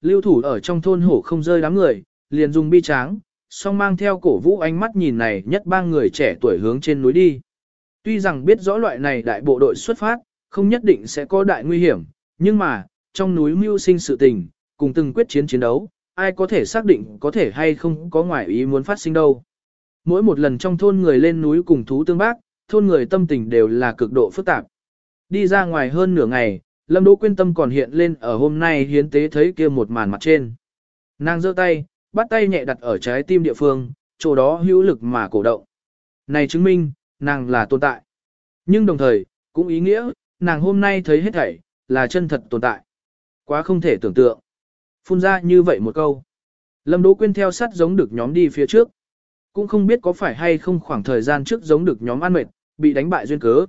lưu thủ ở trong thôn hổ không rơi đám người, liền dùng bi tráng, song mang theo cổ vũ ánh mắt nhìn này nhất ba người trẻ tuổi hướng trên núi đi. Tuy rằng biết rõ loại này đại bộ đội xuất phát, không nhất định sẽ có đại nguy hiểm, nhưng mà, trong núi mưu sinh sự tình, cùng từng quyết chiến chiến đấu, ai có thể xác định có thể hay không có ngoại ý muốn phát sinh đâu. Mỗi một lần trong thôn người lên núi cùng thú tương bác, thôn người tâm tình đều là cực độ phức tạp. Đi ra ngoài hơn nửa ngày, Lâm Đỗ Quyên tâm còn hiện lên ở hôm nay hiến tế thấy kia một màn mặt trên. Nàng giơ tay, bắt tay nhẹ đặt ở trái tim địa phương, chỗ đó hữu lực mà cổ động. Này chứng minh, nàng là tồn tại. Nhưng đồng thời, cũng ý nghĩa, nàng hôm nay thấy hết thảy, là chân thật tồn tại. Quá không thể tưởng tượng. Phun ra như vậy một câu. Lâm Đỗ Quyên theo sát giống được nhóm đi phía trước. Cũng không biết có phải hay không khoảng thời gian trước giống được nhóm ăn mệt, bị đánh bại duyên cớ.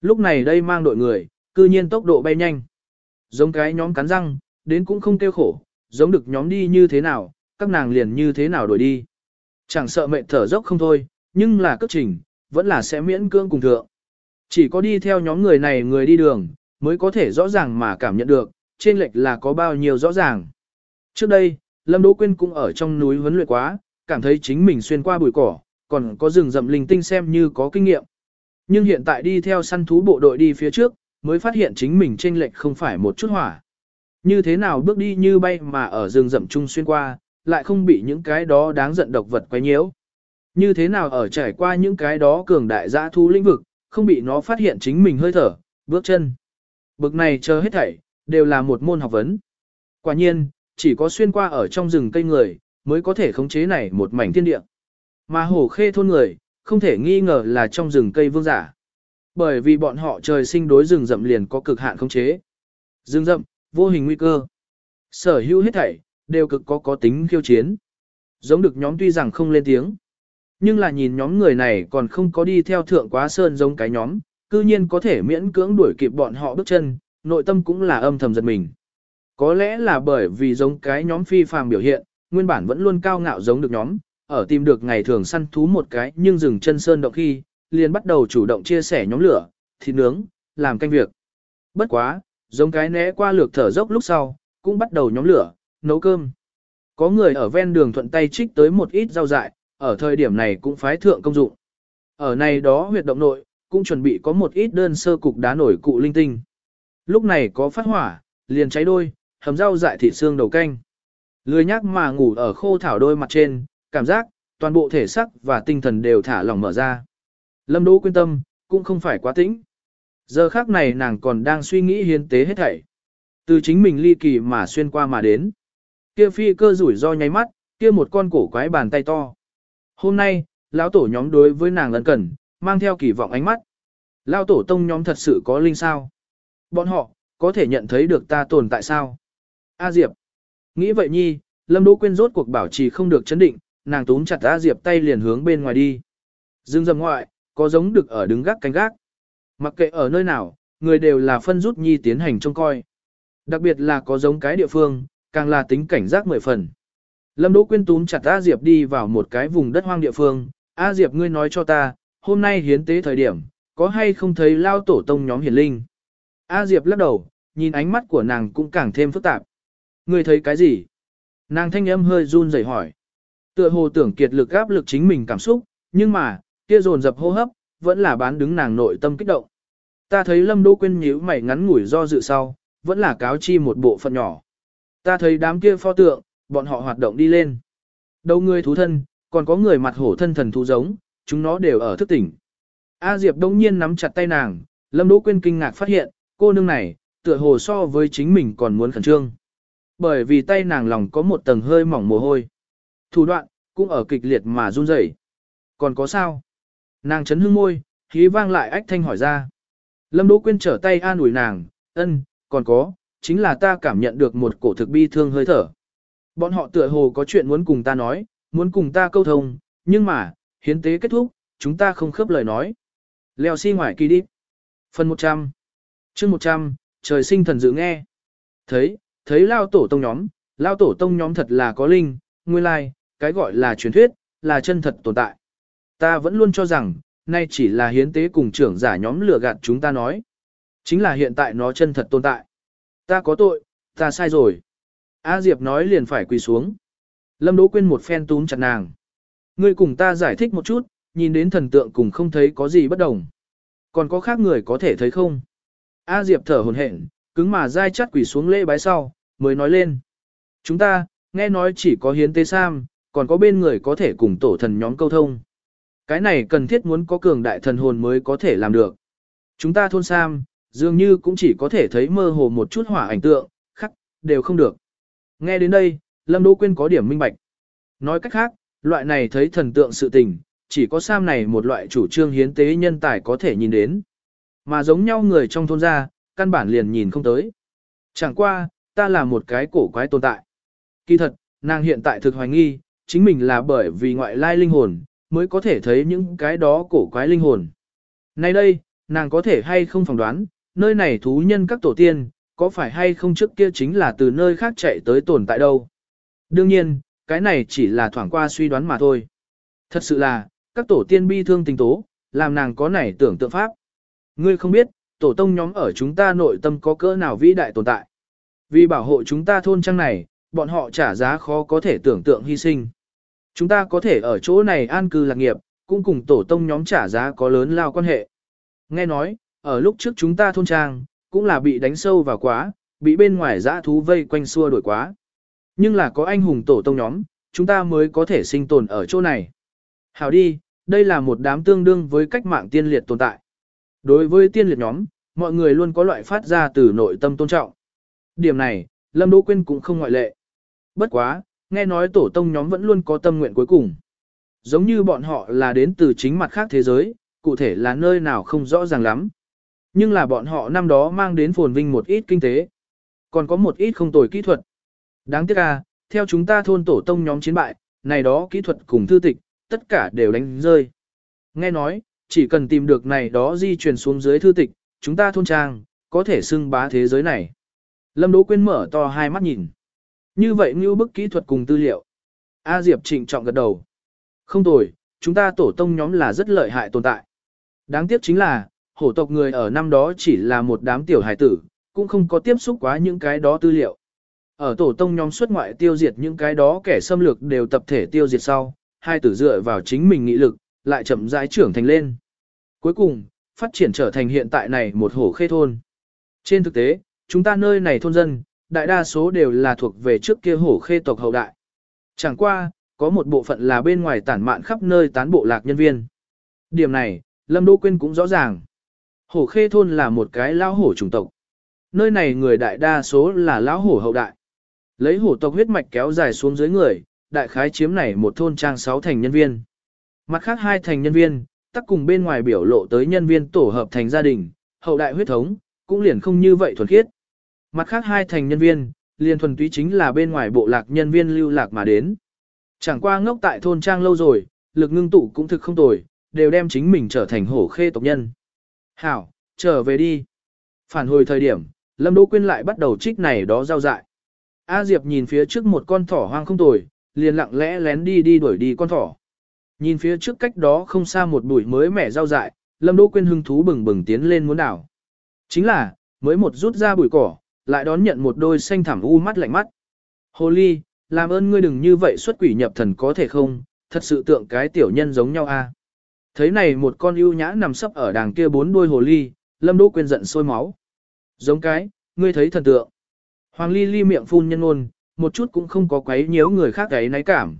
Lúc này đây mang đội người, cư nhiên tốc độ bay nhanh. Giống cái nhóm cắn răng, đến cũng không kêu khổ, giống được nhóm đi như thế nào, các nàng liền như thế nào đổi đi. Chẳng sợ mệt thở dốc không thôi, nhưng là cất trình, vẫn là sẽ miễn cương cùng thượng. Chỉ có đi theo nhóm người này người đi đường, mới có thể rõ ràng mà cảm nhận được, trên lệch là có bao nhiêu rõ ràng. Trước đây, Lâm Đỗ Quyên cũng ở trong núi huấn luyện quá, cảm thấy chính mình xuyên qua bụi cỏ, còn có rừng rậm linh tinh xem như có kinh nghiệm. Nhưng hiện tại đi theo săn thú bộ đội đi phía trước, mới phát hiện chính mình trên lệch không phải một chút hỏa. Như thế nào bước đi như bay mà ở rừng rậm chung xuyên qua, lại không bị những cái đó đáng giận độc vật quấy nhiễu. Như thế nào ở trải qua những cái đó cường đại giã thú lĩnh vực, không bị nó phát hiện chính mình hơi thở, bước chân. Bực này chờ hết thảy, đều là một môn học vấn. Quả nhiên, chỉ có xuyên qua ở trong rừng cây người, mới có thể khống chế này một mảnh thiên địa. Mà hổ khê thôn người, không thể nghi ngờ là trong rừng cây vương giả. Bởi vì bọn họ trời sinh đối rừng rậm liền có cực hạn khống chế. Rừng rậm, vô hình nguy cơ. Sở hữu hết thảy, đều cực có có tính khiêu chiến. Giống được nhóm tuy rằng không lên tiếng. Nhưng là nhìn nhóm người này còn không có đi theo thượng quá sơn giống cái nhóm, cư nhiên có thể miễn cưỡng đuổi kịp bọn họ bước chân, nội tâm cũng là âm thầm giật mình. Có lẽ là bởi vì giống cái nhóm phi phàm biểu hiện, nguyên bản vẫn luôn cao ngạo giống được nhóm, ở tìm được ngày thường săn thú một cái nhưng dừng chân sơn động khi, liền bắt đầu chủ động chia sẻ nhóm lửa, thịt nướng, làm canh việc. Bất quá, giống cái né qua lược thở dốc lúc sau, cũng bắt đầu nhóm lửa, nấu cơm. Có người ở ven đường thuận tay trích tới một ít rau dại, ở thời điểm này cũng phái thượng công dụng. Ở này đó huyệt động nội, cũng chuẩn bị có một ít đơn sơ cục đá nổi cụ linh tinh. Lúc này có phát hỏa, liền cháy đôi, hầm rau dại thịt xương đầu canh. Lười nhác mà ngủ ở khô thảo đôi mặt trên, cảm giác, toàn bộ thể sắc và tinh thần đều thả lỏng mở ra. Lâm Đỗ quyên tâm, cũng không phải quá tĩnh. Giờ khác này nàng còn đang suy nghĩ hiến tế hết thảy. Từ chính mình ly kỳ mà xuyên qua mà đến. Kia phi cơ rủi ro nháy mắt, kia một con cổ quái bàn tay to. Hôm nay, lão tổ nhóm đối với nàng lân cần, mang theo kỳ vọng ánh mắt. Lão tổ tông nhóm thật sự có linh sao? Bọn họ, có thể nhận thấy được ta tồn tại sao? A Diệp. Nghĩ vậy nhi, Lâm Đỗ Quyên rốt cuộc bảo trì không được chấn định, nàng túm chặt A Diệp tay liền hướng bên ngoài đi. Dương dầm ngoại, có giống được ở đứng gác canh gác. Mặc kệ ở nơi nào, người đều là phân rút nhi tiến hành trông coi. Đặc biệt là có giống cái địa phương, càng là tính cảnh giác mười phần. Lâm Đỗ Quyên túm chặt A Diệp đi vào một cái vùng đất hoang địa phương. A Diệp ngươi nói cho ta, hôm nay hiến tế thời điểm, có hay không thấy lao tổ tông nhóm hiển linh? A Diệp lắc đầu, nhìn ánh mắt của nàng cũng càng thêm phức tạp. Ngươi thấy cái gì? Nàng thanh âm hơi run rẩy hỏi. Tựa hồ tưởng kiệt lực áp lực chính mình cảm xúc, nhưng mà, kia dồn dập hô hấp, vẫn là bán đứng nàng nội tâm kích động. Ta thấy Lâm Đỗ Quyên nhíu mày ngắn ngủi do dự sau, vẫn là cáo chi một bộ phận nhỏ. Ta thấy đám kia pho tượng, bọn họ hoạt động đi lên. Đâu người thú thân, còn có người mặt hổ thân thần thú giống, chúng nó đều ở thức tỉnh. A Diệp đông nhiên nắm chặt tay nàng, Lâm Đỗ Quyên kinh ngạc phát hiện, cô nương này, tựa hồ so với chính mình còn muốn khẩn trương. Bởi vì tay nàng lòng có một tầng hơi mỏng mồ hôi. Thủ đoạn, cũng ở kịch liệt mà run rẩy. Còn có sao? Nàng chấn hương môi, khí vang lại ách thanh hỏi ra. Lâm Đỗ Quyên trở tay an ủi nàng, ân, còn có, chính là ta cảm nhận được một cổ thực bi thương hơi thở. Bọn họ tựa hồ có chuyện muốn cùng ta nói, muốn cùng ta câu thông, nhưng mà, hiến tế kết thúc, chúng ta không khớp lời nói. Leo xi si ngoài kỳ đi. Phần 100. chương 100, trời sinh thần dự nghe. Thấy, thấy lao tổ tông nhóm, lao tổ tông nhóm thật là có linh, nguyên lai, cái gọi là truyền thuyết, là chân thật tồn tại. Ta vẫn luôn cho rằng, nay chỉ là hiến tế cùng trưởng giả nhóm lừa gạt chúng ta nói. Chính là hiện tại nó chân thật tồn tại. Ta có tội, ta sai rồi. A Diệp nói liền phải quỳ xuống. Lâm Đỗ Quyên một phen túm chặt nàng. Ngươi cùng ta giải thích một chút, nhìn đến thần tượng cùng không thấy có gì bất đồng. Còn có khác người có thể thấy không? A Diệp thở hổn hển, cứng mà dai chắt quỳ xuống lễ bái sau, mới nói lên. Chúng ta, nghe nói chỉ có hiến tế sam, còn có bên người có thể cùng tổ thần nhóm câu thông. Cái này cần thiết muốn có cường đại thần hồn mới có thể làm được. Chúng ta thôn sam, dường như cũng chỉ có thể thấy mơ hồ một chút hỏa ảnh tượng, khắc, đều không được. Nghe đến đây, Lâm Đỗ Quyên có điểm minh bạch. Nói cách khác, loại này thấy thần tượng sự tình, chỉ có Sam này một loại chủ trương hiến tế nhân tài có thể nhìn đến. Mà giống nhau người trong thôn gia, căn bản liền nhìn không tới. Chẳng qua, ta là một cái cổ quái tồn tại. Kỳ thật, nàng hiện tại thực hoài nghi, chính mình là bởi vì ngoại lai linh hồn, mới có thể thấy những cái đó cổ quái linh hồn. Nay đây, nàng có thể hay không phỏng đoán, nơi này thú nhân các tổ tiên, có phải hay không trước kia chính là từ nơi khác chạy tới tồn tại đâu. Đương nhiên, cái này chỉ là thoảng qua suy đoán mà thôi. Thật sự là, các tổ tiên bi thương tình tố, làm nàng có nảy tưởng tượng pháp. Ngươi không biết, tổ tông nhóm ở chúng ta nội tâm có cỡ nào vĩ đại tồn tại. Vì bảo hộ chúng ta thôn trang này, bọn họ trả giá khó có thể tưởng tượng hy sinh. Chúng ta có thể ở chỗ này an cư lạc nghiệp, cũng cùng tổ tông nhóm trả giá có lớn lao quan hệ. Nghe nói, ở lúc trước chúng ta thôn trang, cũng là bị đánh sâu vào quá, bị bên ngoài dã thú vây quanh xua đuổi quá. Nhưng là có anh hùng tổ tông nhóm, chúng ta mới có thể sinh tồn ở chỗ này. Hào đi, đây là một đám tương đương với cách mạng tiên liệt tồn tại. Đối với tiên liệt nhóm, mọi người luôn có loại phát ra từ nội tâm tôn trọng. Điểm này, Lâm Đỗ Quyên cũng không ngoại lệ. Bất quá, nghe nói tổ tông nhóm vẫn luôn có tâm nguyện cuối cùng. Giống như bọn họ là đến từ chính mặt khác thế giới, cụ thể là nơi nào không rõ ràng lắm. Nhưng là bọn họ năm đó mang đến phồn vinh một ít kinh tế. Còn có một ít không tồi kỹ thuật. Đáng tiếc à, theo chúng ta thôn tổ tông nhóm chiến bại, này đó kỹ thuật cùng thư tịch, tất cả đều đánh rơi. Nghe nói, chỉ cần tìm được này đó di chuyển xuống dưới thư tịch, chúng ta thôn trang, có thể xưng bá thế giới này. Lâm Đỗ Quyên mở to hai mắt nhìn. Như vậy như bức kỹ thuật cùng tư liệu. A Diệp trịnh trọng gật đầu. Không tồi, chúng ta tổ tông nhóm là rất lợi hại tồn tại. Đáng tiếc chính là, hổ tộc người ở năm đó chỉ là một đám tiểu hải tử, cũng không có tiếp xúc quá những cái đó tư liệu. Ở tổ tông nhóm xuất ngoại tiêu diệt những cái đó kẻ xâm lược đều tập thể tiêu diệt sau, hai tử dựa vào chính mình nghị lực, lại chậm rãi trưởng thành lên. Cuối cùng, phát triển trở thành hiện tại này một hổ khê thôn. Trên thực tế, chúng ta nơi này thôn dân, đại đa số đều là thuộc về trước kia hổ khê tộc hậu đại. Chẳng qua, có một bộ phận là bên ngoài tản mạn khắp nơi tán bộ lạc nhân viên. Điểm này, Lâm Đỗ Quyên cũng rõ ràng. Hổ khê thôn là một cái lão hổ chủng tộc. Nơi này người đại đa số là lão hổ hậu đại. Lấy hổ tộc huyết mạch kéo dài xuống dưới người, đại khái chiếm này một thôn trang sáu thành nhân viên. Mặt khác hai thành nhân viên, tắc cùng bên ngoài biểu lộ tới nhân viên tổ hợp thành gia đình, hậu đại huyết thống, cũng liền không như vậy thuần khiết. Mặt khác hai thành nhân viên, liền thuần túy chính là bên ngoài bộ lạc nhân viên lưu lạc mà đến. Chẳng qua ngốc tại thôn trang lâu rồi, lực ngưng tụ cũng thực không tồi, đều đem chính mình trở thành hổ khê tộc nhân. Hảo, trở về đi. Phản hồi thời điểm, Lâm Đỗ Quyên lại bắt đầu trích này đó giao dại. A Diệp nhìn phía trước một con thỏ hoang không tồi, liền lặng lẽ lén đi đi đuổi đi con thỏ. Nhìn phía trước cách đó không xa một bụi mới mẻ rau dại, Lâm Đỗ Quyên hưng thú bừng bừng tiến lên muốn đảo. Chính là, mới một rút ra bụi cỏ, lại đón nhận một đôi xanh thẳm u mắt lạnh mắt. Hồ ly, làm ơn ngươi đừng như vậy xuất quỷ nhập thần có thể không, thật sự tượng cái tiểu nhân giống nhau a. Thấy này một con ưu nhã nằm sấp ở đàng kia bốn đuôi hồ ly, Lâm Đỗ Quyên giận sôi máu. Giống cái, ngươi thấy thần tượng. Hoàng ly ly miệng phun nhân ôn, một chút cũng không có quấy nhiễu người khác ấy náy cảm.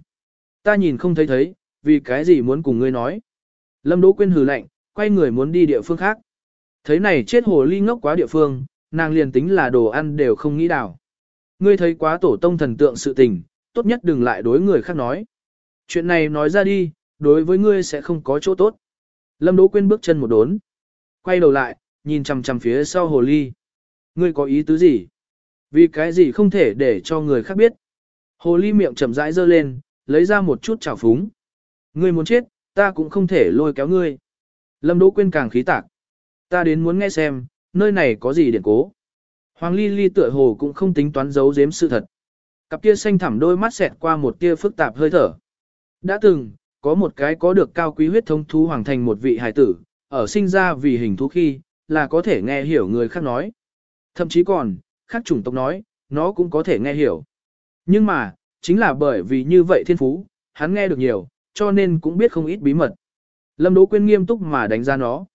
Ta nhìn không thấy thấy, vì cái gì muốn cùng ngươi nói. Lâm Đỗ Quyên hừ lạnh, quay người muốn đi địa phương khác. Thấy này chết hồ ly ngốc quá địa phương, nàng liền tính là đồ ăn đều không nghĩ đảo. Ngươi thấy quá tổ tông thần tượng sự tình, tốt nhất đừng lại đối người khác nói. Chuyện này nói ra đi, đối với ngươi sẽ không có chỗ tốt. Lâm Đỗ Quyên bước chân một đốn. Quay đầu lại, nhìn chằm chằm phía sau hồ ly. Ngươi có ý tứ gì? Vì cái gì không thể để cho người khác biết? Hồ ly miệng chậm rãi dơ lên, lấy ra một chút chảo phúng. Ngươi muốn chết, ta cũng không thể lôi kéo ngươi. Lâm Đỗ Quyên càng khí tạc. Ta đến muốn nghe xem, nơi này có gì điển cố. Hoàng Ly Ly tựa hồ cũng không tính toán giấu giếm sự thật. Cặp kia xanh thẳm đôi mắt xẹt qua một tia phức tạp hơi thở. Đã từng, có một cái có được cao quý huyết thống thú hoàng thành một vị hài tử, ở sinh ra vì hình thú khi, là có thể nghe hiểu người khác nói. Thậm chí còn, khác chủng tộc nói, nó cũng có thể nghe hiểu. Nhưng mà, chính là bởi vì như vậy thiên phú, hắn nghe được nhiều, cho nên cũng biết không ít bí mật. Lâm Đỗ Quyên nghiêm túc mà đánh giá nó.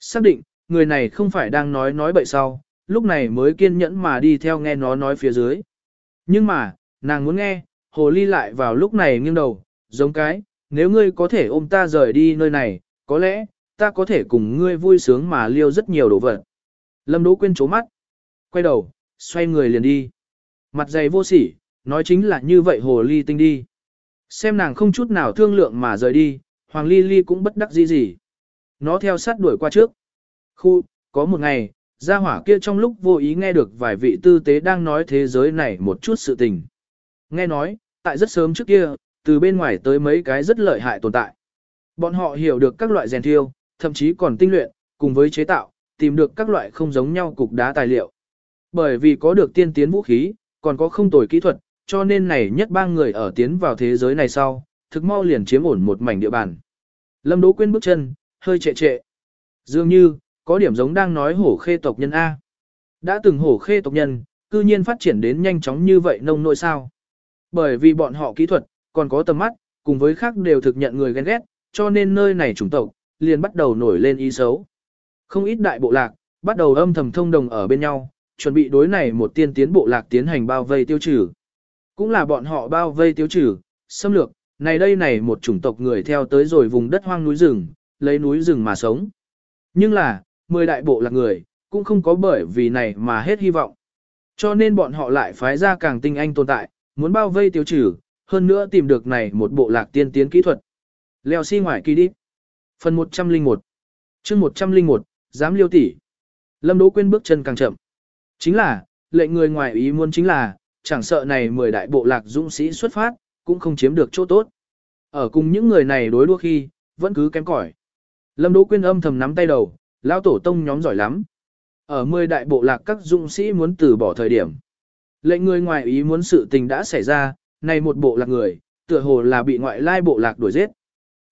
Xác định, người này không phải đang nói nói bậy sau, lúc này mới kiên nhẫn mà đi theo nghe nó nói phía dưới. Nhưng mà, nàng muốn nghe, hồ ly lại vào lúc này nghiêng đầu, giống cái, nếu ngươi có thể ôm ta rời đi nơi này, có lẽ, ta có thể cùng ngươi vui sướng mà liêu rất nhiều đồ vật. Lâm Đỗ Quyên chố mắt, quay đầu, xoay người liền đi. Mặt dày vô sỉ, nói chính là như vậy hồ ly tinh đi. Xem nàng không chút nào thương lượng mà rời đi, Hoàng Ly Ly cũng bất đắc dĩ gì. Nó theo sát đuổi qua trước. Khu, có một ngày, gia hỏa kia trong lúc vô ý nghe được vài vị tư tế đang nói thế giới này một chút sự tình. Nghe nói, tại rất sớm trước kia, từ bên ngoài tới mấy cái rất lợi hại tồn tại. Bọn họ hiểu được các loại rèn thiêu, thậm chí còn tinh luyện, cùng với chế tạo, tìm được các loại không giống nhau cục đá tài liệu. Bởi vì có được tiên tiến vũ khí, còn có không tồi kỹ thuật, cho nên này nhất ba người ở tiến vào thế giới này sau, thực mau liền chiếm ổn một mảnh địa bàn. Lâm Đỗ Quyên bước chân, hơi trệ trệ. Dường như, có điểm giống đang nói hổ khê tộc nhân A. Đã từng hổ khê tộc nhân, cư nhiên phát triển đến nhanh chóng như vậy nông nội sao. Bởi vì bọn họ kỹ thuật, còn có tầm mắt, cùng với khác đều thực nhận người ghen ghét, cho nên nơi này chủng tộc, liền bắt đầu nổi lên ý xấu. Không ít đại bộ lạc, bắt đầu âm thầm thông đồng ở bên nhau, chuẩn bị đối này một tiên tiến bộ lạc tiến hành bao vây tiêu trừ. Cũng là bọn họ bao vây tiêu trừ, xâm lược, này đây này một chủng tộc người theo tới rồi vùng đất hoang núi rừng, lấy núi rừng mà sống. Nhưng là, mười đại bộ lạc người, cũng không có bởi vì này mà hết hy vọng. Cho nên bọn họ lại phái ra càng tinh anh tồn tại, muốn bao vây tiêu trừ, hơn nữa tìm được này một bộ lạc tiên tiến kỹ thuật. Leo xi si ngoài kỳ đi. Phần 101 chương 101, dám liêu tỷ. Lâm Đỗ Quyên bước chân càng chậm. Chính là, lệnh người ngoài ý muốn chính là, chẳng sợ này mười đại bộ lạc dũng sĩ xuất phát, cũng không chiếm được chỗ tốt. Ở cùng những người này đối đua khi, vẫn cứ kém cỏi. Lâm Đỗ Quyên âm thầm nắm tay đầu, lão tổ tông nhóm giỏi lắm. Ở mười đại bộ lạc các dũng sĩ muốn từ bỏ thời điểm. Lệnh người ngoài ý muốn sự tình đã xảy ra, này một bộ lạc người, tựa hồ là bị ngoại lai bộ lạc đuổi giết.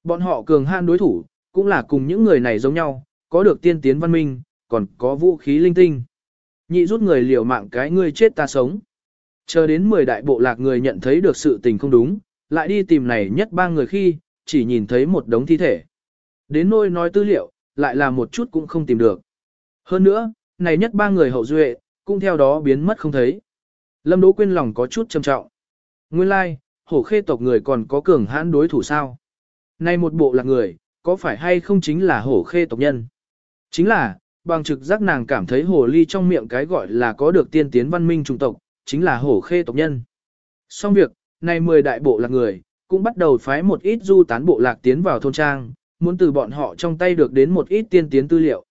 Bọn họ cường han đối thủ, cũng là cùng những người này giống nhau, có được tiên tiến văn minh, còn có vũ khí linh tinh. Nhị rút người liều mạng cái ngươi chết ta sống. Chờ đến 10 đại bộ lạc người nhận thấy được sự tình không đúng, lại đi tìm này nhất ba người khi, chỉ nhìn thấy một đống thi thể. Đến nôi nói tư liệu, lại là một chút cũng không tìm được. Hơn nữa, này nhất ba người hậu duệ, cũng theo đó biến mất không thấy. Lâm Đỗ Quyên lòng có chút trầm trọng. Nguyên lai, like, hổ khê tộc người còn có cường hãn đối thủ sao? Này một bộ lạc người, có phải hay không chính là hổ khê tộc nhân? Chính là, bằng trực giác nàng cảm thấy hồ ly trong miệng cái gọi là có được tiên tiến văn minh trung tộc, chính là hổ khê tộc nhân. Xong việc, này 10 đại bộ lạc người, cũng bắt đầu phái một ít du tán bộ lạc tiến vào thôn trang, muốn từ bọn họ trong tay được đến một ít tiên tiến tư liệu.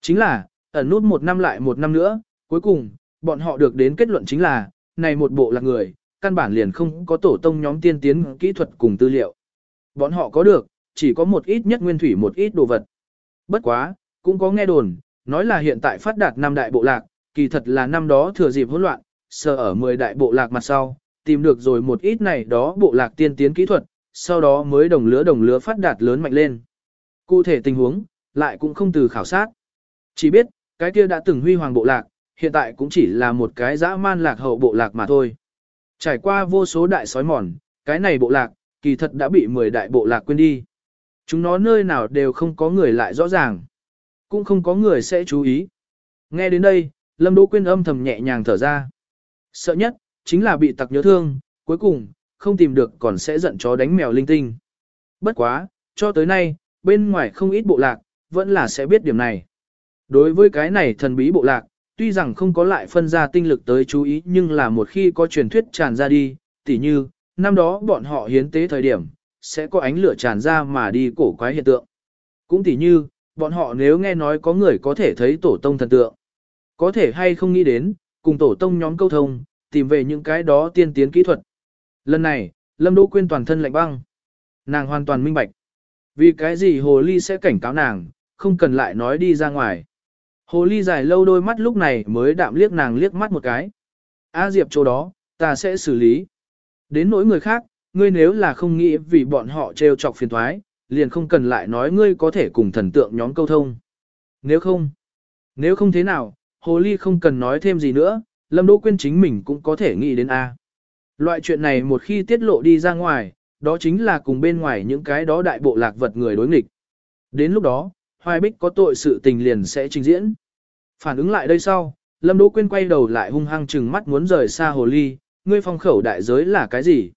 Chính là, ẩn nút một năm lại một năm nữa, cuối cùng, bọn họ được đến kết luận chính là, này một bộ lạc người, căn bản liền không có tổ tông nhóm tiên tiến kỹ thuật cùng tư liệu. Bọn họ có được, chỉ có một ít nhất nguyên thủy một ít đồ vật. Bất quá, cũng có nghe đồn, nói là hiện tại phát đạt năm đại bộ lạc, kỳ thật là năm đó thừa dịp hỗn loạn, sờ ở 10 đại bộ lạc mặt sau, tìm được rồi một ít này đó bộ lạc tiên tiến kỹ thuật, sau đó mới đồng lứa đồng lứa phát đạt lớn mạnh lên. Cụ thể tình huống, lại cũng không từ khảo sát. Chỉ biết, cái kia đã từng huy hoàng bộ lạc, hiện tại cũng chỉ là một cái dã man lạc hậu bộ lạc mà thôi. Trải qua vô số đại sói mòn, cái này bộ lạc, kỳ thật đã bị 10 đại bộ lạc quên đi. Chúng nó nơi nào đều không có người lại rõ ràng. Cũng không có người sẽ chú ý. Nghe đến đây, Lâm Đỗ Quyên âm thầm nhẹ nhàng thở ra. Sợ nhất, chính là bị tặc nhớ thương, cuối cùng, không tìm được còn sẽ giận chó đánh mèo linh tinh. Bất quá, cho tới nay, bên ngoài không ít bộ lạc, vẫn là sẽ biết điểm này. Đối với cái này thần bí bộ lạc, tuy rằng không có lại phân ra tinh lực tới chú ý nhưng là một khi có truyền thuyết tràn ra đi, tỉ như, năm đó bọn họ hiến tế thời điểm, sẽ có ánh lửa tràn ra mà đi cổ quái hiện tượng. Cũng tỉ như, bọn họ nếu nghe nói có người có thể thấy tổ tông thần tượng, có thể hay không nghĩ đến, cùng tổ tông nhóm câu thông, tìm về những cái đó tiên tiến kỹ thuật. Lần này, Lâm Đỗ Quyên toàn thân lạnh băng. Nàng hoàn toàn minh bạch. Vì cái gì Hồ Ly sẽ cảnh cáo nàng, không cần lại nói đi ra ngoài. Hồ Ly dài lâu đôi mắt lúc này mới đạm liếc nàng liếc mắt một cái. A Diệp chỗ đó, ta sẽ xử lý. Đến nỗi người khác, ngươi nếu là không nghĩ vì bọn họ trêu chọc phiền toái liền không cần lại nói ngươi có thể cùng thần tượng nhóm câu thông. Nếu không, nếu không thế nào, Hồ Ly không cần nói thêm gì nữa, Lâm Đỗ Quyên chính mình cũng có thể nghĩ đến A. Loại chuyện này một khi tiết lộ đi ra ngoài, đó chính là cùng bên ngoài những cái đó đại bộ lạc vật người đối nghịch. Đến lúc đó, Hoài Bích có tội sự tình liền sẽ trình diễn. Phản ứng lại đây sau, Lâm Đỗ Quyên quay đầu lại hung hăng chừng mắt muốn rời xa hồ ly, ngươi phong khẩu đại giới là cái gì?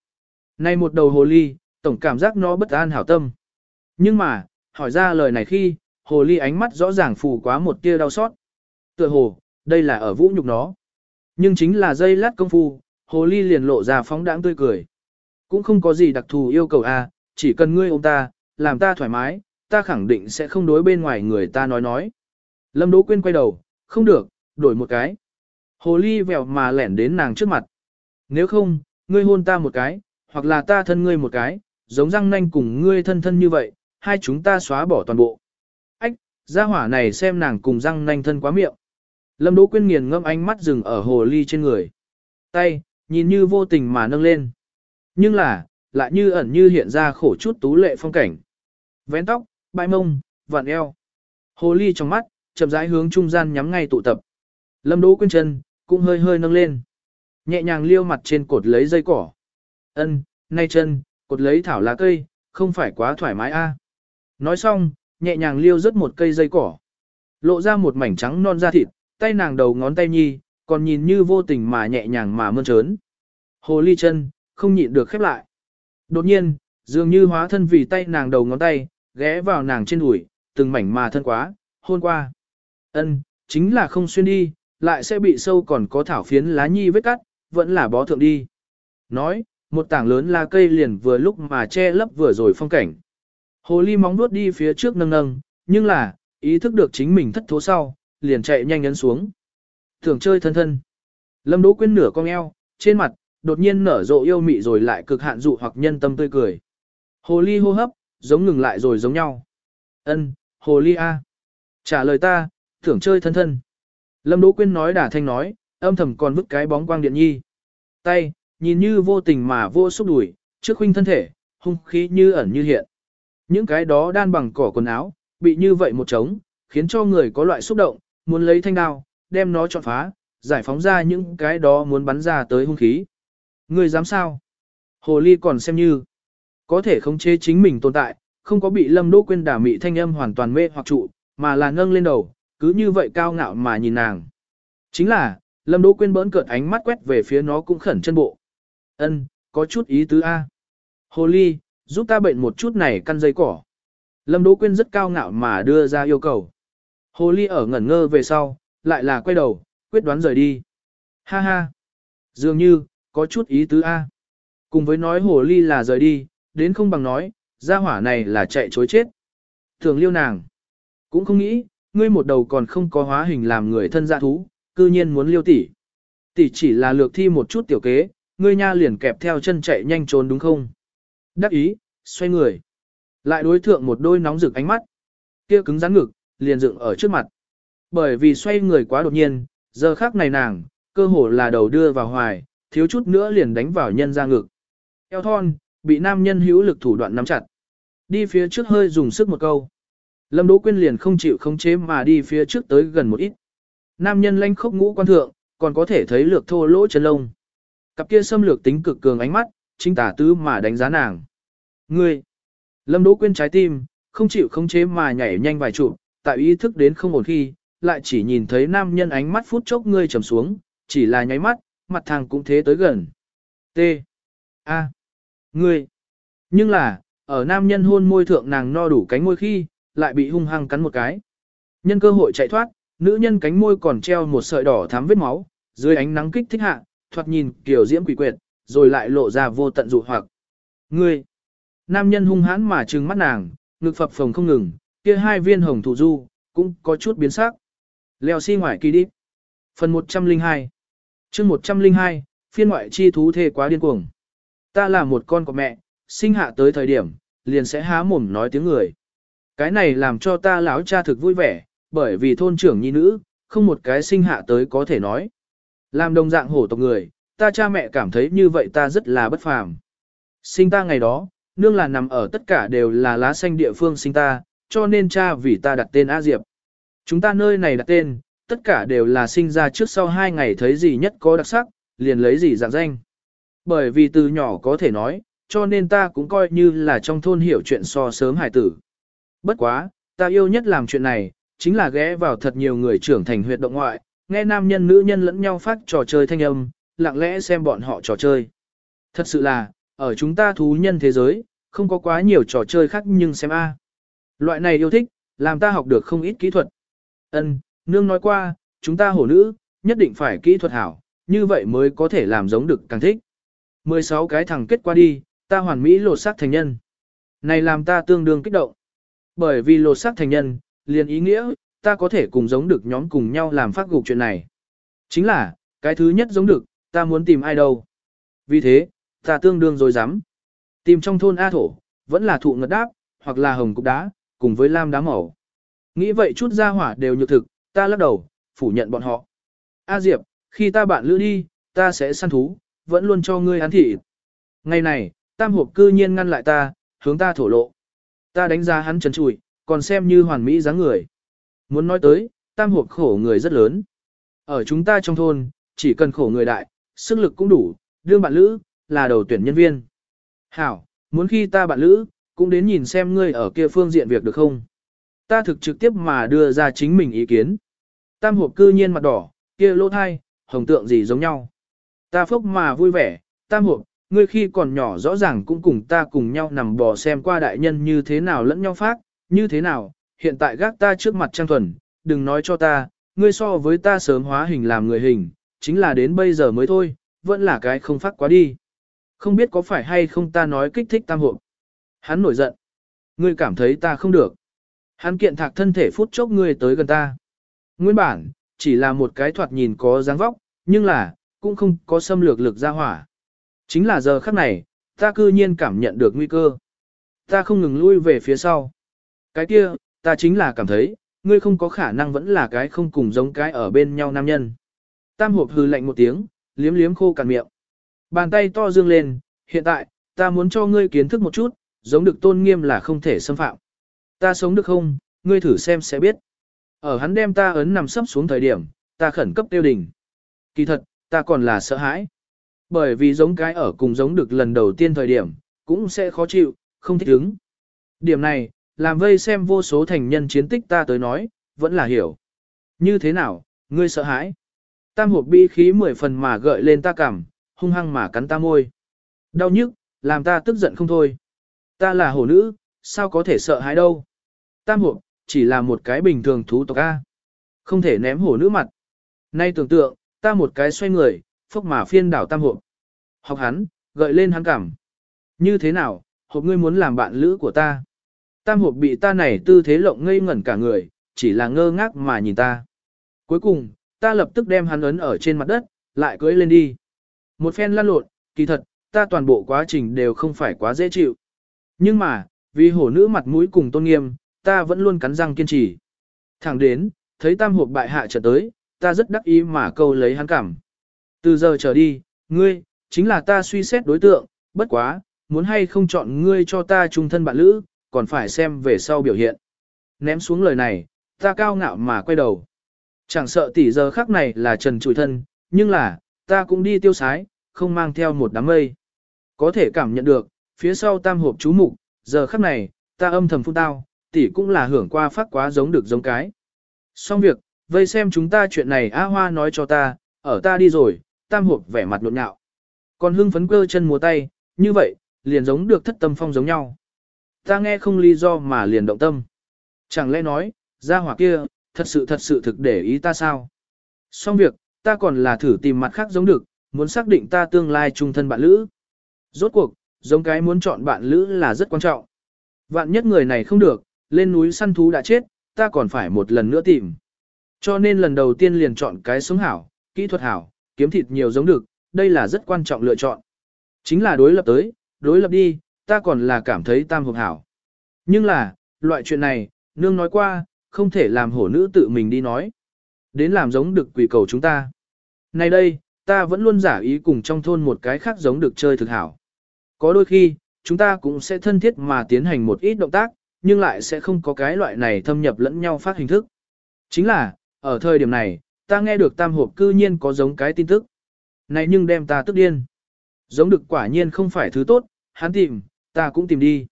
Này một đầu hồ ly, tổng cảm giác nó bất an hảo tâm. Nhưng mà, hỏi ra lời này khi, hồ ly ánh mắt rõ ràng phù quá một tia đau xót. Tựa hồ, đây là ở vũ nhục nó. Nhưng chính là dây lát công phu, hồ ly liền lộ ra phóng đãng tươi cười. Cũng không có gì đặc thù yêu cầu a, chỉ cần ngươi ôm ta, làm ta thoải mái, ta khẳng định sẽ không đối bên ngoài người ta nói nói. Lâm Đỗ Quyên quay đầu, không được, đổi một cái. Hồ ly vèo mà lẻn đến nàng trước mặt. Nếu không, ngươi hôn ta một cái, hoặc là ta thân ngươi một cái, giống răng nanh cùng ngươi thân thân như vậy, hai chúng ta xóa bỏ toàn bộ. Ách, gia hỏa này xem nàng cùng răng nanh thân quá miệng. Lâm Đỗ Quyên nghiền ngâm ánh mắt dừng ở hồ ly trên người. Tay, nhìn như vô tình mà nâng lên. Nhưng là, lại như ẩn như hiện ra khổ chút tú lệ phong cảnh. Vén tóc, bãi mông, vặn eo. Hồ ly trong mắt, chậm rãi hướng trung gian nhắm ngay tụ tập. Lâm Đỗ quên chân, cũng hơi hơi nâng lên. Nhẹ nhàng liêu mặt trên cột lấy dây cỏ. Ân, nay chân, cột lấy thảo lá cây, không phải quá thoải mái a. Nói xong, nhẹ nhàng liêu rất một cây dây cỏ. Lộ ra một mảnh trắng non da thịt, tay nàng đầu ngón tay nhi, còn nhìn như vô tình mà nhẹ nhàng mà mơn trớn. Hồ ly chân, không nhịn được khép lại. Đột nhiên, dường như hóa thân vì tay nàng đầu ngón tay, ghé vào nàng trên đùi, từng mảnh mà thân quá, hôn qua. Ân, chính là không xuyên đi, lại sẽ bị sâu còn có thảo phiến lá nhi vết cắt, vẫn là bó thượng đi. Nói, một tảng lớn la cây liền vừa lúc mà che lấp vừa rồi phong cảnh. Hồ ly móng nuốt đi phía trước nâng nâng, nhưng là, ý thức được chính mình thất thố sau, liền chạy nhanh nhấn xuống. Thường chơi thân thân. Lâm Đỗ Quyên nửa cong eo, trên mặt, đột nhiên nở rộ yêu mị rồi lại cực hạn dụ hoặc nhân tâm tươi cười. Hồ ly hô hấp, giống ngừng lại rồi giống nhau. Ân, hồ ly A. Trả lời ta, thưởng chơi thân thân. Lâm Đỗ Quyên nói đả thanh nói, âm thầm còn vứt cái bóng quang điện nhi. Tay, nhìn như vô tình mà vô xúc đuổi, trước huynh thân thể, hung khí như ẩn như hiện. Những cái đó đan bằng cỏ quần áo, bị như vậy một trống, khiến cho người có loại xúc động, muốn lấy thanh đao, đem nó chọn phá, giải phóng ra những cái đó muốn bắn ra tới hung khí. Người dám sao? Hồ ly còn xem như có thể khống chế chính mình tồn tại, không có bị Lâm Đỗ Quyên đả mị thanh âm hoàn toàn mê hoặc trụ, mà là ngâng lên đầu, cứ như vậy cao ngạo mà nhìn nàng. Chính là, Lâm Đỗ Quyên bỡn cợt ánh mắt quét về phía nó cũng khẩn chân bộ. Ân, có chút ý tứ A. Hồ ly, giúp ta bệnh một chút này căn dây cỏ. Lâm Đỗ Quyên rất cao ngạo mà đưa ra yêu cầu. Hồ ly ở ngẩn ngơ về sau, lại là quay đầu, quyết đoán rời đi. Ha ha. Dường như, có chút ý tứ A. Cùng với nói hồ ly là rời đi, đến không bằng nói, gia hỏa này là chạy chối chết. Thường liêu nàng. Cũng không nghĩ, ngươi một đầu còn không có hóa hình làm người thân dạ thú, cư nhiên muốn liêu tỷ. Tỷ chỉ là lược thi một chút tiểu kế, ngươi nha liền kẹp theo chân chạy nhanh trốn đúng không? Đắc ý, xoay người. Lại đối thượng một đôi nóng rực ánh mắt. Kia cứng rắn ngực, liền dựng ở trước mặt. Bởi vì xoay người quá đột nhiên, giờ khác này nàng, cơ hồ là đầu đưa vào hoài, thiếu chút nữa liền đánh vào nhân ra ngực. Eo thon, bị nam nhân hữu lực thủ đoạn nắm chặt. Đi phía trước hơi dùng sức một câu. Lâm Đỗ Quyên liền không chịu khống chế mà đi phía trước tới gần một ít. Nam nhân lanh khốc ngũ quan thượng, còn có thể thấy lược thô lỗ chân lông. Cặp kia xâm lược tính cực cường ánh mắt, chính tả tứ mà đánh giá nàng. Ngươi! Lâm Đỗ Quyên trái tim, không chịu khống chế mà nhảy nhanh vài trụ, tại ý thức đến không ổn khi, lại chỉ nhìn thấy nam nhân ánh mắt phút chốc ngươi trầm xuống, chỉ là nháy mắt, mặt thằng cũng thế tới gần. T. A. Ngươi. Nhưng là, ở nam nhân hôn môi thượng nàng no đủ cánh môi khi, lại bị hung hăng cắn một cái. Nhân cơ hội chạy thoát, nữ nhân cánh môi còn treo một sợi đỏ thắm vết máu, dưới ánh nắng kích thích hạ, thoạt nhìn kiểu diễm quỷ quyệt, rồi lại lộ ra vô tận dụ hoặc. Ngươi. Nam nhân hung hãn mà trừng mắt nàng, ngực phập phồng không ngừng, kia hai viên hồng thủ du, cũng có chút biến sắc. Leo xi si ngoài kỳ đi. Phần 102 chương 102, phiên ngoại chi thú thê quá điên cuồng. Ta là một con của mẹ, sinh hạ tới thời điểm, liền sẽ há mồm nói tiếng người. Cái này làm cho ta lão cha thực vui vẻ, bởi vì thôn trưởng nhi nữ, không một cái sinh hạ tới có thể nói. Làm đồng dạng hổ tộc người, ta cha mẹ cảm thấy như vậy ta rất là bất phàm. Sinh ta ngày đó, nương là nằm ở tất cả đều là lá xanh địa phương sinh ta, cho nên cha vì ta đặt tên A Diệp. Chúng ta nơi này đặt tên, tất cả đều là sinh ra trước sau hai ngày thấy gì nhất có đặc sắc, liền lấy gì dạng danh. Bởi vì từ nhỏ có thể nói, cho nên ta cũng coi như là trong thôn hiểu chuyện so sớm hải tử. Bất quá, ta yêu nhất làm chuyện này, chính là ghé vào thật nhiều người trưởng thành huyệt động ngoại, nghe nam nhân nữ nhân lẫn nhau phát trò chơi thanh âm, lặng lẽ xem bọn họ trò chơi. Thật sự là, ở chúng ta thú nhân thế giới, không có quá nhiều trò chơi khác nhưng xem a. Loại này yêu thích, làm ta học được không ít kỹ thuật. Ân, nương nói qua, chúng ta hổ nữ, nhất định phải kỹ thuật hảo, như vậy mới có thể làm giống được càng thích. 16 cái thằng kết qua đi, ta hoàn mỹ lột xác thành nhân. Này làm ta tương đương kích động. Bởi vì lột xác thành nhân, liền ý nghĩa, ta có thể cùng giống được nhóm cùng nhau làm phát gục chuyện này. Chính là, cái thứ nhất giống được, ta muốn tìm ai đâu. Vì thế, ta tương đương rồi dám. Tìm trong thôn A thổ, vẫn là thụ ngật đáp, hoặc là hồng cục đá, cùng với lam đá màu. Nghĩ vậy chút ra hỏa đều nhược thực, ta lắc đầu, phủ nhận bọn họ. A Diệp, khi ta bạn lữ đi, ta sẽ săn thú, vẫn luôn cho ngươi ăn thịt. Ngày này, tam hộp cư nhiên ngăn lại ta, hướng ta thổ lộ. Ta đánh giá hắn trần trụi, còn xem như hoàn mỹ dáng người. Muốn nói tới, tam hộp khổ người rất lớn. Ở chúng ta trong thôn, chỉ cần khổ người đại, sức lực cũng đủ, đương bạn lữ, là đầu tuyển nhân viên. Hảo, muốn khi ta bạn lữ, cũng đến nhìn xem ngươi ở kia phương diện việc được không. Ta thực trực tiếp mà đưa ra chính mình ý kiến. Tam hộp cư nhiên mặt đỏ, kia lỗ thai, hồng tượng gì giống nhau. Ta phốc mà vui vẻ, tam hộp, ngươi khi còn nhỏ rõ ràng cũng cùng ta cùng nhau nằm bò xem qua đại nhân như thế nào lẫn nhau phát, như thế nào, hiện tại gác ta trước mặt trang thuần, đừng nói cho ta, ngươi so với ta sớm hóa hình làm người hình, chính là đến bây giờ mới thôi, vẫn là cái không phát quá đi. Không biết có phải hay không ta nói kích thích tam hộp. Hắn nổi giận. Ngươi cảm thấy ta không được. Hắn kiện thạc thân thể phút chốc ngươi tới gần ta. Nguyên bản, chỉ là một cái thoạt nhìn có dáng vóc, nhưng là, cũng không có xâm lược lực ra hỏa. Chính là giờ khắc này, ta cư nhiên cảm nhận được nguy cơ. Ta không ngừng lui về phía sau. Cái kia, ta chính là cảm thấy, ngươi không có khả năng vẫn là cái không cùng giống cái ở bên nhau nam nhân. Tam hộp hư lạnh một tiếng, liếm liếm khô cằn miệng. Bàn tay to dương lên, hiện tại, ta muốn cho ngươi kiến thức một chút, giống được tôn nghiêm là không thể xâm phạm. Ta sống được không, ngươi thử xem sẽ biết. Ở hắn đem ta ấn nằm sấp xuống thời điểm, ta khẩn cấp tiêu đình. Kỳ thật, ta còn là sợ hãi. Bởi vì giống cái ở cùng giống được lần đầu tiên thời điểm, cũng sẽ khó chịu, không thích ứng. Điểm này, làm vây xem vô số thành nhân chiến tích ta tới nói, vẫn là hiểu. Như thế nào, ngươi sợ hãi? Tam hộp bi khí mười phần mà gợi lên ta cảm, hung hăng mà cắn ta môi. Đau nhức, làm ta tức giận không thôi. Ta là hổ nữ, sao có thể sợ hãi đâu? Tam hộp, chỉ là một cái bình thường thú tộc A. Không thể ném hổ nữ mặt. Nay tưởng tượng, ta một cái xoay người, phốc mà phiên đảo tam hộp. Học hắn, gợi lên hắn cảm. Như thế nào, hộp ngươi muốn làm bạn lữ của ta? Tam hộp bị ta này tư thế lộng ngây ngẩn cả người, chỉ là ngơ ngác mà nhìn ta. Cuối cùng, ta lập tức đem hắn ấn ở trên mặt đất, lại cưỡi lên đi. Một phen lăn lộn, kỳ thật, ta toàn bộ quá trình đều không phải quá dễ chịu. Nhưng mà, vì hổ nữ mặt mũi cùng tôn nghiêm, ta vẫn luôn cắn răng kiên trì. Thẳng đến, thấy tam hộp bại hạ trở tới, ta rất đắc ý mà câu lấy hắn cảm. Từ giờ trở đi, ngươi, chính là ta suy xét đối tượng, bất quá, muốn hay không chọn ngươi cho ta trung thân bạn lữ, còn phải xem về sau biểu hiện. Ném xuống lời này, ta cao ngạo mà quay đầu. Chẳng sợ tỷ giờ khắc này là trần trụi thân, nhưng là, ta cũng đi tiêu sái, không mang theo một đám mây. Có thể cảm nhận được, phía sau tam hộp chú mục, giờ khắc này, ta âm thầm phun tao, tỷ cũng là hưởng qua phát quá giống được giống cái. Xong việc, vây xem chúng ta chuyện này A Hoa nói cho ta, ở ta đi rồi, tam hộp vẻ mặt nhộn nhạo. Còn hưng phấn cơ chân múa tay, như vậy, liền giống được thất tâm phong giống nhau. Ta nghe không lý do mà liền động tâm. Chẳng lẽ nói, ra hỏa kia, thật sự thật sự thực để ý ta sao? Xong việc, ta còn là thử tìm mặt khác giống được, muốn xác định ta tương lai trung thân bạn lữ. Rốt cuộc, giống cái muốn chọn bạn lữ là rất quan trọng. Vạn nhất người này không được, lên núi săn thú đã chết, ta còn phải một lần nữa tìm. Cho nên lần đầu tiên liền chọn cái sống hảo, kỹ thuật hảo, kiếm thịt nhiều giống được, đây là rất quan trọng lựa chọn. Chính là đối lập tới, đối lập đi, ta còn là cảm thấy tam hợp hảo. Nhưng là, loại chuyện này, nương nói qua, không thể làm hổ nữ tự mình đi nói. Đến làm giống được quỷ cầu chúng ta. Này đây, ta vẫn luôn giả ý cùng trong thôn một cái khác giống được chơi thực hảo. Có đôi khi, chúng ta cũng sẽ thân thiết mà tiến hành một ít động tác, nhưng lại sẽ không có cái loại này thâm nhập lẫn nhau phát hình thức. Chính là, ở thời điểm này, ta nghe được tam hộp cư nhiên có giống cái tin tức. Này nhưng đem ta tức điên. Giống được quả nhiên không phải thứ tốt, hắn tìm, ta cũng tìm đi.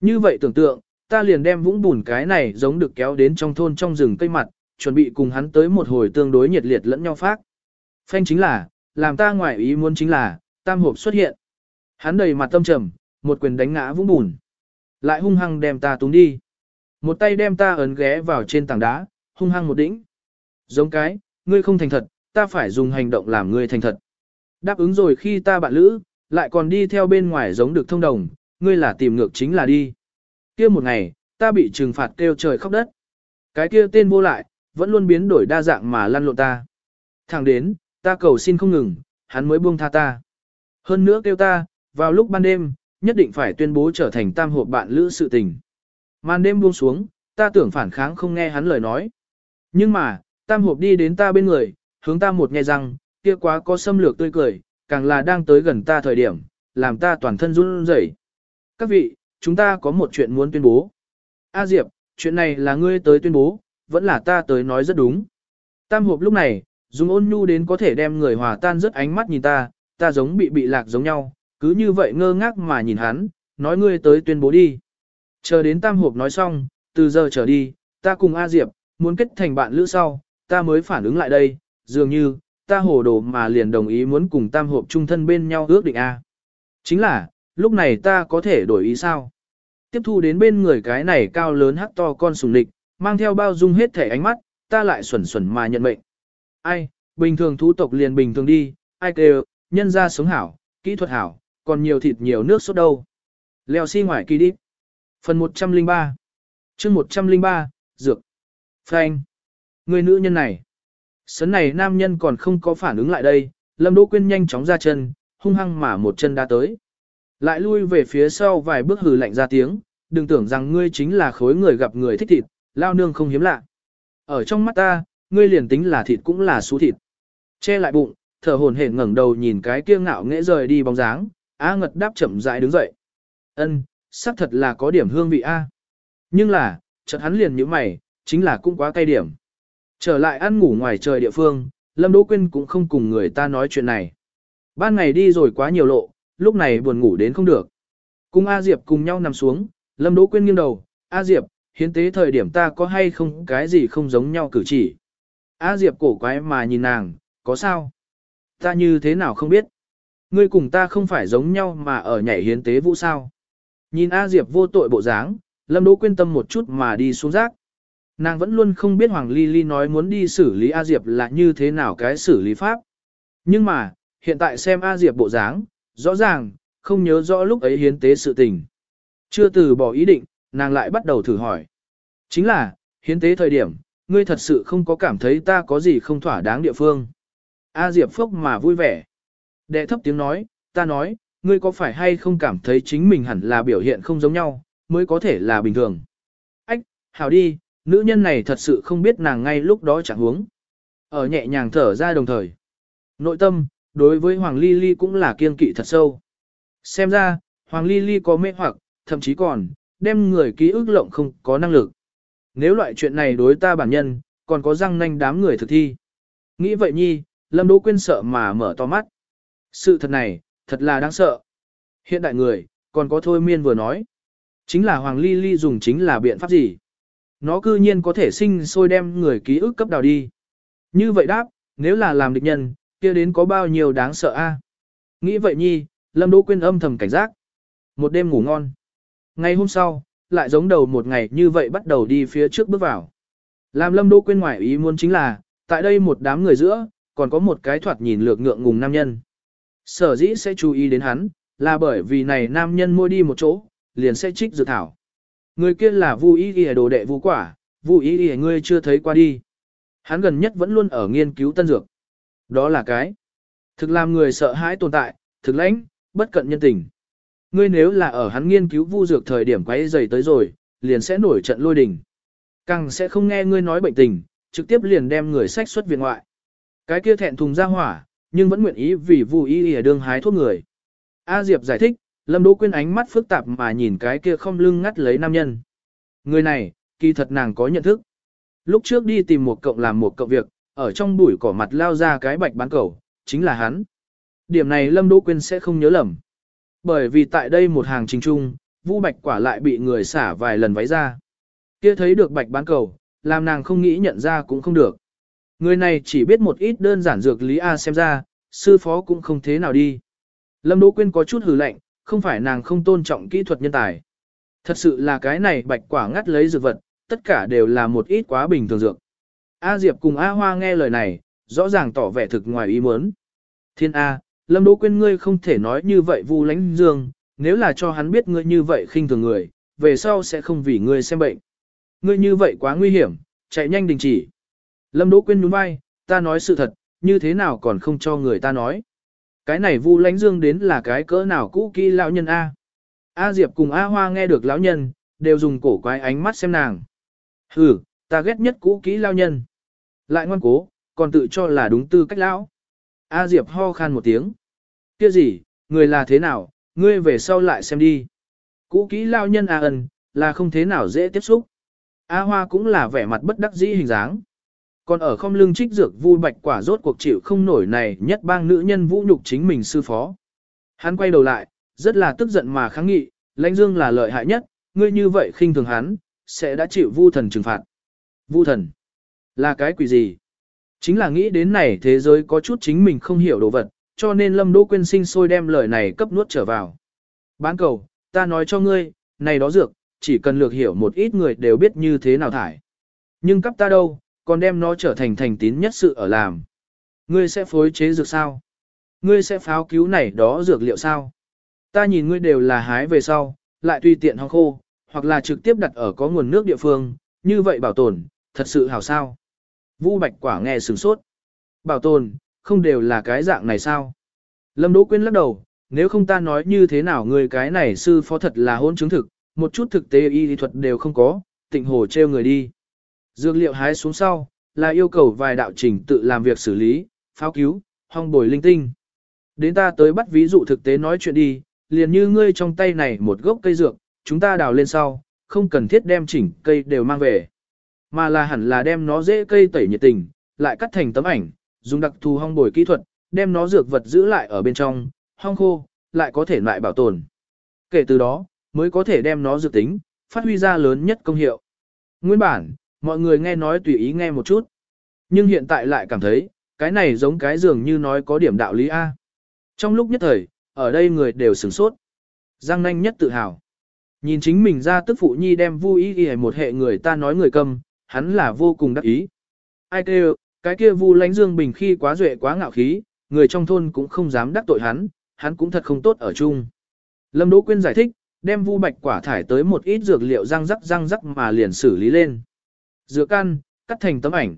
Như vậy tưởng tượng, ta liền đem vũng bùn cái này giống được kéo đến trong thôn trong rừng cây mặt, chuẩn bị cùng hắn tới một hồi tương đối nhiệt liệt lẫn nhau phát. Phanh chính là, làm ta ngoại ý muốn chính là, tam hộp xuất hiện. Hắn đầy mặt tâm trầm, một quyền đánh ngã vũng bùn. Lại hung hăng đem ta túng đi. Một tay đem ta ấn ghé vào trên tảng đá, hung hăng một đỉnh. Giống cái, ngươi không thành thật, ta phải dùng hành động làm ngươi thành thật. Đáp ứng rồi khi ta bạn lữ, lại còn đi theo bên ngoài giống được thông đồng, ngươi là tìm ngược chính là đi. kia một ngày, ta bị trừng phạt kêu trời khóc đất. Cái kia tên vô lại, vẫn luôn biến đổi đa dạng mà lăn lộn ta. Thẳng đến, ta cầu xin không ngừng, hắn mới buông tha ta. Hơn nữa kêu ta, vào lúc ban đêm, nhất định phải tuyên bố trở thành tam hộp bạn lữ sự tình. Màn đêm buông xuống, ta tưởng phản kháng không nghe hắn lời nói. Nhưng mà, tam hộp đi đến ta bên người, hướng ta một nghe rằng, kia quá có xâm lược tươi cười, càng là đang tới gần ta thời điểm, làm ta toàn thân run rẩy. Các vị, chúng ta có một chuyện muốn tuyên bố. A Diệp, chuyện này là ngươi tới tuyên bố, vẫn là ta tới nói rất đúng. Tam hộp lúc này, dùng ôn nhu đến có thể đem người hòa tan rất ánh mắt nhìn ta, ta giống bị bị lạc giống nhau, cứ như vậy ngơ ngác mà nhìn hắn, nói ngươi tới tuyên bố đi. Chờ đến tam hộp nói xong, từ giờ trở đi, ta cùng A Diệp, muốn kết thành bạn lữ sau, ta mới phản ứng lại đây, dường như, ta hồ đồ mà liền đồng ý muốn cùng tam hộp chung thân bên nhau ước định A. Chính là, lúc này ta có thể đổi ý sao? Tiếp thu đến bên người cái này cao lớn hắc to con sùng địch, mang theo bao dung hết thể ánh mắt, ta lại xuẩn xuẩn mà nhận mệnh. Ai, bình thường thú tộc liền bình thường đi, ai kêu, nhân ra sống hảo, kỹ thuật hảo, còn nhiều thịt nhiều nước sốt đâu. Leo xi si ngoài kỳ đi. Phần 103 chương 103, Dược. Frank. Người nữ nhân này. Sấn này nam nhân còn không có phản ứng lại đây, Lâm Đỗ Quyên nhanh chóng ra chân, hung hăng mà một chân đá tới. Lại lui về phía sau vài bước hừ lạnh ra tiếng, đừng tưởng rằng ngươi chính là khối người gặp người thích thịt, lao nương không hiếm lạ. Ở trong mắt ta, ngươi liền tính là thịt cũng là số thịt. Che lại bụng, thở hổn hển ngẩng đầu nhìn cái kia ngạo nghễ rời đi bóng dáng, A Ngật đáp chậm rãi đứng dậy. Ân, xác thật là có điểm hương vị A. Nhưng là, chợt hắn liền nhíu mày, chính là cũng quá cay điểm. Trở lại ăn ngủ ngoài trời địa phương, Lâm Đỗ Quyên cũng không cùng người ta nói chuyện này. Ban ngày đi rồi quá nhiều lộ, lúc này buồn ngủ đến không được. Cùng A Diệp cùng nhau nằm xuống, Lâm Đỗ Quyên nghiêng đầu, A Diệp, hiến tế thời điểm ta có hay không cái gì không giống nhau cử chỉ. A Diệp cổ quái mà nhìn nàng, có sao? Ta như thế nào không biết. Ngươi cùng ta không phải giống nhau mà ở nhảy hiến tế vũ sao. Nhìn A Diệp vô tội bộ dáng, Lâm Đỗ quyên tâm một chút mà đi xuống rác. Nàng vẫn luôn không biết Hoàng Ly Ly nói muốn đi xử lý A Diệp là như thế nào cái xử lý pháp. Nhưng mà, hiện tại xem A Diệp bộ dáng, rõ ràng, không nhớ rõ lúc ấy hiến tế sự tình. Chưa từ bỏ ý định, nàng lại bắt đầu thử hỏi. Chính là, hiến tế thời điểm, ngươi thật sự không có cảm thấy ta có gì không thỏa đáng địa phương. A Diệp phốc mà vui vẻ. Đệ thấp tiếng nói, ta nói, ngươi có phải hay không cảm thấy chính mình hẳn là biểu hiện không giống nhau, mới có thể là bình thường. Ách, hảo đi, nữ nhân này thật sự không biết nàng ngay lúc đó chẳng huống. Ở nhẹ nhàng thở ra đồng thời. Nội tâm, đối với Hoàng Ly Ly cũng là kiên kỵ thật sâu. Xem ra, Hoàng Ly Ly có mê hoặc, thậm chí còn, đem người ký ức lộng không có năng lực. Nếu loại chuyện này đối ta bản nhân, còn có răng nanh đám người thực thi. Nghĩ vậy nhi, Lâm Đỗ Quyên sợ mà mở to mắt. Sự thật này, thật là đáng sợ. Hiện đại người, còn có thôi miên vừa nói. Chính là Hoàng Ly Ly dùng chính là biện pháp gì? Nó cư nhiên có thể sinh sôi đem người ký ức cấp đào đi. Như vậy đáp, nếu là làm địch nhân, kia đến có bao nhiêu đáng sợ a? Nghĩ vậy nhi, Lâm Đỗ Quyên âm thầm cảnh giác. Một đêm ngủ ngon. Ngày hôm sau, lại giống đầu một ngày như vậy bắt đầu đi phía trước bước vào. Làm Lâm Đỗ Quyên ngoại ý muốn chính là, tại đây một đám người giữa, còn có một cái thoạt nhìn lược ngượng ngùng nam nhân. Sở dĩ sẽ chú ý đến hắn, là bởi vì này nam nhân mua đi một chỗ, liền sẽ trích dự thảo. Người kia là Vu Ý Y đồ đệ Vu Quả, Vu Ý Y ngươi chưa thấy qua đi. Hắn gần nhất vẫn luôn ở nghiên cứu tân dược. Đó là cái. Thực làm người sợ hãi tồn tại, thực lãnh, bất cận nhân tình. Ngươi nếu là ở hắn nghiên cứu vu dược thời điểm quấy dày tới rồi, liền sẽ nổi trận lôi đình. Càng sẽ không nghe ngươi nói bệnh tình, trực tiếp liền đem người sách xuất viện ngoại. Cái kia thẹn thùng ra hỏa, nhưng vẫn nguyện ý vì Vu Y Y đương hái thuốc người. A Diệp giải thích, Lâm Đỗ Quyên ánh mắt phức tạp mà nhìn cái kia không lưng ngắt lấy nam nhân. Người này, kỳ thật nàng có nhận thức. Lúc trước đi tìm một cộng làm một cộng việc, ở trong bụi cỏ mặt lao ra cái bạch bán cầu, chính là hắn. Điểm này Lâm Đỗ Quyên sẽ không nhớ lầm. Bởi vì tại đây một hàng trình trung, Vu Bạch quả lại bị người xả vài lần váy ra. Kia thấy được Bạch bán cầu, làm nàng không nghĩ nhận ra cũng không được. Người này chỉ biết một ít đơn giản dược lý A xem ra, sư phó cũng không thế nào đi. Lâm Đỗ Quyên có chút hừ lạnh, không phải nàng không tôn trọng kỹ thuật nhân tài. Thật sự là cái này bạch quả ngắt lấy dược vật, tất cả đều là một ít quá bình thường dược. A Diệp cùng A Hoa nghe lời này, rõ ràng tỏ vẻ thực ngoài ý muốn. Thiên A, Lâm Đỗ Quyên ngươi không thể nói như vậy vu lánh dương, nếu là cho hắn biết ngươi như vậy khinh thường người, về sau sẽ không vì ngươi xem bệnh. Ngươi như vậy quá nguy hiểm, chạy nhanh đình chỉ. Lâm Đỗ Quyên nhún vai, ta nói sự thật, như thế nào còn không cho người ta nói. Cái này Vu Lánh Dương đến là cái cỡ nào cũ kỹ lão nhân a. A Diệp cùng A Hoa nghe được lão nhân, đều dùng cổ quái ánh mắt xem nàng. Hừ, ta ghét nhất cũ kỹ lão nhân. Lại ngoan cố, còn tự cho là đúng tư cách lão. A Diệp ho khan một tiếng. Kia gì, người là thế nào, ngươi về sau lại xem đi. Cũ kỹ lão nhân A ẩn là không thế nào dễ tiếp xúc. A Hoa cũng là vẻ mặt bất đắc dĩ hình dáng. Còn ở không lưng trích dược vui bạch quả rốt cuộc chịu không nổi này nhất bang nữ nhân vũ nhục chính mình sư phó. Hắn quay đầu lại, rất là tức giận mà kháng nghị, lãnh dương là lợi hại nhất, ngươi như vậy khinh thường hắn, sẽ đã chịu vu thần trừng phạt. Vu thần, là cái quỷ gì? Chính là nghĩ đến này thế giới có chút chính mình không hiểu đồ vật, cho nên lâm đỗ quên sinh sôi đem lời này cấp nuốt trở vào. Bán cầu, ta nói cho ngươi, này đó dược, chỉ cần lược hiểu một ít người đều biết như thế nào thải. Nhưng cấp ta đâu, còn đem nó trở thành thành tín nhất sự ở làm. Ngươi sẽ phối chế dược sao? Ngươi sẽ pháo cứu này đó dược liệu sao? Ta nhìn ngươi đều là hái về sau, lại tùy tiện hong khô, hoặc là trực tiếp đặt ở có nguồn nước địa phương, như vậy bảo tồn, thật sự hảo sao. Vu Bạch Quả nghe sửng sốt. Bảo tồn, không đều là cái dạng này sao? Lâm Đỗ Quyên lắc đầu, nếu không ta nói như thế nào người cái này sư phó thật là hôn chứng thực, một chút thực tế y lý thuật đều không có, tịnh hồ treo người đi. Dược liệu hái xuống sau, là yêu cầu vài đạo trình tự làm việc xử lý, pháo cứu, hong bồi linh tinh. Đến ta tới bắt ví dụ thực tế nói chuyện đi, liền như ngươi trong tay này một gốc cây dược, chúng ta đào lên sau, không cần thiết đem chỉnh cây đều mang về. Mà là hẳn là đem nó dễ cây tẩy nhiệt tình, lại cắt thành tấm ảnh, dùng đặc thù hong bồi kỹ thuật, đem nó dược vật giữ lại ở bên trong, hong khô, lại có thể lại bảo tồn. Kể từ đó, mới có thể đem nó dược tính, phát huy ra lớn nhất công hiệu. Nguyên bản, mọi người nghe nói tùy ý nghe một chút. Nhưng hiện tại lại cảm thấy, cái này giống cái dường như nói có điểm đạo lý A. Trong lúc nhất thời, ở đây người đều sửng sốt. Giang nanh nhất tự hào. Nhìn chính mình ra tức phụ nhi đem vui ý ghi một hệ người ta nói người cầm, hắn là vô cùng đắc ý. Ai kêu, cái kia vu lánh dương bình khi quá duệ quá ngạo khí, người trong thôn cũng không dám đắc tội hắn, hắn cũng thật không tốt ở chung. Lâm Đỗ Quyên giải thích, đem vu bạch quả thải tới một ít dược liệu răng rắc răng rắc mà liền xử lý lên. Dược căn, cắt thành tấm ảnh.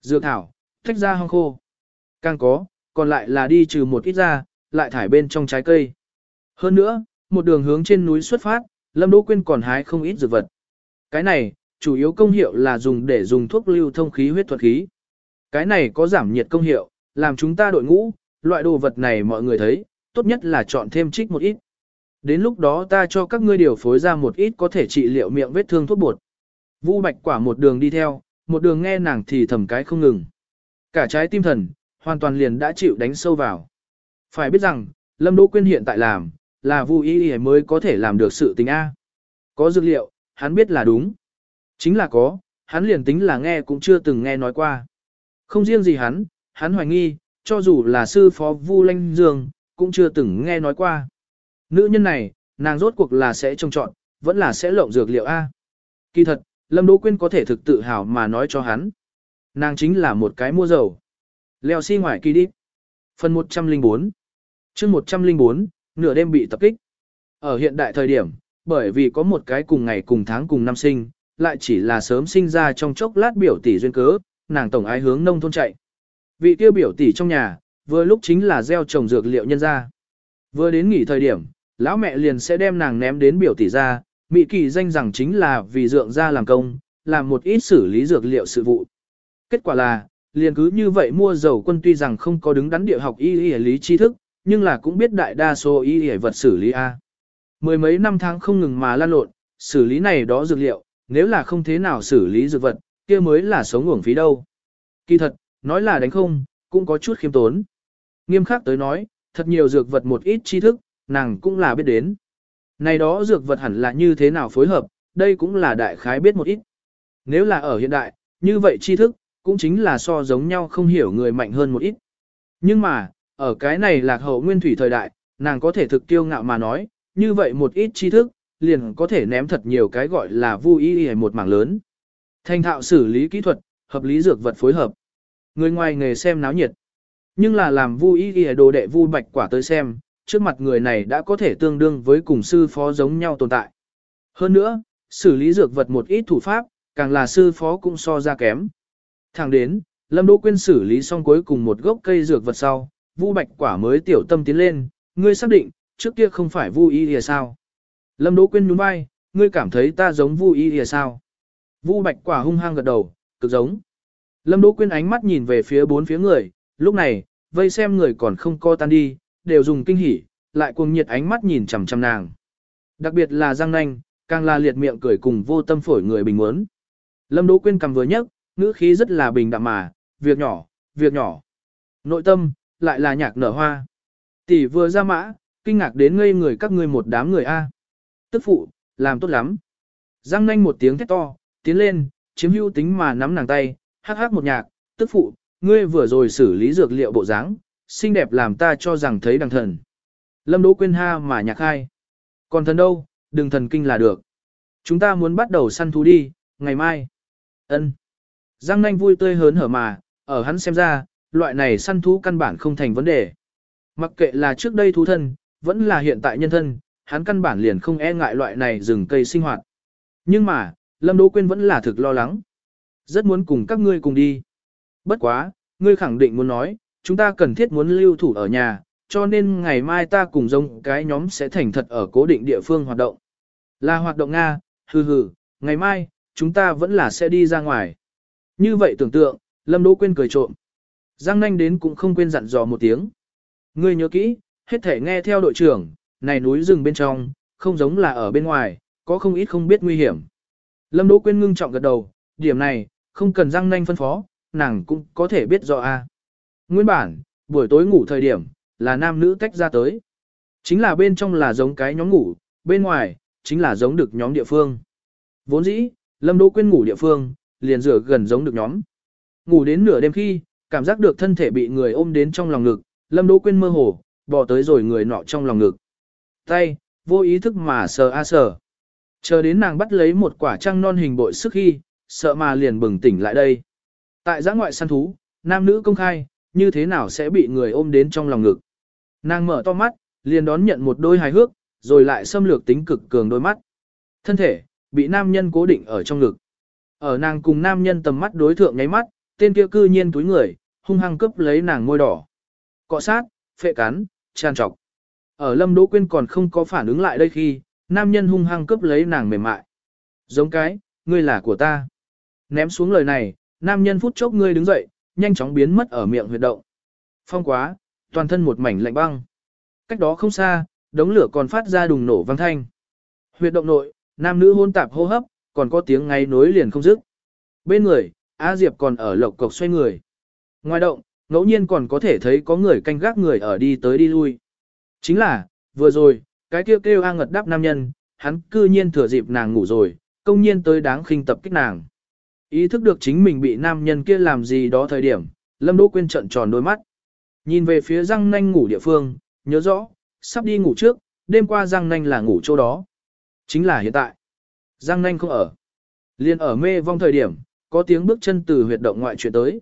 Dược thảo, tách ra hong khô. Càng có, còn lại là đi trừ một ít ra, lại thải bên trong trái cây. Hơn nữa, một đường hướng trên núi xuất phát, Lâm Đỗ Quyên còn hái không ít dược vật. Cái này, chủ yếu công hiệu là dùng để dùng thuốc lưu thông khí huyết thuật khí. Cái này có giảm nhiệt công hiệu, làm chúng ta đội ngũ, loại đồ vật này mọi người thấy, tốt nhất là chọn thêm trích một ít. Đến lúc đó ta cho các ngươi điều phối ra một ít có thể trị liệu miệng vết thương thuốc bột. Vu Bạch Quả một đường đi theo, một đường nghe nàng thì thầm cái không ngừng. Cả trái tim thần, hoàn toàn liền đã chịu đánh sâu vào. Phải biết rằng, Lâm Đỗ Quyên hiện tại làm, là Vu Y Y mới có thể làm được sự tình A. Có dược liệu, hắn biết là đúng. Chính là có, hắn liền tính là nghe cũng chưa từng nghe nói qua. Không riêng gì hắn, hắn hoài nghi, cho dù là sư phó Vu Lanh Dương, cũng chưa từng nghe nói qua. Nữ nhân này, nàng rốt cuộc là sẽ trông chọn, vẫn là sẽ lộng dược liệu A. Kỳ thật, Lâm Đỗ Quyên có thể thực tự hào mà nói cho hắn. Nàng chính là một cái mua dầu. Leo xi si ngoài kỳ đi. Phần 104 chương 104, nửa đêm bị tập kích. Ở hiện đại thời điểm, bởi vì có một cái cùng ngày cùng tháng cùng năm sinh, lại chỉ là sớm sinh ra trong chốc lát biểu tỷ duyên cớ, nàng tổng ái hướng nông thôn chạy. Vị tiêu biểu tỷ trong nhà, vừa lúc chính là gieo trồng dược liệu nhân ra. Vừa đến nghỉ thời điểm, lão mẹ liền sẽ đem nàng ném đến biểu tỷ ra, Mỹ kỳ danh rằng chính là vì dượng ra làm công, làm một ít xử lý dược liệu sự vụ. Kết quả là, liền cứ như vậy mua dầu quân tuy rằng không có đứng đắn địa học y y lý tri thức, nhưng là cũng biết đại đa số y y vật xử lý A. Mười mấy năm tháng không ngừng mà lan lộn, xử lý này đó dược liệu, nếu là không thế nào xử lý dược vật, kia mới là sống uổng phí đâu. Kỳ thật, nói là đánh không, cũng có chút khiêm tốn. Nghiêm khắc tới nói, thật nhiều dược vật một ít tri thức, nàng cũng là biết đến. Này đó dược vật hẳn là như thế nào phối hợp, đây cũng là đại khái biết một ít. Nếu là ở hiện đại, như vậy tri thức, cũng chính là so giống nhau không hiểu người mạnh hơn một ít. Nhưng mà, ở cái này lạc hậu nguyên thủy thời đại, nàng có thể thực tiêu ngạo mà nói, như vậy một ít tri thức, liền có thể ném thật nhiều cái gọi là vui y một mảng lớn. Thành thạo xử lý kỹ thuật, hợp lý dược vật phối hợp. Người ngoài nghề xem náo nhiệt. Nhưng là làm vui y đồ đệ vui bạch quả tới xem, trước mặt người này đã có thể tương đương với cùng sư phó giống nhau tồn tại. Hơn nữa, xử lý dược vật một ít thủ pháp, càng là sư phó cũng so ra kém. Thẳng đến, Lâm Đỗ Quyên xử lý xong cuối cùng một gốc cây dược vật sau, Vu Bạch Quả mới tiểu tâm tiến lên, ngươi xác định, trước kia không phải Vu Y Lìa sao? Lâm Đỗ Quyên nhún vai, ngươi cảm thấy ta giống Vu Y Lìa sao? Vu Bạch Quả hung hăng gật đầu, cực giống. Lâm Đỗ Quyên ánh mắt nhìn về phía bốn phía người, lúc này, vây xem người còn không co tan đi, đều dùng kinh hỉ, lại cuồng nhiệt ánh mắt nhìn chằm chằm nàng. Đặc biệt là Giang Nanh, càng là liệt miệng cười cùng vô tâm phổi người bình muốn. Lâm Đỗ Quyên cầm vừa nhấc, ngữ khí rất là bình đạm mà, việc nhỏ, việc nhỏ. Nội tâm, lại là nhạc nở hoa. Tỷ vừa ra mã, kinh ngạc đến ngây người các ngươi một đám người A. Tức phụ, làm tốt lắm. Giang nanh một tiếng thét to, tiến lên, chiếm hữu tính mà nắm nàng tay, hắc hắc một nhạc, tức phụ, ngươi vừa rồi xử lý dược liệu bộ dáng, xinh đẹp làm ta cho rằng thấy đằng thần. Lâm Đỗ Quyên ha mà nhạc hai. Còn thần đâu, đừng thần kinh là được. Chúng ta muốn bắt đầu săn thú đi, ngày mai. Ân. Giang nanh vui tươi hớn hở mà, ở hắn xem ra, loại này săn thú căn bản không thành vấn đề. Mặc kệ là trước đây thú thân, vẫn là hiện tại nhân thân, hắn căn bản liền không e ngại loại này rừng cây sinh hoạt. Nhưng mà, Lâm Đỗ Quyên vẫn là thực lo lắng. Rất muốn cùng các ngươi cùng đi. Bất quá, ngươi khẳng định muốn nói, chúng ta cần thiết muốn lưu thủ ở nhà, cho nên ngày mai ta cùng giống cái nhóm sẽ thành thật ở cố định địa phương hoạt động. Là hoạt động Nga, hừ hừ, ngày mai, chúng ta vẫn là sẽ đi ra ngoài. Như vậy tưởng tượng, Lâm Đỗ Quyên cười trộm. Giang nanh đến cũng không quên dặn dò một tiếng. Ngươi nhớ kỹ, hết thể nghe theo đội trưởng, này núi rừng bên trong, không giống là ở bên ngoài, có không ít không biết nguy hiểm. Lâm Đỗ Quyên ngưng trọng gật đầu, điểm này, không cần Giang nanh phân phó, nàng cũng có thể biết rõ a. Nguyên bản, buổi tối ngủ thời điểm, là nam nữ tách ra tới. Chính là bên trong là giống cái nhóm ngủ, bên ngoài, chính là giống được nhóm địa phương. Vốn dĩ, Lâm Đỗ Quyên ngủ địa phương, liền rửa gần giống được nhóm. Ngủ đến nửa đêm khi, cảm giác được thân thể bị người ôm đến trong lòng ngực, Lâm Đỗ Quyên mơ hồ, bò tới rồi người nọ trong lòng ngực. Tay, vô ý thức mà sờ a sờ. Chờ đến nàng bắt lấy một quả trăng non hình bội sức khi, sợ mà liền bừng tỉnh lại đây. Tại giã ngoại săn thú, nam nữ công khai, như thế nào sẽ bị người ôm đến trong lòng ngực. Nàng mở to mắt, liền đón nhận một đôi hài hước, rồi lại xâm lược tính cực cường đôi mắt. Thân thể, bị nam nhân cố định ở trong ngực. Ở nàng cùng nam nhân tầm mắt đối thượng nháy mắt, tên kia cư nhiên túi người, hung hăng cướp lấy nàng môi đỏ. Cọ sát, phệ cắn, tràn trọc. Ở Lâm Đỗ Quyên còn không có phản ứng lại đây khi, nam nhân hung hăng cướp lấy nàng mềm mại. Giống cái, ngươi là của ta. Ném xuống lời này, nam nhân phút chốc ngươi đứng dậy, nhanh chóng biến mất ở miệng huyệt động. Phong quá, toàn thân một mảnh lạnh băng. Cách đó không xa, đống lửa còn phát ra đùng nổ vang thanh. Huyệt động nội, nam nữ hôn tạp hô hấp, còn có tiếng ngay nối liền không dứt. Bên người, A Diệp còn ở lộc cộc xoay người. Ngoài động, ngẫu nhiên còn có thể thấy có người canh gác người ở đi tới đi lui. Chính là, vừa rồi, cái kêu kêu A ngật đáp nam nhân, hắn cư nhiên thừa dịp nàng ngủ rồi, công nhiên tới đáng khinh tập kích nàng. Ý thức được chính mình bị nam nhân kia làm gì đó thời điểm, Lâm Đỗ Quyên trợn tròn đôi mắt. Nhìn về phía răng nanh ngủ địa phương, nhớ rõ, sắp đi ngủ trước, đêm qua răng nanh là ngủ chỗ đó. Chính là hiện tại. Giang nanh không ở. Liên ở mê vong thời điểm, có tiếng bước chân từ huyệt động ngoại chuyển tới.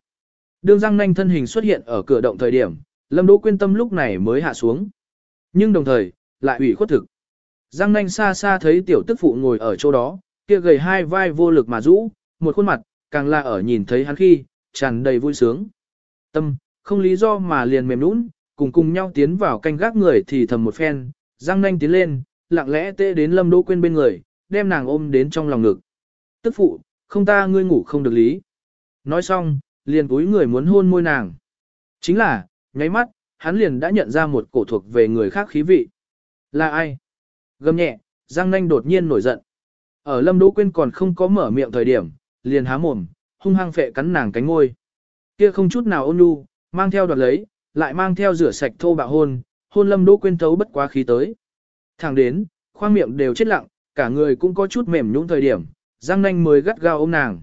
Đường Giang nanh thân hình xuất hiện ở cửa động thời điểm, Lâm Đỗ quyên tâm lúc này mới hạ xuống. Nhưng đồng thời, lại ủy khuất thực. Giang nanh xa xa thấy tiểu tức phụ ngồi ở chỗ đó, kia gầy hai vai vô lực mà rũ, một khuôn mặt, càng là ở nhìn thấy hắn khi, tràn đầy vui sướng. Tâm, không lý do mà liền mềm nũng, cùng cùng nhau tiến vào canh gác người thì thầm một phen, Giang nanh tiến lên, lặng lẽ tê đến Lâm Đỗ Quyên bên người, đem nàng ôm đến trong lòng ngực. Tức phụ, không ta ngươi ngủ không được lý. Nói xong, liền túi người muốn hôn môi nàng. Chính là, nháy mắt, hắn liền đã nhận ra một cổ thuộc về người khác khí vị. Là ai? Gầm nhẹ, Giang Nanh đột nhiên nổi giận. Ở Lâm Đỗ Quyên còn không có mở miệng thời điểm, liền há mồm, hung hăng phệ cắn nàng cánh ngôi. Kia không chút nào ôn nhu, mang theo đoạt lấy, lại mang theo rửa sạch thô bạo hôn, hôn lâm đỗ quên thấu bất quá khí tới. Thẳng đến, khoang miệng đều chết lặng, cả người cũng có chút mềm nhũn thời điểm, Giang Nanh mới gắt gao ôm nàng.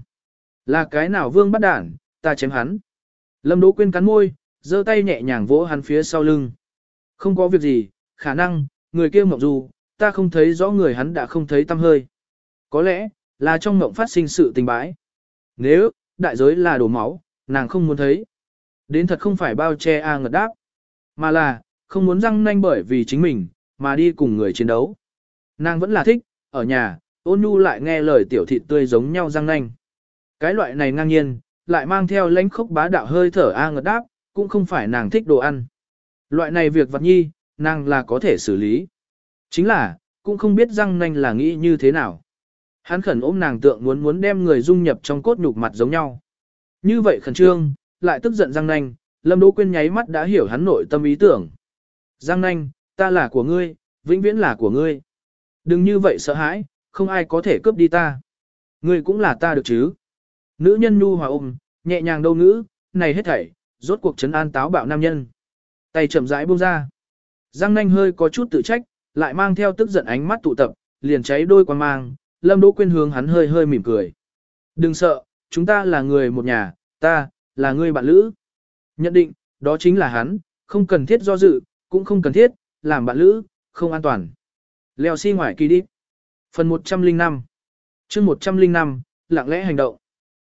Là cái nào vương bắt đản, ta chém hắn. Lâm Đỗ Quyên cắn môi, giơ tay nhẹ nhàng vỗ hắn phía sau lưng. Không có việc gì, khả năng, người kia mộng dù, ta không thấy rõ người hắn đã không thấy tâm hơi. Có lẽ, là trong mộng phát sinh sự tình bãi. Nếu, đại giới là đổ máu, nàng không muốn thấy. Đến thật không phải bao che A ngật đáp, mà là, không muốn răng nanh bởi vì chính mình, mà đi cùng người chiến đấu. Nàng vẫn là thích, ở nhà, ôn nhu lại nghe lời tiểu thịt tươi giống nhau răng nanh. Cái loại này ngang nhiên, lại mang theo lãnh khốc bá đạo hơi thở A ngật đáp, cũng không phải nàng thích đồ ăn. Loại này việc vật nhi, nàng là có thể xử lý. Chính là, cũng không biết răng nanh là nghĩ như thế nào. Hắn khẩn ôm nàng tượng muốn muốn đem người dung nhập trong cốt nhục mặt giống nhau. Như vậy khẩn trương, lại tức giận Giang nanh, Lâm Đỗ Quyên nháy mắt đã hiểu hắn nội tâm ý tưởng. Giang nanh, ta là của ngươi, vĩnh viễn là của ngươi. Đừng như vậy sợ hãi, không ai có thể cướp đi ta. Ngươi cũng là ta được chứ. Nữ nhân nhu hòa ôm, nhẹ nhàng đâu ngữ, này hết thảy, rốt cuộc chấn an táo bạo nam nhân. Tay chậm rãi buông ra. Giang nanh hơi có chút tự trách, lại mang theo tức giận ánh mắt tụ tập, liền cháy đôi quan mang, lâm đỗ Quyên hướng hắn hơi hơi mỉm cười. Đừng sợ, chúng ta là người một nhà, ta, là người bạn lữ. Nhận định, đó chính là hắn, không cần thiết do dự, cũng không cần thiết, làm bạn lữ, không an toàn. Leo xi si ngoài kỳ đi. Phần 105 chương 105, lặng lẽ hành động.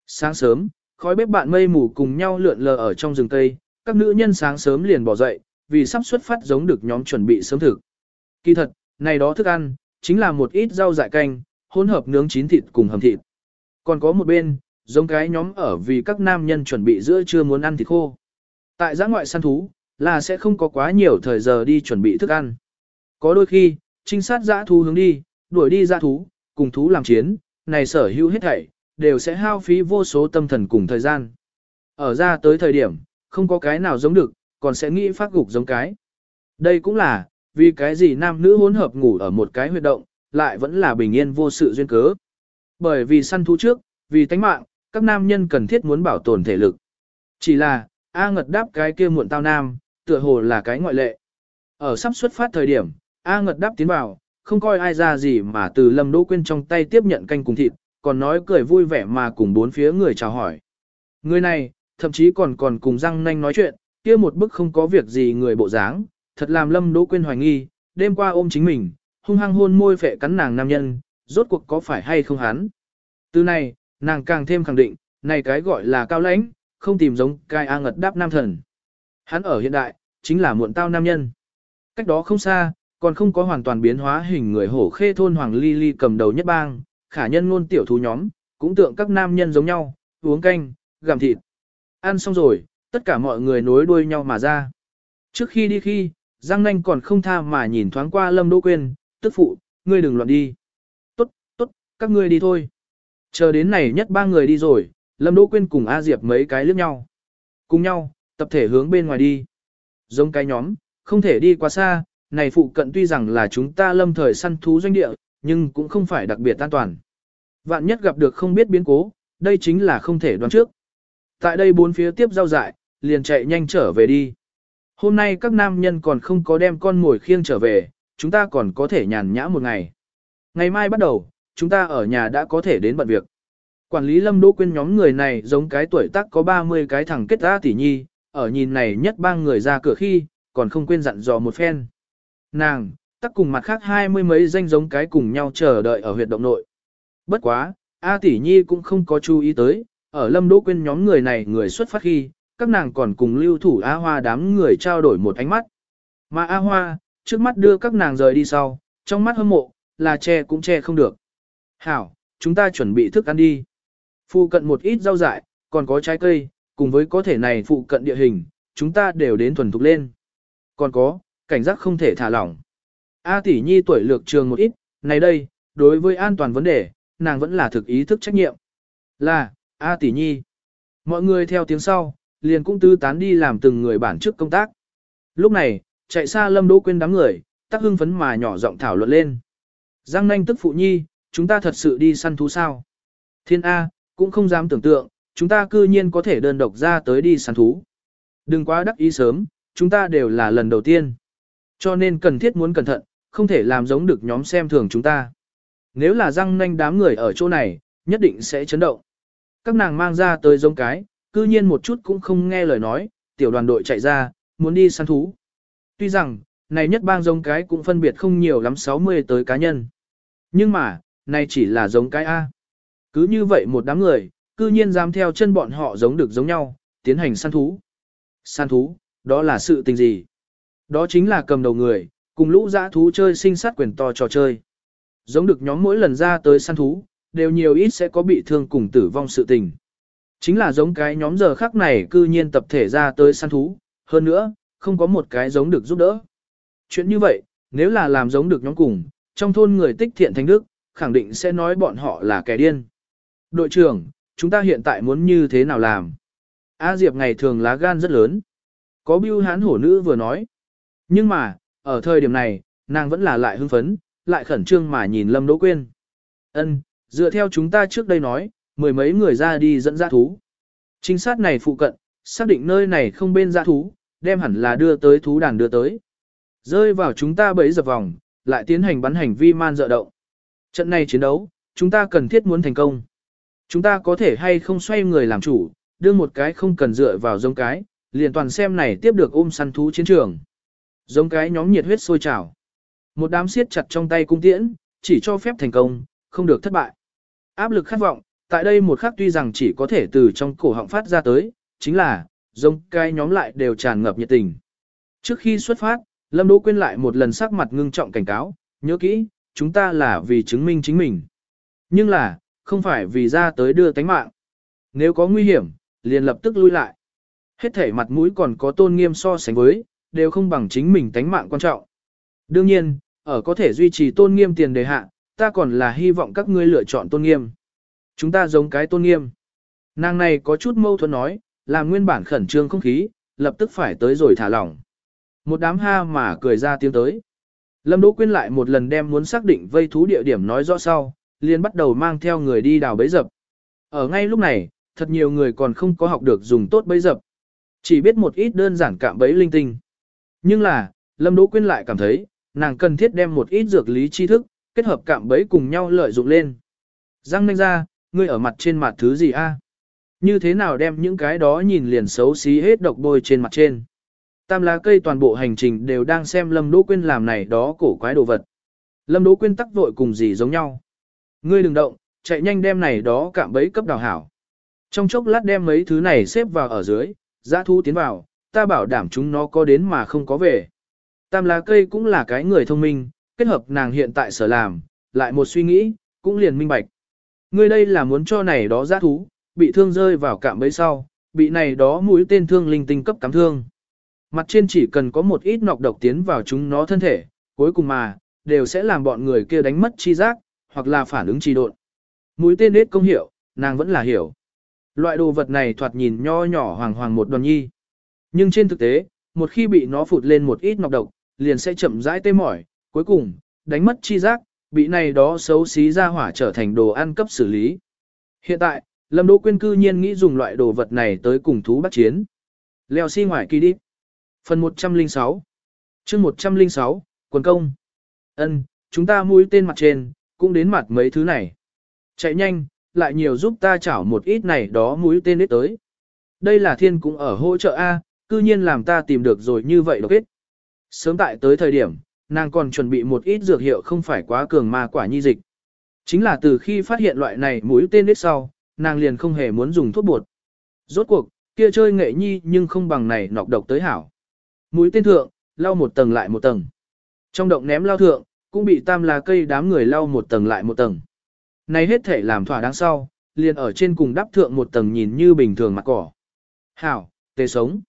Sáng sớm, khói bếp bạn mây mù cùng nhau lượn lờ ở trong rừng cây, các nữ nhân sáng sớm liền bỏ dậy, vì sắp xuất phát giống được nhóm chuẩn bị sớm thực. Kỳ thật, này đó thức ăn, chính là một ít rau dại canh, hỗn hợp nướng chín thịt cùng hầm thịt. Còn có một bên, giống cái nhóm ở vì các nam nhân chuẩn bị giữa trưa muốn ăn thịt khô. Tại giã ngoại săn thú, là sẽ không có quá nhiều thời giờ đi chuẩn bị thức ăn. Có đôi khi, trinh sát giã thú hướng đi, đuổi đi giã thú, cùng thú làm chiến, này sở hữu hết thảy, đều sẽ hao phí vô số tâm thần cùng thời gian. Ở ra tới thời điểm, không có cái nào giống được, còn sẽ nghĩ phát gục giống cái. Đây cũng là, vì cái gì nam nữ hỗn hợp ngủ ở một cái huyệt động, lại vẫn là bình yên vô sự duyên cớ. Bởi vì săn thú trước, vì tánh mạng, các nam nhân cần thiết muốn bảo tồn thể lực. Chỉ là, A ngật đáp cái kia muộn tao nam, tựa hồ là cái ngoại lệ. Ở sắp xuất phát thời điểm, A ngật đáp tiến vào, không coi ai ra gì mà từ lâm đỗ quên trong tay tiếp nhận canh cùng thịt, còn nói cười vui vẻ mà cùng bốn phía người chào hỏi. Người này, thậm chí còn còn cùng răng nanh nói chuyện, kia một bức không có việc gì người bộ dáng, thật làm lâm đỗ quên hoài nghi, đêm qua ôm chính mình, hung hăng hôn môi phệ cắn nàng nam nhân, rốt cuộc có phải hay không hắn. Từ này, nàng càng thêm khẳng định, này cái gọi là cao lãnh, không tìm giống cai A ngật đáp nam thần. Hắn ở hiện đại, chính là muộn tao nam nhân. Cách đó không xa, còn không có hoàn toàn biến hóa hình người hổ khê thôn Hoàng Ly Ly cầm đầu nhất bang, khả nhân ngôn tiểu thú nhóm, cũng tượng các nam nhân giống nhau, uống canh, gặm thịt. Ăn xong rồi, tất cả mọi người nối đuôi nhau mà ra. Trước khi đi khi, Giang Nanh còn không tha mà nhìn thoáng qua Lâm Đỗ Quyên, tức phụ, ngươi đừng loạn đi. Tốt, tốt, các ngươi đi thôi. Chờ đến này nhất ba người đi rồi, Lâm Đỗ Quyên cùng A Diệp mấy cái liếc nhau. Cùng nhau, tập thể hướng bên ngoài đi. Giống cái nhóm, không thể đi quá xa, này phụ cận tuy rằng là chúng ta lâm thời săn thú doanh địa, nhưng cũng không phải đặc biệt an toàn. Vạn nhất gặp được không biết biến cố, đây chính là không thể đoán trước. Tại đây bốn phía tiếp giao dại, liền chạy nhanh trở về đi. Hôm nay các nam nhân còn không có đem con mồi khiêng trở về, chúng ta còn có thể nhàn nhã một ngày. Ngày mai bắt đầu, chúng ta ở nhà đã có thể đến bận việc. Quản lý Lâm Đỗ Quyên nhóm người này giống cái tuổi tác có 30 cái thằng kết ra tỉ nhi, ở nhìn này nhất ba người ra cửa khi, còn không quên dặn dò một phen. Nàng, tắc cùng mặt khác hai mươi mấy danh giống cái cùng nhau chờ đợi ở huyệt động nội. Bất quá, A tỷ nhi cũng không có chú ý tới, ở Lâm Đỗ Quyên nhóm người này người xuất phát khi, các nàng còn cùng lưu thủ A Hoa đám người trao đổi một ánh mắt. Mà A Hoa, trước mắt đưa các nàng rời đi sau, trong mắt hâm mộ, là che cũng che không được. Hảo, chúng ta chuẩn bị thức ăn đi. Phụ cận một ít rau dại, còn có trái cây, cùng với có thể này phụ cận địa hình, chúng ta đều đến thuần thục lên. Còn có, cảnh giác không thể thả lỏng. A tỷ nhi tuổi lược trường một ít, này đây, đối với an toàn vấn đề, nàng vẫn là thực ý thức trách nhiệm. Là, A tỷ nhi. Mọi người theo tiếng sau, liền cũng tư tán đi làm từng người bản chức công tác. Lúc này, chạy xa lâm đỗ quên đám người, tắc hưng phấn mà nhỏ giọng thảo luận lên. Giang nanh tức phụ nhi, chúng ta thật sự đi săn thú sao? Thiên A, cũng không dám tưởng tượng, chúng ta cư nhiên có thể đơn độc ra tới đi săn thú. Đừng quá đắc ý sớm, chúng ta đều là lần đầu tiên. Cho nên cần thiết muốn cẩn thận, không thể làm giống được nhóm xem thường chúng ta. Nếu là răng nanh đám người ở chỗ này, nhất định sẽ chấn động. Các nàng mang ra tới giống cái, cư nhiên một chút cũng không nghe lời nói, tiểu đoàn đội chạy ra, muốn đi săn thú. Tuy rằng, này nhất bang giống cái cũng phân biệt không nhiều lắm 60 tới cá nhân. Nhưng mà, này chỉ là giống cái A. Cứ như vậy một đám người, cư nhiên dám theo chân bọn họ giống được giống nhau, tiến hành săn thú. Săn thú, đó là sự tình gì? Đó chính là cầm đầu người, cùng lũ dã thú chơi sinh sát quyền to trò chơi. Giống được nhóm mỗi lần ra tới săn thú, đều nhiều ít sẽ có bị thương cùng tử vong sự tình. Chính là giống cái nhóm giờ khác này cư nhiên tập thể ra tới săn thú, hơn nữa, không có một cái giống được giúp đỡ. Chuyện như vậy, nếu là làm giống được nhóm cùng, trong thôn người tích thiện thành đức, khẳng định sẽ nói bọn họ là kẻ điên. Đội trưởng, chúng ta hiện tại muốn như thế nào làm? A Diệp ngày thường lá gan rất lớn. Có bưu hán hổ nữ vừa nói. Nhưng mà, ở thời điểm này, nàng vẫn là lại hưng phấn, lại khẩn trương mà nhìn Lâm Đỗ Quyên. Ân, dựa theo chúng ta trước đây nói, mười mấy người ra đi dẫn dã thú. Trinh sát này phụ cận, xác định nơi này không bên dã thú, đem hẳn là đưa tới thú đàn đưa tới. Rơi vào chúng ta bấy dập vòng, lại tiến hành bắn hành vi man dợ động. Trận này chiến đấu, chúng ta cần thiết muốn thành công. Chúng ta có thể hay không xoay người làm chủ, đưa một cái không cần dựa vào giống cái, liền toàn xem này tiếp được ôm săn thú chiến trường. Giống cái nhóm nhiệt huyết sôi trào. Một đám siết chặt trong tay cung tiễn, chỉ cho phép thành công, không được thất bại. Áp lực khát vọng, tại đây một khắc tuy rằng chỉ có thể từ trong cổ họng phát ra tới, chính là, giống cái nhóm lại đều tràn ngập nhiệt tình. Trước khi xuất phát, Lâm Đỗ Quyên lại một lần sắc mặt ngưng trọng cảnh cáo, nhớ kỹ, chúng ta là vì chứng minh chính mình. Nhưng là, không phải vì ra tới đưa tánh mạng. Nếu có nguy hiểm, liền lập tức lui lại. Hết thể mặt mũi còn có tôn nghiêm so sánh với, đều không bằng chính mình tánh mạng quan trọng. Đương nhiên, ở có thể duy trì tôn nghiêm tiền đề hạ, ta còn là hy vọng các ngươi lựa chọn tôn nghiêm. Chúng ta giống cái tôn nghiêm. Nàng này có chút mâu thuẫn nói, làm nguyên bản khẩn trương không khí, lập tức phải tới rồi thả lỏng. Một đám ha mà cười ra tiếng tới. Lâm Đỗ Quyên lại một lần đem muốn xác định vây thú địa điểm nói rõ sau, liền bắt đầu mang theo người đi đào bẫy dập. Ở ngay lúc này, thật nhiều người còn không có học được dùng tốt bẫy dập. Chỉ biết một ít đơn giản cạm bẫy linh tinh. Nhưng là, Lâm Đỗ Quyên lại cảm thấy, nàng cần thiết đem một ít dược lý tri thức, kết hợp cạm bẫy cùng nhau lợi dụng lên. Giang nanh ra, ngươi ở mặt trên mặt thứ gì a? Như thế nào đem những cái đó nhìn liền xấu xí hết độc bôi trên mặt trên. Tam lá cây toàn bộ hành trình đều đang xem Lâm Đỗ Quyên làm này đó cổ quái đồ vật. Lâm Đỗ Quyên tắc vội cùng gì giống nhau. Ngươi đừng động, chạy nhanh đem này đó cạm bẫy cấp đào hảo. Trong chốc lát đem mấy thứ này xếp vào ở dưới, giã thu tiến vào, ta bảo đảm chúng nó có đến mà không có về. Tam lá cây cũng là cái người thông minh, kết hợp nàng hiện tại sở làm, lại một suy nghĩ, cũng liền minh bạch. Ngươi đây là muốn cho này đó giã thú, bị thương rơi vào cạm bẫy sau, bị này đó mũi tên thương linh tinh cấp cắm thương. Mặt trên chỉ cần có một ít nọc độc tiến vào chúng nó thân thể, cuối cùng mà, đều sẽ làm bọn người kia đánh mất chi giác, hoặc là phản ứng trì độn. Mũi tên hết công hiệu, nàng vẫn là hiểu. Loại đồ vật này thoạt nhìn nho nhỏ hoàng hoàng một đoàn nhi. Nhưng trên thực tế, một khi bị nó phụt lên một ít nọc độc, liền sẽ chậm rãi tê mỏi, cuối cùng, đánh mất chi giác, bị này đó xấu xí ra hỏa trở thành đồ ăn cấp xử lý. Hiện tại, Lâm Đỗ Quyên cư nhiên nghĩ dùng loại đồ vật này tới cùng thú bắt chiến. Leo xi si ngoài kỳ đi. Phần 106 chương 106, quần công. ân chúng ta mũi tên mặt trên, cũng đến mặt mấy thứ này. Chạy nhanh, lại nhiều giúp ta chảo một ít này đó mũi tên ít tới. Đây là thiên cũng ở hỗ trợ A, cư nhiên làm ta tìm được rồi như vậy độc ít. Sớm tại tới thời điểm, nàng còn chuẩn bị một ít dược hiệu không phải quá cường ma quả nhi dịch. Chính là từ khi phát hiện loại này mũi tên ít sau, nàng liền không hề muốn dùng thuốc bột. Rốt cuộc, kia chơi nghệ nhi nhưng không bằng này nọc độc tới hảo. Mũi tên thượng, lau một tầng lại một tầng. Trong động ném lao thượng, cũng bị tam lá cây đám người lau một tầng lại một tầng. Này hết thể làm thỏa đáng sau, liền ở trên cùng đắp thượng một tầng nhìn như bình thường mặt cỏ. Hảo, tê sống.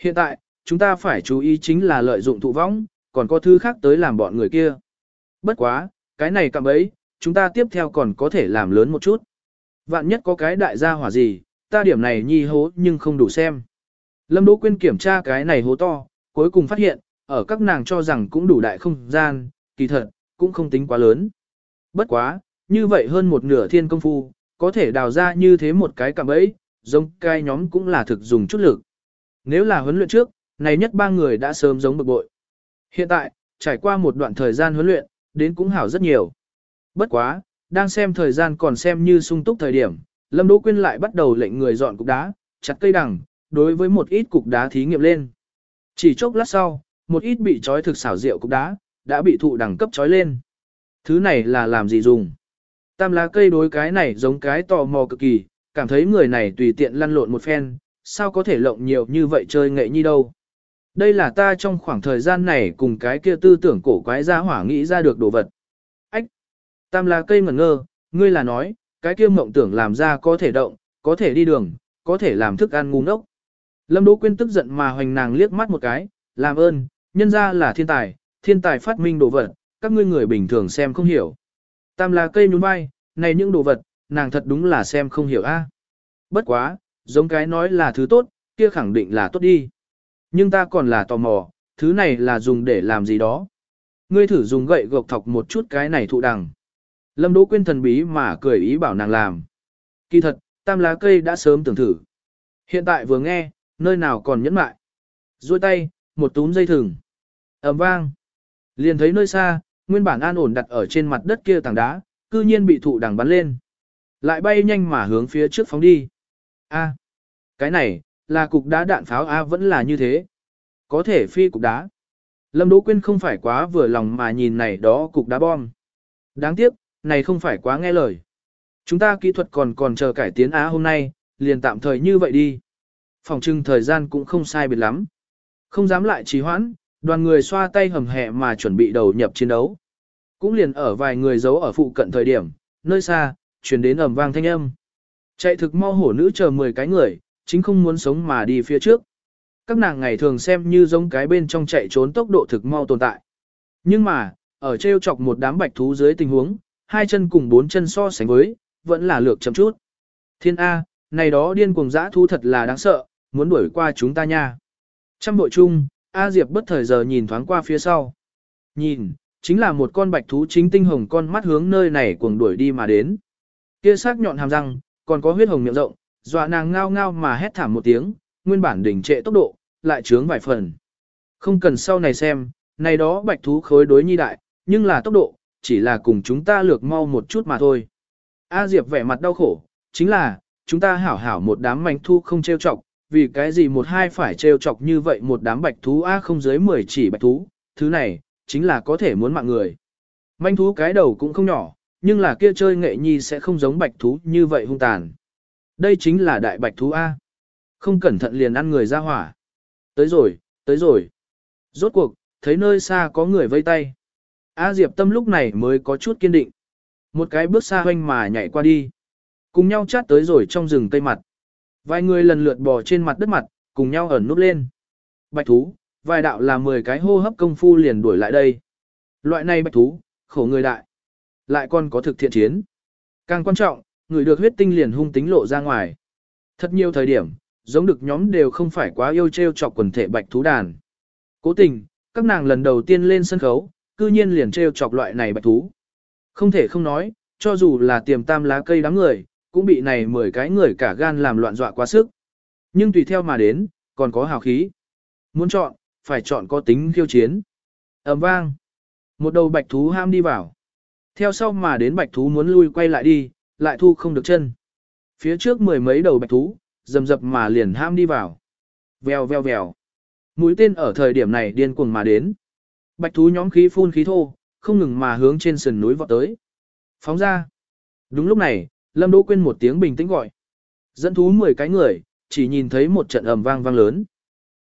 Hiện tại, chúng ta phải chú ý chính là lợi dụng thụ vong, còn có thứ khác tới làm bọn người kia. Bất quá, cái này cạm ấy, chúng ta tiếp theo còn có thể làm lớn một chút. Vạn nhất có cái đại gia hỏa gì, ta điểm này nhi hố nhưng không đủ xem. Lâm Đỗ Quyên kiểm tra cái này hố to, cuối cùng phát hiện, ở các nàng cho rằng cũng đủ đại không gian, kỳ thật, cũng không tính quá lớn. Bất quá, như vậy hơn một nửa thiên công phu, có thể đào ra như thế một cái cạm bẫy, giống cái nhóm cũng là thực dùng chút lực. Nếu là huấn luyện trước, này nhất ba người đã sớm giống bực bội. Hiện tại, trải qua một đoạn thời gian huấn luyện, đến cũng hảo rất nhiều. Bất quá, đang xem thời gian còn xem như sung túc thời điểm, Lâm Đỗ Quyên lại bắt đầu lệnh người dọn cục đá, chặt cây đằng, đối với một ít cục đá thí nghiệm lên. Chỉ chốc lát sau, một ít bị trói thực xảo rượu cục đá, đã bị thụ đẳng cấp trói lên. Thứ này là làm gì dùng? Tam lá cây đối cái này giống cái tò mò cực kỳ, cảm thấy người này tùy tiện lăn lộn một phen, sao có thể lộng nhiều như vậy chơi nghệ nhi đâu. Đây là ta trong khoảng thời gian này cùng cái kia tư tưởng cổ quái ra hỏa nghĩ ra được đồ vật. Tam lá cây ngẩn ngơ, ngươi là nói, cái kia mộng tưởng làm ra có thể động, có thể đi đường, có thể làm thức ăn ngu ngốc. Lâm Đỗ Quyên tức giận mà hoành nàng liếc mắt một cái, làm ơn, nhân ra là thiên tài, thiên tài phát minh đồ vật, các ngươi người bình thường xem không hiểu. Tam là cây nhún vai, này những đồ vật, nàng thật đúng là xem không hiểu a. À? Bất quá, giống cái nói là thứ tốt, kia khẳng định là tốt đi. Nhưng ta còn là tò mò, thứ này là dùng để làm gì đó. Ngươi thử dùng gậy gộc thọc một chút cái này thụ đằng. Lâm Đỗ Quyên thần bí mà cười ý bảo nàng làm. Kỳ thật, tam lá cây đã sớm tưởng thử. Hiện tại vừa nghe, nơi nào còn nhẫn mại. Rồi tay, một túm dây thừng. ầm vang. Liền thấy nơi xa, nguyên bản an ổn đặt ở trên mặt đất kia tảng đá, cư nhiên bị thụ đằng bắn lên. Lại bay nhanh mà hướng phía trước phóng đi. A, cái này, là cục đá đạn pháo A vẫn là như thế. Có thể phi cục đá. Lâm Đỗ Quyên không phải quá vừa lòng mà nhìn này đó cục đá bom. Đáng tiếc, này không phải quá nghe lời. Chúng ta kỹ thuật còn còn chờ cải tiến Á hôm nay, liền tạm thời như vậy đi. Phòng trưng thời gian cũng không sai biệt lắm. Không dám lại trì hoãn, đoàn người xoa tay hầm hẹ mà chuẩn bị đầu nhập chiến đấu. Cũng liền ở vài người giấu ở phụ cận thời điểm, nơi xa, chuyển đến ầm vang thanh âm. Chạy thực mau hổ nữ chờ 10 cái người, chính không muốn sống mà đi phía trước. Các nàng ngày thường xem như giống cái bên trong chạy trốn tốc độ thực mau tồn tại. Nhưng mà, ở treo chọc một đám bạch thú dưới tình huống, hai chân cùng bốn chân so sánh với, vẫn là lược chậm chút. Thiên A, này đó điên cuồng dã thu thật là đáng sợ, muốn đuổi qua chúng ta nha. Trăm bội chung, A Diệp bất thời giờ nhìn thoáng qua phía sau. Nhìn, chính là một con bạch thú chính tinh hồng con mắt hướng nơi này cuồng đuổi đi mà đến. Kia sắc nhọn hàm răng, còn có huyết hồng miệng rộng, dọa nàng ngao ngao mà hét thảm một tiếng, nguyên bản đỉnh trệ tốc độ, lại trướng vài phần. Không cần sau này xem, này đó bạch thú khối đối nhi đại, nhưng là tốc độ, chỉ là cùng chúng ta lược mau một chút mà thôi. A Diệp vẻ mặt đau khổ, chính là, chúng ta hảo hảo một đám manh thu không trêu chọc, vì cái gì một hai phải trêu chọc như vậy một đám bạch thú A không dưới 10 chỉ bạch thú, thứ này, chính là có thể muốn mạng người. Manh thú cái đầu cũng không nhỏ, nhưng là kia chơi nghệ nhi sẽ không giống bạch thú như vậy hung tàn. Đây chính là đại bạch thú A. Không cẩn thận liền ăn người ra hỏa. Tới rồi, tới rồi. Rốt cuộc, thấy nơi xa có người vây tay. A Diệp Tâm lúc này mới có chút kiên định. Một cái bước xa hoanh mà nhảy qua đi. Cùng nhau chát tới rồi trong rừng cây mặt. Vài người lần lượt bò trên mặt đất mặt, cùng nhau ẩn núp lên. Bạch thú, vài đạo là 10 cái hô hấp công phu liền đuổi lại đây. Loại này bạch thú, khổ người đại. Lại còn có thực thiện chiến. Càng quan trọng, người được huyết tinh liền hung tính lộ ra ngoài. Thật nhiều thời điểm, giống được nhóm đều không phải quá yêu treo chọc quần thể bạch thú đàn. Cố tình, các nàng lần đầu tiên lên sân khấu, cư nhiên liền treo chọc loại này bạch thú. Không thể không nói, cho dù là tiềm tam lá cây đám người, cũng bị này mười cái người cả gan làm loạn dọa quá sức. Nhưng tùy theo mà đến, còn có hào khí. Muốn chọn, phải chọn có tính khiêu chiến. ầm vang. Một đầu bạch thú ham đi vào. Theo sau mà đến bạch thú muốn lui quay lại đi, lại thu không được chân. Phía trước mười mấy đầu bạch thú, dầm dập mà liền ham đi vào. Vèo vèo vèo. Mũi tên ở thời điểm này điên cuồng mà đến. Bạch thú nhóm khí phun khí thô, không ngừng mà hướng trên sườn núi vọt tới. Phóng ra. Đúng lúc này, Lâm Đỗ Quyên một tiếng bình tĩnh gọi. Dẫn thú 10 cái người, chỉ nhìn thấy một trận ầm vang vang lớn.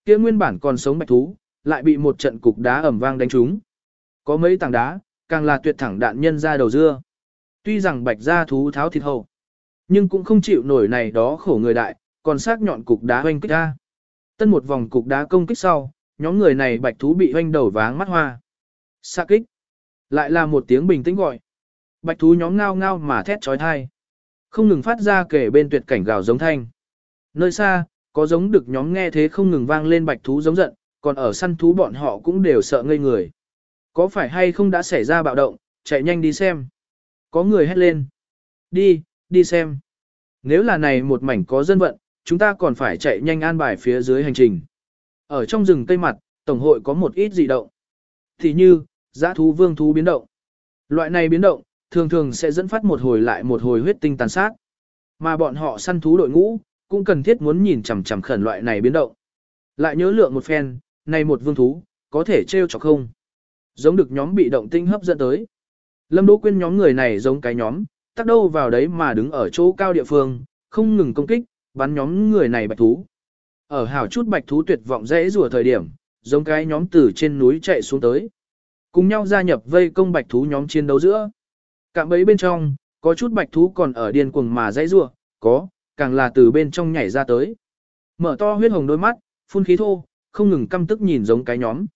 Kia nguyên bản còn sống bạch thú, lại bị một trận cục đá ầm vang đánh trúng. Có mấy tảng đá, càng là tuyệt thẳng đạn nhân ra đầu dưa. Tuy rằng bạch gia thú tháo thịt hầu, nhưng cũng không chịu nổi này đó khổ người đại, còn sắc nhọn cục đá hoanh kích ra. Tân một vòng cục đá công kích sau, nhóm người này bạch thú bị hoanh đầu váng mắt hoa. xa kích. Lại là một tiếng bình tĩnh gọi. Bạch thú nhóm ngao ngao mà thét trói thai. Không ngừng phát ra kể bên tuyệt cảnh gào giống thanh. Nơi xa, có giống được nhóm nghe thế không ngừng vang lên bạch thú giống giận, còn ở săn thú bọn họ cũng đều sợ ngây người. Có phải hay không đã xảy ra bạo động, chạy nhanh đi xem. Có người hét lên. Đi, đi xem. Nếu là này một mảnh có dân vận, chúng ta còn phải chạy nhanh an bài phía dưới hành trình. Ở trong rừng cây mặt, Tổng hội có một ít dị động. Thì như, giã thú vương thú biến động. Loại này biến động, thường thường sẽ dẫn phát một hồi lại một hồi huyết tinh tàn sát. Mà bọn họ săn thú đội ngũ, cũng cần thiết muốn nhìn chằm chằm khẩn loại này biến động. Lại nhớ lượng một phen, này một vương thú, có thể trêu chọc không. Giống được nhóm bị động tinh hấp dẫn tới. Lâm Đỗ Quyên nhóm người này giống cái nhóm, tắc đâu vào đấy mà đứng ở chỗ cao địa phương, không ngừng công kích, bắn nhóm người này bạch thú. Ở hảo chút bạch thú tuyệt vọng dễ rùa thời điểm, giống cái nhóm từ trên núi chạy xuống tới. Cùng nhau gia nhập vây công bạch thú nhóm chiến đấu giữa. Cạm bấy bên trong, có chút bạch thú còn ở điên cuồng mà dãy rùa, có, càng là từ bên trong nhảy ra tới. Mở to huyết hồng đôi mắt, phun khí thô, không ngừng căm tức nhìn giống cái nhóm.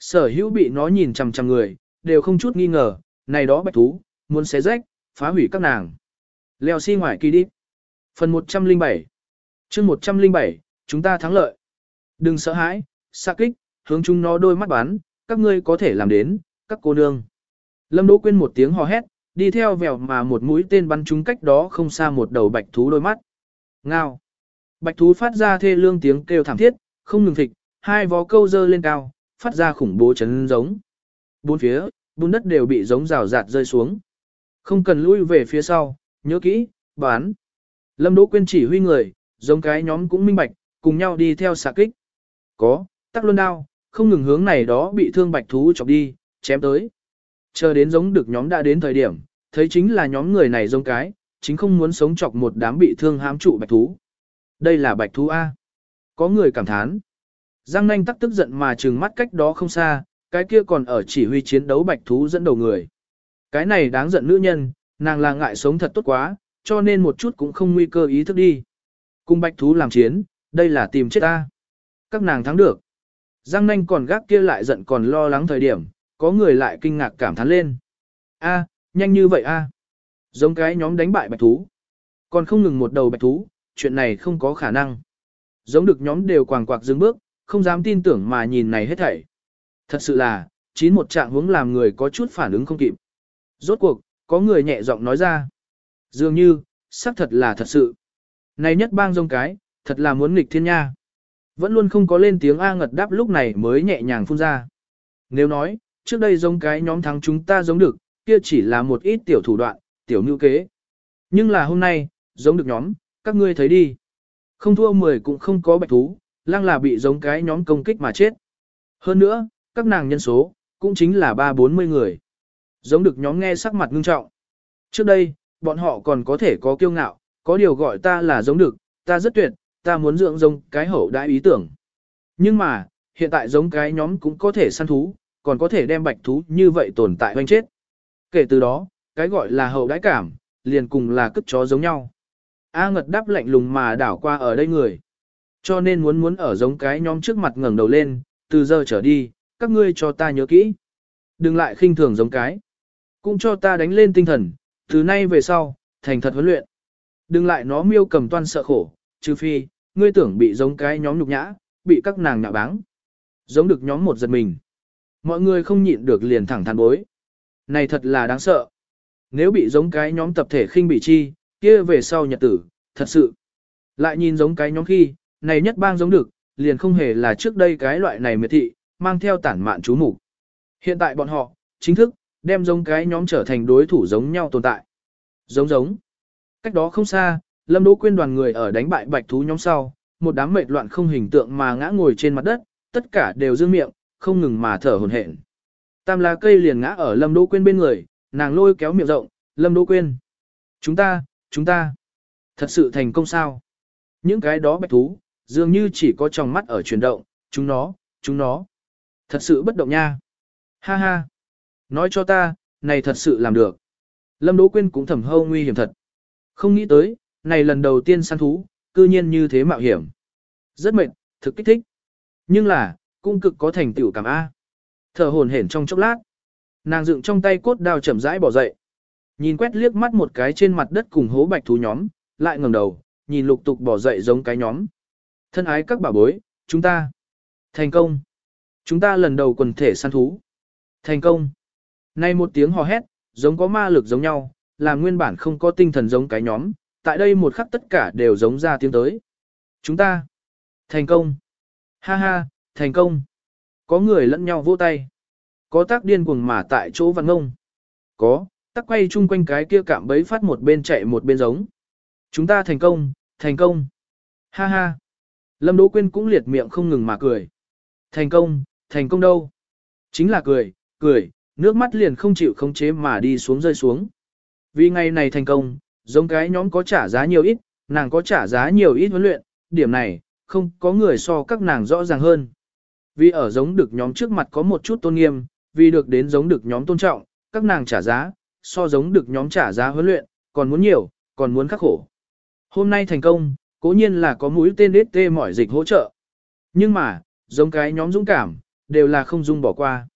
Sở hữu bị nó nhìn chằm chằm người, đều không chút nghi ngờ, này đó bạch thú, muốn xé rách, phá hủy các nàng. Leo xi si ngoài kỳ đi. Phần 107 chương 107, chúng ta thắng lợi. Đừng sợ hãi, xa kích, hướng chúng nó đôi mắt bắn, các ngươi có thể làm đến, các cô nương. Lâm Đỗ Quyên một tiếng hò hét, đi theo vèo mà một mũi tên bắn trúng cách đó không xa một đầu bạch thú đôi mắt. Ngao. Bạch thú phát ra thê lương tiếng kêu thảm thiết, không ngừng thịt, hai vó câu dơ lên cao, phát ra khủng bố chấn giống. Bốn phía, bùn đất đều bị giống rào rạt rơi xuống. Không cần lui về phía sau, nhớ kỹ, bán. Lâm Đỗ Quyên chỉ huy người, giống cái nhóm cũng minh bạch, cùng nhau đi theo xạ kích. Có, tắc luân đao, không ngừng hướng này đó bị thương bạch thú chọc đi, chém tới. Chờ đến giống được nhóm đã đến thời điểm, thấy chính là nhóm người này giống cái, chính không muốn sống chọc một đám bị thương hám trụ bạch thú. Đây là bạch thú A. Có người cảm thán. Giang nanh tắc tức giận mà trừng mắt cách đó không xa, cái kia còn ở chỉ huy chiến đấu bạch thú dẫn đầu người. Cái này đáng giận nữ nhân, nàng là ngại sống thật tốt quá, cho nên một chút cũng không nguy cơ ý thức đi. Cùng bạch thú làm chiến, đây là tìm chết ta. Các nàng thắng được. Giang nanh còn gác kia lại giận còn lo lắng thời điểm, có người lại kinh ngạc cảm thán lên. A, nhanh như vậy a. Giống cái nhóm đánh bại bạch thú. Còn không ngừng một đầu bạch thú, chuyện này không có khả năng. Giống được nhóm đều quàng quạc dừng bước, không dám tin tưởng mà nhìn này hết thảy. Thật sự là, chín một trạng hướng làm người có chút phản ứng không kịp. Rốt cuộc, có người nhẹ giọng nói ra. Dường như, xác thật là thật sự. Này nhất bang rông cái, thật là muốn nghịch thiên nha. Vẫn luôn không có lên tiếng A ngật đáp lúc này mới nhẹ nhàng phun ra. Nếu nói, trước đây giống cái nhóm thắng chúng ta giống được, kia chỉ là một ít tiểu thủ đoạn, tiểu ngữ kế. Nhưng là hôm nay, giống được nhóm, các ngươi thấy đi. Không thua 10 cũng không có bạch thú, lăng là bị giống cái nhóm công kích mà chết. Hơn nữa, các nàng nhân số, cũng chính là ba bốn mươi người. Giống được nhóm nghe sắc mặt ngưng trọng. Trước đây, bọn họ còn có thể có kiêu ngạo, có điều gọi ta là giống được, ta rất tuyệt, ta muốn dưỡng giống cái hậu đã ý tưởng. Nhưng mà, hiện tại giống cái nhóm cũng có thể săn thú, còn có thể đem bạch thú như vậy tồn tại hoanh chết. Kể từ đó, cái gọi là hậu đãi cảm, liền cùng là cất chó giống nhau. A ngật đáp lạnh lùng mà đảo qua ở đây người. Cho nên muốn muốn ở giống cái nhóm trước mặt ngẩng đầu lên, từ giờ trở đi, các ngươi cho ta nhớ kỹ. Đừng lại khinh thường giống cái. Cũng cho ta đánh lên tinh thần, từ nay về sau, thành thật huấn luyện. Đừng lại nó miêu cầm toan sợ khổ, trừ phi, ngươi tưởng bị giống cái nhóm nhục nhã, bị các nàng nhạ báng. Giống được nhóm một giật mình. Mọi người không nhịn được liền thẳng thắn bối. Này thật là đáng sợ. Nếu bị giống cái nhóm tập thể khinh bị chi, kia về sau nhật tử, thật sự. Lại nhìn giống cái nhóm khi, này nhất bang giống được, liền không hề là trước đây cái loại này miệt thị, mang theo tản mạn chú mục Hiện tại bọn họ, chính thức, đem giống cái nhóm trở thành đối thủ giống nhau tồn tại. Giống giống. Cách đó không xa, Lâm Đỗ Quyên đoàn người ở đánh bại bạch thú nhóm sau, một đám mệt loạn không hình tượng mà ngã ngồi trên mặt đất, tất cả đều dương miệng, không ngừng mà thở hổn hển. Tam lá cây liền ngã ở Lâm Đỗ Quyên bên người, nàng lôi kéo miệng rộng, Lâm Đỗ Quyên. Chúng ta, chúng ta, thật sự thành công sao? Những cái đó bạch thú, dường như chỉ có trong mắt ở chuyển động, chúng nó, chúng nó. Thật sự bất động nha. Ha ha. Nói cho ta, này thật sự làm được. Lâm Đỗ Quyên cũng thầm hâu nguy hiểm thật. Không nghĩ tới, này lần đầu tiên săn thú, cư nhiên như thế mạo hiểm. Rất mệt, thực kích thích. Nhưng là, cũng cực có thành tựu cảm A. Thở hồn hển trong chốc lát. Nàng dựng trong tay cốt đao chậm rãi bỏ dậy. Nhìn quét liếc mắt một cái trên mặt đất cùng hố bạch thú nhóm, lại ngẩng đầu, nhìn lục tục bỏ dậy giống cái nhóm. Thân ái các bà bối, chúng ta thành công. Chúng ta lần đầu quần thể săn thú. Thành công. Nay một tiếng hò hét, giống có ma lực giống nhau, là nguyên bản không có tinh thần giống cái nhóm, tại đây một khắc tất cả đều giống ra tiếng tới. Chúng ta thành công. Ha ha, thành công. Có người lẫn nhau vỗ tay. Có tác điên cuồng mà tại chỗ văn ngông. Có, tắc quay chung quanh cái kia cạm bấy phát một bên chạy một bên giống. Chúng ta thành công, thành công. Ha ha. Lâm Đỗ Quyên cũng liệt miệng không ngừng mà cười. Thành công, thành công đâu? Chính là cười, cười, nước mắt liền không chịu khống chế mà đi xuống rơi xuống. Vì ngày này thành công, giống cái nhóm có trả giá nhiều ít, nàng có trả giá nhiều ít huấn luyện, điểm này, không có người so các nàng rõ ràng hơn. Vì ở giống được nhóm trước mặt có một chút tôn nghiêm, vì được đến giống được nhóm tôn trọng, các nàng trả giá, so giống được nhóm trả giá huấn luyện, còn muốn nhiều, còn muốn khắc khổ. Hôm nay thành công, cố nhiên là có mũi tên đết tê mỏi dịch hỗ trợ. Nhưng mà, giống cái nhóm dũng cảm, đều là không dung bỏ qua.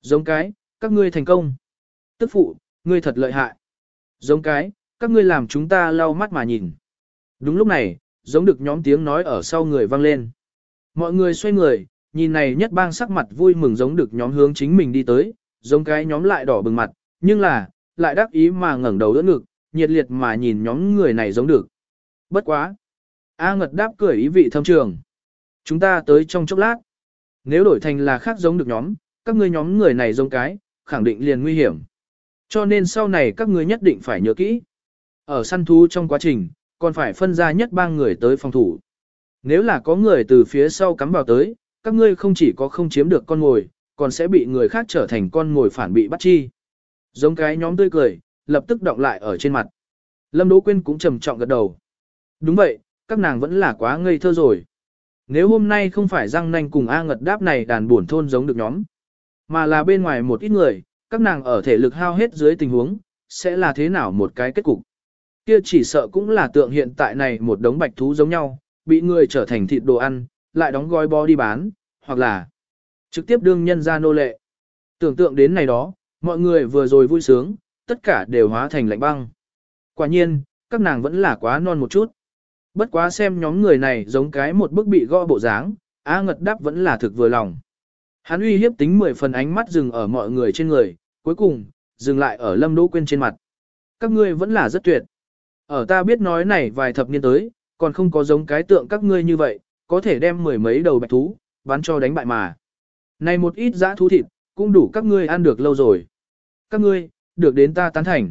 Giống cái, các ngươi thành công. Tức phụ, ngươi thật lợi hại. Giống cái, các ngươi làm chúng ta lau mắt mà nhìn. Đúng lúc này, giống được nhóm tiếng nói ở sau người vang lên. Mọi người xoay người, nhìn này nhất bang sắc mặt vui mừng giống được nhóm hướng chính mình đi tới, giống cái nhóm lại đỏ bừng mặt, nhưng là, lại đắc ý mà ngẩng đầu đỡ ngực, nhiệt liệt mà nhìn nhóm người này giống được. Bất quá. A ngật đáp cười ý vị thâm trường. Chúng ta tới trong chốc lát. Nếu đổi thành là khác giống được nhóm, các ngươi nhóm người này giống cái, khẳng định liền nguy hiểm. Cho nên sau này các ngươi nhất định phải nhớ kỹ. Ở săn thú trong quá trình, còn phải phân ra nhất ba người tới phòng thủ. Nếu là có người từ phía sau cắm vào tới, các ngươi không chỉ có không chiếm được con ngồi, còn sẽ bị người khác trở thành con ngồi phản bị bắt chi. Giống cái nhóm tươi cười, lập tức động lại ở trên mặt. Lâm Đỗ Quyên cũng trầm trọng gật đầu. Đúng vậy, các nàng vẫn là quá ngây thơ rồi. Nếu hôm nay không phải răng nanh cùng A ngật đáp này đàn buồn thôn giống được nhóm, mà là bên ngoài một ít người, các nàng ở thể lực hao hết dưới tình huống, sẽ là thế nào một cái kết cục. Kia chỉ sợ cũng là tượng hiện tại này một đống bạch thú giống nhau, bị người trở thành thịt đồ ăn, lại đóng gói bó đi bán, hoặc là trực tiếp đương nhân ra nô lệ. Tưởng tượng đến này đó, mọi người vừa rồi vui sướng, tất cả đều hóa thành lạnh băng. Quả nhiên, các nàng vẫn là quá non một chút. Bất quá xem nhóm người này giống cái một bức bị gõ bộ dáng, A ngật đáp vẫn là thực vừa lòng. Hắn uy hiếp tính 10 phần ánh mắt dừng ở mọi người trên người, cuối cùng, dừng lại ở lâm đỗ quên trên mặt. Các ngươi vẫn là rất tuyệt. Ở ta biết nói này vài thập niên tới, còn không có giống cái tượng các ngươi như vậy, có thể đem mười mấy đầu bạch thú, bán cho đánh bại mà. Này một ít dã thú thịt, cũng đủ các ngươi ăn được lâu rồi. Các ngươi, được đến ta tán thành.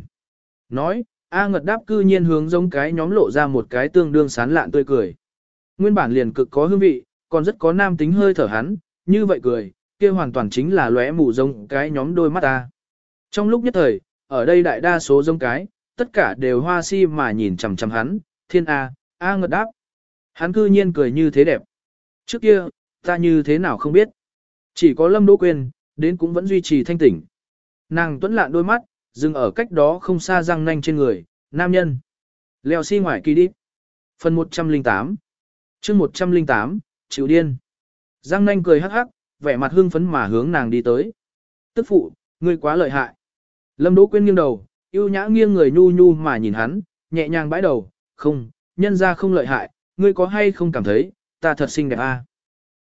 Nói, A ngật đáp cư nhiên hướng giống cái nhóm lộ ra một cái tương đương sán lạn tươi cười. Nguyên bản liền cực có hương vị, còn rất có nam tính hơi thở hắn, như vậy cười, kia hoàn toàn chính là lóe mù giống cái nhóm đôi mắt ta. Trong lúc nhất thời, ở đây đại đa số giống cái, tất cả đều hoa si mà nhìn chằm chằm hắn, thiên A, A ngật đáp. Hắn cư nhiên cười như thế đẹp. Trước kia, ta như thế nào không biết. Chỉ có lâm đỗ quên, đến cũng vẫn duy trì thanh tỉnh. Nàng tuấn lạn đôi mắt, dừng ở cách đó không xa răng nanh trên người, nam nhân. Leo xi si ngoài kỳ đi. Phần 108 chương 108, chịu điên. Giang nanh cười hắc hắc, vẻ mặt hưng phấn mà hướng nàng đi tới. Tức phụ, ngươi quá lợi hại. Lâm Đỗ Quyên nghiêng đầu, yêu nhã nghiêng người nhu nhu mà nhìn hắn, nhẹ nhàng bãi đầu, không, nhân ra không lợi hại, ngươi có hay không cảm thấy, ta thật xinh đẹp a. À?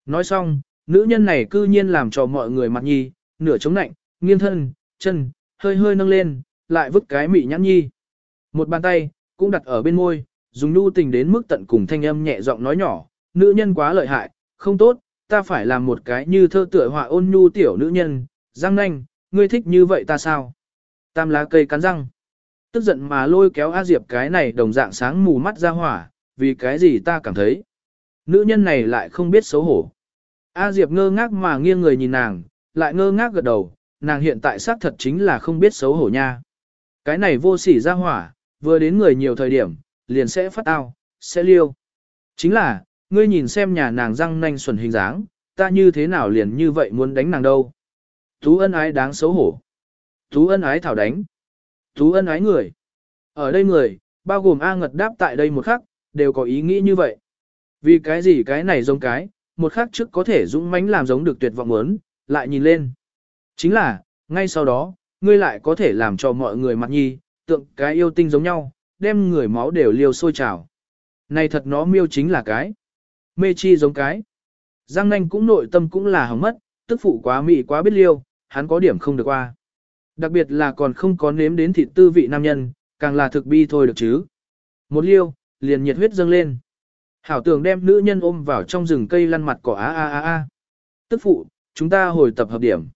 Nói xong, nữ nhân này cư nhiên làm cho mọi người mặt nhi, nửa chống nạnh, nghiêng thân, chân, hơi hơi nâng lên, lại vứt cái mị nhãn nhi. Một bàn tay, cũng đặt ở bên môi, dùng nhu tình đến mức tận cùng thanh âm nhẹ giọng nói nhỏ, nữ nhân quá lợi hại, không tốt, ta phải làm một cái như thơ tựa họa ôn nhu tiểu nữ nhân, răng nanh, ngươi thích như vậy ta sao? Tam lá cây cắn răng. Tức giận mà lôi kéo A Diệp cái này đồng dạng sáng mù mắt ra hỏa, vì cái gì ta cảm thấy. Nữ nhân này lại không biết xấu hổ. A Diệp ngơ ngác mà nghiêng người nhìn nàng, lại ngơ ngác gật đầu, nàng hiện tại xác thật chính là không biết xấu hổ nha. Cái này vô sỉ ra hỏa, vừa đến người nhiều thời điểm, liền sẽ phát ao, sẽ liêu. Chính là, ngươi nhìn xem nhà nàng răng nanh xuẩn hình dáng, ta như thế nào liền như vậy muốn đánh nàng đâu. Tú ân ái đáng xấu hổ. Tú ân ái thảo đánh. Tú ân ái người. Ở đây người, bao gồm A ngật đáp tại đây một khắc, đều có ý nghĩ như vậy. Vì cái gì cái này giống cái, một khắc trước có thể dũng mãnh làm giống được tuyệt vọng muốn, lại nhìn lên. Chính là, ngay sau đó, ngươi lại có thể làm cho mọi người mặt nhi, tượng cái yêu tinh giống nhau, đem người máu đều liều sôi trào. Này thật nó miêu chính là cái. Mê chi giống cái. Giang nanh cũng nội tâm cũng là hỏng mất, tức phụ quá mị quá biết liêu, hắn có điểm không được qua. Đặc biệt là còn không có nếm đến thịt tư vị nam nhân, càng là thực bi thôi được chứ. Một liêu, liền nhiệt huyết dâng lên. Hảo tường đem nữ nhân ôm vào trong rừng cây lăn mặt cỏ a a a a. Tức phụ, chúng ta hồi tập hợp điểm.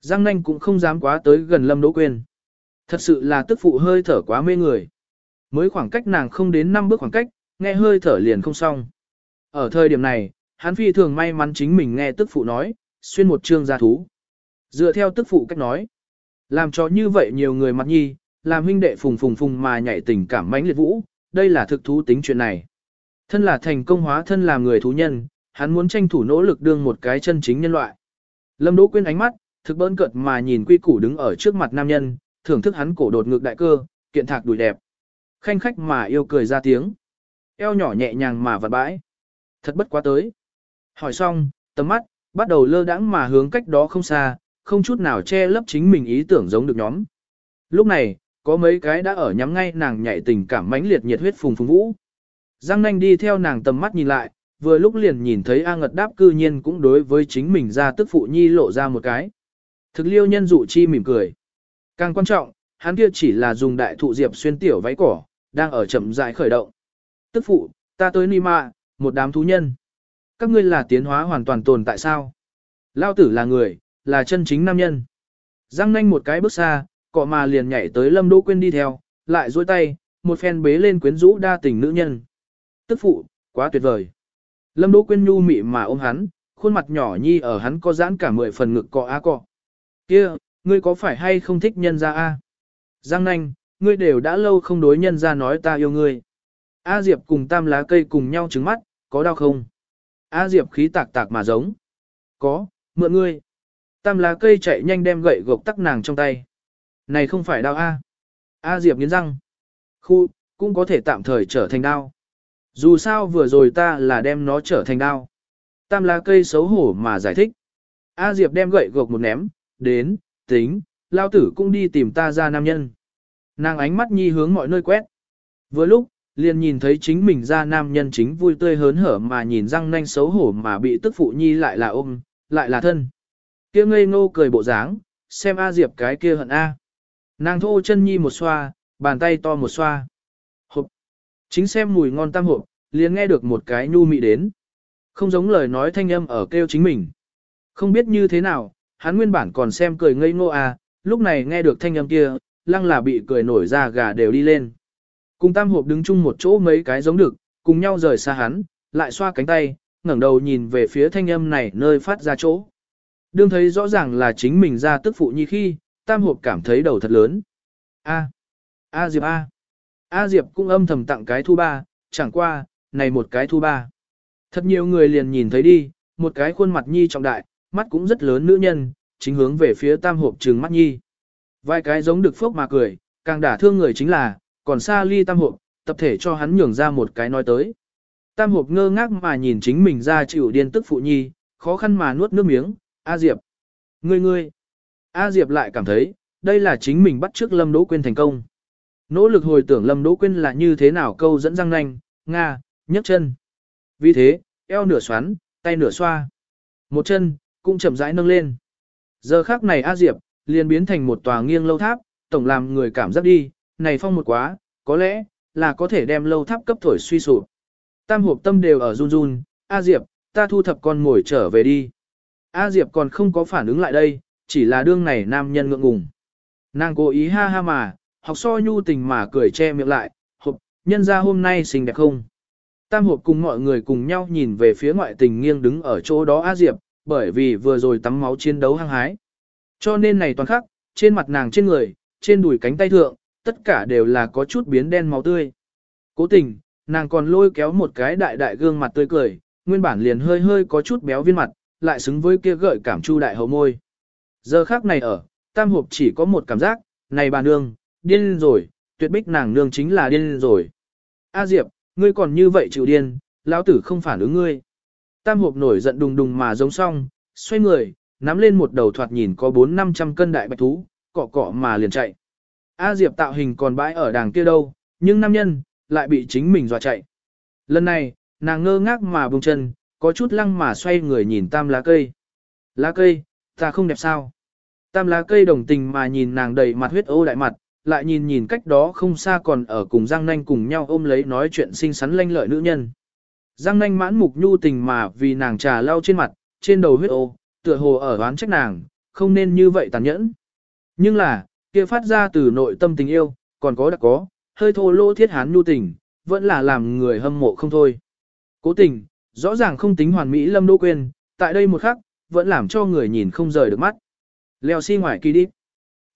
Giang nanh cũng không dám quá tới gần Lâm Đỗ Quyên. Thật sự là tức phụ hơi thở quá mê người. Mới khoảng cách nàng không đến 5 bước khoảng cách, nghe hơi thở liền không xong. Ở thời điểm này, hắn phi thường may mắn chính mình nghe tức phụ nói, xuyên một chương gia thú. Dựa theo tức phụ cách nói, làm cho như vậy nhiều người mặt nhi, làm huynh đệ phùng phùng phùng mà nhảy tình cảm mãnh liệt vũ, đây là thực thú tính chuyện này. Thân là thành công hóa thân làm người thú nhân, hắn muốn tranh thủ nỗ lực đương một cái chân chính nhân loại. Lâm Đỗ Quyên ánh mắt, thực bỡn cợt mà nhìn quy củ đứng ở trước mặt nam nhân, thưởng thức hắn cổ đột ngược đại cơ, kiện thạc đùi đẹp. Khanh khách mà yêu cười ra tiếng. Eo nhỏ nhẹ nhàng mà vật bãi. Thật bất quá tới. Hỏi xong, tầm mắt, bắt đầu lơ đãng mà hướng cách đó không xa, không chút nào che lấp chính mình ý tưởng giống được nhóm. Lúc này, có mấy cái đã ở nhắm ngay nàng nhảy tình cảm mãnh liệt nhiệt huyết phùng phùng vũ. Giang nanh đi theo nàng tầm mắt nhìn lại, vừa lúc liền nhìn thấy A Ngật đáp cư nhiên cũng đối với chính mình ra tức phụ nhi lộ ra một cái. Thực liêu nhân dụ chi mỉm cười. Càng quan trọng, hắn kia chỉ là dùng đại thụ diệp xuyên tiểu váy cỏ, đang ở chậm rãi khởi động. Tức phụ, ta tới Nima, một đám thú nhân. Các ngươi là tiến hóa hoàn toàn tồn tại sao? Lao tử là người, là chân chính nam nhân. Giang nanh một cái bước xa, cọ mà liền nhảy tới Lâm Đỗ Quyên đi theo, lại duỗi tay, một phen bế lên quyến rũ đa tình nữ nhân. Tức phụ, quá tuyệt vời. Lâm Đỗ Quyên nhu mị mà ôm hắn, khuôn mặt nhỏ nhi ở hắn có giãn cả mười phần ngực cọ á cọ. Kia, ngươi có phải hay không thích nhân gia a? Giang nanh, ngươi đều đã lâu không đối nhân gia nói ta yêu ngươi. A Diệp cùng tam lá cây cùng nhau trứng mắt, có đau không? A Diệp khí tạc tạc mà giống. Có, mượn ngươi. Tam lá cây chạy nhanh đem gậy gộc tắc nàng trong tay. Này không phải đau A. A Diệp nghiến răng. Khu, cũng có thể tạm thời trở thành đau. Dù sao vừa rồi ta là đem nó trở thành đau. Tam lá cây xấu hổ mà giải thích. A Diệp đem gậy gộc một ném, đến, tính, lao tử cũng đi tìm ta ra nam nhân. Nàng ánh mắt nhi hướng mọi nơi quét. Vừa lúc, liền nhìn thấy chính mình ra nam nhân chính vui tươi hớn hở mà nhìn răng nanh xấu hổ mà bị tức phụ nhi lại là ôm, lại là thân. Kia ngây ngô cười bộ dáng, xem A Diệp cái kia hận A. Nàng thô chân nhi một xoa, bàn tay to một xoa. Hộp. Chính xem mùi ngon tam hộp, liền nghe được một cái nhu mị đến. Không giống lời nói thanh âm ở kêu chính mình. Không biết như thế nào, hắn nguyên bản còn xem cười ngây ngô à, lúc này nghe được thanh âm kia, lăng là bị cười nổi ra gà đều đi lên. Cùng tam hộp đứng chung một chỗ mấy cái giống được, cùng nhau rời xa hắn, lại xoa cánh tay, ngẩng đầu nhìn về phía thanh âm này nơi phát ra chỗ. Đương thấy rõ ràng là chính mình ra tức phụ nhi khi, tam hộp cảm thấy đầu thật lớn. A. A Diệp A. A Diệp cũng âm thầm tặng cái thu ba, chẳng qua, này một cái thu ba. Thật nhiều người liền nhìn thấy đi, một cái khuôn mặt nhi trọng đại, mắt cũng rất lớn nữ nhân, chính hướng về phía tam hộp trừng mắt nhi. Vài cái giống được phốc mà cười, càng đả thương người chính là, còn xa ly tam hộp, tập thể cho hắn nhường ra một cái nói tới. Tam hộp ngơ ngác mà nhìn chính mình ra chịu điên tức phụ nhi, khó khăn mà nuốt nước miếng, A Diệp. Ngươi ngươi. A Diệp lại cảm thấy, đây là chính mình bắt trước Lâm Đỗ Quyên thành công. Nỗ lực hồi tưởng Lâm Đỗ Quyên là như thế nào câu dẫn răng nanh, nga, nhấc chân. Vì thế, eo nửa xoắn, tay nửa xoa. Một chân, cũng chậm rãi nâng lên. Giờ khắc này A Diệp, liền biến thành một tòa nghiêng lâu tháp, tổng làm người cảm giác đi, này phong một quá, có lẽ, là có thể đem lâu tháp cấp thổi suy sụp. Tam hộp tâm đều ở run run, A Diệp, ta thu thập con ngồi trở về đi. A Diệp còn không có phản ứng lại đây, chỉ là đương này nam nhân ngượng ngùng. Nàng cố ý ha ha mà, học so nhu tình mà cười che miệng lại, hộp, nhân ra hôm nay xinh đẹp không. Tam hộp cùng mọi người cùng nhau nhìn về phía ngoại tình nghiêng đứng ở chỗ đó A Diệp, bởi vì vừa rồi tắm máu chiến đấu hăng hái. Cho nên này toàn khắc, trên mặt nàng trên người, trên đùi cánh tay thượng, tất cả đều là có chút biến đen máu tươi. Cố tình, nàng còn lôi kéo một cái đại đại gương mặt tươi cười, nguyên bản liền hơi hơi có chút béo viên mặt, lại xứng với kia gợi cảm chu đại hậu môi. Giờ khác này ở, tam hộp chỉ có một cảm giác, này bà nương, điên rồi, tuyệt bích nàng nương chính là điên rồi. A Diệp, ngươi còn như vậy chịu điên, lão tử không phản ứng ngươi. Tam hộp nổi giận đùng đùng mà giống xong, xoay người, nắm lên một đầu thoạt nhìn có 4-500 cân đại bạch thú, cọ cọ mà liền chạy. A Diệp tạo hình còn bãi ở đàng kia đâu, nhưng nam nhân, lại bị chính mình dọa chạy. Lần này, nàng ngơ ngác mà bông chân, có chút lăng mà xoay người nhìn tam lá cây. Lá cây, ta không đẹp sao? Tam lá cây đồng tình mà nhìn nàng đầy mặt huyết ô đại mặt, lại nhìn nhìn cách đó không xa còn ở cùng Giang Nanh cùng nhau ôm lấy nói chuyện xinh xắn lanh lợi nữ nhân. Giang Nanh mãn mục nhu tình mà vì nàng trà lau trên mặt, trên đầu huyết ô, tựa hồ ở oán trách nàng, không nên như vậy tàn nhẫn. Nhưng là, kia phát ra từ nội tâm tình yêu, còn có đặc có, hơi thô lỗ thiết hán nhu tình, vẫn là làm người hâm mộ không thôi. Cố tình, rõ ràng không tính hoàn mỹ Lâm Đỗ Quyên, tại đây một khắc, vẫn làm cho người nhìn không rời được mắt. Leo xi si ngoài kỳ đi.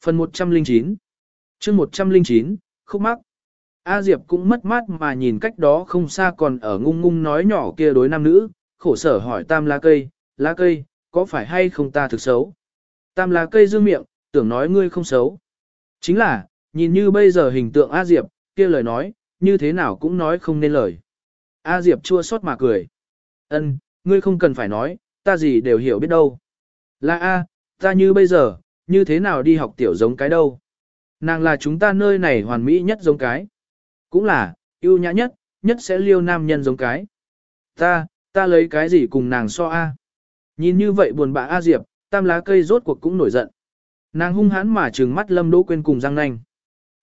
Phần 109 chương 109, khúc mắc. A Diệp cũng mất mát mà nhìn cách đó không xa còn ở ngung ngung nói nhỏ kia đối nam nữ, khổ sở hỏi tam lá cây, lá cây, có phải hay không ta thực xấu? Tam lá cây dương miệng, tưởng nói ngươi không xấu. Chính là, nhìn như bây giờ hình tượng A Diệp, kia lời nói, như thế nào cũng nói không nên lời. A Diệp chua xót mà cười. Ân, ngươi không cần phải nói, ta gì đều hiểu biết đâu. Là A, ta như bây giờ, như thế nào đi học tiểu giống cái đâu. Nàng là chúng ta nơi này hoàn mỹ nhất giống cái. Cũng là, yêu nhã nhất, nhất sẽ liêu nam nhân giống cái. Ta, ta lấy cái gì cùng nàng so A. Nhìn như vậy buồn bã A Diệp, tam lá cây rốt cuộc cũng nổi giận. Nàng hung hãn mà trừng mắt Lâm Đỗ Quyên cùng răng nanh.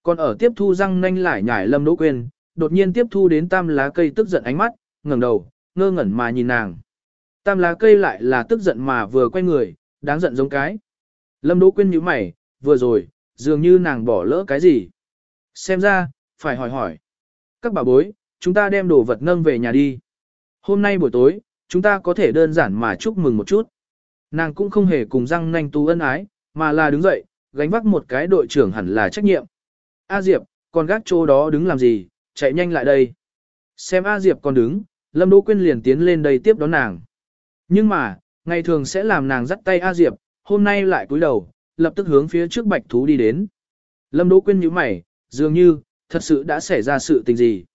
Còn ở tiếp thu răng nanh lại nhải Lâm Đỗ Quyên, đột nhiên tiếp thu đến tam lá cây tức giận ánh mắt, ngẩng đầu, ngơ ngẩn mà nhìn nàng. Tam lá cây lại là tức giận mà vừa quay người, đáng giận giống cái. Lâm Đỗ Quyên nhíu mày, vừa rồi, dường như nàng bỏ lỡ cái gì. Xem ra, phải hỏi hỏi. Các bà bối, chúng ta đem đồ vật nâng về nhà đi. Hôm nay buổi tối, chúng ta có thể đơn giản mà chúc mừng một chút. Nàng cũng không hề cùng răng nanh tú ân ái, mà là đứng dậy, gánh vác một cái đội trưởng hẳn là trách nhiệm. A Diệp, con gác chỗ đó đứng làm gì, chạy nhanh lại đây. Xem A Diệp còn đứng, Lâm Đỗ Quyên liền tiến lên đây tiếp đón nàng. Nhưng mà, ngày thường sẽ làm nàng dắt tay A Diệp, hôm nay lại cúi đầu, lập tức hướng phía trước bạch thú đi đến. Lâm Đỗ Quyên nhíu mày, dường như, thật sự đã xảy ra sự tình gì.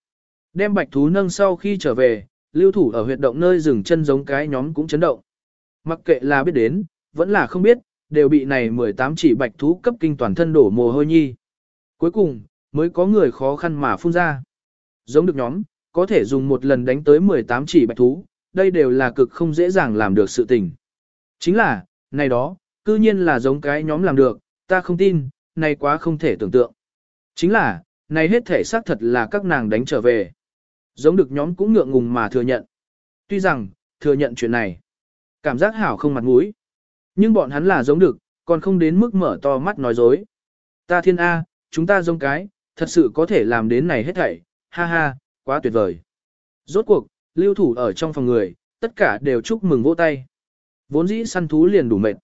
Đem bạch thú nâng sau khi trở về, lưu thủ ở huyệt động nơi dừng chân giống cái nhóm cũng chấn động. Mặc kệ là biết đến, vẫn là không biết, đều bị này 18 chỉ bạch thú cấp kinh toàn thân đổ mồ hôi nhi. Cuối cùng, mới có người khó khăn mà phun ra. Giống được nhóm, có thể dùng một lần đánh tới 18 chỉ bạch thú, đây đều là cực không dễ dàng làm được sự tình. Chính là, này đó, cư nhiên là giống cái nhóm làm được, ta không tin, này quá không thể tưởng tượng. Chính là, này hết thể xác thật là các nàng đánh trở về. Giống được nhóm cũng ngượng ngùng mà thừa nhận. Tuy rằng, thừa nhận chuyện này, cảm giác hảo không mặt mũi. Nhưng bọn hắn là giống được, còn không đến mức mở to mắt nói dối. Ta thiên A, chúng ta giống cái, thật sự có thể làm đến này hết thảy, ha ha, quá tuyệt vời. Rốt cuộc, lưu thủ ở trong phòng người, tất cả đều chúc mừng vỗ tay. Vốn dĩ săn thú liền đủ mệt.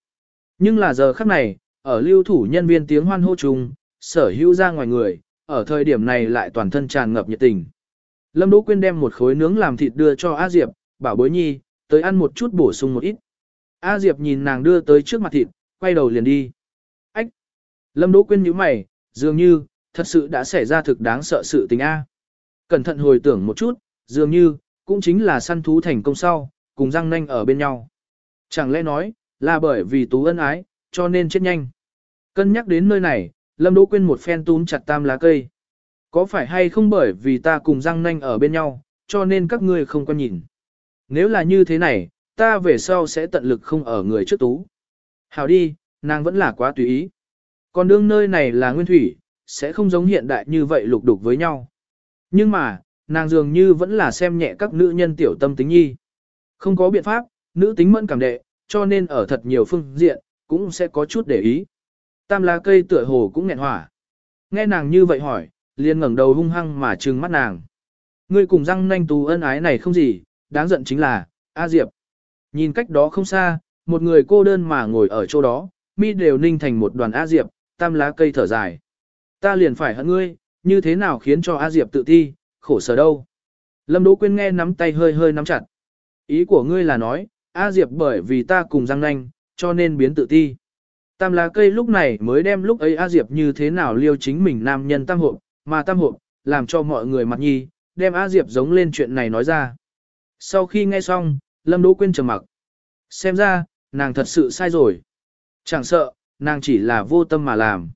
Nhưng là giờ khắc này, ở lưu thủ nhân viên tiếng hoan hô chung, sở hữu ra ngoài người, ở thời điểm này lại toàn thân tràn ngập nhiệt tình. Lâm Đỗ Quyên đem một khối nướng làm thịt đưa cho A Diệp, bảo bối nhi, tới ăn một chút bổ sung một ít. A Diệp nhìn nàng đưa tới trước mặt thịt, quay đầu liền đi. Ách! Lâm Đỗ Quyên nhíu mày, dường như, thật sự đã xảy ra thực đáng sợ sự tình A. Cẩn thận hồi tưởng một chút, dường như, cũng chính là săn thú thành công sau, cùng răng nanh ở bên nhau. Chẳng lẽ nói, là bởi vì tú ân ái, cho nên chết nhanh. Cân nhắc đến nơi này, Lâm Đỗ Quyên một phen túm chặt tam lá cây. Có phải hay không bởi vì ta cùng răng nanh ở bên nhau, cho nên các ngươi không quan nhìn. Nếu là như thế này, ta về sau sẽ tận lực không ở người trước tú. Hảo đi, nàng vẫn là quá tùy ý. Còn đương nơi này là nguyên thủy, sẽ không giống hiện đại như vậy lục đục với nhau. Nhưng mà, nàng dường như vẫn là xem nhẹ các nữ nhân tiểu tâm tính nhi. Không có biện pháp, nữ tính mẫn cảm đệ, cho nên ở thật nhiều phương diện, cũng sẽ có chút để ý. Tam lá cây tựa hồ cũng nghẹn hỏa. Nghe nàng như vậy hỏi, liền ngẩng đầu hung hăng mà trừng mắt nàng. Ngươi cùng răng nanh tù ân ái này không gì, đáng giận chính là, A Diệp. Nhìn cách đó không xa, một người cô đơn mà ngồi ở chỗ đó, mi đều ninh thành một đoàn A Diệp, tam lá cây thở dài. Ta liền phải hận ngươi, như thế nào khiến cho A Diệp tự ti, khổ sở đâu. Lâm Đỗ Quyên nghe nắm tay hơi hơi nắm chặt. Ý của ngươi là nói, A Diệp bởi vì ta cùng răng nanh, cho nên biến tự ti. Tam lá cây lúc này mới đem lúc ấy A Diệp như thế nào liêu chính mình nam nhân tam hộ, mà tam hộ, làm cho mọi người mặt nhi, đem A Diệp giống lên chuyện này nói ra. Sau khi nghe xong, Lâm Đỗ Quyên trầm mặc. Xem ra, nàng thật sự sai rồi. Chẳng sợ, nàng chỉ là vô tâm mà làm.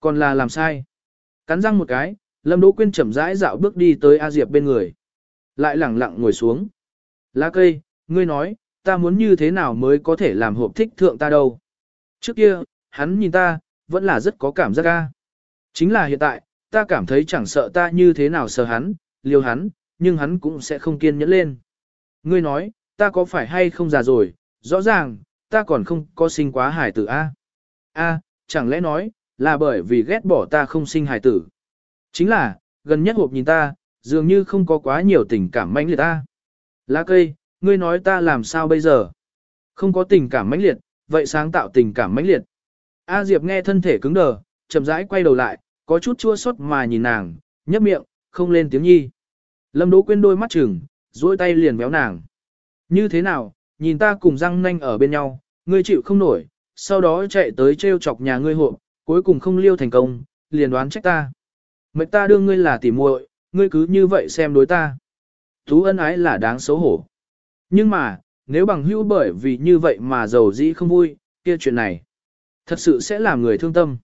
Còn là làm sai. Cắn răng một cái, Lâm Đỗ Quyên chậm rãi dạo bước đi tới A Diệp bên người. Lại lẳng lặng ngồi xuống. Lá cây, ngươi nói, ta muốn như thế nào mới có thể làm hộp thích thượng ta đâu. Trước kia, hắn nhìn ta, vẫn là rất có cảm giác ca. Chính là hiện tại, ta cảm thấy chẳng sợ ta như thế nào sợ hắn, liều hắn, nhưng hắn cũng sẽ không kiên nhẫn lên. Ngươi nói, ta có phải hay không già rồi, rõ ràng, ta còn không có sinh quá hải tử A. A, chẳng lẽ nói, là bởi vì ghét bỏ ta không sinh hài tử. Chính là, gần nhất hộp nhìn ta, dường như không có quá nhiều tình cảm mãnh liệt ta. Lá cây, ngươi nói ta làm sao bây giờ? Không có tình cảm mãnh liệt, vậy sáng tạo tình cảm mãnh liệt. A Diệp nghe thân thể cứng đờ, chậm rãi quay đầu lại, có chút chua xót mà nhìn nàng, nhấp miệng, không lên tiếng nhi. Lâm Đỗ quên đôi mắt chừng, duỗi tay liền béo nàng. Như thế nào, nhìn ta cùng răng nanh ở bên nhau, ngươi chịu không nổi, sau đó chạy tới treo chọc nhà ngươi hộ, cuối cùng không liêu thành công, liền đoán trách ta. Mệnh ta đương ngươi là tỉ muội, ngươi cứ như vậy xem đối ta. Tú ân ái là đáng xấu hổ. Nhưng mà, nếu bằng hữu bởi vì như vậy mà giàu dĩ không vui, kia chuyện này, thật sự sẽ làm người thương tâm.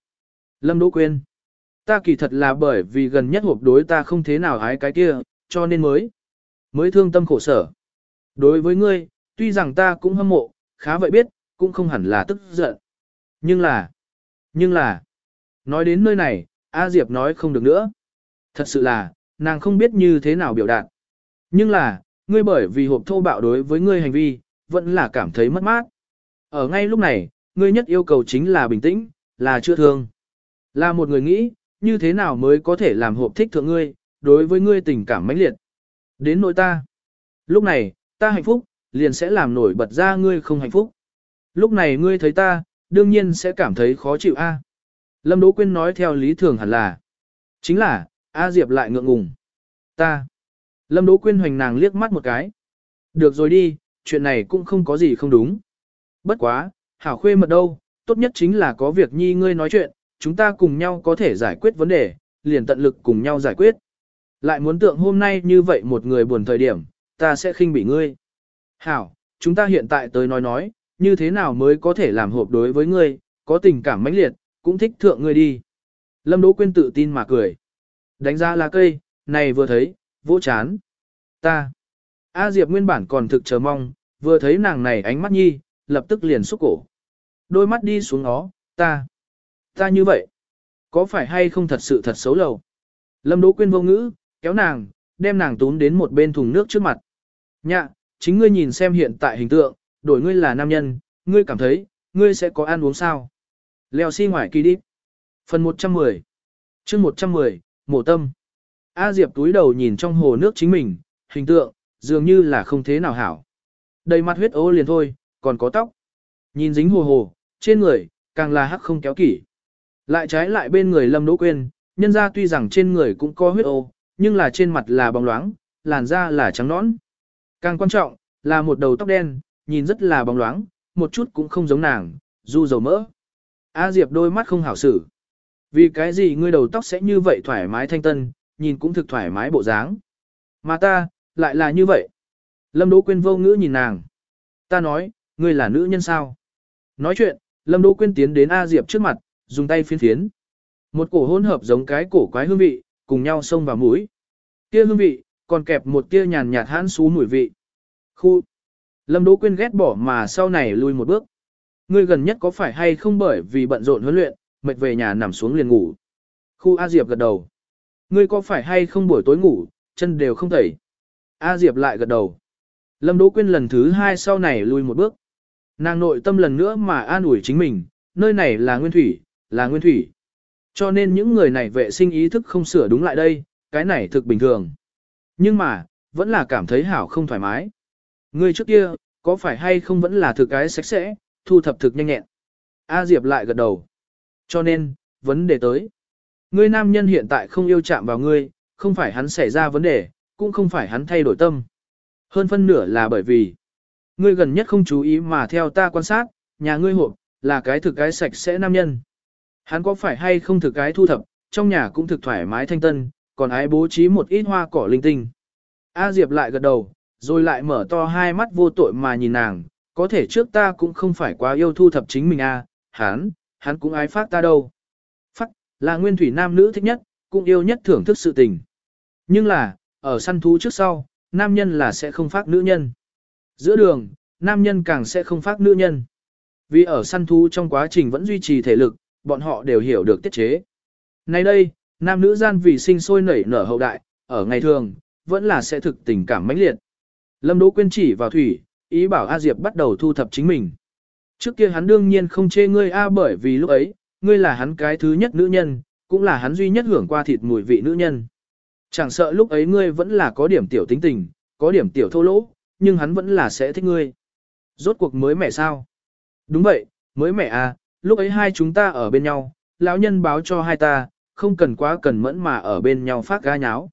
Lâm Đỗ Quyên, ta kỳ thật là bởi vì gần nhất hộp đối ta không thế nào ái cái kia, cho nên mới, mới thương tâm khổ sở. Đối với ngươi, tuy rằng ta cũng hâm mộ, khá vậy biết, cũng không hẳn là tức giận. Nhưng là, nhưng là, nói đến nơi này, A Diệp nói không được nữa. Thật sự là, nàng không biết như thế nào biểu đạt. Nhưng là, ngươi bởi vì hộp thô bạo đối với ngươi hành vi, vẫn là cảm thấy mất mát. Ở ngay lúc này, ngươi nhất yêu cầu chính là bình tĩnh, là chưa thương. Là một người nghĩ, như thế nào mới có thể làm hộp thích thượng ngươi, đối với ngươi tình cảm mãnh liệt. Đến nỗi ta. Lúc này, ta hạnh phúc, liền sẽ làm nổi bật ra ngươi không hạnh phúc. Lúc này ngươi thấy ta, đương nhiên sẽ cảm thấy khó chịu a. Lâm Đỗ Quyên nói theo lý thường hẳn là. Chính là, A Diệp lại ngượng ngùng. Ta. Lâm Đỗ Quyên hoành nàng liếc mắt một cái. Được rồi đi, chuyện này cũng không có gì không đúng. Bất quá, hảo khuê mật đâu, tốt nhất chính là có việc nhi ngươi nói chuyện, chúng ta cùng nhau có thể giải quyết vấn đề, liền tận lực cùng nhau giải quyết. Lại muốn tượng hôm nay như vậy một người buồn thời điểm, ta sẽ khinh bỉ ngươi. Hảo, chúng ta hiện tại tới nói nói, như thế nào mới có thể làm hộp đối với ngươi, có tình cảm mãnh liệt, cũng thích thượng ngươi đi. Lâm Đỗ Quyên tự tin mà cười. Đánh ra lá cây, này vừa thấy, vỗ chán. Ta. A Diệp nguyên bản còn thực chờ mong, vừa thấy nàng này ánh mắt nhi, lập tức liền xúc cổ. Đôi mắt đi xuống nó, ta. Ta như vậy. Có phải hay không thật sự thật xấu lầu? Lâm Đỗ Quyên vô ngữ, kéo nàng, đem nàng tún đến một bên thùng nước trước mặt. Nhạ, chính ngươi nhìn xem hiện tại hình tượng, đổi ngươi là nam nhân, ngươi cảm thấy, ngươi sẽ có ăn uống sao? Leo xi si ngoài kỳ đi. Phần 110 chương 110, Mộ tâm. A Diệp túi đầu nhìn trong hồ nước chính mình, hình tượng, dường như là không thế nào hảo. Đầy mặt huyết ố liền thôi, còn có tóc. Nhìn dính hồ hồ, trên người, càng là hắc không kéo kỹ, Lại trái lại bên người Lâm Đỗ Quyên, nhân ra tuy rằng trên người cũng có huyết ô, nhưng là trên mặt là bóng loáng, làn da là trắng nõn. Càng quan trọng, là một đầu tóc đen, nhìn rất là bóng loáng, một chút cũng không giống nàng, du dầu mỡ. A Diệp đôi mắt không hảo xử. Vì cái gì ngươi đầu tóc sẽ như vậy thoải mái thanh tân, nhìn cũng thực thoải mái bộ dáng. Mà ta, lại là như vậy. Lâm Đỗ Quyên vô ngữ nhìn nàng. Ta nói, ngươi là nữ nhân sao? Nói chuyện, Lâm Đỗ Quyên tiến đến A Diệp trước mặt, dùng tay phiến phiến. Một cổ hỗn hợp giống cái cổ quái hương vị, cùng nhau xông vào mũi. Kia hương vị, còn kẹp một tia nhàn nhạt hãn xú mùi vị. Khu. Lâm Đỗ Quyên ghét bỏ mà sau này lui một bước. Ngươi gần nhất có phải hay không bởi vì bận rộn huấn luyện, mệt về nhà nằm xuống liền ngủ. Khu A Diệp gật đầu. Ngươi có phải hay không buổi tối ngủ, chân đều không thẩy. A Diệp lại gật đầu. Lâm Đỗ Quyên lần thứ hai sau này lui một bước. Nàng nội tâm lần nữa mà an ủi chính mình, nơi này là nguyên thủy, là nguyên thủy. Cho nên những người này vệ sinh ý thức không sửa đúng lại đây, cái này thực bình thường. Nhưng mà, vẫn là cảm thấy hảo không thoải mái. Ngươi trước kia, có phải hay không vẫn là thực cái sạch sẽ, thu thập thực nhanh nhẹn. A Diệp lại gật đầu. Cho nên, vấn đề tới. Ngươi nam nhân hiện tại không yêu chạm vào ngươi, không phải hắn xảy ra vấn đề, cũng không phải hắn thay đổi tâm. Hơn phân nửa là bởi vì, ngươi gần nhất không chú ý mà theo ta quan sát, nhà ngươi hộp, là cái thực cái sạch sẽ nam nhân. Hắn có phải hay không thực cái thu thập, trong nhà cũng thực thoải mái thanh tân, còn ái bố trí một ít hoa cỏ linh tinh. A Diệp lại gật đầu, rồi lại mở to hai mắt vô tội mà nhìn nàng, có thể trước ta cũng không phải quá yêu thu thập chính mình a, à, hắn, hắn cũng ái phát ta đâu. Phát, là nguyên thủy nam nữ thích nhất, cũng yêu nhất thưởng thức sự tình. Nhưng là, ở săn thú trước sau, nam nhân là sẽ không phát nữ nhân. Giữa đường, nam nhân càng sẽ không phát nữ nhân. Vì ở săn thú trong quá trình vẫn duy trì thể lực, bọn họ đều hiểu được tiết chế. Nay đây, nam nữ gian vì sinh sôi nảy nở hậu đại, ở ngày thường, vẫn là sẽ thực tình cảm mãnh liệt. Lâm Đỗ Quyên chỉ vào thủy, ý bảo A Diệp bắt đầu thu thập chính mình. Trước kia hắn đương nhiên không chê ngươi a bởi vì lúc ấy, ngươi là hắn cái thứ nhất nữ nhân, cũng là hắn duy nhất hưởng qua thịt mùi vị nữ nhân. Chẳng sợ lúc ấy ngươi vẫn là có điểm tiểu tính tình, có điểm tiểu thô lỗ, nhưng hắn vẫn là sẽ thích ngươi. Rốt cuộc mới mẹ sao? Đúng vậy, mới mẹ à, lúc ấy hai chúng ta ở bên nhau, lão nhân báo cho hai ta, không cần quá cần mẫn mà ở bên nhau phát ga nháo.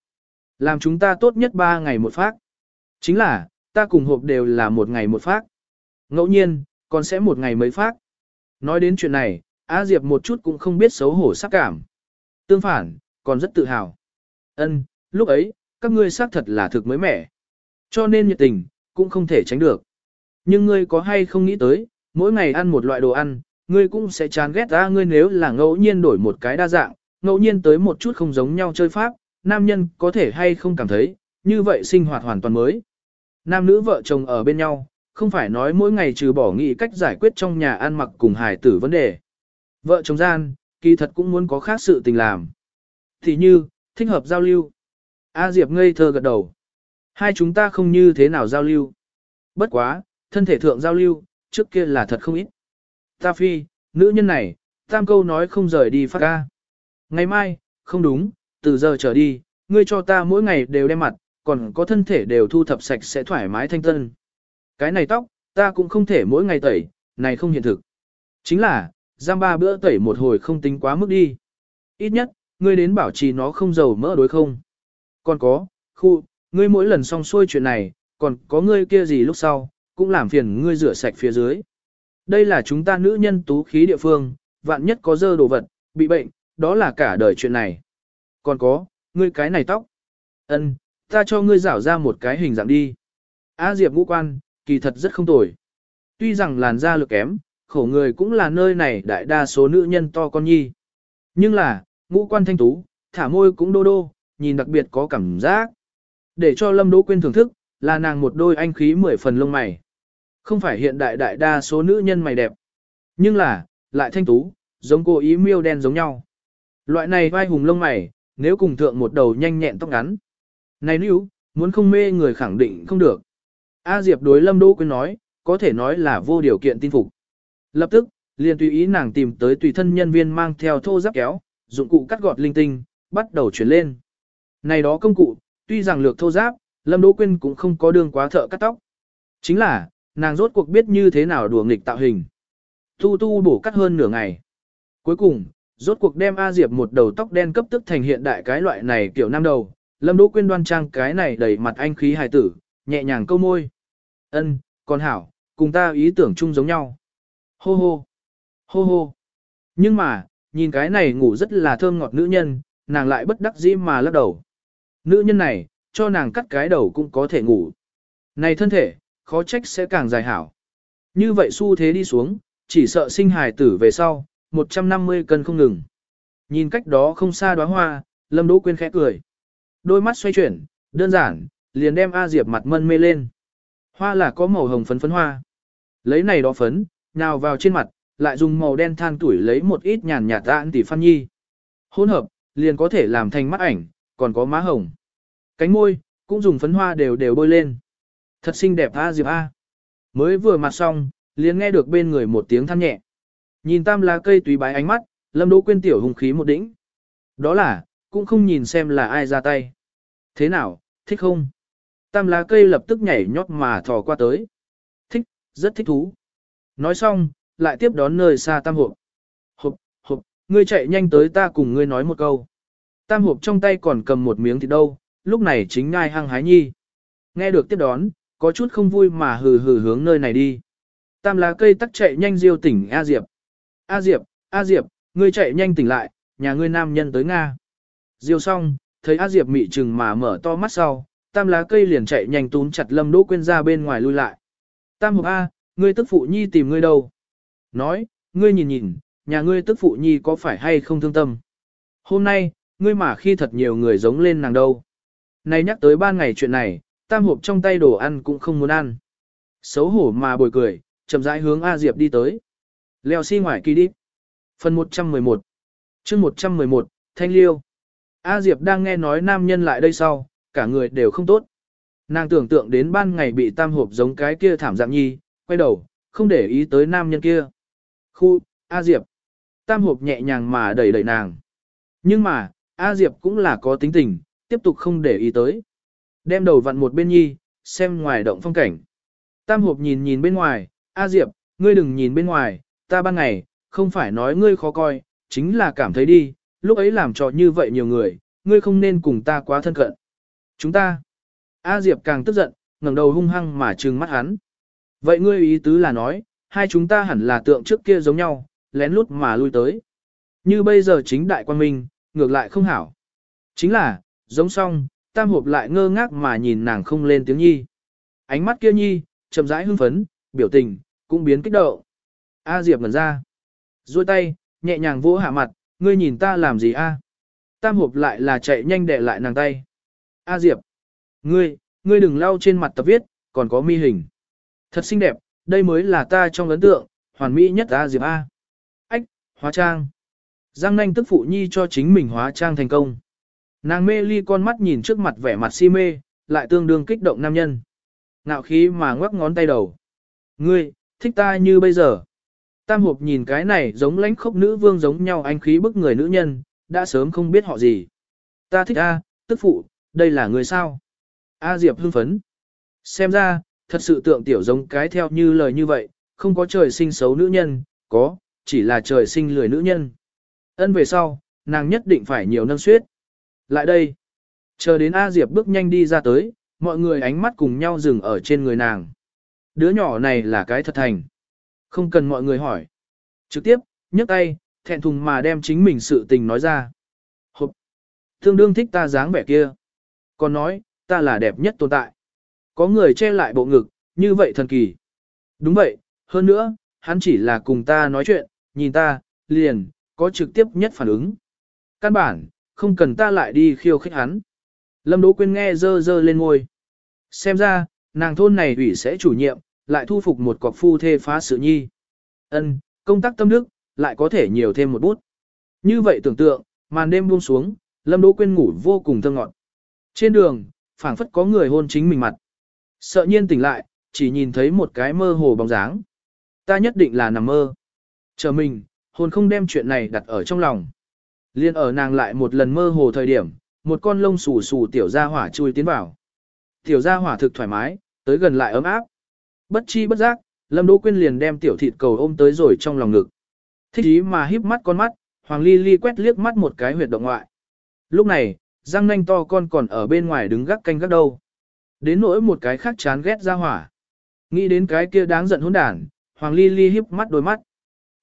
Làm chúng ta tốt nhất ba ngày một phát. Chính là, ta cùng hộp đều là một ngày một phát. Ngẫu nhiên, còn sẽ một ngày mấy phát. Nói đến chuyện này, A Diệp một chút cũng không biết xấu hổ sắc cảm. Tương phản, còn rất tự hào. Ân, lúc ấy, các ngươi xác thật là thực mới mẻ. Cho nên nhiệt tình, cũng không thể tránh được. Nhưng ngươi có hay không nghĩ tới, mỗi ngày ăn một loại đồ ăn, ngươi cũng sẽ chán ghét ra ngươi nếu là ngẫu nhiên đổi một cái đa dạng, ngẫu nhiên tới một chút không giống nhau chơi pháp, nam nhân có thể hay không cảm thấy, như vậy sinh hoạt hoàn toàn mới. Nam nữ vợ chồng ở bên nhau, không phải nói mỗi ngày trừ bỏ nghị cách giải quyết trong nhà ăn mặc cùng hài tử vấn đề. Vợ chồng gian, kỳ thật cũng muốn có khác sự tình làm. Thì như, thích hợp giao lưu. A Diệp ngây thơ gật đầu. Hai chúng ta không như thế nào giao lưu. Bất quá, thân thể thượng giao lưu, trước kia là thật không ít. Ta phi, nữ nhân này, tam câu nói không rời đi phát ca. Ngày mai, không đúng, từ giờ trở đi, ngươi cho ta mỗi ngày đều đem mặt, còn có thân thể đều thu thập sạch sẽ thoải mái thanh tân. Cái này tóc, ta cũng không thể mỗi ngày tẩy, này không hiện thực. Chính là, giam ba bữa tẩy một hồi không tính quá mức đi. Ít nhất, ngươi đến bảo trì nó không dầu mỡ đối không. Còn có, khu, ngươi mỗi lần xong xuôi chuyện này, còn có ngươi kia gì lúc sau, cũng làm phiền ngươi rửa sạch phía dưới. Đây là chúng ta nữ nhân tú khí địa phương, vạn nhất có dơ đồ vật, bị bệnh, đó là cả đời chuyện này. Còn có, ngươi cái này tóc. ân, ta cho ngươi rảo ra một cái hình dạng đi. A Diệp ngũ quan, kỳ thật rất không tồi. Tuy rằng làn da lực kém, khổ người cũng là nơi này đại đa số nữ nhân to con nhi. Nhưng là, ngũ quan thanh tú, thả môi cũng đô đô, nhìn đặc biệt có cảm giác. Để cho Lâm Đỗ Quyên thưởng thức, là nàng một đôi anh khí mười phần lông mày. Không phải hiện đại đại đa số nữ nhân mày đẹp. Nhưng là, lại thanh tú, giống cô ý miêu đen giống nhau. Loại này vai hùng lông mày, nếu cùng thượng một đầu nhanh nhẹn tóc ngắn. Này níu, muốn không mê người khẳng định không được. A Diệp đối Lâm Đỗ Quyên nói, có thể nói là vô điều kiện tin phục. Lập tức, liền tùy ý nàng tìm tới tùy thân nhân viên mang theo thô giáp kéo, dụng cụ cắt gọt linh tinh, bắt đầu chuyển lên. Này đó công cụ, tuy rằng lược thô giáp, Lâm Đỗ Quyên cũng không có đường quá thợ cắt tóc. Chính là, nàng rốt cuộc biết như thế nào đùa nghịch tạo hình. Tu tu bổ cắt hơn nửa ngày. Cuối cùng, rốt cuộc đem A Diệp một đầu tóc đen cấp tức thành hiện đại cái loại này kiểu nam đầu. Lâm Đỗ Quyên đoan trang cái này đầy mặt anh khí hài tử, nhẹ nhàng câu môi. Ân, con hảo, cùng ta ý tưởng chung giống nhau. Hô hô, hô hô. Nhưng mà, nhìn cái này ngủ rất là thơm ngọt nữ nhân, nàng lại bất đắc dĩ mà lắc đầu. Nữ nhân này, cho nàng cắt cái đầu cũng có thể ngủ. Này thân thể, khó trách sẽ càng dài hảo. Như vậy xu thế đi xuống, chỉ sợ sinh hài tử về sau, 150 cân không ngừng. Nhìn cách đó không xa đóa hoa, Lâm Đỗ Quyên khẽ cười. Đôi mắt xoay chuyển, đơn giản, liền đem A Diệp mặt mân mê lên. Hoa là có màu hồng phấn phấn hoa. Lấy này đó phấn, nào vào trên mặt, lại dùng màu đen than tuổi lấy một ít nhàn nhạt tạn tỷ phan nhi. Hỗn hợp, liền có thể làm thành mắt ảnh, còn có má hồng. Cánh môi, cũng dùng phấn hoa đều đều bôi lên. Thật xinh đẹp A Diệp A. Mới vừa mặt xong, liền nghe được bên người một tiếng than nhẹ. Nhìn tam lá cây tùy bái ánh mắt, lâm đỗ quên tiểu hùng khí một đỉnh. Đó là, cũng không nhìn xem là ai ra tay. Thế nào, thích không? Tam lá cây lập tức nhảy nhót mà thò qua tới. Thích, rất thích thú. Nói xong, lại tiếp đón nơi xa tam hộp. Hộp, hộp, ngươi chạy nhanh tới ta cùng ngươi nói một câu. Tam hộp trong tay còn cầm một miếng thịt đâu, lúc này chính ngai hăng hái nhi. Nghe được tiếp đón, có chút không vui mà hừ hừ hướng nơi này đi. Tam lá cây tắc chạy nhanh diêu tỉnh A Diệp. A Diệp, A Diệp, ngươi chạy nhanh tỉnh lại, nhà ngươi nam nhân tới Nga. Diêu xong, thấy A Diệp mị chừng mà mở to mắt sau, tam lá cây liền chạy nhanh túm chặt Lâm Đỗ Quyên ra bên ngoài lui lại. Tam hộp A, ngươi tức phụ nhi tìm ngươi đâu? Nói, ngươi nhìn nhìn, nhà ngươi tức phụ nhi có phải hay không thương tâm? Hôm nay, ngươi mà khi thật nhiều người giống lên nàng đâu. Này nhắc tới ban ngày chuyện này, tam hộp trong tay đồ ăn cũng không muốn ăn. Xấu hổ mà bồi cười, chậm rãi hướng A Diệp đi tới. Leo xi si ngoài kỳ đi. Phần 111 chương 111, Thanh Liêu. A Diệp đang nghe nói nam nhân lại đây sau, cả người đều không tốt. Nàng tưởng tượng đến ban ngày bị tam hộp giống cái kia thảm dạng nhi, quay đầu, không để ý tới nam nhân kia. Khu, A Diệp. Tam hộp nhẹ nhàng mà đẩy đẩy nàng. Nhưng mà, A Diệp cũng là có tính tình, tiếp tục không để ý tới. Đem đầu vặn một bên nhi, xem ngoài động phong cảnh. Tam hộp nhìn nhìn bên ngoài, A Diệp, ngươi đừng nhìn bên ngoài, ta ban ngày, không phải nói ngươi khó coi, chính là cảm thấy đi, lúc ấy làm trò như vậy nhiều người, ngươi không nên cùng ta quá thân cận. Chúng ta. A Diệp càng tức giận, ngẩng đầu hung hăng mà trừng mắt hắn. Vậy ngươi ý tứ là nói, hai chúng ta hẳn là tượng trước kia giống nhau, lén lút mà lui tới. Như bây giờ chính đại quan minh, ngược lại không hảo. Chính là, giống xong, tam hộp lại ngơ ngác mà nhìn nàng không lên tiếng nhi. Ánh mắt kia nhi, chậm rãi hưng phấn, biểu tình, cũng biến kích động. A Diệp ngẩn ra. duỗi tay, nhẹ nhàng vỗ hạ mặt, ngươi nhìn ta làm gì a? Tam hộp lại là chạy nhanh để lại nàng tay. A Diệp. Ngươi, ngươi đừng lau trên mặt tập viết, còn có mi hình. Thật xinh đẹp, đây mới là ta trong ấn tượng, hoàn mỹ nhất A Diệp A. Ách, hóa trang. Giang nanh tức phụ nhi cho chính mình hóa trang thành công. Nàng mê ly con mắt nhìn trước mặt vẻ mặt si mê, lại tương đương kích động nam nhân. Ngạo khí mà ngoắc ngón tay đầu. Ngươi, thích ta như bây giờ. Tam hộp nhìn cái này giống lãnh khốc nữ vương giống nhau anh khí bức người nữ nhân, đã sớm không biết họ gì. Ta thích A, tức phụ, đây là người sao? A Diệp hưng phấn. Xem ra, thật sự tượng tiểu giống cái theo như lời như vậy, không có trời sinh xấu nữ nhân, có, chỉ là trời sinh lười nữ nhân. Ân về sau, nàng nhất định phải nhiều nâng suyết. Lại đây. Chờ đến A Diệp bước nhanh đi ra tới, mọi người ánh mắt cùng nhau dừng ở trên người nàng. Đứa nhỏ này là cái thật thành. Không cần mọi người hỏi. Trực tiếp, nhấc tay, thẹn thùng mà đem chính mình sự tình nói ra. Hộp. Thương đương thích ta dáng vẻ kia. Còn nói, ta là đẹp nhất tồn tại. Có người che lại bộ ngực, như vậy thần kỳ. Đúng vậy, hơn nữa, hắn chỉ là cùng ta nói chuyện, nhìn ta, liền, có trực tiếp nhất phản ứng. Căn bản, không cần ta lại đi khiêu khích hắn. Lâm Đỗ Quyên nghe dơ dơ lên ngôi. Xem ra, nàng thôn này ủy sẽ chủ nhiệm, lại thu phục một cọc phu thê phá sự nhi. Ân, công tác tâm đức, lại có thể nhiều thêm một bút. Như vậy tưởng tượng, màn đêm buông xuống, Lâm Đỗ Quyên ngủ vô cùng thơ ngọt. Trên đường, phảng phất có người hôn chính mình mặt. Sợ nhiên tỉnh lại, chỉ nhìn thấy một cái mơ hồ bóng dáng. Ta nhất định là nằm mơ. Chờ mình, hồn không đem chuyện này đặt ở trong lòng. Liên ở nàng lại một lần mơ hồ thời điểm, một con lông xù xù tiểu gia hỏa chui tiến vào. Tiểu gia hỏa thực thoải mái, tới gần lại ấm áp. Bất chi bất giác, Lâm Đỗ Quyên liền đem tiểu thịt cầu ôm tới rồi trong lòng ngực. Thích ý mà híp mắt con mắt, Hoàng Ly Ly quét liếc mắt một cái huyệt động ngoại. Lúc này, răng nanh to con còn ở bên ngoài đứng gác canh gác đâu. Đến nỗi một cái khác chán ghét ra hỏa. Nghĩ đến cái kia đáng giận hỗn đản, Hoàng Ly Ly híp mắt đôi mắt.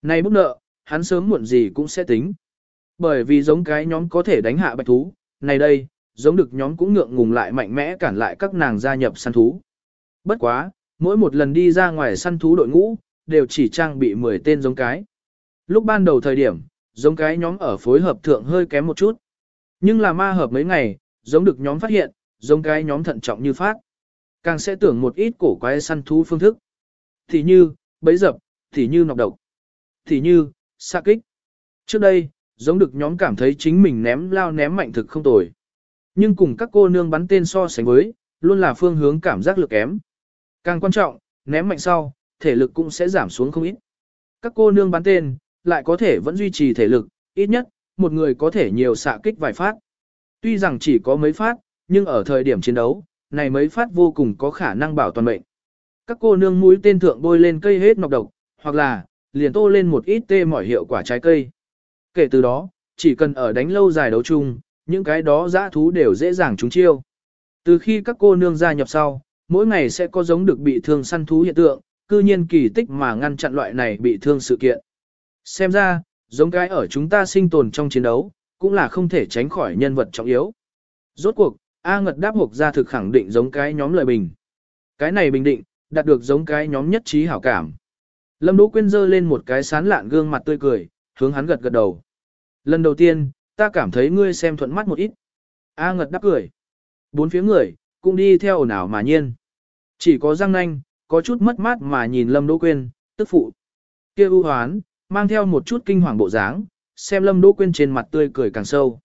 Này bức nợ, hắn sớm muộn gì cũng sẽ tính. Bởi vì giống cái nhóm có thể đánh hạ bạch thú, này đây, giống được nhóm cũng ngượng ngùng lại mạnh mẽ cản lại các nàng gia nhập săn thú. Bất quá, mỗi một lần đi ra ngoài săn thú đội ngũ, đều chỉ trang bị 10 tên giống cái. Lúc ban đầu thời điểm, giống cái nhóm ở phối hợp thượng hơi kém một chút. Nhưng là ma hợp mấy ngày, giống được nhóm phát hiện, giống cái nhóm thận trọng như phát. Càng sẽ tưởng một ít cổ quái săn thú phương thức. Thì như, bấy dập, thì như nọc độc, thì như, xa kích. Trước đây, giống được nhóm cảm thấy chính mình ném lao ném mạnh thực không tồi. Nhưng cùng các cô nương bắn tên so sánh với, luôn là phương hướng cảm giác lực kém. Càng quan trọng, ném mạnh sau, thể lực cũng sẽ giảm xuống không ít. Các cô nương bán tên, lại có thể vẫn duy trì thể lực, ít nhất, một người có thể nhiều xạ kích vài phát. Tuy rằng chỉ có mấy phát, nhưng ở thời điểm chiến đấu, này mấy phát vô cùng có khả năng bảo toàn mệnh. Các cô nương mũi tên thượng bôi lên cây hết nọc độc, hoặc là, liền tô lên một ít tê mỏi hiệu quả trái cây. Kể từ đó, chỉ cần ở đánh lâu dài đấu chung, những cái đó dã thú đều dễ dàng trúng chiêu. Từ khi các cô nương gia nhập sau, mỗi ngày sẽ có giống được bị thương săn thú hiện tượng, cư nhiên kỳ tích mà ngăn chặn loại này bị thương sự kiện. Xem ra, giống cái ở chúng ta sinh tồn trong chiến đấu, cũng là không thể tránh khỏi nhân vật trọng yếu. Rốt cuộc, A Ngật đáp hộp ra thực khẳng định giống cái nhóm lời bình. Cái này bình định, đạt được giống cái nhóm nhất trí hảo cảm. Lâm Đỗ Quyên dơ lên một cái sán lạn gương mặt tươi cười, hướng hắn gật gật đầu. Lần đầu tiên, ta cảm thấy ngươi xem thuận mắt một ít. A Ngật đáp cười. Bốn phía người, cũng đi theo ồn ào mà nhiên. Chỉ có răng nanh, có chút mất mát mà nhìn Lâm Đỗ Quyên, tức phụ. kia ưu hoán, mang theo một chút kinh hoàng bộ dáng, xem Lâm Đỗ Quyên trên mặt tươi cười càng sâu.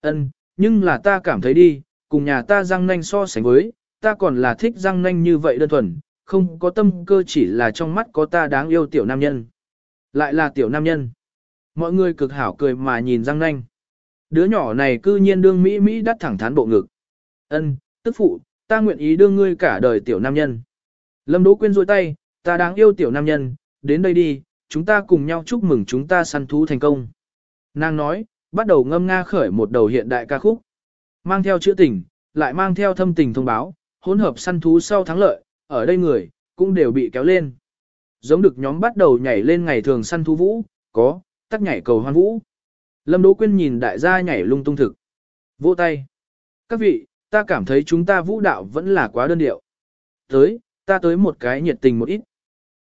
Ân, nhưng là ta cảm thấy đi, cùng nhà ta răng nanh so sánh với, ta còn là thích răng nanh như vậy đơn thuần, không có tâm cơ chỉ là trong mắt có ta đáng yêu tiểu nam nhân. Lại là tiểu nam nhân. Mọi người cực hảo cười mà nhìn răng nanh. Đứa nhỏ này cư nhiên đương Mỹ Mỹ đắt thẳng thắn bộ ngực. Ân, tức phụ, ta nguyện ý đưa ngươi cả đời tiểu nam nhân. Lâm Đỗ Quyên rôi tay, ta đáng yêu tiểu nam nhân, đến đây đi, chúng ta cùng nhau chúc mừng chúng ta săn thú thành công. Nàng nói, bắt đầu ngâm nga khởi một đầu hiện đại ca khúc. Mang theo chữ tình, lại mang theo thâm tình thông báo, hỗn hợp săn thú sau thắng lợi, ở đây người, cũng đều bị kéo lên. Giống được nhóm bắt đầu nhảy lên ngày thường săn thú vũ, có, tắt nhảy cầu hoan vũ. Lâm Đỗ Quyên nhìn đại gia nhảy lung tung thực. Vỗ tay. Các vị, ta cảm thấy chúng ta vũ đạo vẫn là quá đơn điệu. Tới, ta tới một cái nhiệt tình một ít.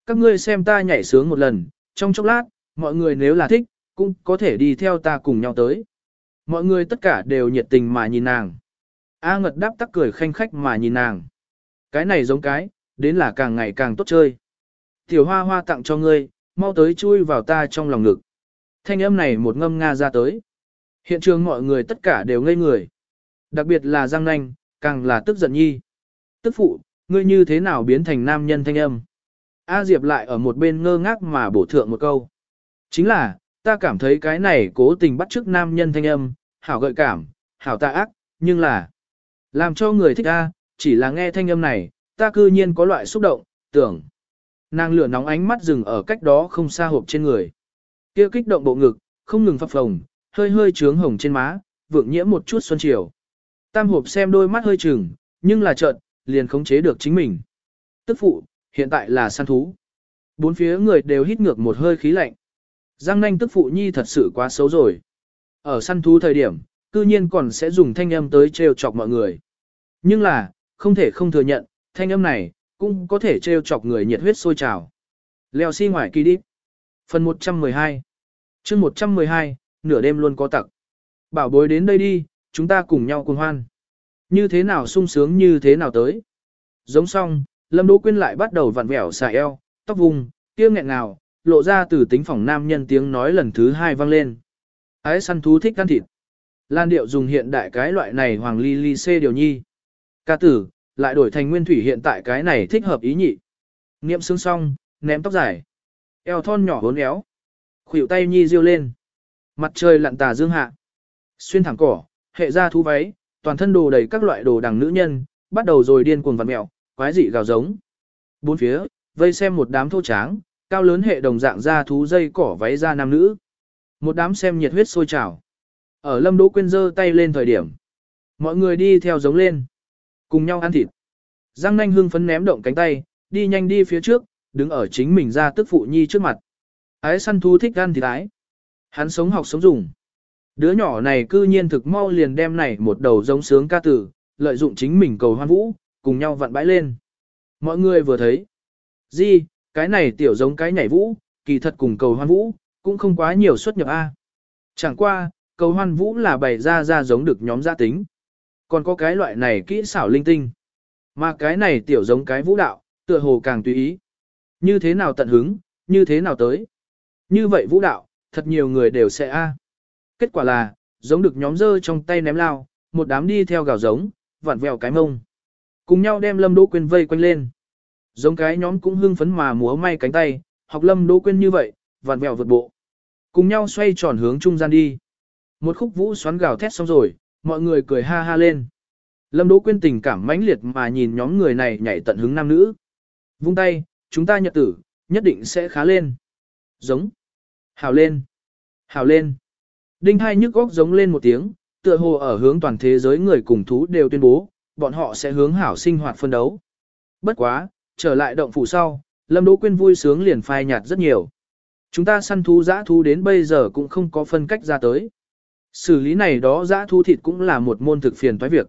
Các ngươi xem ta nhảy sướng một lần, trong chốc lát, mọi người nếu là thích, cũng có thể đi theo ta cùng nhau tới. Mọi người tất cả đều nhiệt tình mà nhìn nàng. A ngật đáp tắc cười khanh khách mà nhìn nàng. Cái này giống cái, đến là càng ngày càng tốt chơi. Tiểu hoa hoa tặng cho ngươi, mau tới chui vào ta trong lòng ngực. Thanh âm này một ngâm nga ra tới. Hiện trường mọi người tất cả đều ngây người. Đặc biệt là Giang Nanh, càng là tức giận nhi. Tức phụ, ngươi như thế nào biến thành nam nhân thanh âm? A Diệp lại ở một bên ngơ ngác mà bổ thượng một câu. Chính là, ta cảm thấy cái này cố tình bắt chước nam nhân thanh âm, hảo gợi cảm, hảo tà ác, nhưng là làm cho người thích a, chỉ là nghe thanh âm này, ta cư nhiên có loại xúc động, tưởng. Nàng lửa nóng ánh mắt dừng ở cách đó không xa hộp trên người. Kia kích động bộ ngực, không ngừng phập phồng, hơi hơi trướng hồng trên má, vượng nhiễm một chút xuân chiều. Tam hộp xem đôi mắt hơi chừng, nhưng là chợt, liền khống chế được chính mình. Tức phụ, hiện tại là săn thú. Bốn phía người đều hít ngược một hơi khí lạnh. Giang nanh tức phụ nhi thật sự quá xấu rồi. Ở săn thú thời điểm, cư nhiên còn sẽ dùng thanh âm tới trêu chọc mọi người. Nhưng là, không thể không thừa nhận, thanh âm này, cũng có thể trêu chọc người nhiệt huyết sôi trào. Leo xi si ngoài kỳ đi. Phần 112 chương 112, nửa đêm luôn có tặc. Bảo bối đến đây đi, chúng ta cùng nhau cùng hoan. Như thế nào sung sướng như thế nào tới. Giống xong, Lâm Đỗ Quyên lại bắt đầu vặn vẹo xà eo, tóc vùng, kia nghẹn nào, lộ ra từ tính phòng nam nhân tiếng nói lần thứ hai vang lên. Ái săn thú thích ăn thịt. Lan điệu dùng hiện đại cái loại này hoàng ly ly xê điều nhi. Ca tử, lại đổi thành nguyên thủy hiện tại cái này thích hợp ý nhị. Niệm xương xong, ném tóc dài. Eo thon nhỏ hốn éo. Khuỷu tay nhi riêu lên. Mặt trời lặn tà dương hạ. Xuyên thẳng cỏ, hệ ra thú váy, toàn thân đồ đầy các loại đồ đằng nữ nhân, bắt đầu rồi điên cuồng vặn mẹo, quái dị gào giống. Bốn phía, vây xem một đám thô tráng, cao lớn hệ đồng dạng ra thú dây cỏ váy ra nam nữ. Một đám xem nhiệt huyết sôi trào. Ở Lâm Đỗ Quyên giơ tay lên thời điểm, mọi người đi theo giống lên, cùng nhau ăn thịt. Giang Nanh hưng phấn ném động cánh tay, đi nhanh đi phía trước, đứng ở chính mình ra tức phụ nhi trước mặt. Ái săn thú thích ăn thịt ái. Hắn sống học sống dùng. Đứa nhỏ này cư nhiên thực mau liền đem này một đầu giống sướng ca tử, lợi dụng chính mình cầu hoan vũ, cùng nhau vặn bãi lên. Mọi người vừa thấy. Di, cái này tiểu giống cái nhảy vũ, kỳ thật cùng cầu hoan vũ, cũng không quá nhiều xuất nhập A. Chẳng qua, cầu hoan vũ là bày ra ra giống được nhóm gia tính. Còn có cái loại này kỹ xảo linh tinh. Mà cái này tiểu giống cái vũ đạo, tựa hồ càng tùy ý. Như thế nào tận hứng, như thế nào tới. Như vậy vũ đạo, thật nhiều người đều sẽ A. Kết quả là, giống được nhóm dơ trong tay ném lao, một đám đi theo gào giống, vặn vẹo cái mông. Cùng nhau đem Lâm Đỗ Quyên vây quanh lên. Giống cái nhóm cũng hưng phấn mà múa may cánh tay, học Lâm Đỗ Quyên như vậy, vặn vẹo vượt bộ. Cùng nhau xoay tròn hướng trung gian đi. Một khúc vũ xoắn gào thét xong rồi, mọi người cười ha ha lên. Lâm Đỗ Quyên tình cảm mãnh liệt mà nhìn nhóm người này nhảy tận hứng nam nữ. Vung tay, chúng ta nhật tử, nhất định sẽ khá lên. Giống. Hào lên. Hào lên. Đinh hai nhức góc giống lên một tiếng, tựa hồ ở hướng toàn thế giới người cùng thú đều tuyên bố, bọn họ sẽ hướng hảo sinh hoạt phân đấu. Bất quá, trở lại động phủ sau, Lâm Đỗ Quyên vui sướng liền phai nhạt rất nhiều. Chúng ta săn thú giã thú đến bây giờ cũng không có phân cách ra tới. Xử lý này đó giã thú thịt cũng là một môn thực phiền toái việc.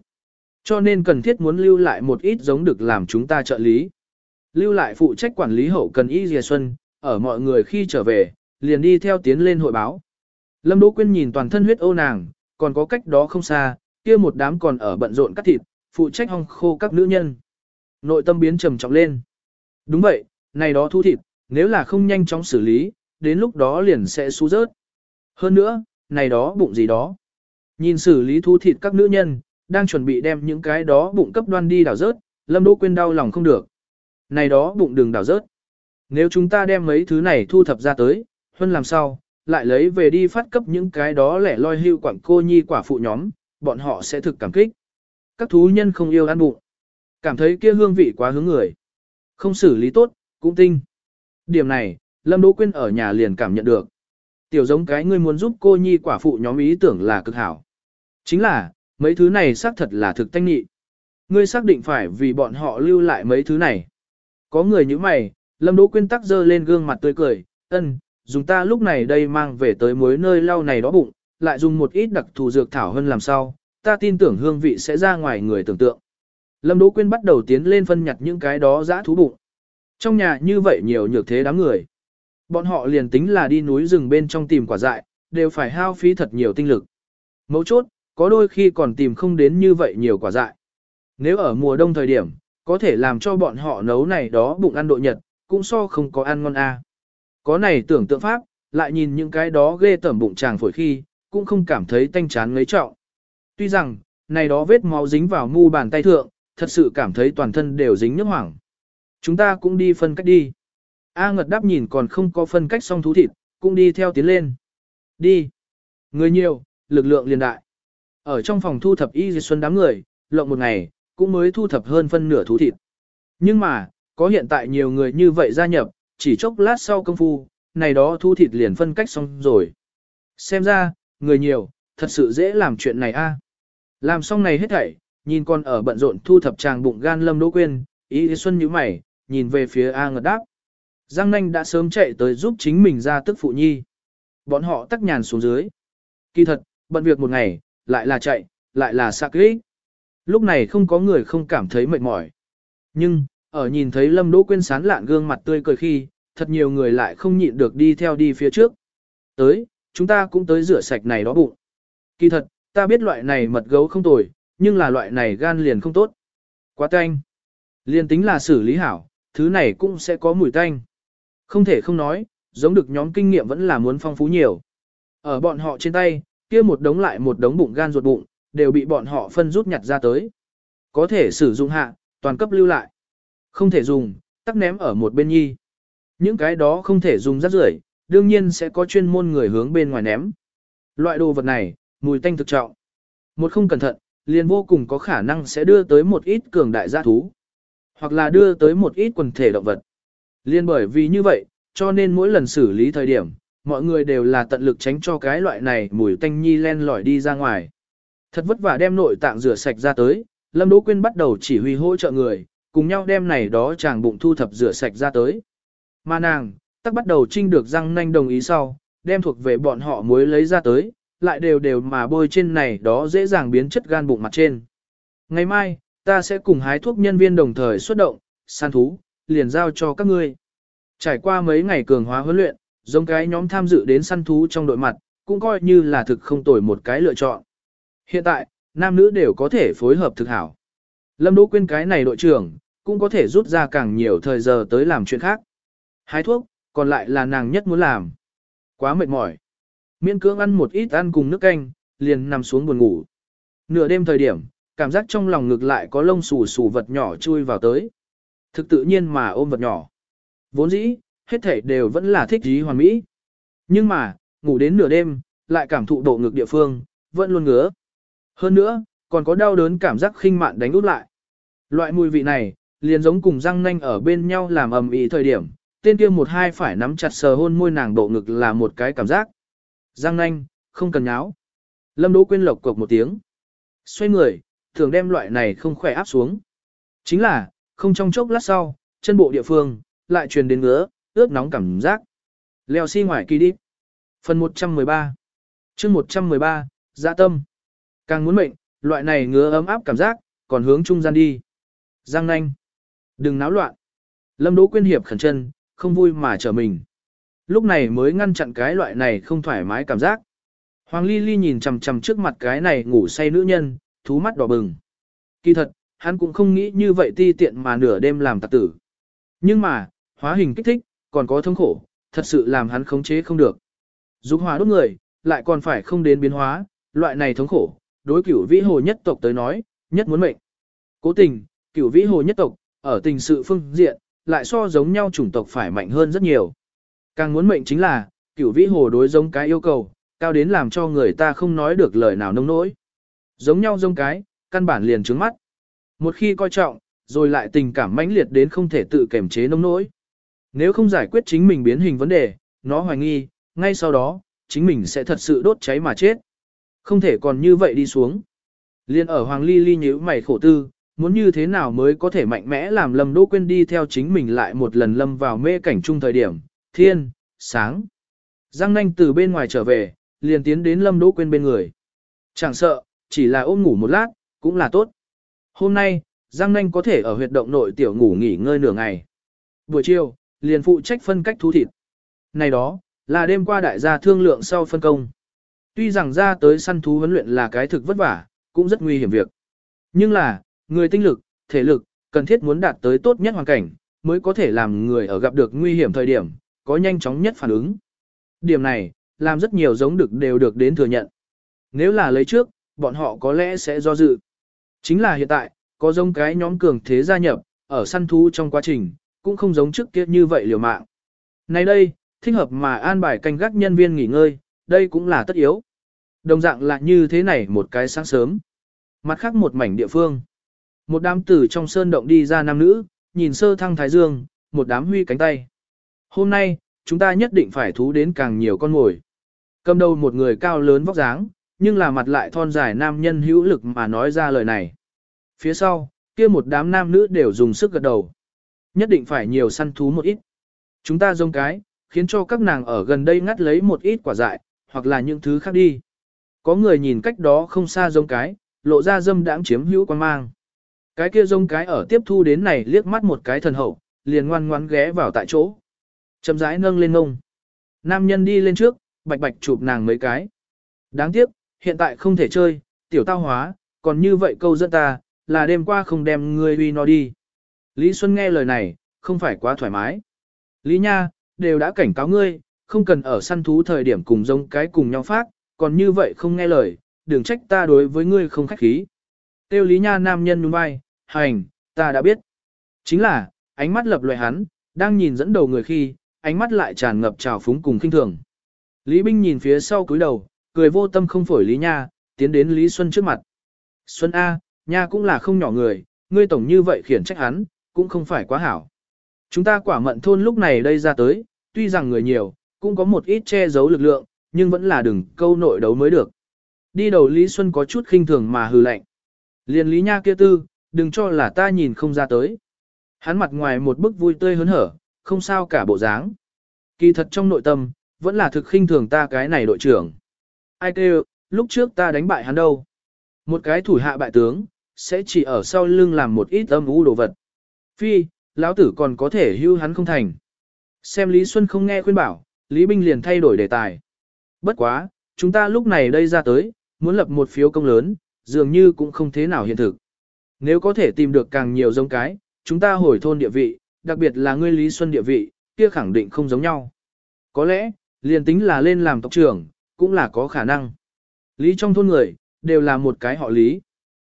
Cho nên cần thiết muốn lưu lại một ít giống được làm chúng ta trợ lý. Lưu lại phụ trách quản lý hậu cần y dìa xuân, ở mọi người khi trở về, liền đi theo tiến lên hội báo. Lâm Đỗ Quyên nhìn toàn thân huyết ô nàng, còn có cách đó không xa, kia một đám còn ở bận rộn cắt thịt, phụ trách hong khô các nữ nhân. Nội tâm biến trầm trọng lên. Đúng vậy, này đó thu thịt, nếu là không nhanh chóng xử lý, đến lúc đó liền sẽ xú rớt. Hơn nữa, này đó bụng gì đó. Nhìn xử lý thu thịt các nữ nhân, đang chuẩn bị đem những cái đó bụng cấp đoan đi đảo rớt, Lâm Đỗ Quyên đau lòng không được. Này đó bụng đường đảo rớt. Nếu chúng ta đem mấy thứ này thu thập ra tới, hơn làm sao, lại lấy về đi phát cấp những cái đó lẻ loi hưu quảng cô nhi quả phụ nhóm, bọn họ sẽ thực cảm kích. Các thú nhân không yêu ăn bụng. Cảm thấy kia hương vị quá hướng người. Không xử lý tốt, cũng tinh. Điểm này, Lâm Đỗ Quyên ở nhà liền cảm nhận được. Tiểu giống cái ngươi muốn giúp cô nhi quả phụ nhóm ý tưởng là cực hảo. Chính là, mấy thứ này xác thật là thực tanh nhị. Ngươi xác định phải vì bọn họ lưu lại mấy thứ này. Có người như mày, Lâm Đỗ Quyên tắc dơ lên gương mặt tươi cười, ân, dùng ta lúc này đây mang về tới mối nơi lau này đó bụng, lại dùng một ít đặc thù dược thảo hơn làm sao, ta tin tưởng hương vị sẽ ra ngoài người tưởng tượng. Lâm Đỗ Quyên bắt đầu tiến lên phân nhặt những cái đó dã thú bụng. Trong nhà như vậy nhiều nhược thế đám người. Bọn họ liền tính là đi núi rừng bên trong tìm quả dại, đều phải hao phí thật nhiều tinh lực. Mấu chốt, có đôi khi còn tìm không đến như vậy nhiều quả dại. Nếu ở mùa đông thời điểm, có thể làm cho bọn họ nấu này đó bụng ăn độ nhật, cũng so không có ăn ngon a. Có này tưởng tượng pháp, lại nhìn những cái đó ghê tởm bụng chàng phổi khi, cũng không cảm thấy tanh chán ngấy trọng. Tuy rằng, này đó vết máu dính vào mu bàn tay thượng, thật sự cảm thấy toàn thân đều dính nước hoảng. Chúng ta cũng đi phân cách đi. A ngật đáp nhìn còn không có phân cách xong thú thịt, cũng đi theo tiến lên. Đi. Người nhiều, lực lượng liền đại. Ở trong phòng thu thập y dì xuân đám người, lộng một ngày, cũng mới thu thập hơn phân nửa thú thịt. Nhưng mà, có hiện tại nhiều người như vậy gia nhập, chỉ chốc lát sau công phu, này đó thu thịt liền phân cách xong rồi. Xem ra, người nhiều, thật sự dễ làm chuyện này a. À. Làm xong này hết thảy, nhìn con ở bận rộn thu thập tràng bụng gan lâm đỗ quên, ý xuân như mày, nhìn về phía A ngật đáp. Giang nanh đã sớm chạy tới giúp chính mình ra tức phụ nhi. Bọn họ tắc nhàn xuống dưới. Kỳ thật, bận việc một ngày, lại là chạy, lại là sạc kích. Lúc này không có người không cảm thấy mệt mỏi. Nhưng, ở nhìn thấy Lâm Đỗ Quyên sán lạn gương mặt tươi cười khi, thật nhiều người lại không nhịn được đi theo đi phía trước. Tới, chúng ta cũng tới rửa sạch này đó bụng. Kỳ thật, ta biết loại này mật gấu không tồi, nhưng là loại này gan liền không tốt. Quá tanh. Liền tính là xử lý hảo, thứ này cũng sẽ có mùi tanh. Không thể không nói, giống được nhóm kinh nghiệm vẫn là muốn phong phú nhiều. Ở bọn họ trên tay, kia một đống lại một đống bụng gan ruột bụng, đều bị bọn họ phân rút nhặt ra tới. Có thể sử dụng hạ, toàn cấp lưu lại. Không thể dùng, tắc ném ở một bên nhi. Những cái đó không thể dùng rác rưởi, đương nhiên sẽ có chuyên môn người hướng bên ngoài ném. Loại đồ vật này, mùi tanh thực trọng. Một không cẩn thận, liền vô cùng có khả năng sẽ đưa tới một ít cường đại gia thú. Hoặc là đưa tới một ít quần thể động vật. Liên bởi vì như vậy, cho nên mỗi lần xử lý thời điểm, mọi người đều là tận lực tránh cho cái loại này mùi tanh nhi len lỏi đi ra ngoài. Thật vất vả đem nội tạng rửa sạch ra tới, Lâm Đỗ Quyên bắt đầu chỉ huy hỗ trợ người, cùng nhau đem này đó chàng bụng thu thập rửa sạch ra tới. Mà nàng, tắc bắt đầu trinh được răng nanh đồng ý sau, đem thuộc về bọn họ muối lấy ra tới, lại đều đều mà bôi trên này đó dễ dàng biến chất gan bụng mặt trên. Ngày mai, ta sẽ cùng hái thuốc nhân viên đồng thời xuất động, săn thú, liền giao cho các ngươi. Trải qua mấy ngày cường hóa huấn luyện, giống cái nhóm tham dự đến săn thú trong đội mặt, cũng coi như là thực không tồi một cái lựa chọn. Hiện tại, nam nữ đều có thể phối hợp thực hảo. Lâm Đỗ Quyên cái này đội trưởng, cũng có thể rút ra càng nhiều thời giờ tới làm chuyện khác. Hái thuốc, còn lại là nàng nhất muốn làm. Quá mệt mỏi. Miễn cưỡng ăn một ít ăn cùng nước canh, liền nằm xuống buồn ngủ. Nửa đêm thời điểm, cảm giác trong lòng ngực lại có lông xù xù vật nhỏ chui vào tới. Thực tự nhiên mà ôm vật nhỏ. Vốn dĩ, hết thể đều vẫn là thích ý hoàn mỹ. Nhưng mà, ngủ đến nửa đêm, lại cảm thụ độ ngực địa phương, vẫn luôn ngứa. Hơn nữa, còn có đau đớn cảm giác khinh mạn đánh út lại. Loại mùi vị này, liền giống cùng răng nanh ở bên nhau làm ầm ĩ thời điểm, tên kia một hai phải nắm chặt sờ hôn môi nàng độ ngực là một cái cảm giác. Răng nanh, không cần nháo. Lâm Đỗ Quyên lộc cộc một tiếng. Xoay người, thường đem loại này không khỏe áp xuống. Chính là, không trong chốc lát sau, chân bộ địa phương, lại truyền đến ngứa, ướt nóng cảm giác. Leo xi si ngoài kỳ đi. Phần 113 chương 113, dạ tâm. Càng muốn mệnh, loại này ngứa ấm áp cảm giác, còn hướng trung gian đi. Giang nanh. Đừng náo loạn. Lâm Đỗ Quyên hiệp khẩn chân, không vui mà trở mình. Lúc này mới ngăn chặn cái loại này không thoải mái cảm giác. Hoàng Ly Ly nhìn chằm chằm trước mặt cái này ngủ say nữ nhân, thú mắt đỏ bừng. Kỳ thật, hắn cũng không nghĩ như vậy ti tiện mà nửa đêm làm tạc tử. Nhưng mà, hóa hình kích thích, còn có thống khổ, thật sự làm hắn khống chế không được. Dục hóa đốt người, lại còn phải không đến biến hóa, loại này thống khổ, đối cửu vĩ hồ nhất tộc tới nói, nhất muốn mệnh. Cố tình, cửu vĩ hồ nhất tộc, ở tình sự phương diện, lại so giống nhau chủng tộc phải mạnh hơn rất nhiều. Càng muốn mệnh chính là, cửu vĩ hồ đối giống cái yêu cầu, cao đến làm cho người ta không nói được lời nào nông nỗi. Giống nhau giống cái, căn bản liền trướng mắt. Một khi coi trọng, rồi lại tình cảm mãnh liệt đến không thể tự kiểm chế nông nỗi. Nếu không giải quyết chính mình biến hình vấn đề, nó hoài nghi, ngay sau đó, chính mình sẽ thật sự đốt cháy mà chết. Không thể còn như vậy đi xuống. Liên ở Hoàng Ly Ly nhíu mày khổ tư, muốn như thế nào mới có thể mạnh mẽ làm Lâm Đỗ Quyên đi theo chính mình lại một lần lâm vào mê cảnh chung thời điểm, thiên, sáng. Giang nanh từ bên ngoài trở về, liền tiến đến Lâm Đỗ Quyên bên người. Chẳng sợ, chỉ là ôm ngủ một lát, cũng là tốt. Hôm nay, Giang nanh có thể ở huyệt động nội tiểu ngủ nghỉ ngơi nửa ngày. Buổi chiều, liền phụ trách phân cách thú thịt. Này đó, là đêm qua đại gia thương lượng sau phân công. Tuy rằng ra tới săn thú huấn luyện là cái thực vất vả, cũng rất nguy hiểm việc. Nhưng là, người tinh lực, thể lực, cần thiết muốn đạt tới tốt nhất hoàn cảnh, mới có thể làm người ở gặp được nguy hiểm thời điểm, có nhanh chóng nhất phản ứng. Điểm này, làm rất nhiều giống được đều được đến thừa nhận. Nếu là lấy trước, bọn họ có lẽ sẽ do dự. Chính là hiện tại, có giống cái nhóm cường thế gia nhập, ở săn thú trong quá trình, cũng không giống trước kia như vậy liều mạng. Nay đây, thích hợp mà an bài canh gác nhân viên nghỉ ngơi, đây cũng là tất yếu. Đồng dạng là như thế này một cái sáng sớm. Mặt khác một mảnh địa phương. Một đám tử trong sơn động đi ra nam nữ, nhìn sơ thăng thái dương, một đám huy cánh tay. Hôm nay, chúng ta nhất định phải thú đến càng nhiều con ngồi. Cầm đầu một người cao lớn vóc dáng, nhưng là mặt lại thon dài nam nhân hữu lực mà nói ra lời này. Phía sau, kia một đám nam nữ đều dùng sức gật đầu. Nhất định phải nhiều săn thú một ít. Chúng ta dông cái, khiến cho các nàng ở gần đây ngắt lấy một ít quả dại, hoặc là những thứ khác đi. Có người nhìn cách đó không xa giống cái, lộ ra dâm đãng chiếm hữu quan mang. Cái kia rông cái ở tiếp thu đến này liếc mắt một cái thần hậu, liền ngoan ngoãn ghé vào tại chỗ. Chậm rãi nâng lên ngông. Nam nhân đi lên trước, bạch bạch chụp nàng mấy cái. Đáng tiếc, hiện tại không thể chơi, tiểu tao hóa, còn như vậy câu dẫn ta, là đêm qua không đem ngươi uy nó đi. Lý Xuân nghe lời này, không phải quá thoải mái. Lý Nha, đều đã cảnh cáo ngươi, không cần ở săn thú thời điểm cùng giống cái cùng nhau phát, còn như vậy không nghe lời, đừng trách ta đối với ngươi không khách khí. Tiêu Lý Nha nam nhân nhún vai, hành, ta đã biết. Chính là, ánh mắt lập loại hắn, đang nhìn dẫn đầu người khi, ánh mắt lại tràn ngập trào phúng cùng kinh thường. Lý Binh nhìn phía sau cúi đầu, cười vô tâm không phổi Lý Nha, tiến đến Lý Xuân trước mặt. Xuân A, Nha cũng là không nhỏ người, ngươi tổng như vậy khiển trách hắn, cũng không phải quá hảo. Chúng ta quả mận thôn lúc này đây ra tới, tuy rằng người nhiều, cũng có một ít che giấu lực lượng, nhưng vẫn là đừng câu nội đấu mới được. Đi đầu Lý Xuân có chút khinh thường mà hừ lạnh. Liên Lý Nha kia tư, đừng cho là ta nhìn không ra tới. Hắn mặt ngoài một bức vui tươi hớn hở, không sao cả bộ dáng. Kỳ thật trong nội tâm, vẫn là thực khinh thường ta cái này đội trưởng. Ai kêu, lúc trước ta đánh bại hắn đâu. Một cái thủ hạ bại tướng, sẽ chỉ ở sau lưng làm một ít âm u đồ vật. Phi, lão tử còn có thể hưu hắn không thành. Xem Lý Xuân không nghe khuyên bảo, Lý Binh liền thay đổi đề tài. Bất quá, chúng ta lúc này đây ra tới, muốn lập một phiếu công lớn, dường như cũng không thế nào hiện thực. Nếu có thể tìm được càng nhiều giống cái, chúng ta hồi thôn địa vị, đặc biệt là ngươi Lý Xuân địa vị, kia khẳng định không giống nhau. Có lẽ, liền tính là lên làm tộc trưởng, cũng là có khả năng. Lý trong thôn người, đều là một cái họ Lý.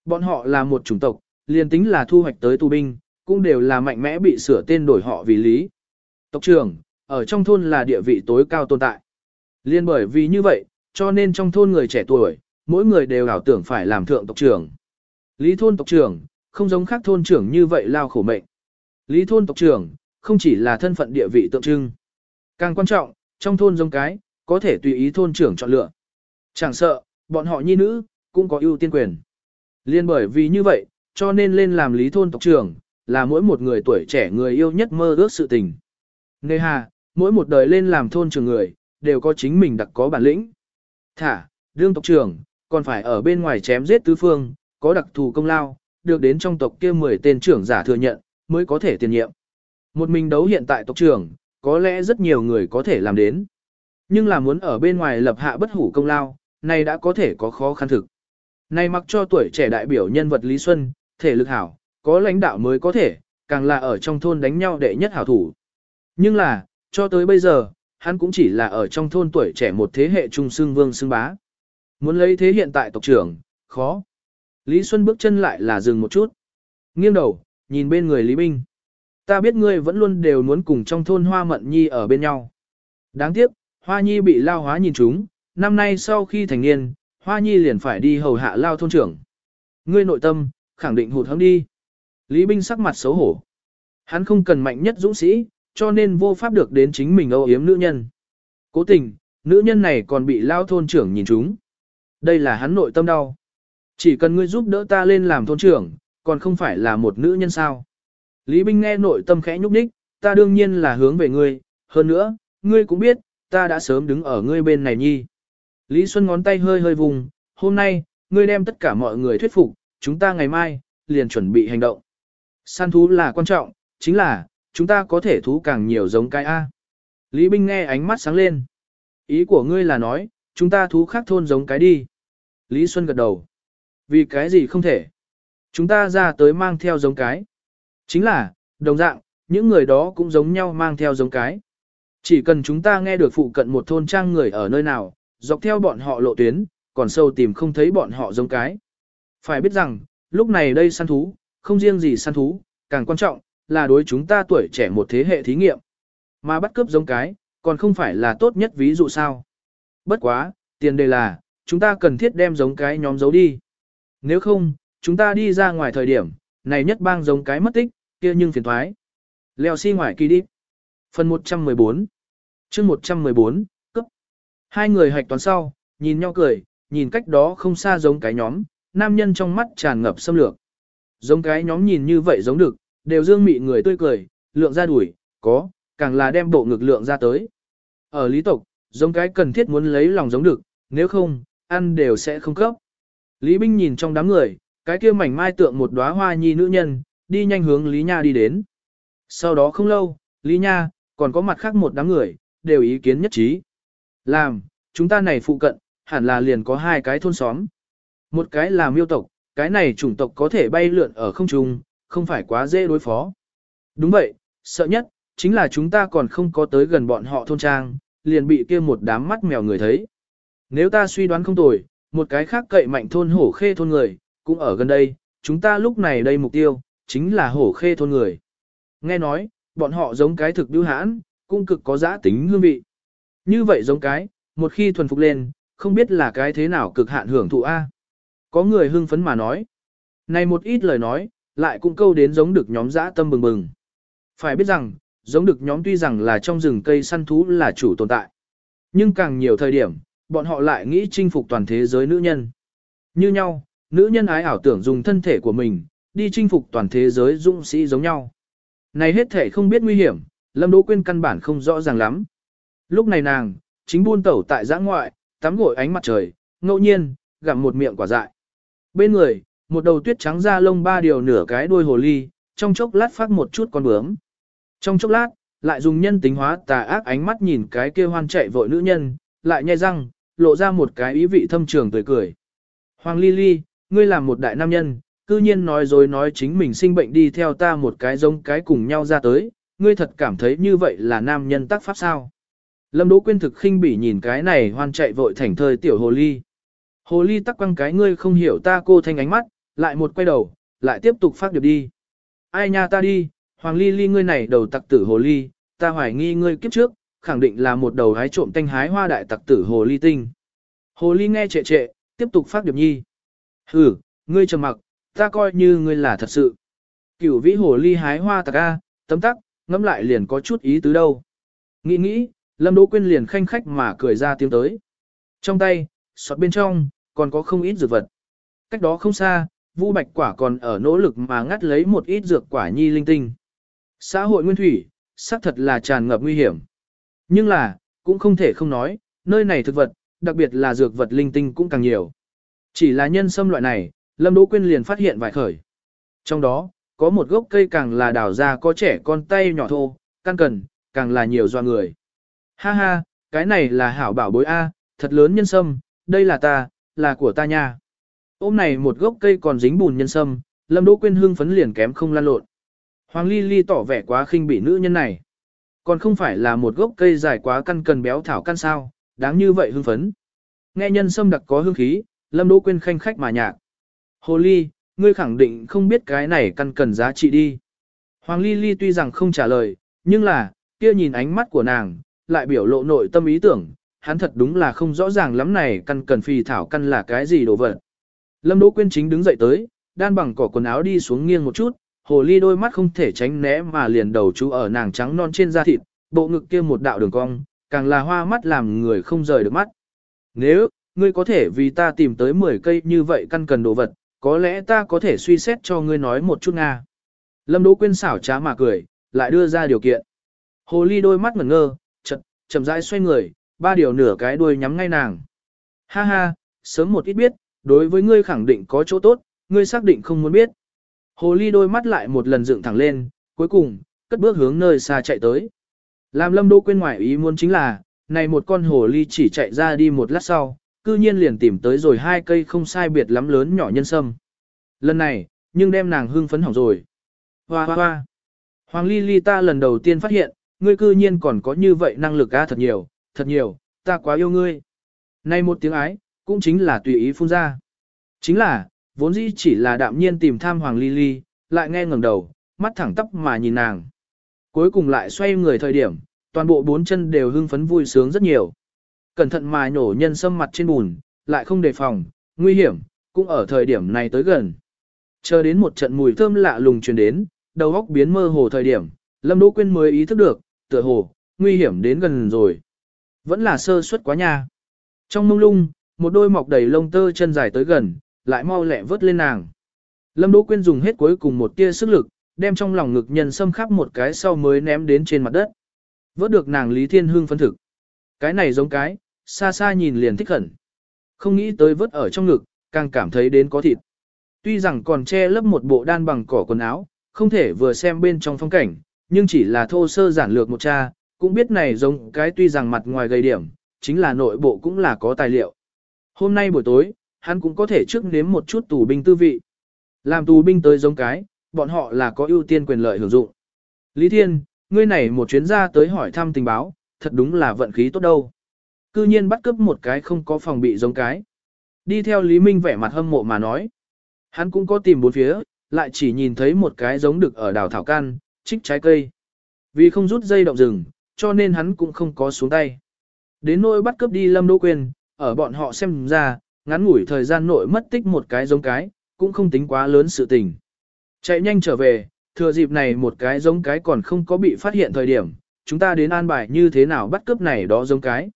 Bọn họ là một chủng tộc, liền tính là thu hoạch tới tù binh, cũng đều là mạnh mẽ bị sửa tên đổi họ vì Lý. Tộc trưởng, ở trong thôn là địa vị tối cao tồn tại. Liên bởi vì như vậy, cho nên trong thôn người trẻ tuổi, mỗi người đều ảo tưởng phải làm thượng tộc trưởng. Lý thôn tộc trưởng, không giống khác thôn trưởng như vậy lao khổ mệnh. Lý thôn tộc trưởng, không chỉ là thân phận địa vị tượng trưng. Càng quan trọng, trong thôn giống cái, có thể tùy ý thôn trưởng chọn lựa. Chẳng sợ, bọn họ nhi nữ, cũng có ưu tiên quyền. Liên bởi vì như vậy, cho nên lên làm lý thôn tộc trưởng, là mỗi một người tuổi trẻ người yêu nhất mơ ước sự tình. Nề hà, mỗi một đời lên làm thôn trưởng người, đều có chính mình đặc có bản lĩnh. Thả, đương tộc trưởng, còn phải ở bên ngoài chém giết tứ phương, có đặc thù công lao, được đến trong tộc kia 10 tên trưởng giả thừa nhận, mới có thể tiền nhiệm. Một mình đấu hiện tại tộc trưởng, có lẽ rất nhiều người có thể làm đến. Nhưng là muốn ở bên ngoài lập hạ bất hủ công lao, này đã có thể có khó khăn thực. Này mặc cho tuổi trẻ đại biểu nhân vật Lý Xuân, thể lực hảo, có lãnh đạo mới có thể, càng là ở trong thôn đánh nhau đệ nhất hảo thủ. Nhưng là, cho tới bây giờ, hắn cũng chỉ là ở trong thôn tuổi trẻ một thế hệ trung xương vương xương bá. Muốn lấy thế hiện tại tộc trưởng, khó. Lý Xuân bước chân lại là dừng một chút. Nghiêng đầu, nhìn bên người Lý Binh. Ta biết ngươi vẫn luôn đều muốn cùng trong thôn Hoa Mận Nhi ở bên nhau. Đáng tiếc, Hoa Nhi bị lao hóa nhìn chúng, năm nay sau khi thành niên, Hoa Nhi liền phải đi hầu hạ lao thôn trưởng. Ngươi nội tâm, khẳng định hụt hẫng đi. Lý Binh sắc mặt xấu hổ. Hắn không cần mạnh nhất dũng sĩ, cho nên vô pháp được đến chính mình âu yếm nữ nhân. Cố tình, nữ nhân này còn bị lao thôn trưởng nhìn chúng. Đây là hắn nội tâm đau. Chỉ cần ngươi giúp đỡ ta lên làm thôn trưởng, còn không phải là một nữ nhân sao. Lý Binh nghe nội tâm khẽ nhúc nhích, ta đương nhiên là hướng về ngươi, hơn nữa, ngươi cũng biết, ta đã sớm đứng ở ngươi bên này nhi. Lý Xuân ngón tay hơi hơi vùng, hôm nay, ngươi đem tất cả mọi người thuyết phục, chúng ta ngày mai, liền chuẩn bị hành động. Săn thú là quan trọng, chính là, chúng ta có thể thú càng nhiều giống cái A. Lý Binh nghe ánh mắt sáng lên. Ý của ngươi là nói, chúng ta thú khác thôn giống cái đi. Lý Xuân gật đầu. Vì cái gì không thể? Chúng ta ra tới mang theo giống cái. Chính là, đồng dạng, những người đó cũng giống nhau mang theo giống cái. Chỉ cần chúng ta nghe được phụ cận một thôn trang người ở nơi nào, dọc theo bọn họ lộ tuyến, còn sâu tìm không thấy bọn họ giống cái. Phải biết rằng, lúc này đây săn thú, không riêng gì săn thú, càng quan trọng, là đối chúng ta tuổi trẻ một thế hệ thí nghiệm. Mà bắt cướp giống cái, còn không phải là tốt nhất ví dụ sao. Bất quá, tiền đề là, chúng ta cần thiết đem giống cái nhóm giấu đi. Nếu không, chúng ta đi ra ngoài thời điểm, này nhất bang giống cái mất tích, kia nhưng phiền thoái. Leo xi si ngoài kỳ đi. Phần 114 chương 114, cấp. Hai người hạch toán sau, nhìn nhau cười, nhìn cách đó không xa giống cái nhóm, nam nhân trong mắt tràn ngập xâm lược. Giống cái nhóm nhìn như vậy giống được, đều dương mị người tươi cười, lượng ra đuổi, có, càng là đem bộ ngực lượng ra tới. Ở lý tộc, giống cái cần thiết muốn lấy lòng giống được, nếu không, ăn đều sẽ không cấp. Lý Binh nhìn trong đám người, cái kia mảnh mai tượng một đóa hoa nhi nữ nhân, đi nhanh hướng Lý Nha đi đến. Sau đó không lâu, Lý Nha, còn có mặt khác một đám người, đều ý kiến nhất trí. Làm, chúng ta này phụ cận, hẳn là liền có hai cái thôn xóm. Một cái là miêu tộc, cái này chủng tộc có thể bay lượn ở không trung, không phải quá dễ đối phó. Đúng vậy, sợ nhất, chính là chúng ta còn không có tới gần bọn họ thôn trang, liền bị kia một đám mắt mèo người thấy. Nếu ta suy đoán không tồi, một cái khác cậy mạnh thôn hổ khê thôn người, cũng ở gần đây, chúng ta lúc này đây mục tiêu, chính là hổ khê thôn người. Nghe nói, bọn họ giống cái thực bưu hãn, cũng cực có giá tính hương vị. Như vậy giống cái, một khi thuần phục lên, không biết là cái thế nào cực hạn hưởng thụ A. Có người hưng phấn mà nói. Này một ít lời nói, lại cũng câu đến giống được nhóm dã tâm bừng bừng. Phải biết rằng, giống được nhóm tuy rằng là trong rừng cây săn thú là chủ tồn tại. Nhưng càng nhiều thời điểm, bọn họ lại nghĩ chinh phục toàn thế giới nữ nhân. Như nhau, nữ nhân ái ảo tưởng dùng thân thể của mình, đi chinh phục toàn thế giới dũng sĩ giống nhau. Này hết thể không biết nguy hiểm, Lâm Đỗ Quyên căn bản không rõ ràng lắm. Lúc này nàng, chính buôn tẩu tại giã ngoại, tắm gội ánh mặt trời, ngẫu nhiên, gặm một miệng quả dại. Bên người, một đầu tuyết trắng da lông ba điều nửa cái đuôi hồ ly, trong chốc lát phát một chút con bướm. Trong chốc lát, lại dùng nhân tính hóa tà ác ánh mắt nhìn cái kia hoan chạy vội nữ nhân, lại nhai răng, lộ ra một cái ý vị thâm trường tươi cười. Hoàng Ly Ly, ngươi làm một đại nam nhân, cư nhiên nói rồi nói chính mình sinh bệnh đi theo ta một cái giống cái cùng nhau ra tới, ngươi thật cảm thấy như vậy là nam nhân tác pháp sao? Lâm Đỗ Quyên thực khinh bỉ nhìn cái này hoan chạy vội thành thơi tiểu hồ ly. Hồ ly tắc quăng cái ngươi không hiểu ta cô thanh ánh mắt, lại một quay đầu, lại tiếp tục phát điệp đi. Ai nha ta đi, Hoàng Ly Ly ngươi này đầu tặc tử hồ ly, ta hoài nghi ngươi kiếp trước, khẳng định là một đầu hái trộm tanh hái hoa đại tặc tử hồ ly tinh. Hồ ly nghe trệ trệ, tiếp tục phát điệp nhi. Hừ, ngươi trầm mặc, ta coi như ngươi là thật sự. Cửu vĩ hồ ly hái hoa tặc a, tấm tắc, ngẫm lại liền có chút ý tứ đâu. Nghĩ nghĩ, Lâm Đỗ Quyên liền khanh khách mà cười ra tiếng tới. Trong tay, sọt bên trong, còn có không ít dược vật. Cách đó không xa, Vu Bạch Quả còn ở nỗ lực mà ngắt lấy một ít dược quả nhi linh tinh. Xã hội nguyên thủy, xác thật là tràn ngập nguy hiểm. Nhưng là, cũng không thể không nói, nơi này thực vật, đặc biệt là dược vật linh tinh cũng càng nhiều. Chỉ là nhân sâm loại này, Lâm Đỗ Quyên liền phát hiện vài khởi. Trong đó, có một gốc cây càng là đào ra có trẻ con tay nhỏ thô, căn cần, càng là nhiều doa người. Ha ha, cái này là hảo bảo bối A, thật lớn nhân sâm, đây là ta, là của ta nha. Ôm này một gốc cây còn dính bùn nhân sâm, Lâm Đỗ Quyên hương phấn liền kém không lan lộn. Hoàng Ly Ly tỏ vẻ quá khinh bỉ nữ nhân này. Còn không phải là một gốc cây dài quá căn cần béo thảo căn sao, đáng như vậy hưng phấn. Nghe nhân sâm đặc có hương khí, Lâm Đỗ Quyên khanh khách mà nhạc. Hồ Ly, ngươi khẳng định không biết cái này căn cần giá trị đi. Hoàng Ly Ly tuy rằng không trả lời, nhưng là, kia nhìn ánh mắt của nàng, lại biểu lộ nội tâm ý tưởng, hắn thật đúng là không rõ ràng lắm này căn cần phi thảo căn là cái gì đồ vật. Lâm Đỗ Quyên chính đứng dậy tới, đan bằng cỏ quần áo đi xuống nghiêng một chút, hồ ly đôi mắt không thể tránh né mà liền đầu chú ở nàng trắng non trên da thịt, bộ ngực kia một đạo đường cong, càng là hoa mắt làm người không rời được mắt. Nếu, ngươi có thể vì ta tìm tới 10 cây như vậy căn cần đồ vật, có lẽ ta có thể suy xét cho ngươi nói một chút Nga. Lâm Đỗ Quyên xảo trá mà cười, lại đưa ra điều kiện. Hồ ly đôi mắt ngẩn ngơ, chậm, chậm rãi xoay người, ba điều nửa cái đuôi nhắm ngay nàng. Ha ha, sớm một ít biết, đối với ngươi khẳng định có chỗ tốt, ngươi xác định không muốn biết. Hồ ly đôi mắt lại một lần dựng thẳng lên, cuối cùng, cất bước hướng nơi xa chạy tới. Làm lâm đô quên ngoài ý muốn chính là, này một con hồ ly chỉ chạy ra đi một lát sau, cư nhiên liền tìm tới rồi hai cây không sai biệt lắm lớn nhỏ nhân sâm. Lần này, nhưng đem nàng hưng phấn hỏng rồi. Hoa hoa hoa. Hoàng ly ly ta lần đầu tiên phát hiện, ngươi cư nhiên còn có như vậy năng lực a thật nhiều, thật nhiều, ta quá yêu ngươi. Này một tiếng ái, cũng chính là tùy ý phun ra. Chính là, vốn dĩ chỉ là đạm nhiên tìm tham Hoàng Ly Ly, lại nghe ngẩng đầu, mắt thẳng tắp mà nhìn nàng. Cuối cùng lại xoay người thời điểm, toàn bộ bốn chân đều hưng phấn vui sướng rất nhiều. Cẩn thận mà nhổ nhân sâm mặt trên bùn, lại không đề phòng, nguy hiểm, cũng ở thời điểm này tới gần. Chờ đến một trận mùi thơm lạ lùng truyền đến, đầu óc biến mơ hồ thời điểm, Lâm Đỗ Quyên mới ý thức được, tựa hồ, nguy hiểm đến gần rồi. Vẫn là sơ suất quá nha. Trong mông lung, một đôi mọc đầy lông tơ chân dài tới gần, lại mau lẹ vớt lên nàng. Lâm Đỗ Quyên dùng hết cuối cùng một tia sức lực, đem trong lòng ngực nhân sâm khắp một cái sau mới ném đến trên mặt đất. Vớt được nàng Lý Thiên Hương phân thực. Cái này giống cái, xa xa nhìn liền thích khẩn. Không nghĩ tới vớt ở trong ngực, càng cảm thấy đến có thịt. Tuy rằng còn che lấp một bộ đan bằng cỏ quần áo, không thể vừa xem bên trong phong cảnh, nhưng chỉ là thô sơ giản lược một cha, cũng biết này giống cái tuy rằng mặt ngoài gây điểm, chính là nội bộ cũng là có tài liệu. Hôm nay buổi tối, hắn cũng có thể trước nếm một chút tù binh tư vị. Làm tù binh tới giống cái, bọn họ là có ưu tiên quyền lợi hưởng dụng. Lý Thiên, ngươi này một chuyến ra tới hỏi thăm tình báo, thật đúng là vận khí tốt đâu. Cư nhiên bắt cướp một cái không có phòng bị giống cái. Đi theo Lý Minh vẻ mặt hâm mộ mà nói. Hắn cũng có tìm bốn phía, lại chỉ nhìn thấy một cái giống được ở đào thảo can, trích trái cây. Vì không rút dây động rừng, cho nên hắn cũng không có xuống tay. Đến nỗi bắt cướp đi Lâm Đỗ Quyền, ở bọn họ xem ra, ngắn ngủi thời gian nội mất tích một cái giống cái, cũng không tính quá lớn sự tình. Chạy nhanh trở về, thừa dịp này một cái giống cái còn không có bị phát hiện thời điểm, chúng ta đến an bài như thế nào bắt cướp này đó giống cái.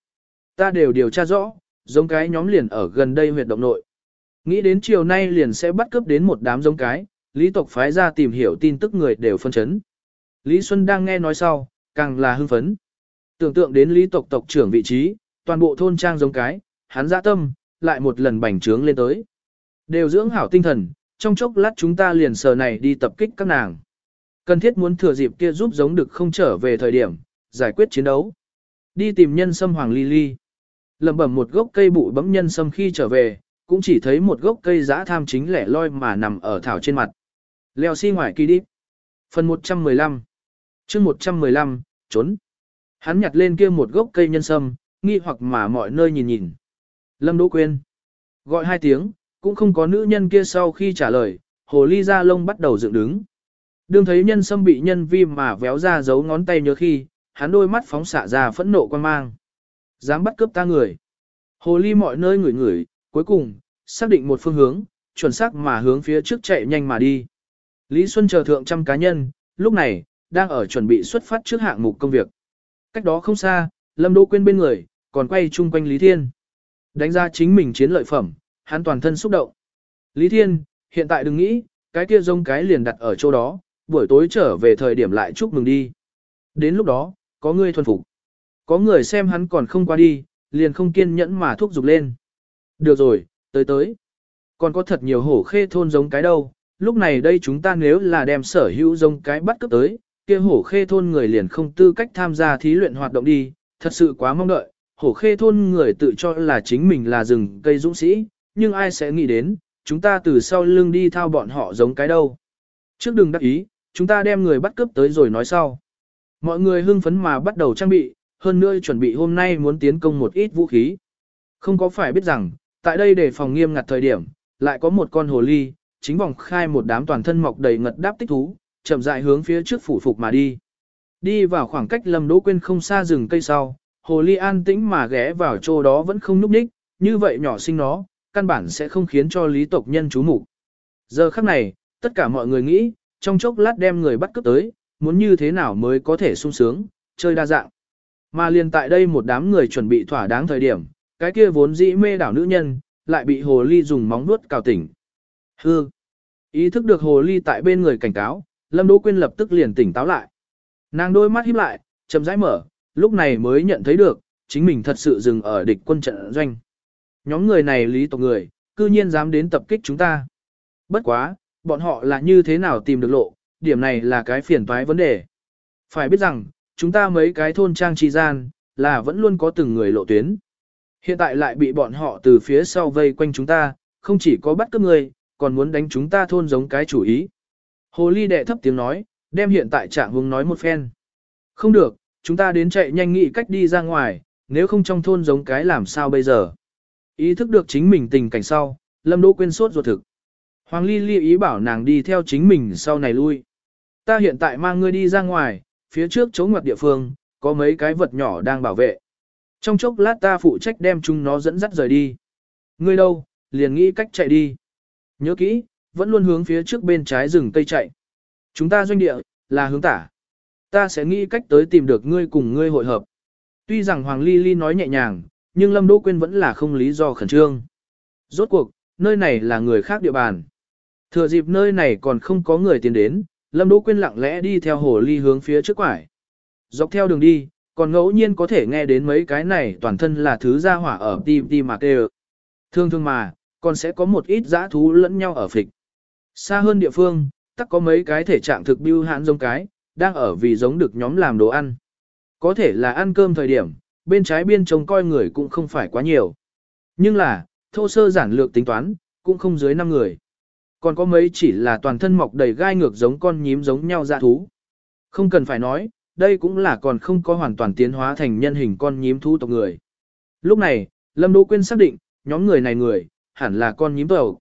Ta đều điều tra rõ, giống cái nhóm liền ở gần đây huyệt động nội. Nghĩ đến chiều nay liền sẽ bắt cướp đến một đám giống cái, lý tộc phái ra tìm hiểu tin tức người đều phân chấn. Lý Xuân đang nghe nói sau, càng là hưng phấn. Tưởng tượng đến lý tộc tộc trưởng vị trí, toàn bộ thôn trang giống cái, hắn dã tâm, lại một lần bành trướng lên tới. Đều dưỡng hảo tinh thần, trong chốc lát chúng ta liền sờ này đi tập kích các nàng. Cần thiết muốn thừa dịp kia giúp giống được không trở về thời điểm, giải quyết chiến đấu. Đi tìm nhân sâm hoàng ly ly. Lầm bẩm một gốc cây bụi bấm nhân sâm khi trở về, cũng chỉ thấy một gốc cây giã tham chính lẻ loi mà nằm ở thảo trên mặt. Leo xi si ngoài kỳ đi. Phần 115 chương 115, trốn. Hắn nhặt lên kia một gốc cây nhân sâm, nghi hoặc mà mọi nơi nhìn nhìn. Lâm Đỗ Quyên. Gọi hai tiếng, cũng không có nữ nhân kia sau khi trả lời, hồ ly da lông bắt đầu dựng đứng. Đương thấy nhân sâm bị nhân vi mà véo ra giấu ngón tay nhớ khi, hắn đôi mắt phóng xạ ra phẫn nộ quan mang. Dám bắt cướp ta người. Hồ ly mọi nơi ngửi ngửi, cuối cùng, xác định một phương hướng, chuẩn xác mà hướng phía trước chạy nhanh mà đi. Lý Xuân chờ thượng trăm cá nhân, lúc này, đang ở chuẩn bị xuất phát trước hạng mục công việc. Cách đó không xa, Lâm Đỗ Quyên bên người, còn quay chung quanh Lý Thiên. Đánh ra chính mình chiến lợi phẩm, hắn toàn thân xúc động. Lý Thiên, hiện tại đừng nghĩ, cái kia rông cái liền đặt ở chỗ đó, buổi tối trở về thời điểm lại chúc mừng đi. Đến lúc đó, có người thuần phục. Có người xem hắn còn không qua đi, liền không kiên nhẫn mà thúc giục lên. Được rồi, tới tới. Còn có thật nhiều hổ khê thôn giống cái đâu, lúc này đây chúng ta nếu là đem sở hữu giống cái bắt cướp tới, kia hổ khê thôn người liền không tư cách tham gia thí luyện hoạt động đi, thật sự quá mong đợi, hổ khê thôn người tự cho là chính mình là rừng cây dũng sĩ, nhưng ai sẽ nghĩ đến, chúng ta từ sau lưng đi thao bọn họ giống cái đâu. Trước đừng đắc ý, chúng ta đem người bắt cướp tới rồi nói sau. Mọi người hưng phấn mà bắt đầu trang bị, hơn nữa chuẩn bị hôm nay muốn tiến công một ít vũ khí. Không có phải biết rằng, tại đây để phòng nghiêm ngặt thời điểm, lại có một con hồ ly, chính vòng khai một đám toàn thân mọc đầy ngật đáp tích thú, chậm rãi hướng phía trước phủ phục mà đi. Đi vào khoảng cách Lâm Đỗ Quyên không xa rừng cây sau, hồ ly an tĩnh mà ghé vào chỗ đó vẫn không núp đích, như vậy nhỏ sinh nó, căn bản sẽ không khiến cho lý tộc nhân chú mục. Giờ khắc này, tất cả mọi người nghĩ, trong chốc lát đem người bắt cướp tới, muốn như thế nào mới có thể sung sướng, chơi đa dạng. Mà liền tại đây một đám người chuẩn bị thỏa đáng thời điểm, cái kia vốn dĩ mê đảo nữ nhân, lại bị hồ ly dùng móng vuốt cào tỉnh. Hư! Ý thức được hồ ly tại bên người cảnh cáo, Lâm Đỗ Quyên lập tức liền tỉnh táo lại. Nàng đôi mắt híp lại, chậm rãi mở, lúc này mới nhận thấy được, chính mình thật sự dừng ở địch quân trận doanh. Nhóm người này lý tộc người, cư nhiên dám đến tập kích chúng ta. Bất quá, bọn họ là như thế nào tìm được lộ, điểm này là cái phiền toái vấn đề. Phải biết rằng, chúng ta mấy cái thôn trang trì gian, là vẫn luôn có từng người lộ tuyến. Hiện tại lại bị bọn họ từ phía sau vây quanh chúng ta, không chỉ có bắt cướp người, còn muốn đánh chúng ta thôn giống cái chủ ý. Hồ ly đệ thấp tiếng nói, đem hiện tại trạng hướng nói một phen. Không được, chúng ta đến chạy nhanh nghĩ cách đi ra ngoài, nếu không trong thôn giống cái làm sao bây giờ. Ý thức được chính mình tình cảnh sau, Lâm Đỗ quên sốt ruột thực. Hoàng Ly Ly ý bảo nàng đi theo chính mình sau này lui. Ta hiện tại mang ngươi đi ra ngoài, phía trước chỗ ngoặt địa phương, có mấy cái vật nhỏ đang bảo vệ. Trong chốc lát ta phụ trách đem chúng nó dẫn dắt rời đi. Ngươi đâu, liền nghĩ cách chạy đi. Nhớ kỹ, vẫn luôn hướng phía trước bên trái rừng tây chạy. Chúng ta doanh địa, là hướng tả. Ta sẽ nghĩ cách tới tìm được ngươi cùng ngươi hội hợp. Tuy rằng Hoàng Ly Ly nói nhẹ nhàng, nhưng Lâm Đỗ Quyên vẫn là không lý do khẩn trương. Rốt cuộc, nơi này là người khác địa bàn. Thừa dịp nơi này còn không có người tiến đến, Lâm Đỗ Quyên lặng lẽ đi theo hồ ly hướng phía trước quải. Dọc theo đường đi, còn ngẫu nhiên có thể nghe đến mấy cái này toàn thân là thứ ra hỏa ở tim tim mà kêu. Thương thương mà, còn sẽ có một ít giã thú lẫn nhau ở phịch. Xa hơn địa phương, tắc có mấy cái thể trạng thực biêu hãn giống cái, đang ở vì giống được nhóm làm đồ ăn. Có thể là ăn cơm thời điểm, bên trái biên trông coi người cũng không phải quá nhiều. Nhưng là, thô sơ giản lược tính toán, cũng không dưới 5 người. Còn có mấy chỉ là toàn thân mọc đầy gai ngược giống con nhím giống nhau dạ thú. Không cần phải nói, đây cũng là còn không có hoàn toàn tiến hóa thành nhân hình con nhím thú tộc người. Lúc này, Lâm Đỗ Quyên xác định, nhóm người này người, hẳn là con nhím tộc.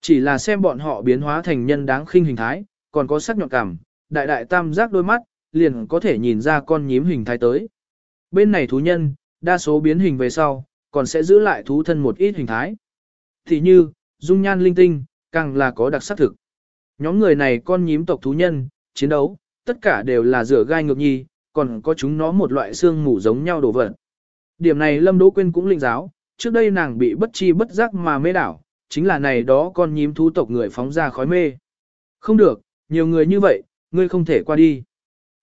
Chỉ là xem bọn họ biến hóa thành nhân đáng khinh hình thái, còn có sắc nhọn cảm, đại đại tam giác đôi mắt, liền có thể nhìn ra con nhím hình thái tới. Bên này thú nhân, đa số biến hình về sau, còn sẽ giữ lại thú thân một ít hình thái. Thì như, dung nhan linh tinh, càng là có đặc sắc thực. Nhóm người này con nhím tộc thú nhân, chiến đấu, tất cả đều là rửa gai ngược nhi, còn có chúng nó một loại xương mủ giống nhau đồ vật. Điểm này Lâm Đỗ Quyên cũng linh giáo, trước đây nàng bị bất chi bất giác mà mê đảo, chính là này đó con nhím thú tộc người phóng ra khói mê. Không được, nhiều người như vậy, ngươi không thể qua đi.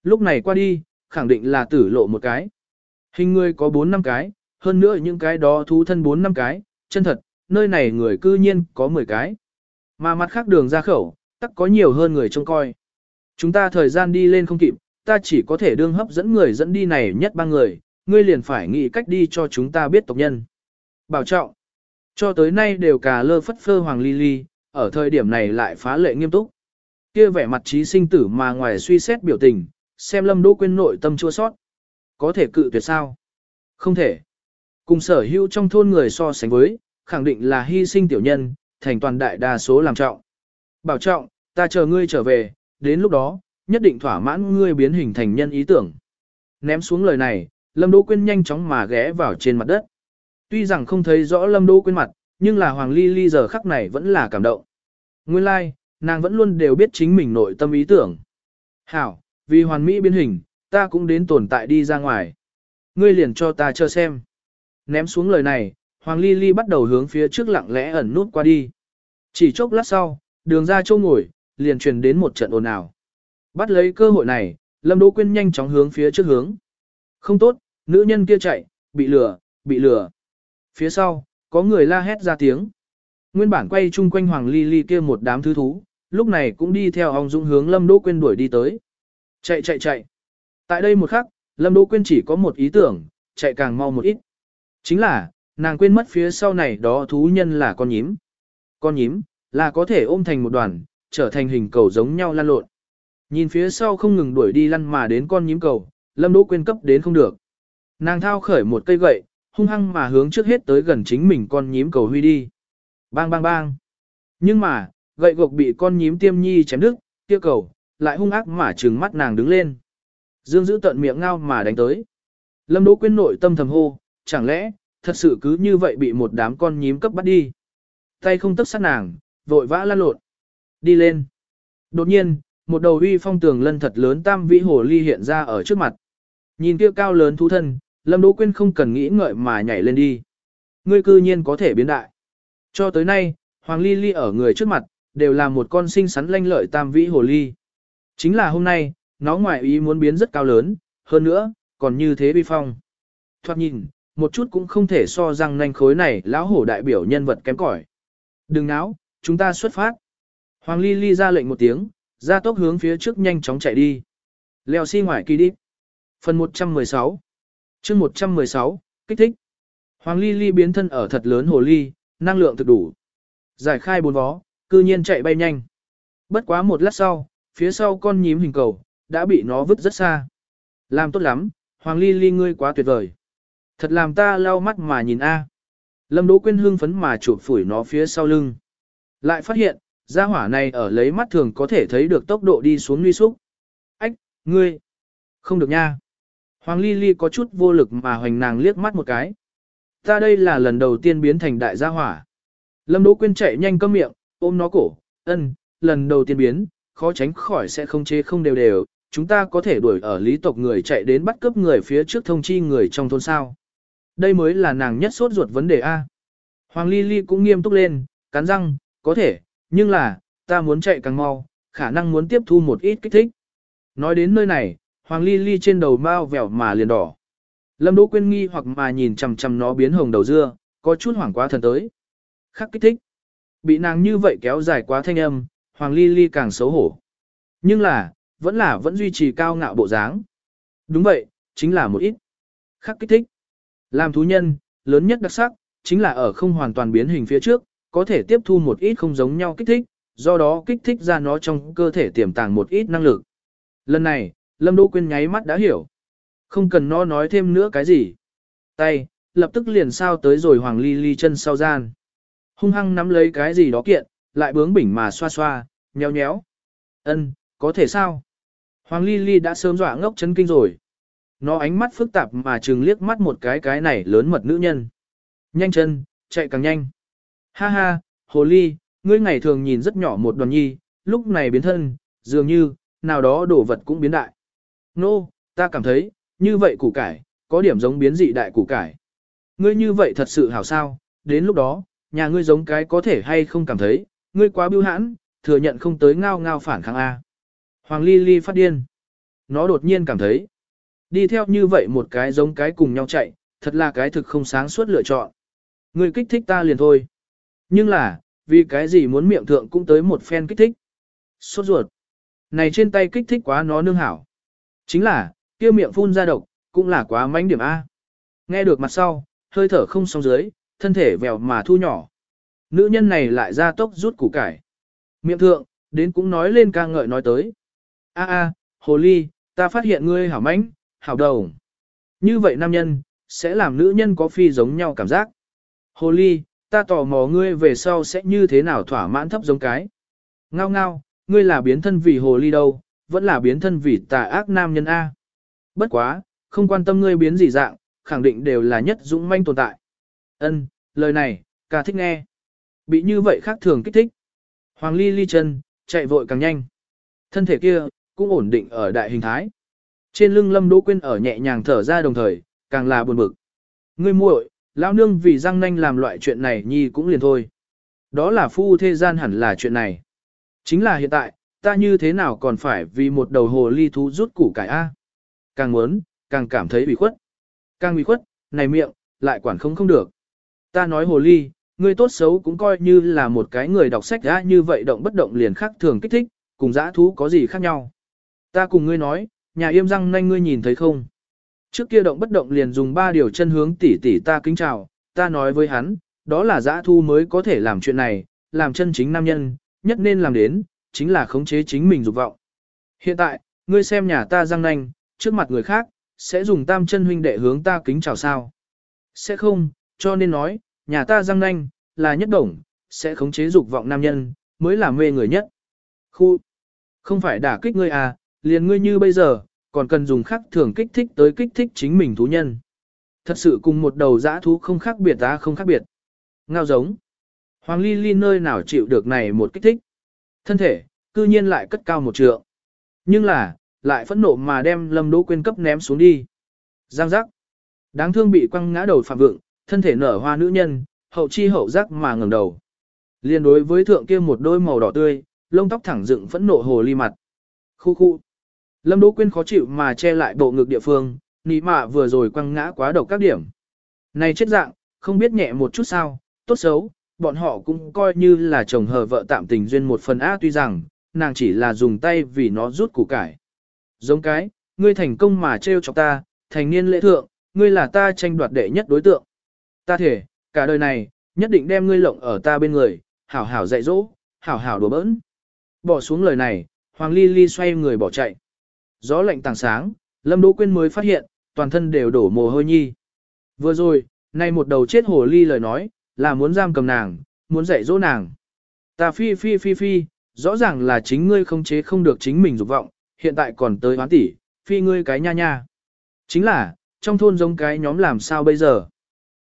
Lúc này qua đi, khẳng định là tử lộ một cái. Hình ngươi có 4 năm cái, hơn nữa những cái đó thú thân 4 năm cái, chân thật, nơi này người cư nhiên có 10 cái. Mà mặt khác đường ra khẩu, tắc có nhiều hơn người trông coi. Chúng ta thời gian đi lên không kịp, ta chỉ có thể đương hấp dẫn người dẫn đi này nhất ba người, ngươi liền phải nghĩ cách đi cho chúng ta biết tộc nhân. Bảo trọng. Cho tới nay đều cà lơ phất phơ hoàng ly ly, ở thời điểm này lại phá lệ nghiêm túc. Kia vẻ mặt trí sinh tử mà ngoài suy xét biểu tình, xem lâm đỗ Quyên nội tâm chua sót. Có thể cự tuyệt sao? Không thể. Cùng sở hữu trong thôn người so sánh với, khẳng định là hy sinh tiểu nhân, thành toàn đại đa số làm trọng. Bảo trọng, ta chờ ngươi trở về, đến lúc đó, nhất định thỏa mãn ngươi biến hình thành nhân ý tưởng. Ném xuống lời này, Lâm Đỗ Quyên nhanh chóng mà ghé vào trên mặt đất. Tuy rằng không thấy rõ Lâm Đỗ Quyên mặt, nhưng là Hoàng Ly Ly giờ khắc này vẫn là cảm động. Nguyên lai, like, nàng vẫn luôn đều biết chính mình nội tâm ý tưởng. Hảo, vì hoàn mỹ biến hình, ta cũng đến tồn tại đi ra ngoài. Ngươi liền cho ta chờ xem. Ném xuống lời này, Hoàng Ly Ly bắt đầu hướng phía trước lặng lẽ ẩn nút qua đi. Chỉ chốc lát sau, đường ra châu ngồi, liền truyền đến một trận ồn ào. Bắt lấy cơ hội này, Lâm Đỗ Quyên nhanh chóng hướng phía trước hướng. Không tốt, nữ nhân kia chạy, bị lừa, bị lừa. Phía sau, có người la hét ra tiếng. Nguyên bản quay chung quanh Hoàng Ly Ly kia một đám thứ thú, lúc này cũng đi theo ông Dũng hướng Lâm Đỗ Quyên đuổi đi tới. Chạy chạy chạy. Tại đây một khắc, Lâm Đỗ Quyên chỉ có một ý tưởng, chạy càng mau một ít. Chính là, nàng quên mất phía sau này đó thú nhân là con nhím. Con nhím, là có thể ôm thành một đoàn, trở thành hình cầu giống nhau lăn lộn. Nhìn phía sau không ngừng đuổi đi lăn mà đến con nhím cầu, Lâm Đỗ quyên cấp đến không được. Nàng thao khởi một cây gậy, hung hăng mà hướng trước hết tới gần chính mình con nhím cầu huy đi. Bang bang bang. Nhưng mà, gậy gộc bị con nhím tiêm nhi chém đứt, kia cầu, lại hung ác mà trừng mắt nàng đứng lên. Dương giữ tận miệng ngao mà đánh tới. Lâm Đỗ Quyên nội tâm thầm hô, chẳng lẽ, thật sự cứ như vậy bị một đám con nhím cấp bắt đi. Tay không tức sát nàng, vội vã lăn lộn. Đi lên. Đột nhiên, một đầu uy phong tường lân thật lớn tam vĩ hồ ly hiện ra ở trước mặt. Nhìn kia cao lớn thú thân, Lâm Đỗ Quyên không cần nghĩ ngợi mà nhảy lên đi. Ngươi cư nhiên có thể biến đại. Cho tới nay, Hoàng Ly Ly ở người trước mặt, đều là một con sinh sắn lanh lợi tam vĩ hồ ly. Chính là hôm nay, nó ngoại ý muốn biến rất cao lớn, hơn nữa, còn như thế vi phong. Thoát nhìn, một chút cũng không thể so rằng nanh khối này lão hổ đại biểu nhân vật kém cỏi. Đừng náo, chúng ta xuất phát. Hoàng Ly Ly ra lệnh một tiếng, ra tốc hướng phía trước nhanh chóng chạy đi. Leo xi si ngoài kỳ đi. Phần 116 chương 116, kích thích. Hoàng Ly Ly biến thân ở thật lớn hồ ly, năng lượng thực đủ. Giải khai bốn vó, cư nhiên chạy bay nhanh. Bất quá một lát sau, phía sau con nhím hình cầu, đã bị nó vứt rất xa. Làm tốt lắm, Hoàng Ly Ly ngươi quá tuyệt vời. Thật làm ta lau mắt mà nhìn a. Lâm Đỗ Quyên hưng phấn mà chụp phủi nó phía sau lưng. Lại phát hiện, gia hỏa này ở lấy mắt thường có thể thấy được tốc độ đi xuống nguy xúc. Ách, ngươi, không được nha. Hoàng Ly Ly có chút vô lực mà hoành nàng liếc mắt một cái. Ta đây là lần đầu tiên biến thành đại gia hỏa. Lâm Đỗ Quyên chạy nhanh câm miệng, ôm nó cổ, ân, lần đầu tiên biến, khó tránh khỏi sẽ không chế không đều đều, chúng ta có thể đuổi ở lý tộc người chạy đến bắt cướp người phía trước thông chi người trong thôn sao. Đây mới là nàng nhất sốt ruột vấn đề A. Hoàng Ly Ly cũng nghiêm túc lên, cắn răng, có thể, nhưng là, ta muốn chạy càng mau, khả năng muốn tiếp thu một ít kích thích. Nói đến nơi này, Hoàng Ly Ly trên đầu mau vẻo mà liền đỏ. Lâm Đỗ Quyên nghi hoặc mà nhìn chằm chằm nó biến hồng đầu dưa, có chút hoảng quá thần tới. Khắc kích thích. Bị nàng như vậy kéo dài quá thanh âm, Hoàng Ly Ly càng xấu hổ. Nhưng là, vẫn là vẫn duy trì cao ngạo bộ dáng. Đúng vậy, chính là một ít. Khắc kích thích. Làm thú nhân, lớn nhất đặc sắc, chính là ở không hoàn toàn biến hình phía trước, có thể tiếp thu một ít không giống nhau kích thích, do đó kích thích ra nó trong cơ thể tiềm tàng một ít năng lực. Lần này, Lâm Đỗ Quyên nháy mắt đã hiểu. Không cần nó nói thêm nữa cái gì. Tay, lập tức liền sao tới rồi Hoàng Ly Ly chân sau gian. Hung hăng nắm lấy cái gì đó kiện, lại bướng bỉnh mà xoa xoa, nhéo nhéo. Ân, có thể sao? Hoàng Ly Ly đã sớm dọa ngốc chấn kinh rồi. Nó ánh mắt phức tạp mà trừng liếc mắt một cái cái này lớn mật nữ nhân. Nhanh chân, chạy càng nhanh. Ha ha, hồ ly, ngươi ngày thường nhìn rất nhỏ một đoàn nhi, lúc này biến thân, dường như, nào đó đồ vật cũng biến đại. Nô, no, ta cảm thấy, như vậy củ cải, có điểm giống biến dị đại củ cải. Ngươi như vậy thật sự hảo sao, đến lúc đó, nhà ngươi giống cái có thể hay không cảm thấy, ngươi quá biêu hãn, thừa nhận không tới ngao ngao phản kháng A. Hoàng Ly Ly phát điên. Nó đột nhiên cảm thấy, đi theo như vậy một cái giống cái cùng nhau chạy, thật là cái thực không sáng suốt lựa chọn. Ngươi kích thích ta liền thôi. Nhưng là, vì cái gì muốn miệng thượng cũng tới một phen kích thích. Sốt ruột. Này trên tay kích thích quá nó nương hảo. Chính là, kia miệng phun ra độc, cũng là quá mánh điểm A. Nghe được mặt sau, hơi thở không xong dưới, thân thể vèo mà thu nhỏ. Nữ nhân này lại ra tốc rút củ cải. Miệng thượng, đến cũng nói lên ca ngợi nói tới. A a, hồ ly, ta phát hiện ngươi hảo mánh, hảo đầu. Như vậy nam nhân, sẽ làm nữ nhân có phi giống nhau cảm giác. Hồ ly, ta tò mò ngươi về sau sẽ như thế nào thỏa mãn thấp giống cái. Ngao ngao, ngươi là biến thân vì hồ ly đâu, vẫn là biến thân vì tà ác nam nhân A. Bất quá, không quan tâm ngươi biến gì dạng, khẳng định đều là nhất dũng manh tồn tại. Ân, lời này, ca thích nghe. Bị như vậy khác thường kích thích. Hoàng ly ly chân, chạy vội càng nhanh. Thân thể kia, cũng ổn định ở đại hình thái. Trên lưng lâm đỗ quyên ở nhẹ nhàng thở ra đồng thời, càng là buồn bực. Ngươi muội, lão nương vì răng nanh làm loại chuyện này nhi cũng liền thôi. Đó là phu thế gian hẳn là chuyện này. Chính là hiện tại, ta như thế nào còn phải vì một đầu hồ ly thú rút củ cải A. Càng muốn, càng cảm thấy bị khuất. Càng bị khuất, này miệng, lại quản không không được. Ta nói hồ ly, ngươi tốt xấu cũng coi như là một cái người đọc sách đã như vậy động bất động liền khác thường kích thích, cùng dã thú có gì khác nhau. Ta cùng ngươi nói, nhà yêm răng nanh ngươi nhìn thấy không? Trước kia động bất động liền dùng ba điều chân hướng tỉ tỉ ta kính chào, ta nói với hắn, đó là dã thu mới có thể làm chuyện này, làm chân chính nam nhân, nhất nên làm đến, chính là khống chế chính mình dục vọng. Hiện tại, ngươi xem nhà ta răng nanh, trước mặt người khác, sẽ dùng tam chân huynh đệ hướng ta kính chào sao. Sẽ không, cho nên nói, nhà ta răng nanh, là nhất đồng, sẽ khống chế dục vọng nam nhân, mới là mê người nhất. Khu, Không phải đả kích ngươi à, liền ngươi như bây giờ, còn cần dùng khắc thường kích thích tới kích thích chính mình thú nhân. Thật sự cùng một đầu dã thú không khác biệt ta không khác biệt. Ngao giống. Hoàng Ly Ly nơi nào chịu được này một kích thích. Thân thể, cư nhiên lại cất cao một trượng. Nhưng là, lại phẫn nộ mà đem Lâm Đỗ Quyên cấp ném xuống đi. Giang giác. Đáng thương bị quăng ngã đầu phạm vượng, thân thể nở hoa nữ nhân, hậu chi hậu giác mà ngẩng đầu. Liên đối với thượng kia một đôi màu đỏ tươi, lông tóc thẳng dựng phẫn nộ hồ ly mặt. Khu khu. Lâm Đỗ Quyên khó chịu mà che lại bộ ngực địa phương, nị mạ vừa rồi quăng ngã quá đầu các điểm. Này chết dạng, không biết nhẹ một chút sao, tốt xấu, bọn họ cũng coi như là chồng hờ vợ tạm tình duyên một phần á tuy rằng, nàng chỉ là dùng tay vì nó rút củ cải. Giống cái, ngươi thành công mà treo chọc ta, thành niên lễ thượng, ngươi là ta tranh đoạt đệ nhất đối tượng. Ta thể, cả đời này, nhất định đem ngươi lộng ở ta bên người, hảo hảo dạy dỗ, hảo hảo đùa bỡn. Bỏ xuống lời này, Hoàng Ly Ly xoay người bỏ chạy. Gió lạnh tàng sáng, Lâm Đỗ Quyên mới phát hiện, toàn thân đều đổ mồ hôi nhi. Vừa rồi, nay một đầu chết hồ ly lời nói, là muốn giam cầm nàng, muốn dạy dỗ nàng. Ta phi phi phi phi, rõ ràng là chính ngươi không chế không được chính mình dục vọng, hiện tại còn tới hoán tỷ, phi ngươi cái nha nha. Chính là, trong thôn giống cái nhóm làm sao bây giờ?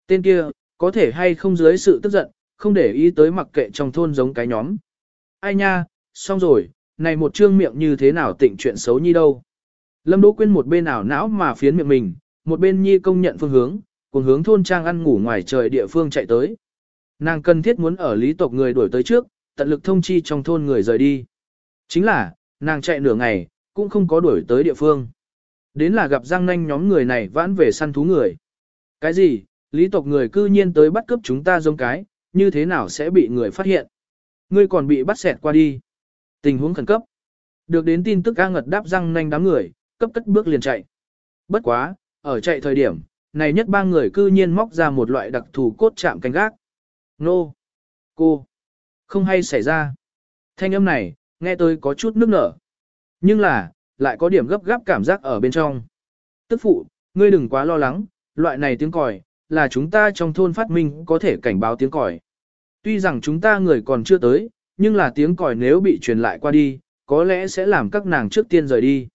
Tên kia, có thể hay không dưới sự tức giận, không để ý tới mặc kệ trong thôn giống cái nhóm. Ai nha, xong rồi, này một trương miệng như thế nào tịnh chuyện xấu nhi đâu. Lâm Đỗ Quyên một bên ảo não mà phiến miệng mình, một bên nhi công nhận phương hướng, cùng hướng thôn trang ăn ngủ ngoài trời địa phương chạy tới. Nàng cần thiết muốn ở lý tộc người đuổi tới trước, tận lực thông chi trong thôn người rời đi. Chính là, nàng chạy nửa ngày, cũng không có đuổi tới địa phương. Đến là gặp Giang Nanh nhóm người này vãn về săn thú người. Cái gì, lý tộc người cư nhiên tới bắt cướp chúng ta giống cái, như thế nào sẽ bị người phát hiện? Ngươi còn bị bắt xẹt qua đi. Tình huống khẩn cấp. Được đến tin tức A ngật đáp răng Nanh đám người, cấp cất bước liền chạy. Bất quá, ở chạy thời điểm, này nhất ba người cư nhiên móc ra một loại đặc thù cốt chạm canh gác. Nô! Cô! Không hay xảy ra. Thanh âm này, nghe tôi có chút nước nở. Nhưng là, lại có điểm gấp gáp cảm giác ở bên trong. Tức phụ, ngươi đừng quá lo lắng, loại này tiếng còi, là chúng ta trong thôn phát minh có thể cảnh báo tiếng còi. Tuy rằng chúng ta người còn chưa tới, nhưng là tiếng còi nếu bị truyền lại qua đi, có lẽ sẽ làm các nàng trước tiên rời đi.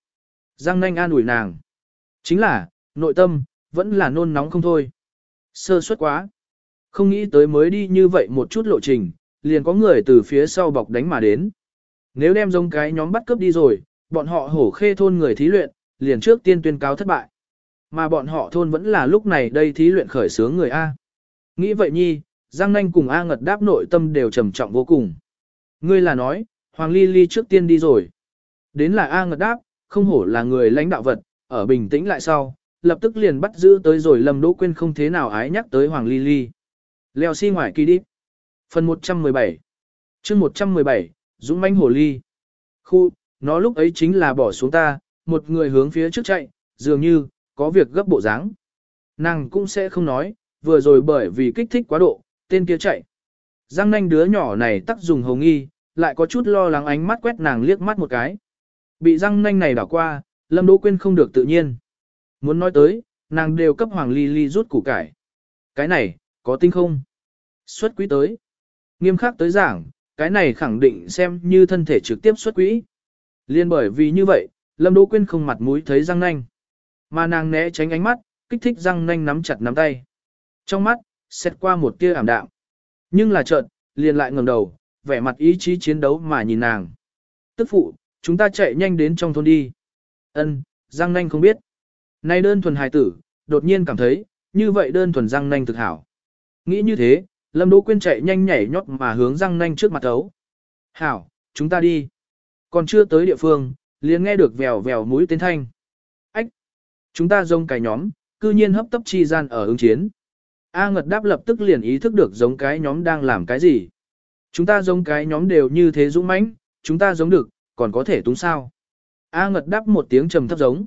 Giang nanh an ủi nàng. Chính là, nội tâm, vẫn là nôn nóng không thôi. Sơ suất quá. Không nghĩ tới mới đi như vậy một chút lộ trình, liền có người từ phía sau bọc đánh mà đến. Nếu đem giống cái nhóm bắt cướp đi rồi, bọn họ hổ khê thôn người thí luyện, liền trước tiên tuyên cáo thất bại. Mà bọn họ thôn vẫn là lúc này đây thí luyện khởi sướng người A. Nghĩ vậy nhi, Giang Nanh cùng A ngật đáp nội tâm đều trầm trọng vô cùng. Ngươi là nói, Hoàng Ly Ly trước tiên đi rồi. Đến là A ngật đáp, không hổ là người lãnh đạo vật, ở bình tĩnh lại sau, lập tức liền bắt giữ tới rồi Lâm Đỗ Quyên không thế nào ái nhắc tới Hoàng Ly Ly. Leo xi si ngoài kỳ đi. Phần 117 chương 117, Dũng mãnh hồ ly. Khu, nó lúc ấy chính là bỏ xuống ta, một người hướng phía trước chạy, dường như, có việc gấp bộ dáng. Nàng cũng sẽ không nói, vừa rồi bởi vì kích thích quá độ, tên kia chạy. Giang nanh đứa nhỏ này tắc dùng hồng nghi, lại có chút lo lắng ánh mắt quét nàng liếc mắt một cái. Bị răng nanh này đảo qua, Lâm Đỗ Quyên không được tự nhiên. Muốn nói tới, nàng đều cấp Hoàng Ly Ly rút củ cải. Cái này, có tinh không? Xuất quý tới. Nghiêm khắc tới giảng, cái này khẳng định xem như thân thể trực tiếp xuất quỹ. Liên bởi vì như vậy, Lâm Đỗ Quyên không mặt mũi thấy răng nanh. Mà nàng né tránh ánh mắt, kích thích răng nanh nắm chặt nắm tay. Trong mắt, xét qua một tia ảm đạm. Nhưng là chợt, liền lại ngẩng đầu, vẻ mặt ý chí chiến đấu mà nhìn nàng. Tức phụ, chúng ta chạy nhanh đến trong thôn đi. Ân, răng nanh không biết. Nay đơn thuần hài tử, đột nhiên cảm thấy, như vậy đơn thuần răng nanh thực hảo. Nghĩ như thế, Lâm Đỗ Quyên chạy nhanh nhảy nhót mà hướng răng nanh trước mặt thấu. Hảo, chúng ta đi. Còn chưa tới địa phương, liền nghe được vèo vèo mũi tên thanh. Chúng ta giống cái nhóm, cư nhiên hấp tấp chi gian ở ứng chiến. A ngật đáp lập tức liền ý thức được giống cái nhóm đang làm cái gì. Chúng ta giống cái nhóm đều như thế dũng mãnh, chúng ta giống được, còn có thể túng sao. A ngật đáp một tiếng trầm thấp giống.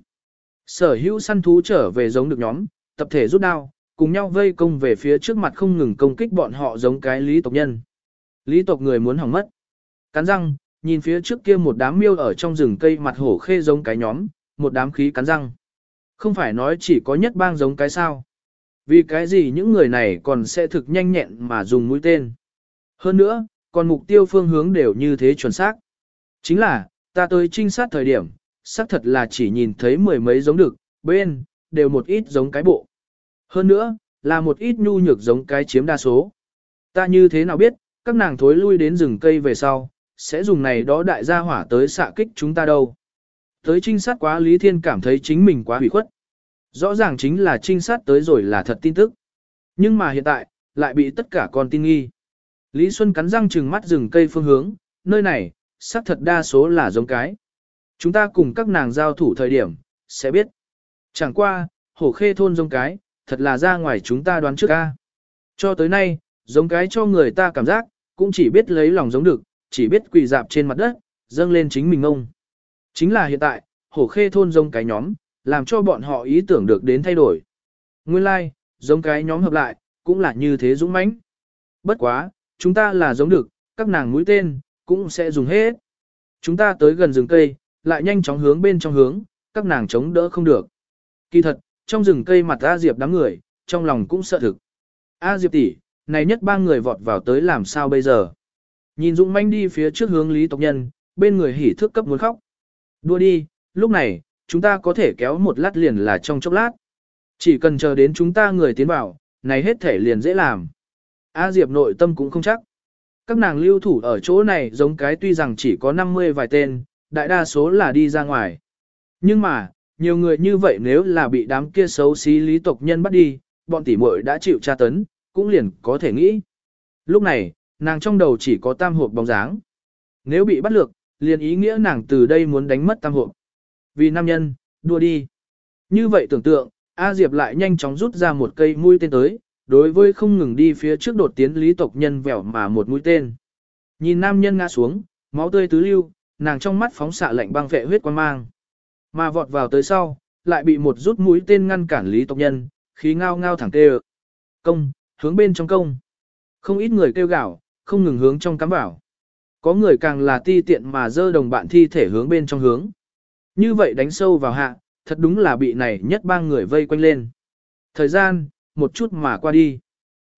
Sở hữu săn thú trở về giống được nhóm, tập thể rút đao, cùng nhau vây công về phía trước mặt không ngừng công kích bọn họ giống cái lý tộc nhân. Lý tộc người muốn hỏng mất. Cắn răng, nhìn phía trước kia một đám miêu ở trong rừng cây mặt hổ khê giống cái nhóm, một đám khí cắn răng. Không phải nói chỉ có nhất bang giống cái sao. Vì cái gì những người này còn sẽ thực nhanh nhẹn mà dùng mũi tên. Hơn nữa, còn mục tiêu phương hướng đều như thế chuẩn xác. Chính là, ta tới trinh sát thời điểm, xác thật là chỉ nhìn thấy mười mấy giống được, bên, đều một ít giống cái bộ. Hơn nữa, là một ít nhu nhược giống cái chiếm đa số. Ta như thế nào biết, các nàng thối lui đến rừng cây về sau, sẽ dùng này đó đại gia hỏa tới xạ kích chúng ta đâu. Tới trinh sát quá Lý Thiên cảm thấy chính mình quá hủy khuất. Rõ ràng chính là trinh sát tới rồi là thật tin tức. Nhưng mà hiện tại, lại bị tất cả con tin nghi. Lý Xuân cắn răng trừng mắt rừng cây phương hướng, nơi này, xác thật đa số là giống cái. Chúng ta cùng các nàng giao thủ thời điểm, sẽ biết. Chẳng qua, hổ khê thôn giống cái, thật là ra ngoài chúng ta đoán trước ca. Cho tới nay, giống cái cho người ta cảm giác, cũng chỉ biết lấy lòng giống được, chỉ biết quỳ dạp trên mặt đất, dâng lên chính mình ông. Chính là hiện tại, hổ khê thôn giống cái nhóm, làm cho bọn họ ý tưởng được đến thay đổi. Nguyên lai, like, giống cái nhóm hợp lại, cũng là như thế dũng mãnh. Bất quá, chúng ta là giống được, các nàng mũi tên, cũng sẽ dùng hết. Chúng ta tới gần rừng cây, lại nhanh chóng hướng bên trong hướng, các nàng chống đỡ không được. Kỳ thật, trong rừng cây mặt A Diệp đám người, trong lòng cũng sợ thực. A Diệp tỷ, này nhất ba người vọt vào tới làm sao bây giờ? Nhìn Dũng manh đi phía trước hướng Lý tộc nhân, bên người hỉ thước cấp muốn khóc. Đua đi, lúc này, chúng ta có thể kéo một lát liền là trong chốc lát. Chỉ cần chờ đến chúng ta người tiến vào, này hết thể liền dễ làm. A Diệp nội tâm cũng không chắc. Các nàng lưu thủ ở chỗ này giống cái tuy rằng chỉ có 50 vài tên, đại đa số là đi ra ngoài. Nhưng mà, nhiều người như vậy nếu là bị đám kia xấu xí lý tộc nhân bắt đi, bọn tỷ muội đã chịu tra tấn, cũng liền có thể nghĩ. Lúc này, nàng trong đầu chỉ có tam hộp bóng dáng. Nếu bị bắt lược, liền ý nghĩa nàng từ đây muốn đánh mất tam hộp. Vì nam nhân, đua đi. Như vậy tưởng tượng, A Diệp lại nhanh chóng rút ra một cây mũi tên tới, đối với không ngừng đi phía trước đột tiến lý tộc nhân vẻo mà một mũi tên. Nhìn nam nhân ngã xuống, máu tươi tứ lưu, nàng trong mắt phóng xạ lạnh băng vệ huyết quan mang. Mà vọt vào tới sau, lại bị một rút mũi tên ngăn cản lý tộc nhân, khí ngao ngao thẳng tê Công, hướng bên trong công. Không ít người kêu gào, không ngừng hướng trong cắm vào. Có người càng là ti tiện mà dơ đồng bạn thi thể hướng bên trong hướng. Như vậy đánh sâu vào hạ, thật đúng là bị này nhất ba người vây quanh lên. Thời gian, một chút mà qua đi.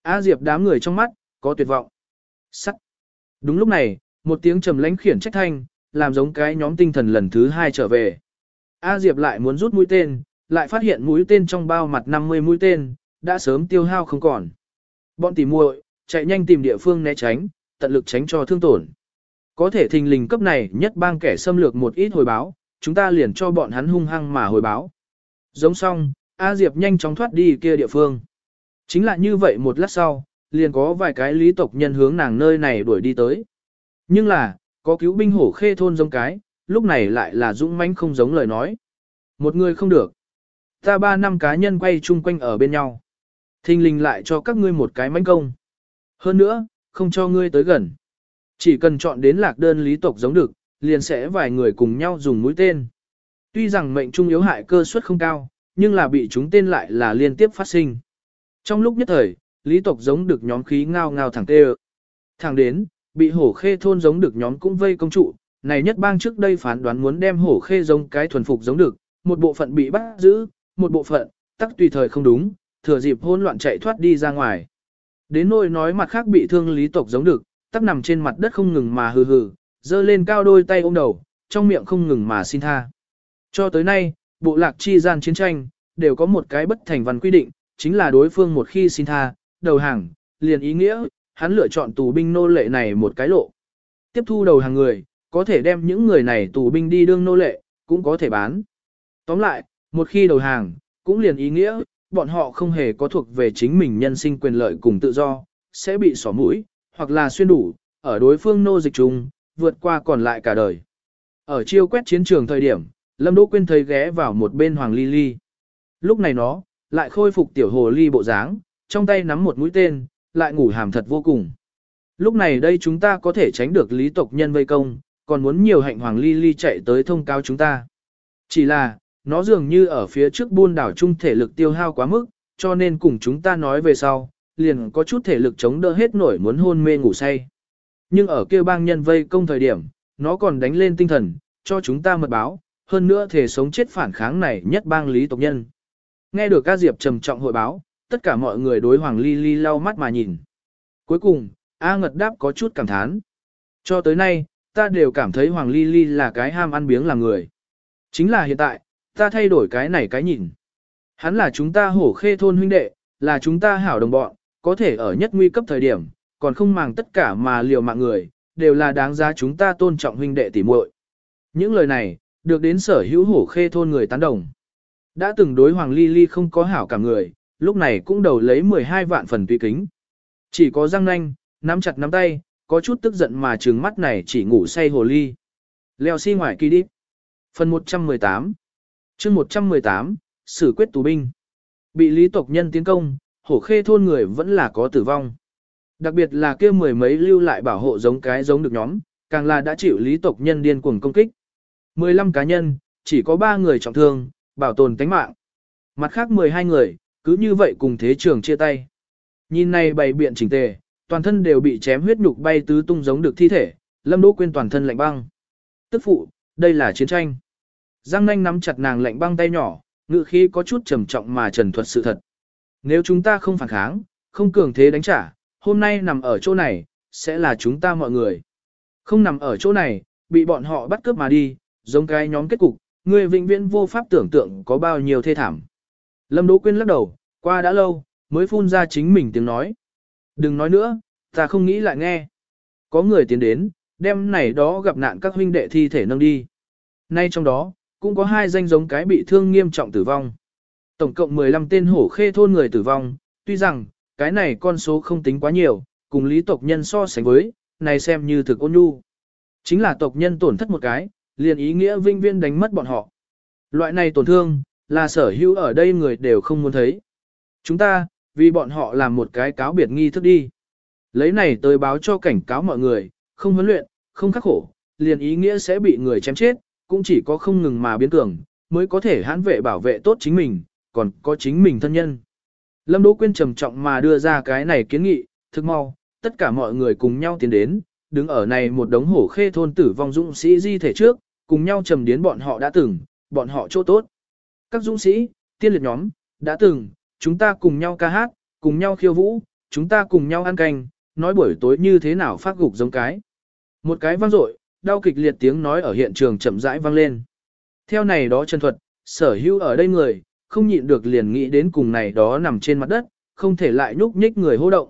A Diệp đám người trong mắt, có tuyệt vọng. Sắt. Đúng lúc này, một tiếng trầm lãnh khiển trách thanh, làm giống cái nhóm tinh thần lần thứ hai trở về. A Diệp lại muốn rút mũi tên, lại phát hiện mũi tên trong bao mặt 50 mũi tên, đã sớm tiêu hao không còn. Bọn tỉ muội chạy nhanh tìm địa phương né tránh, tận lực tránh cho thương tổn. Có thể thình lình cấp này nhất bang kẻ xâm lược một ít hồi báo, chúng ta liền cho bọn hắn hung hăng mà hồi báo. Giống xong, A Diệp nhanh chóng thoát đi kia địa phương. Chính là như vậy một lát sau, liền có vài cái lý tộc nhân hướng nàng nơi này đuổi đi tới. Nhưng là, có cứu binh hổ khê thôn giống cái, lúc này lại là dũng mãnh không giống lời nói. Một người không được. Ta ba năm cá nhân quay chung quanh ở bên nhau. Thình lình lại cho các ngươi một cái mãnh công. Hơn nữa, không cho ngươi tới gần. Chỉ cần chọn đến lạc đơn lý tộc giống được, liền sẽ vài người cùng nhau dùng mũi tên. Tuy rằng mệnh trung yếu hại cơ suất không cao, nhưng là bị chúng tên lại là liên tiếp phát sinh. Trong lúc nhất thời, lý tộc giống được nhóm khí ngao ngao thẳng tê Thẳng đến, bị hổ khê thôn giống được nhóm cũng vây công trụ, này nhất bang trước đây phán đoán muốn đem hổ khê giống cái thuần phục giống được, một bộ phận bị bắt giữ, một bộ phận, tắc tùy thời không đúng, thừa dịp hôn loạn chạy thoát đi ra ngoài. Đến nỗi nói mặt khác bị thương lý tộc giống được, tắc nằm trên mặt đất không ngừng mà hừ hừ, dơ lên cao đôi tay ôm đầu, trong miệng không ngừng mà xin tha. Cho tới nay, bộ lạc chi gian chiến tranh, đều có một cái bất thành văn quy định, chính là đối phương một khi xin tha, đầu hàng, liền ý nghĩa, hắn lựa chọn tù binh nô lệ này một cái lộ. Tiếp thu đầu hàng người, có thể đem những người này tù binh đi đương nô lệ, cũng có thể bán. Tóm lại, một khi đầu hàng, cũng liền ý nghĩa, bọn họ không hề có thuộc về chính mình nhân sinh quyền lợi cùng tự do, sẽ bị xỏ mũi, hoặc là xuyên đủ, ở đối phương nô dịch chung, vượt qua còn lại cả đời. Ở chiêu quét chiến trường thời điểm, Lâm Đỗ Quyên thấy ghé vào một bên Hoàng Ly Ly. Lúc này nó, lại khôi phục tiểu hồ ly bộ dáng, trong tay nắm một mũi tên, lại ngủ hàm thật vô cùng. Lúc này đây chúng ta có thể tránh được lý tộc nhân vây công, còn muốn nhiều hạnh Hoàng Ly Ly chạy tới thông cáo chúng ta. Chỉ là, nó dường như ở phía trước buôn đảo chung thể lực tiêu hao quá mức, cho nên cùng chúng ta nói về sau, liền có chút thể lực chống đỡ hết nổi muốn hôn mê ngủ say. Nhưng ở kia bang nhân vây công thời điểm, nó còn đánh lên tinh thần, cho chúng ta mật báo, hơn nữa thể sống chết phản kháng này nhất bang lý tộc nhân. Nghe được ca diệp trầm trọng hội báo, tất cả mọi người đối Hoàng Ly Ly lau mắt mà nhìn. Cuối cùng, A Ngật đáp có chút cảm thán. Cho tới nay, ta đều cảm thấy Hoàng Ly Ly là cái ham ăn biếng làm người. Chính là hiện tại, ta thay đổi cái này cái nhìn. Hắn là chúng ta hổ khê thôn huynh đệ, là chúng ta hảo đồng bọn, có thể ở nhất nguy cấp thời điểm, còn không màng tất cả mà liều mạng người, đều là đáng giá chúng ta tôn trọng huynh đệ tỉ muội. Những lời này, được đến sở hữu hổ khê thôn người tán đồng. Đã từng đối Hoàng Ly Ly không có hảo cả người, lúc này cũng đầu lấy 12 vạn phần tùy kính. Chỉ có răng nanh, nắm chặt nắm tay, có chút tức giận mà trừng mắt này chỉ ngủ say hồ ly. Leo xi si ngoài kỳ đi. Phần 118 chương 118, xử quyết tù binh. Bị lý tộc nhân tiến công, hổ khê thôn người vẫn là có tử vong. Đặc biệt là kia mười mấy lưu lại bảo hộ giống cái giống được nhóm, càng là đã chịu lý tộc nhân điên cuồng công kích. 15 cá nhân, chỉ có 3 người trọng thương, bảo tồn tánh mạng. Mặt khác 12 người, cứ như vậy cùng thế trường chia tay. Nhìn này bày biện chỉnh tề, toàn thân đều bị chém huyết nhục bay tứ tung giống được thi thể, Lâm Đỗ quên toàn thân lạnh băng. Tức phụ, đây là chiến tranh. Giang nanh nắm chặt nàng lạnh băng tay nhỏ, ngự khí có chút trầm trọng mà trần thuật sự thật. Nếu chúng ta không phản kháng, không cường thế đánh trả, hôm nay nằm ở chỗ này, sẽ là chúng ta mọi người. Không nằm ở chỗ này, bị bọn họ bắt cướp mà đi, giống cái nhóm kết cục, người vĩnh viễn vô pháp tưởng tượng có bao nhiêu thê thảm. Lâm Đỗ Quyên lắc đầu, qua đã lâu, mới phun ra chính mình tiếng nói. Đừng nói nữa, ta không nghĩ lại nghe. Có người tiến đến, đem này đó gặp nạn các huynh đệ thi thể nâng đi. Nay trong đó, cũng có hai danh giống cái bị thương nghiêm trọng tử vong. Tổng cộng 15 tên hổ khê thôn người tử vong, tuy rằng, cái này con số không tính quá nhiều, cùng lý tộc nhân so sánh với, này xem như thực ôn nhu. Chính là tộc nhân tổn thất một cái, liền ý nghĩa vinh viên đánh mất bọn họ. Loại này tổn thương, là sở hữu ở đây người đều không muốn thấy. Chúng ta, vì bọn họ làm một cái cáo biệt nghi thức đi. Lấy này tới báo cho cảnh cáo mọi người, không huấn luyện, không khắc khổ, liền ý nghĩa sẽ bị người chém chết, cũng chỉ có không ngừng mà biến cường, mới có thể hãn vệ bảo vệ tốt chính mình, còn có chính mình thân nhân. Lâm Đỗ Quyên trầm trọng mà đưa ra cái này kiến nghị, thực mau, tất cả mọi người cùng nhau tiến đến, đứng ở này một đống hổ khê thôn tử vong dũng sĩ di thể trước, cùng nhau trầm điến bọn họ đã từng, bọn họ chỗ tốt. Các dũng sĩ, tiên liệt nhóm, đã từng, chúng ta cùng nhau ca hát, cùng nhau khiêu vũ, chúng ta cùng nhau ăn canh, nói buổi tối như thế nào phát gục giống cái. Một cái vang dội, đau kịch liệt tiếng nói ở hiện trường chậm rãi vang lên. Theo này đó chân thuật, sở hữu ở đây người, không nhịn được liền nghĩ đến cùng này đó nằm trên mặt đất, không thể lại nhúc nhích người hô động.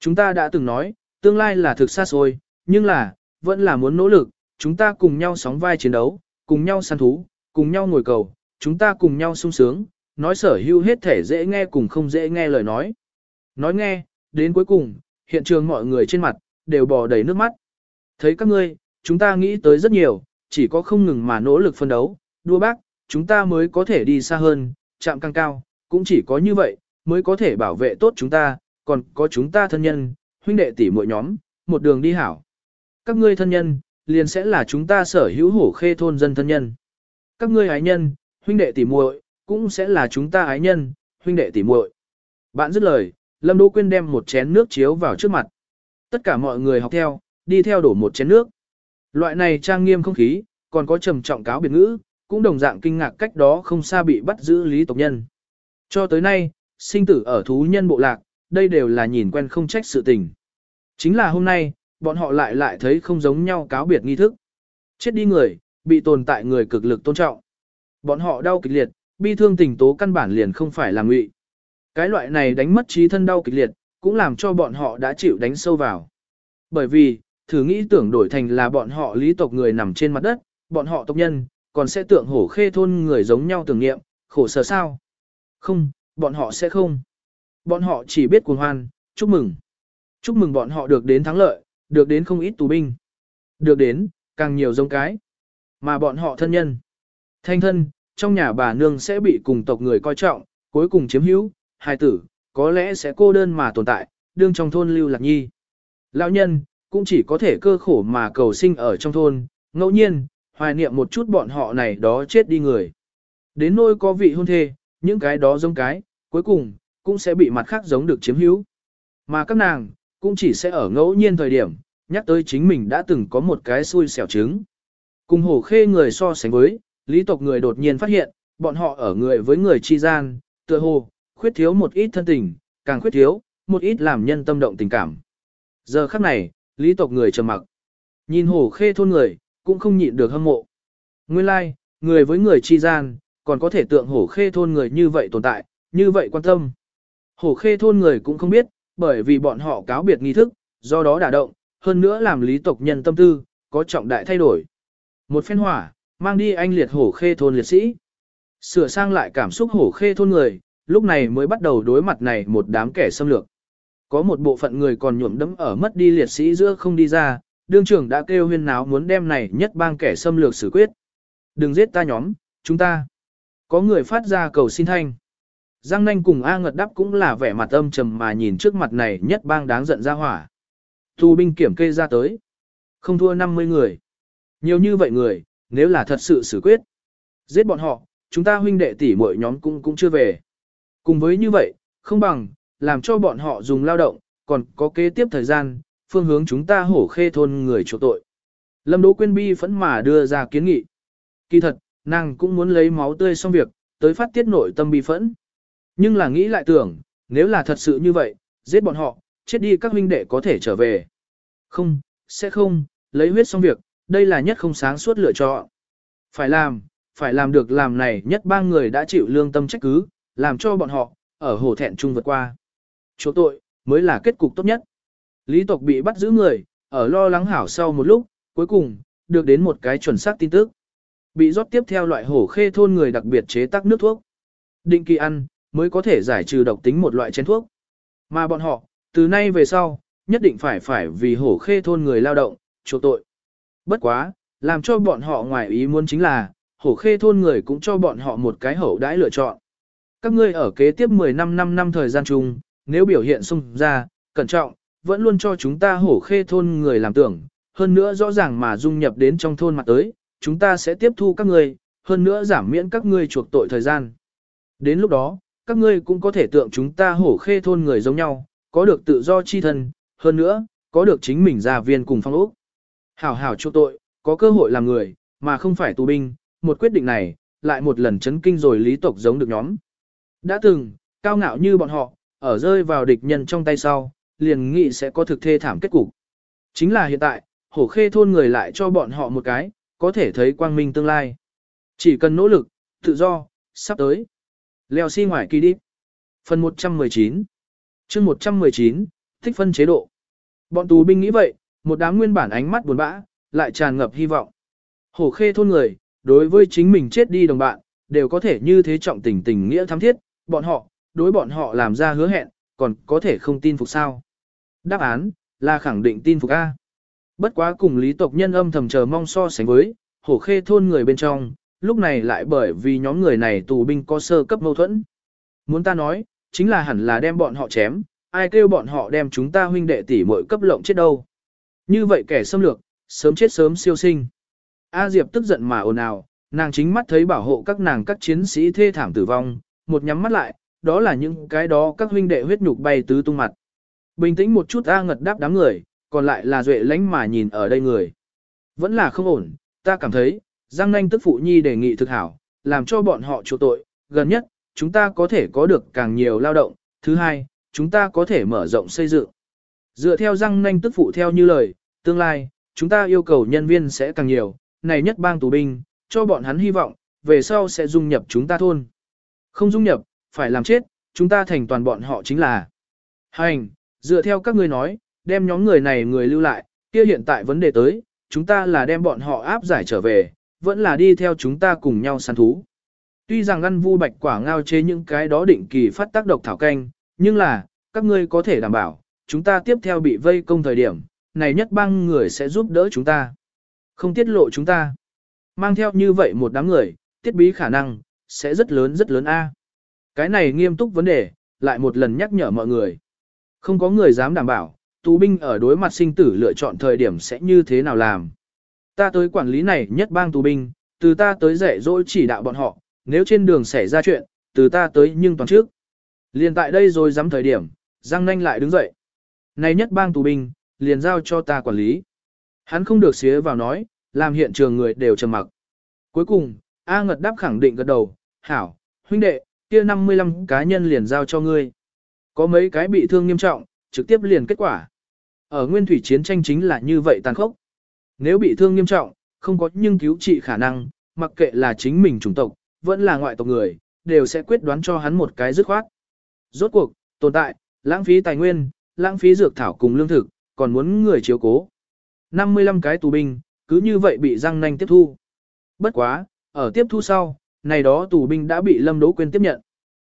Chúng ta đã từng nói, tương lai là thực xa xôi, nhưng là, vẫn là muốn nỗ lực, chúng ta cùng nhau sóng vai chiến đấu, cùng nhau săn thú, cùng nhau ngồi cầu, chúng ta cùng nhau sung sướng, nói sở hữu hết thể dễ nghe cùng không dễ nghe lời nói. Nói nghe, đến cuối cùng, hiện trường mọi người trên mặt, đều bò đầy nước mắt. Thấy các ngươi, chúng ta nghĩ tới rất nhiều, chỉ có không ngừng mà nỗ lực phân đấu, đua bác, chúng ta mới có thể đi xa hơn, chạm càng cao, cũng chỉ có như vậy, mới có thể bảo vệ tốt chúng ta, còn có chúng ta thân nhân, huynh đệ tỷ muội nhóm, một đường đi hảo. Các ngươi thân nhân, liền sẽ là chúng ta sở hữu hổ khê thôn dân thân nhân. Các ngươi ái nhân, huynh đệ tỷ muội, cũng sẽ là chúng ta ái nhân, huynh đệ tỷ muội. Bạn dứt lời, Lâm Đỗ Quyên đem một chén nước chiếu vào trước mặt. Tất cả mọi người học theo, đi theo đổ một chén nước. Loại này trang nghiêm không khí, còn có trầm trọng cáo biệt ngữ, cũng đồng dạng kinh ngạc cách đó không xa bị bắt giữ lý tộc nhân. Cho tới nay, sinh tử ở thú nhân bộ lạc, đây đều là nhìn quen không trách sự tình. Chính là hôm nay, bọn họ lại lại thấy không giống nhau cáo biệt nghi thức. Chết đi người, bị tồn tại người cực lực tôn trọng. Bọn họ đau kịch liệt, bi thương tình tố căn bản liền không phải là ngụy. Cái loại này đánh mất trí thân đau kịch liệt, cũng làm cho bọn họ đã chịu đánh sâu vào. Bởi vì, thử nghĩ tưởng đổi thành là bọn họ lý tộc người nằm trên mặt đất, bọn họ tộc nhân, còn sẽ tượng hổ khê thôn người giống nhau tưởng niệm, khổ sở sao? Không, bọn họ sẽ không. Bọn họ chỉ biết cuồng hoan, chúc mừng. Chúc mừng bọn họ được đến thắng lợi, được đến không ít tù binh. Được đến, càng nhiều giống cái. Mà bọn họ thân nhân. Thanh thân, trong nhà bà nương sẽ bị cùng tộc người coi trọng, cuối cùng chiếm hữu, hài tử, có lẽ sẽ cô đơn mà tồn tại, đương trong thôn lưu lạc nhi. Lão nhân, cũng chỉ có thể cơ khổ mà cầu sinh ở trong thôn, ngẫu nhiên, hoài niệm một chút bọn họ này đó chết đi người. Đến nôi có vị hôn thê, những cái đó giống cái, cuối cùng, cũng sẽ bị mặt khác giống được chiếm hữu. Mà các nàng, cũng chỉ sẽ ở ngẫu nhiên thời điểm, nhắc tới chính mình đã từng có một cái xui xẻo trứng. Cùng hổ khê người so sánh với, lý tộc người đột nhiên phát hiện, bọn họ ở người với người chi gian, tựa hồ, khuyết thiếu một ít thân tình, càng khuyết thiếu, một ít làm nhân tâm động tình cảm. Giờ khắc này, lý tộc người trầm mặc. Nhìn hổ khê thôn người, cũng không nhịn được hâm mộ. Nguyên lai, like, người với người chi gian, còn có thể tượng hổ khê thôn người như vậy tồn tại, như vậy quan tâm. Hổ khê thôn người cũng không biết, bởi vì bọn họ cáo biệt nghi thức, do đó đả động, hơn nữa làm lý tộc nhân tâm tư, có trọng đại thay đổi. Một phen hỏa, mang đi anh liệt hổ khê thôn liệt sĩ. Sửa sang lại cảm xúc hổ khê thôn người, lúc này mới bắt đầu đối mặt này một đám kẻ xâm lược. Có một bộ phận người còn nhuộm đẫm ở mất đi liệt sĩ giữa không đi ra, đương trưởng đã kêu huyên náo muốn đem này nhất bang kẻ xâm lược xử quyết. Đừng giết ta nhóm, chúng ta. Có người phát ra cầu xin thanh. Giang nanh cùng A ngật đáp cũng là vẻ mặt âm trầm mà nhìn trước mặt này nhất bang đáng giận ra hỏa. Thu binh kiểm kê ra tới. Không thua 50 người. Nhiều như vậy người, nếu là thật sự xử quyết. Giết bọn họ, chúng ta huynh đệ tỷ muội nhóm cũng cũng chưa về. Cùng với như vậy, không bằng, làm cho bọn họ dùng lao động, còn có kế tiếp thời gian, phương hướng chúng ta hổ khê thôn người chỗ tội. Lâm Đỗ Quyên bi phẫn mà đưa ra kiến nghị. Kỳ thật, nàng cũng muốn lấy máu tươi xong việc, tới phát tiết nội tâm bi phẫn. Nhưng là nghĩ lại tưởng, nếu là thật sự như vậy, giết bọn họ, chết đi các huynh đệ có thể trở về. Không, sẽ không, lấy huyết xong việc, đây là nhất không sáng suốt lựa chọn. Phải làm, phải làm được làm này nhất ba người đã chịu lương tâm trách cứ, làm cho bọn họ, ở hồ thẹn chung vượt qua. Chỗ tội, mới là kết cục tốt nhất. Lý tộc bị bắt giữ người, ở lo lắng hảo sau một lúc, cuối cùng, được đến một cái chuẩn xác tin tức. Bị rót tiếp theo loại hổ khê thôn người đặc biệt chế tác nước thuốc. Định kỳ ăn, mới có thể giải trừ độc tính một loại chén thuốc. Mà bọn họ, từ nay về sau, nhất định phải phải vì hổ khê thôn người lao động, chỗ tội. Bất quá, làm cho bọn họ ngoài ý muốn chính là, hổ khê thôn người cũng cho bọn họ một cái hậu đãi lựa chọn. Các ngươi ở kế tiếp 15 năm năm thời gian chung, nếu biểu hiện xung ra, cẩn trọng, vẫn luôn cho chúng ta hổ khê thôn người làm tưởng, hơn nữa rõ ràng mà dung nhập đến trong thôn mặt tới, chúng ta sẽ tiếp thu các ngươi, hơn nữa giảm miễn các ngươi chuộc tội thời gian. Đến lúc đó, các ngươi cũng có thể tượng chúng ta hổ khê thôn người giống nhau, có được tự do chi thân, hơn nữa, có được chính mình gia viên cùng phong ốc. Hảo hảo chuộc tội, có cơ hội làm người, mà không phải tù binh, một quyết định này, lại một lần chấn kinh rồi lý tộc giống được nhóm. Đã từng, cao ngạo như bọn họ, ở rơi vào địch nhân trong tay sau, liền nghĩ sẽ có thực thê thảm kết cục. Chính là hiện tại, hổ khê thôn người lại cho bọn họ một cái, có thể thấy quang minh tương lai. Chỉ cần nỗ lực, tự do, sắp tới. Leo xi si ngoài kỳ đi. Phần 119 chương 119, thích phân chế độ. Bọn tù binh nghĩ vậy, một đám nguyên bản ánh mắt buồn bã, lại tràn ngập hy vọng. Hổ khê thôn người, đối với chính mình chết đi đồng bạn, đều có thể như thế trọng tình tình nghĩa thắm thiết, bọn họ, đối bọn họ làm ra hứa hẹn, còn có thể không tin phục sao. Đáp án, là khẳng định tin phục A. Bất quá cùng lý tộc nhân âm thầm chờ mong so sánh với, hổ khê thôn người bên trong, lúc này lại bởi vì nhóm người này tù binh có sơ cấp mâu thuẫn. Muốn ta nói, chính là hẳn là đem bọn họ chém, ai kêu bọn họ đem chúng ta huynh đệ tỷ muội cấp lộng chết đâu. Như vậy kẻ xâm lược, sớm chết sớm siêu sinh. A Diệp tức giận mà ồn ào, nàng chính mắt thấy bảo hộ các nàng các chiến sĩ thê thảm tử vong, một nhắm mắt lại, đó là những cái đó các huynh đệ huyết nhục bay tứ tung mặt. Bình tĩnh một chút A ngật đáp đám người, còn lại là duệ lánh mà nhìn ở đây người. Vẫn là không ổn, ta cảm thấy, Giang Nanh tức phụ nhi đề nghị thực hảo, làm cho bọn họ chịu tội, gần nhất, chúng ta có thể có được càng nhiều lao động, thứ hai, chúng ta có thể mở rộng xây dựng. Dựa theo Giang Nanh tức phụ theo như lời, tương lai, chúng ta yêu cầu nhân viên sẽ càng nhiều, này nhất bang tù binh, cho bọn hắn hy vọng, về sau sẽ dung nhập chúng ta thôn. Không dung nhập, phải làm chết, chúng ta thành toàn bọn họ chính là. Hành, dựa theo các ngươi nói, đem nhóm người này người lưu lại, kia hiện tại vấn đề tới, chúng ta là đem bọn họ áp giải trở về, vẫn là đi theo chúng ta cùng nhau săn thú. Tuy rằng ăn vu bạch quả ngao chế những cái đó định kỳ phát tác độc thảo canh, nhưng là, các ngươi có thể đảm bảo, chúng ta tiếp theo bị vây công thời điểm, này nhất bang người sẽ giúp đỡ chúng ta. Không tiết lộ chúng ta. Mang theo như vậy một đám người, tiết bí khả năng, sẽ rất lớn rất lớn A. Cái này nghiêm túc vấn đề, lại một lần nhắc nhở mọi người. Không có người dám đảm bảo, tù binh ở đối mặt sinh tử lựa chọn thời điểm sẽ như thế nào làm. Ta tới quản lý này nhất bang tù binh, từ ta tới dạy dỗ chỉ đạo bọn họ, nếu trên đường xảy ra chuyện, từ ta tới nhưng toàn trước. Liền tại đây rồi dám thời điểm, Giang Nanh lại đứng dậy. Này nhất bang tù binh, liền giao cho ta quản lý. Hắn không được xía vào nói, làm hiện trường người đều trầm mặc. Cuối cùng, A Ngật đáp khẳng định gật đầu, hảo, huynh đệ, kia 55 cá nhân liền giao cho ngươi. Có mấy cái bị thương nghiêm trọng, trực tiếp liền kết quả. Ở nguyên thủy chiến tranh chính là như vậy tàn khốc. Nếu bị thương nghiêm trọng, không có nhưng cứu trị khả năng, mặc kệ là chính mình chủng tộc, vẫn là ngoại tộc người, đều sẽ quyết đoán cho hắn một cái dứt khoát. Rốt cuộc, tồn tại, lãng phí tài nguyên, lãng phí dược thảo cùng lương thực, còn muốn người chiếu cố. 55 cái tù binh, cứ như vậy bị răng nanh tiếp thu. Bất quá, ở tiếp thu sau, này đó tù binh đã bị Lâm Đỗ Quyên tiếp nhận.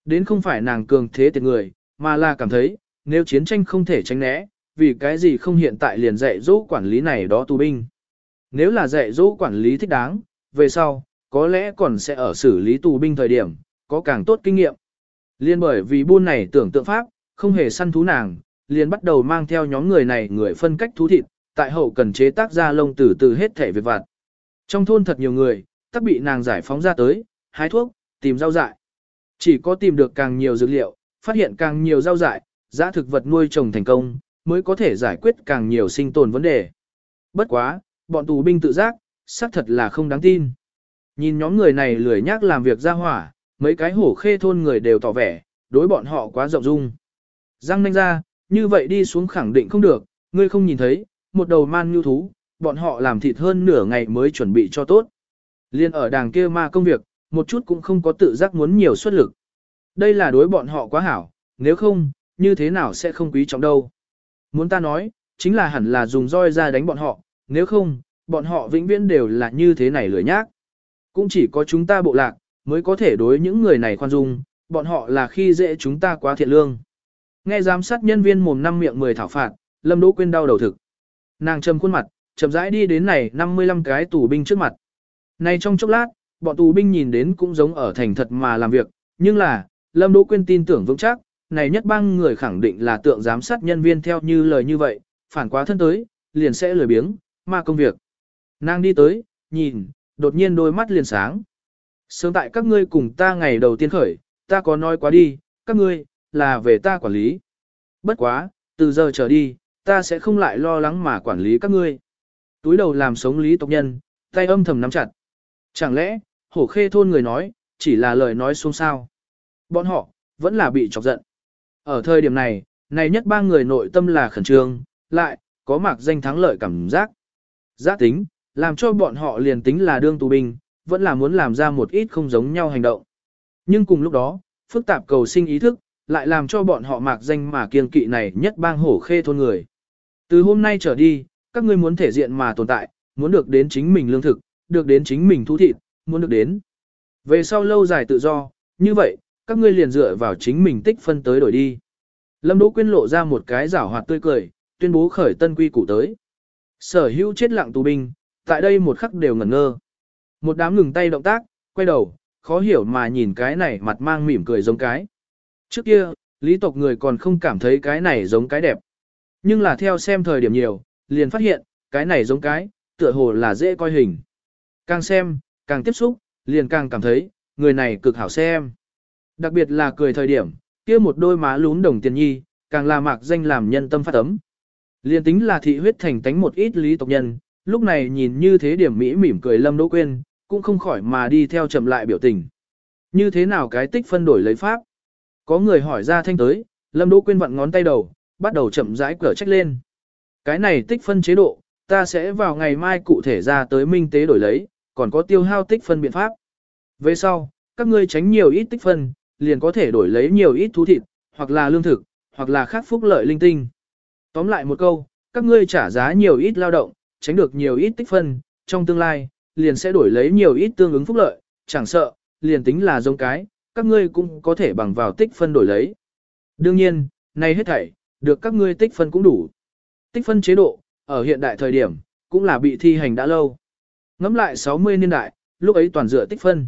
Đến không phải nàng cường thế tiệt người, mà là cảm thấy, nếu chiến tranh không thể tránh né, vì cái gì không hiện tại liền dạy dỗ quản lý này đó tù binh. Nếu là dạy dỗ quản lý thích đáng, về sau, có lẽ còn sẽ ở xử lý tù binh thời điểm, có càng tốt kinh nghiệm. Liên bởi vì buôn này tưởng tượng pháp, không hề săn thú nàng, liền bắt đầu mang theo nhóm người này người phân cách thú thịt, tại hậu cần chế tác ra lông từ từ hết thể việc vặt. Trong thôn thật nhiều người, tắc bị nàng giải phóng ra tới, hái thuốc, tìm rau dại. Chỉ có tìm được càng nhiều dược liệu, phát hiện càng nhiều rau dại, giá thực vật nuôi trồng thành công, mới có thể giải quyết càng nhiều sinh tồn vấn đề. Bất quá, bọn tù binh tự giác, xác thật là không đáng tin. Nhìn nhóm người này lười nhác làm việc ra hỏa, mấy cái hổ khê thôn người đều tỏ vẻ, đối bọn họ quá rộng dung. Răng nanh ra, như vậy đi xuống khẳng định không được, ngươi không nhìn thấy, một đầu man nhu thú, bọn họ làm thịt hơn nửa ngày mới chuẩn bị cho tốt. Liên ở đàng kia ma công việc, một chút cũng không có tự giác muốn nhiều xuất lực. Đây là đối bọn họ quá hảo, nếu không, như thế nào sẽ không quý trọng đâu. Muốn ta nói, chính là hẳn là dùng roi ra đánh bọn họ, nếu không, bọn họ vĩnh viễn đều là như thế này lười nhác. Cũng chỉ có chúng ta bộ lạc, mới có thể đối những người này khoan dung, bọn họ là khi dễ chúng ta quá thiện lương. Nghe giám sát nhân viên mồm năm miệng 10 thảo phạt, Lâm Đỗ Quyên đau đầu thực. Nàng trầm khuôn mặt, chậm rãi đi đến này 55 cái tù binh trước mặt. Này trong chốc lát, bọn tù binh nhìn đến cũng giống ở thành thật mà làm việc, nhưng là, Lâm Đỗ Quyên tin tưởng vững chắc, này nhất bang người khẳng định là tượng giám sát nhân viên theo như lời như vậy, phản quá thân tới, liền sẽ lười biếng, mà công việc. Nàng đi tới, nhìn, đột nhiên đôi mắt liền sáng. Sớm tại các ngươi cùng ta ngày đầu tiên khởi, ta có nói quá đi, các ngươi, là về ta quản lý. Bất quá, từ giờ trở đi, ta sẽ không lại lo lắng mà quản lý các ngươi. Túi đầu làm sống lý tộc nhân, tay âm thầm nắm chặt. Chẳng lẽ, hổ khê thôn người nói, chỉ là lời nói xuống sao. Bọn họ, vẫn là bị chọc giận. Ở thời điểm này, này nhất ba người nội tâm là khẩn trương, lại, có mạc danh thắng lợi cảm giác. Giác tính, làm cho bọn họ liền tính là đương tù binh, vẫn là muốn làm ra một ít không giống nhau hành động. Nhưng cùng lúc đó, phức tạp cầu sinh ý thức, lại làm cho bọn họ mạc danh mà kiêng kỵ này nhất bang hổ khê thôn người. Từ hôm nay trở đi, các ngươi muốn thể diện mà tồn tại, muốn được đến chính mình lương thực, được đến chính mình thu thịt, muốn được đến. Về sau lâu dài tự do, như vậy, các ngươi liền dựa vào chính mình tích phân tới đổi đi. Lâm Đỗ Quyên lộ ra một cái giảo hoạt tươi cười, tuyên bố khởi tân quy củ tới. Sở hữu chết lặng tù binh, tại đây một khắc đều ngẩn ngơ. Một đám ngừng tay động tác, quay đầu, khó hiểu mà nhìn cái này mặt mang mỉm cười giống cái. Trước kia, lý tộc người còn không cảm thấy cái này giống cái đẹp. Nhưng là theo xem thời điểm nhiều, liền phát hiện, cái này giống cái, tựa hồ là dễ coi hình. Càng xem, càng tiếp xúc, liền càng cảm thấy, người này cực hảo xem. Đặc biệt là cười thời điểm, kia một đôi má lún đồng tiền nhi, càng là mạc danh làm nhân tâm phát ấm. Liên tính là thị huyết thành tánh một ít lý tộc nhân, lúc này nhìn như thế điểm mỹ mỉm cười lâm đỗ quên, cũng không khỏi mà đi theo chậm lại biểu tình. Như thế nào cái tích phân đổi lấy pháp? Có người hỏi ra thanh tới, lâm đỗ quên vặn ngón tay đầu, bắt đầu chậm rãi cửa trách lên. Cái này tích phân chế độ, ta sẽ vào ngày mai cụ thể ra tới minh tế đổi lấy, còn có tiêu hao tích phân biện pháp. Về sau, các ngươi tránh nhiều ít tích phân, liền có thể đổi lấy nhiều ít thú thịt, hoặc là lương thực, hoặc là khác phúc lợi linh tinh. Tóm lại một câu, các ngươi trả giá nhiều ít lao động, tránh được nhiều ít tích phân, trong tương lai, liền sẽ đổi lấy nhiều ít tương ứng phúc lợi, chẳng sợ, liền tính là giống cái, các ngươi cũng có thể bằng vào tích phân đổi lấy. Đương nhiên, nay hết thảy, được các ngươi tích phân cũng đủ. Tích phân chế độ, ở hiện đại thời điểm, cũng là bị thi hành đã lâu. Ngắm lại 60 niên đại, lúc ấy toàn dựa tích phân.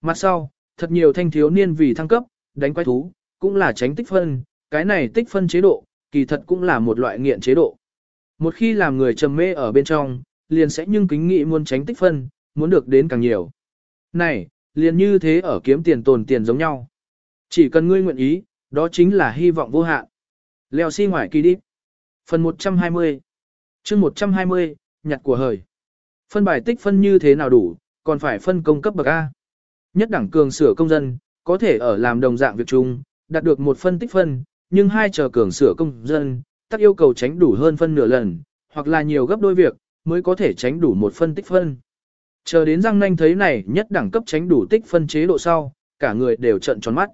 Mặt sau, thật nhiều thanh thiếu niên vì thăng cấp, đánh quái thú, cũng là tránh tích phân, cái này tích phân chế độ, kỳ thật cũng là một loại nghiện chế độ. Một khi làm người trầm mê ở bên trong, liền sẽ nhưng kính nghị muốn tránh tích phân, muốn được đến càng nhiều. Này, liền như thế ở kiếm tiền tồn tiền giống nhau. Chỉ cần ngươi nguyện ý, đó chính là hy vọng vô hạn. Leo xi si ngoài kỳ đi. Phần 120 chương 120, nhặt của hời. Phân bài tích phân như thế nào đủ, còn phải phân công cấp bậc A. Nhất đẳng cường sửa công dân, có thể ở làm đồng dạng việc chung, đạt được một phân tích phân, nhưng hai chờ cường sửa công dân, tắc yêu cầu tránh đủ hơn phân nửa lần, hoặc là nhiều gấp đôi việc, mới có thể tránh đủ một phân tích phân. Chờ đến răng nanh thấy này nhất đẳng cấp tránh đủ tích phân chế độ sau, cả người đều trận tròn mắt.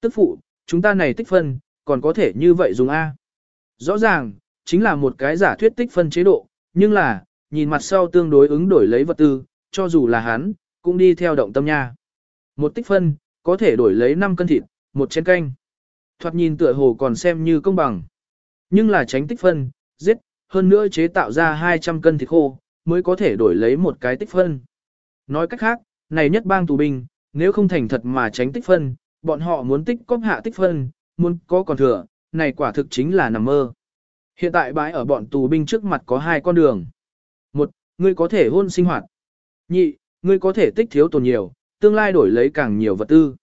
Tức phụ, chúng ta này tích phân, còn có thể như vậy dùng A. Rõ ràng, chính là một cái giả thuyết tích phân chế độ, nhưng là, nhìn mặt sau tương đối ứng đổi lấy vật tư, cho dù là hắn, cũng đi theo động tâm nha. Một tích phân, có thể đổi lấy 5 cân thịt, một chén canh. Thoạt nhìn tựa hồ còn xem như công bằng. Nhưng là tránh tích phân, giết, hơn nữa chế tạo ra 200 cân thịt khô, mới có thể đổi lấy một cái tích phân. Nói cách khác, này nhất bang tù binh, nếu không thành thật mà tránh tích phân, bọn họ muốn tích cóp hạ tích phân, muốn có còn thừa, này quả thực chính là nằm mơ. Hiện tại bãi ở bọn tù binh trước mặt có hai con đường. Một, ngươi có thể hôn sinh hoạt. Nhị, ngươi có thể tích thiếu tồn nhiều, tương lai đổi lấy càng nhiều vật tư.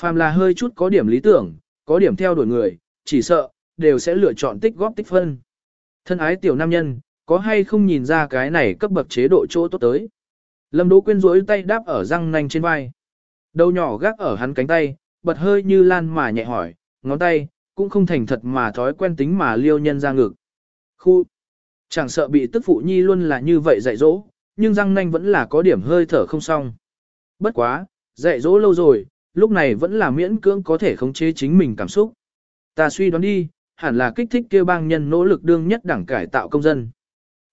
Phàm là hơi chút có điểm lý tưởng, có điểm theo đuổi người, chỉ sợ, đều sẽ lựa chọn tích góp tích phân. Thân ái tiểu nam nhân, có hay không nhìn ra cái này cấp bậc chế độ chỗ tốt tới. Lâm Đỗ Quyên rỗi tay đáp ở răng nanh trên vai. Đầu nhỏ gác ở hắn cánh tay, bật hơi như lan mà nhẹ hỏi, ngón tay, cũng không thành thật mà thói quen tính mà liêu nhân ra ngực. Khu, chẳng sợ bị tức phụ nhi luôn là như vậy dạy dỗ, nhưng răng nanh vẫn là có điểm hơi thở không xong. Bất quá, dạy dỗ lâu rồi, lúc này vẫn là miễn cưỡng có thể khống chế chính mình cảm xúc. Ta suy đoán đi, hẳn là kích thích kêu bang nhân nỗ lực đương nhất đẳng cải tạo công dân.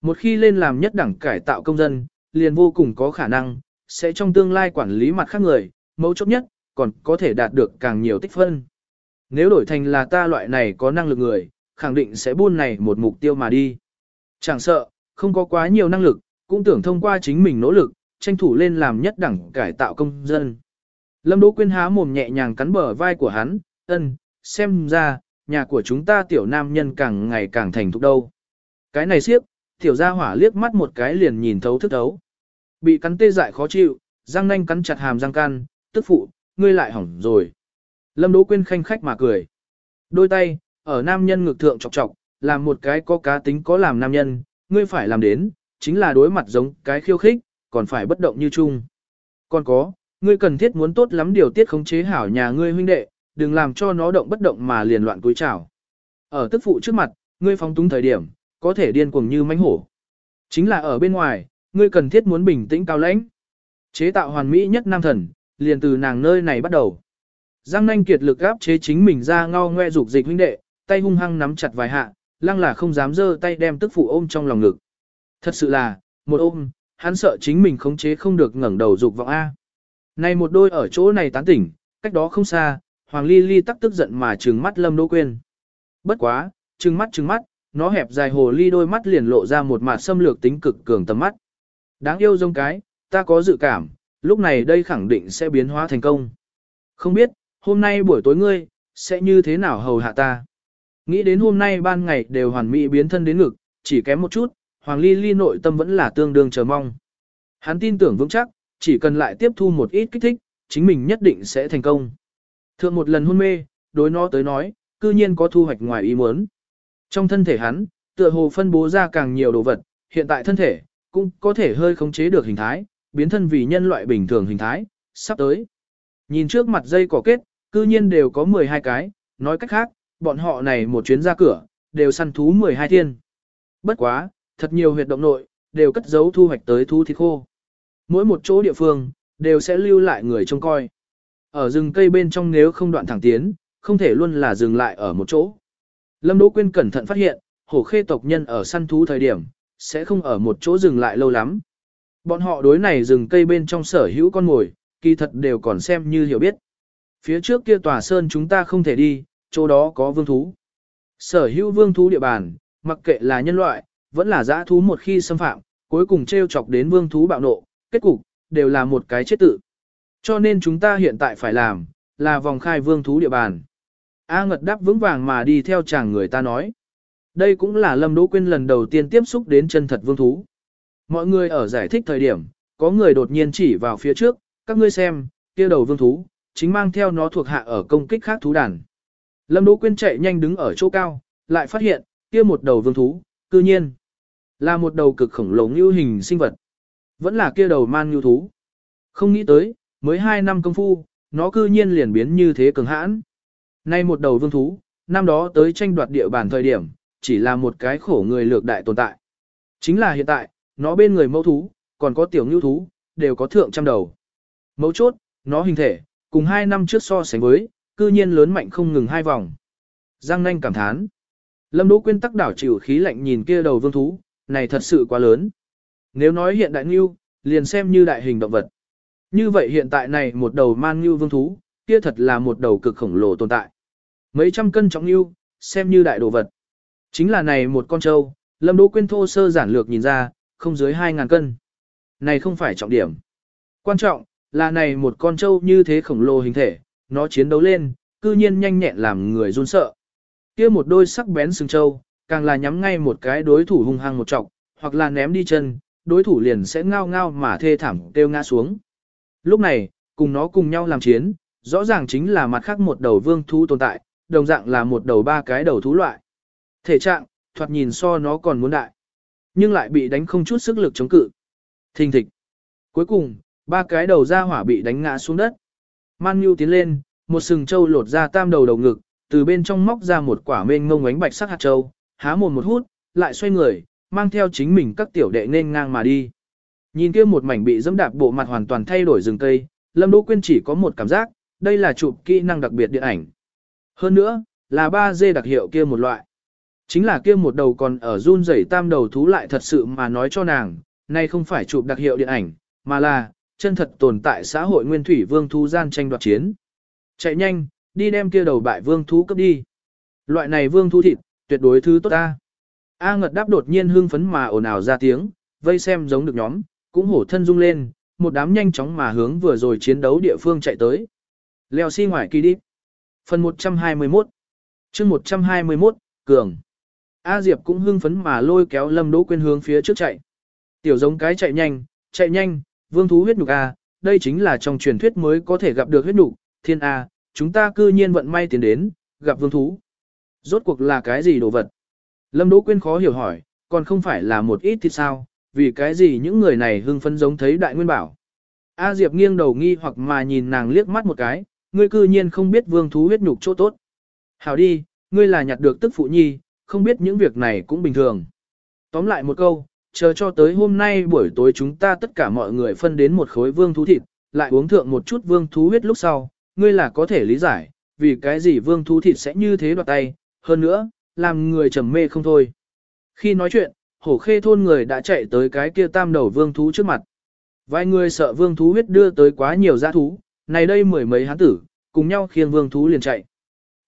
Một khi lên làm nhất đẳng cải tạo công dân, liền vô cùng có khả năng, sẽ trong tương lai quản lý mặt khác người, mấu chốt nhất, còn có thể đạt được càng nhiều tích phân. Nếu đổi thành là ta loại này có năng lực người, khẳng định sẽ buôn này một mục tiêu mà đi. Chẳng sợ, không có quá nhiều năng lực, cũng tưởng thông qua chính mình nỗ lực, tranh thủ lên làm nhất đẳng cải tạo công dân. Lâm Đỗ Quyên há mồm nhẹ nhàng cắn bờ vai của hắn, ân, xem ra, nhà của chúng ta tiểu nam nhân càng ngày càng thành thục đâu. Cái này siếp, tiểu gia hỏa liếc mắt một cái liền nhìn thấu thức thấu. Bị cắn tê dại khó chịu, răng nanh cắn chặt hàm răng can, tức phụ, ngươi lại hỏng rồi. Lâm Đỗ Quyên khanh khách mà cười. Đôi tay, ở nam nhân ngực thượng chọc chọc, làm một cái có cá tính có làm nam nhân, ngươi phải làm đến, chính là đối mặt giống cái khiêu khích, còn phải bất động như chung. Còn có, ngươi cần thiết muốn tốt lắm điều tiết khống chế hảo nhà ngươi huynh đệ, đừng làm cho nó động bất động mà liền loạn cúi chảo Ở tức phụ trước mặt, ngươi phóng túng thời điểm, có thể điên cuồng như mãnh hổ. Chính là ở bên ngoài, ngươi cần thiết muốn bình tĩnh cao lãnh. Chế tạo hoàn mỹ nhất nam thần, liền từ nàng nơi này bắt đầu. Giang nanh kiệt lực gáp chế chính mình ra ngao ngoe dục dịch huynh đệ, tay hung hăng nắm chặt vài hạ, lăng là không dám giơ tay đem tức phụ ôm trong lòng ngực. Thật sự là, một ôm, hắn sợ chính mình khống chế không được ngẩng đầu dục vọng A. Này một đôi ở chỗ này tán tỉnh, cách đó không xa, Hoàng Ly Ly tắc tức giận mà trừng mắt Lâm Đỗ Quyên. Bất quá, trừng mắt trừng mắt, nó hẹp dài hồ ly đôi mắt liền lộ ra một mặt xâm lược tính cực cường tầm mắt. Đáng yêu giống cái, ta có dự cảm, lúc này đây khẳng định sẽ biến hóa thành công. Không biết, hôm nay buổi tối ngươi, sẽ như thế nào hầu hạ ta. Nghĩ đến hôm nay ban ngày đều hoàn mỹ biến thân đến ngực, chỉ kém một chút, Hoàng Ly Ly nội tâm vẫn là tương đương chờ mong. Hắn tin tưởng vững chắc, chỉ cần lại tiếp thu một ít kích thích, chính mình nhất định sẽ thành công. Thượng một lần hôn mê, đối nó tới nói, cư nhiên có thu hoạch ngoài ý muốn. Trong thân thể hắn, tựa hồ phân bố ra càng nhiều đồ vật, hiện tại thân thể, cũng có thể hơi khống chế được hình thái, biến thân vì nhân loại bình thường hình thái, sắp tới. Nhìn trước mặt dây cỏ kết, cư nhiên đều có 12 cái, nói cách khác, bọn họ này một chuyến ra cửa, đều săn thú 12 thiên. Bất quá, thật nhiều huyệt động nội, đều cất giấu thu hoạch tới thu thịt khô. Mỗi một chỗ địa phương, đều sẽ lưu lại người trông coi. Ở rừng cây bên trong nếu không đoạn thẳng tiến, không thể luôn là dừng lại ở một chỗ. Lâm Đỗ Quyên cẩn thận phát hiện, hổ khê tộc nhân ở săn thú thời điểm, sẽ không ở một chỗ dừng lại lâu lắm. Bọn họ đối này rừng cây bên trong sở hữu con mồi, kỳ thật đều còn xem như hiểu biết. Phía trước kia tòa sơn chúng ta không thể đi, chỗ đó có vương thú. Sở hữu vương thú địa bàn, mặc kệ là nhân loại, vẫn là dã thú một khi xâm phạm, cuối cùng treo chọc đến vương thú bạo nộ, kết cục, đều là một cái chết tự. Cho nên chúng ta hiện tại phải làm, là vòng khai vương thú địa bàn. A ngật đáp vững vàng mà đi theo chàng người ta nói. Đây cũng là Lâm Đỗ Quyên lần đầu tiên tiếp xúc đến chân thật vương thú. Mọi người ở giải thích thời điểm, có người đột nhiên chỉ vào phía trước, các ngươi xem, kia đầu vương thú, chính mang theo nó thuộc hạ ở công kích khác thú đàn. Lâm Đỗ Quyên chạy nhanh đứng ở chỗ cao, lại phát hiện, kia một đầu vương thú, cư nhiên, là một đầu cực khổng lồ như hình sinh vật. Vẫn là kia đầu man như thú. Không nghĩ tới, mới hai năm công phu, nó cư nhiên liền biến như thế cường hãn. Nay một đầu vương thú, năm đó tới tranh đoạt địa bàn thời điểm, chỉ là một cái khổ người lược đại tồn tại. Chính là hiện tại, nó bên người mẫu thú, còn có tiểu ngưu thú, đều có thượng trăm đầu. Mấu chốt, nó hình thể, cùng hai năm trước so sánh với, cư nhiên lớn mạnh không ngừng hai vòng. Giang nanh cảm thán. Lâm Đỗ Quyên tắc đảo chịu khí lạnh nhìn kia đầu vương thú, này thật sự quá lớn. Nếu nói hiện đại ngưu, liền xem như đại hình động vật. Như vậy hiện tại này một đầu man ngưu vương thú, kia thật là một đầu cực khổng lồ tồn tại. Mấy trăm cân trọng ngưu, xem như đại đồ vật. Chính là này một con trâu, Lâm Đỗ Quyên thô sơ giản lược nhìn ra, không dưới 2.000 cân. Này không phải trọng điểm. Quan trọng, là này một con trâu như thế khổng lồ hình thể, nó chiến đấu lên, cư nhiên nhanh nhẹn làm người run sợ. kia một đôi sắc bén sừng trâu, càng là nhắm ngay một cái đối thủ hung hăng một trọng, hoặc là ném đi chân, đối thủ liền sẽ ngao ngao mà thê thảm kêu ngã xuống. Lúc này, cùng nó cùng nhau làm chiến, rõ ràng chính là mặt khác một đầu vương thú tồn tại, đồng dạng là một đầu ba cái đầu thú loại. Thể trạng, thoạt nhìn so nó còn muốn đại, nhưng lại bị đánh không chút sức lực chống cự. Thình thịch. Cuối cùng, ba cái đầu ra hỏa bị đánh ngã xuống đất. Man Nhu tiến lên, một sừng trâu lột ra tam đầu đầu ngực, từ bên trong móc ra một quả mênh ngông ánh bạch sắc hạt trâu, há mồm một hút, lại xoay người, mang theo chính mình các tiểu đệ nên ngang mà đi. Nhìn kia một mảnh bị dẫm đạp bộ mặt hoàn toàn thay đổi rừng cây, Lâm Đỗ Quyên chỉ có một cảm giác, đây là chụp kỹ năng đặc biệt điện ảnh. Hơn nữa, là 3D đặc hiệu kia một loại. Chính là kia một đầu còn ở run rẩy tam đầu thú lại thật sự mà nói cho nàng, nay không phải chụp đặc hiệu điện ảnh, mà là, chân thật tồn tại xã hội nguyên thủy vương thú gian tranh đoạt chiến. Chạy nhanh, đi đem kia đầu bại vương thú cấp đi. Loại này vương thú thịt, tuyệt đối thứ tốt ta. A ngật đáp đột nhiên hưng phấn mà ồn ào ra tiếng, vây xem giống được nhóm, cũng hổ thân rung lên, một đám nhanh chóng mà hướng vừa rồi chiến đấu địa phương chạy tới. Leo xi si ngoài kỳ đi. Phần 121 chương 121, Cường. A Diệp cũng hưng phấn mà lôi kéo Lâm Đỗ Quyên hướng phía trước chạy. Tiểu giống cái chạy nhanh, chạy nhanh, vương thú huyết nhục A, đây chính là trong truyền thuyết mới có thể gặp được huyết nhục, thiên A, chúng ta cư nhiên vận may tiến đến, gặp vương thú. Rốt cuộc là cái gì đồ vật? Lâm Đỗ Quyên khó hiểu hỏi, còn không phải là một ít thì sao, vì cái gì những người này hưng phấn giống thấy đại nguyên bảo. A Diệp nghiêng đầu nghi hoặc mà nhìn nàng liếc mắt một cái, ngươi cư nhiên không biết vương thú huyết nhục chỗ tốt. Hảo đi, ngươi là nhặt được tức phụ nhi, không biết những việc này cũng bình thường. Tóm lại một câu, chờ cho tới hôm nay buổi tối chúng ta tất cả mọi người phân đến một khối vương thú thịt, lại uống thượng một chút vương thú huyết lúc sau, ngươi là có thể lý giải, vì cái gì vương thú thịt sẽ như thế đoạt tay, hơn nữa, làm người trầm mê không thôi. Khi nói chuyện, hổ khê thôn người đã chạy tới cái kia tam đầu vương thú trước mặt. Vài người sợ vương thú huyết đưa tới quá nhiều giã thú, này đây mười mấy hán tử, cùng nhau khiêng vương thú liền chạy.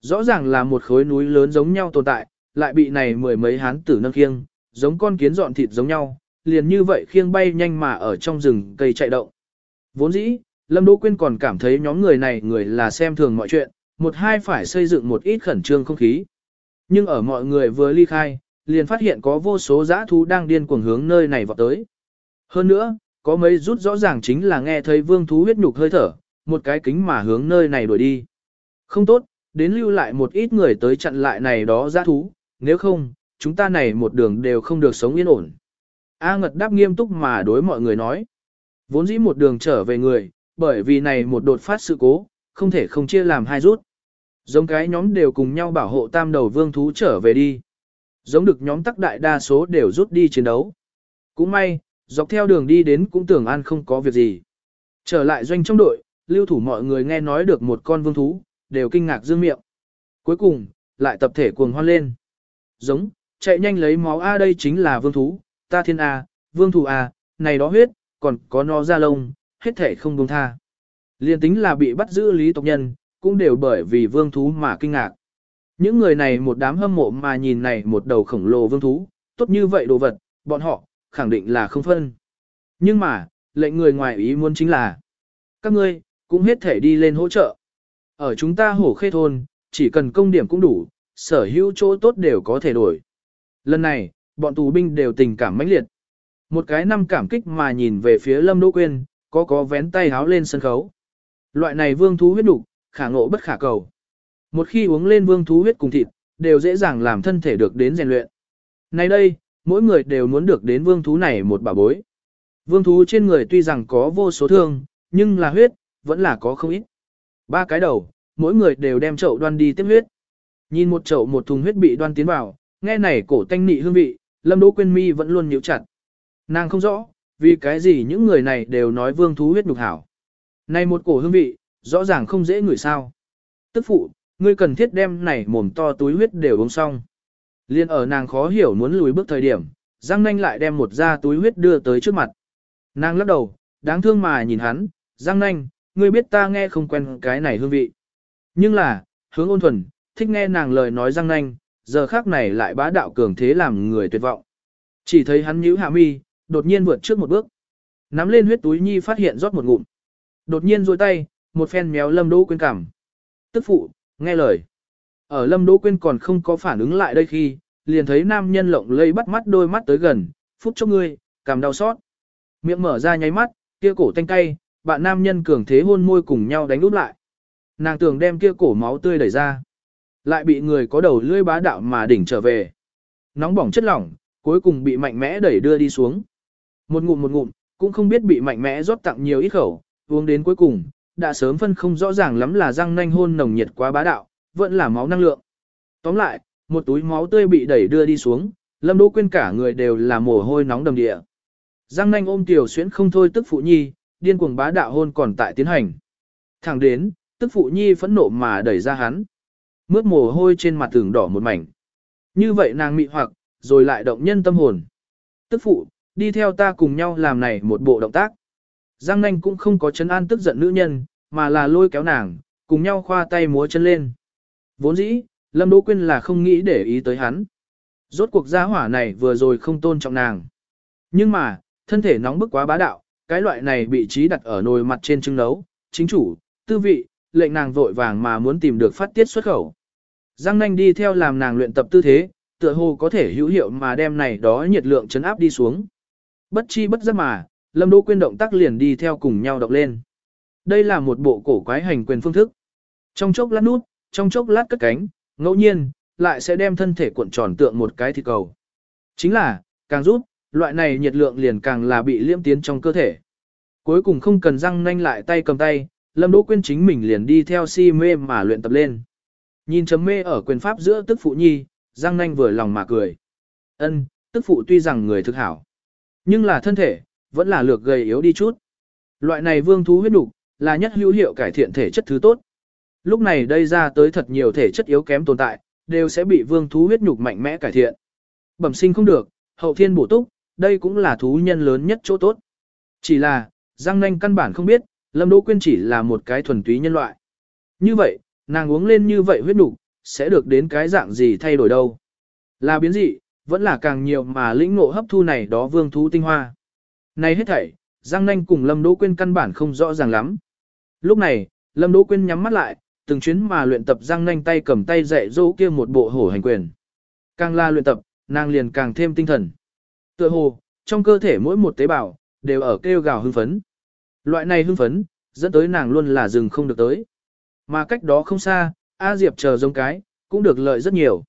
Rõ ràng là một khối núi lớn giống nhau tồn tại, lại bị này mười mấy hán tử nâng khiêng, giống con kiến dọn thịt giống nhau, liền như vậy khiêng bay nhanh mà ở trong rừng cây chạy động. Vốn dĩ, Lâm Đỗ Quyên còn cảm thấy nhóm người này người là xem thường mọi chuyện, một hai phải xây dựng một ít khẩn trương không khí. Nhưng ở mọi người vừa ly khai, liền phát hiện có vô số dã thú đang điên cuồng hướng nơi này vào tới. Hơn nữa, có mấy rút rõ ràng chính là nghe thấy vương thú huyết nhục hơi thở, một cái kính mà hướng nơi này đuổi đi. Không tốt, đến lưu lại một ít người tới chặn lại này đó dã thú, nếu không, chúng ta này một đường đều không được sống yên ổn. A Ngật đáp nghiêm túc mà đối mọi người nói. Vốn dĩ một đường trở về người, bởi vì này một đột phát sự cố, không thể không chia làm hai rút. Giống cái nhóm đều cùng nhau bảo hộ tam đầu vương thú trở về đi. Giống được nhóm tắc đại đa số đều rút đi chiến đấu. Cũng may, dọc theo đường đi đến cũng tưởng an không có việc gì. Trở lại doanh trong đội, lưu thủ mọi người nghe nói được một con vương thú, đều kinh ngạc dương miệng. Cuối cùng, lại tập thể cuồng hoan lên. Giống, chạy nhanh lấy máu A đây chính là vương thú, ta thiên A, vương thú A, này đó huyết, còn có nó ra lông, hết thể không buông tha. Liên tính là bị bắt giữ lý tộc nhân, cũng đều bởi vì vương thú mà kinh ngạc. Những người này một đám hâm mộ mà nhìn này một đầu khổng lồ vương thú, tốt như vậy đồ vật, bọn họ, khẳng định là không phân. Nhưng mà, lệnh người ngoài ý muốn chính là, các ngươi, cũng hết thể đi lên hỗ trợ. Ở chúng ta hổ khê thôn, chỉ cần công điểm cũng đủ, sở hữu chỗ tốt đều có thể đổi. Lần này, bọn tù binh đều tình cảm mãnh liệt. Một cái năm cảm kích mà nhìn về phía Lâm Đỗ Quyên, có có vén tay háo lên sân khấu. Loại này vương thú huyết đủ, khả ngộ bất khả cầu. Một khi uống lên vương thú huyết cùng thịt, đều dễ dàng làm thân thể được đến rèn luyện. Nay đây, mỗi người đều muốn được đến vương thú này một bà bối. Vương thú trên người tuy rằng có vô số thương, nhưng là huyết, vẫn là có không ít. Ba cái đầu, mỗi người đều đem chậu đoan đi tiếp huyết. Nhìn một chậu một thùng huyết bị đoan tiến vào, nghe này cổ tanh nị hương vị, Lâm Đỗ Quyên mi vẫn luôn nhíu chặt. Nàng không rõ, vì cái gì những người này đều nói vương thú huyết nhục hảo. Này một cổ hương vị, rõ ràng không dễ ngửi sao. Tức phụ, ngươi cần thiết đem này mồm to túi huyết đều uống xong. Liên ở nàng khó hiểu muốn lùi bước thời điểm, Giang Nanh lại đem một da túi huyết đưa tới trước mặt. Nàng lắc đầu, đáng thương mà nhìn hắn, Giang Nanh, ngươi biết ta nghe không quen cái này hương vị. Nhưng là, hướng ôn thuần, thích nghe nàng lời nói Giang Nanh, giờ khác này lại bá đạo cường thế làm người tuyệt vọng. Chỉ thấy hắn nhíu hạ mi, đột nhiên vượt trước một bước. Nắm lên huyết túi nhi phát hiện rót một ngụm. Đột nhiên duỗi tay, một phen méo Lâm Đỗ Quyên cảm. Tức phụ, nghe lời. Ở Lâm Đỗ Quyên còn không có phản ứng lại đây khi, liền thấy nam nhân lộng lây bắt mắt đôi mắt tới gần, phút cho ngươi, cảm đau xót. Miệng mở ra nháy mắt, kia cổ tanh cay, bạn nam nhân cường thế hôn môi cùng nhau đánh úp lại. Nàng tưởng đem kia cổ máu tươi đẩy ra. Lại bị người có đầu lưỡi bá đạo mà đỉnh trở về. Nóng bỏng chất lỏng, cuối cùng bị mạnh mẽ đẩy đưa đi xuống. Một ngụm một ngụm, cũng không biết bị mạnh mẽ rót tặng nhiều ít khẩu, uống đến cuối cùng, đã sớm phân không rõ ràng lắm là răng nanh hôn nồng nhiệt quá bá đạo, vẫn là máu năng lượng. Tóm lại, một túi máu tươi bị đẩy đưa đi xuống, Lâm Đỗ Quyên cả người đều là mồ hôi nóng đầm địa. Giang nanh ôm tiểu xuyến không thôi tức phụ nhi, điên cuồng bá đạo hôn còn tại tiến hành. Thẳng đến, tức phụ nhi phẫn nộ mà đẩy ra hắn. Mướt mồ hôi trên mặt tường đỏ một mảnh. Như vậy nàng mị hoặc, rồi lại động nhân tâm hồn. Tức phụ, đi theo ta cùng nhau làm này một bộ động tác. Giang nanh cũng không có chấn an tức giận nữ nhân, mà là lôi kéo nàng, cùng nhau khoa tay múa chân lên. Vốn dĩ, Lâm Đỗ Quyên là không nghĩ để ý tới hắn. Rốt cuộc gia hỏa này vừa rồi không tôn trọng nàng. Nhưng mà, thân thể nóng bức quá bá đạo, cái loại này bị trí đặt ở nồi mặt trên trưng nấu, chính chủ, tư vị, lệnh nàng vội vàng mà muốn tìm được phát tiết xuất khẩu. Giang nanh đi theo làm nàng luyện tập tư thế, tựa hồ có thể hữu hiệu mà đem này đó nhiệt lượng chấn áp đi xuống. Bất chi bất giác mà, Lâm Đỗ Quyên động tác liền đi theo cùng nhau động lên. Đây là một bộ cổ quái hành quyền phương thức. Trong chốc lát nút, trong chốc lát cất cánh, ngẫu nhiên, lại sẽ đem thân thể cuộn tròn tượng một cái thịt cầu. Chính là, càng rút, loại này nhiệt lượng liền càng là bị liễm tiến trong cơ thể. Cuối cùng không cần răng nanh lại tay cầm tay, Lâm Đỗ Quyên chính mình liền đi theo si mê mà luyện tập lên. Nhìn chấm mê ở quyền pháp giữa tức phụ nhi, răng nanh vừa lòng mà cười. Ân, tức phụ tuy rằng người thực hảo, nhưng là thân thể, vẫn là lược gầy yếu đi chút. Loại này vương thú huyết đục, là nhất hữu hiệu cải thiện thể chất thứ tốt. Lúc này đây ra tới thật nhiều thể chất yếu kém tồn tại, đều sẽ bị vương thú huyết nhục mạnh mẽ cải thiện. Bẩm sinh không được, hậu thiên bổ túc, đây cũng là thú nhân lớn nhất chỗ tốt. Chỉ là, Giang Nanh căn bản không biết, Lâm Đỗ Quyên chỉ là một cái thuần túy nhân loại. Như vậy, nàng uống lên như vậy huyết nhục, sẽ được đến cái dạng gì thay đổi đâu? Là biến dị, vẫn là càng nhiều mà lĩnh ngộ hấp thu này đó vương thú tinh hoa. Này hết thảy, Giang Nanh cùng Lâm Đỗ Quyên căn bản không rõ ràng lắm. Lúc này, Lâm Đỗ Quyên nhắm mắt lại, từng chuyến mà luyện tập Giang Nanh tay cầm tay dạy dỗ kia một bộ hổ hành quyền. Càng la luyện tập, nàng liền càng thêm tinh thần. Tựa hồ, trong cơ thể mỗi một tế bào, đều ở kêu gào hưng phấn. Loại này hưng phấn, dẫn tới nàng luôn là dừng không được tới. Mà cách đó không xa, A Diệp chờ giống cái, cũng được lợi rất nhiều.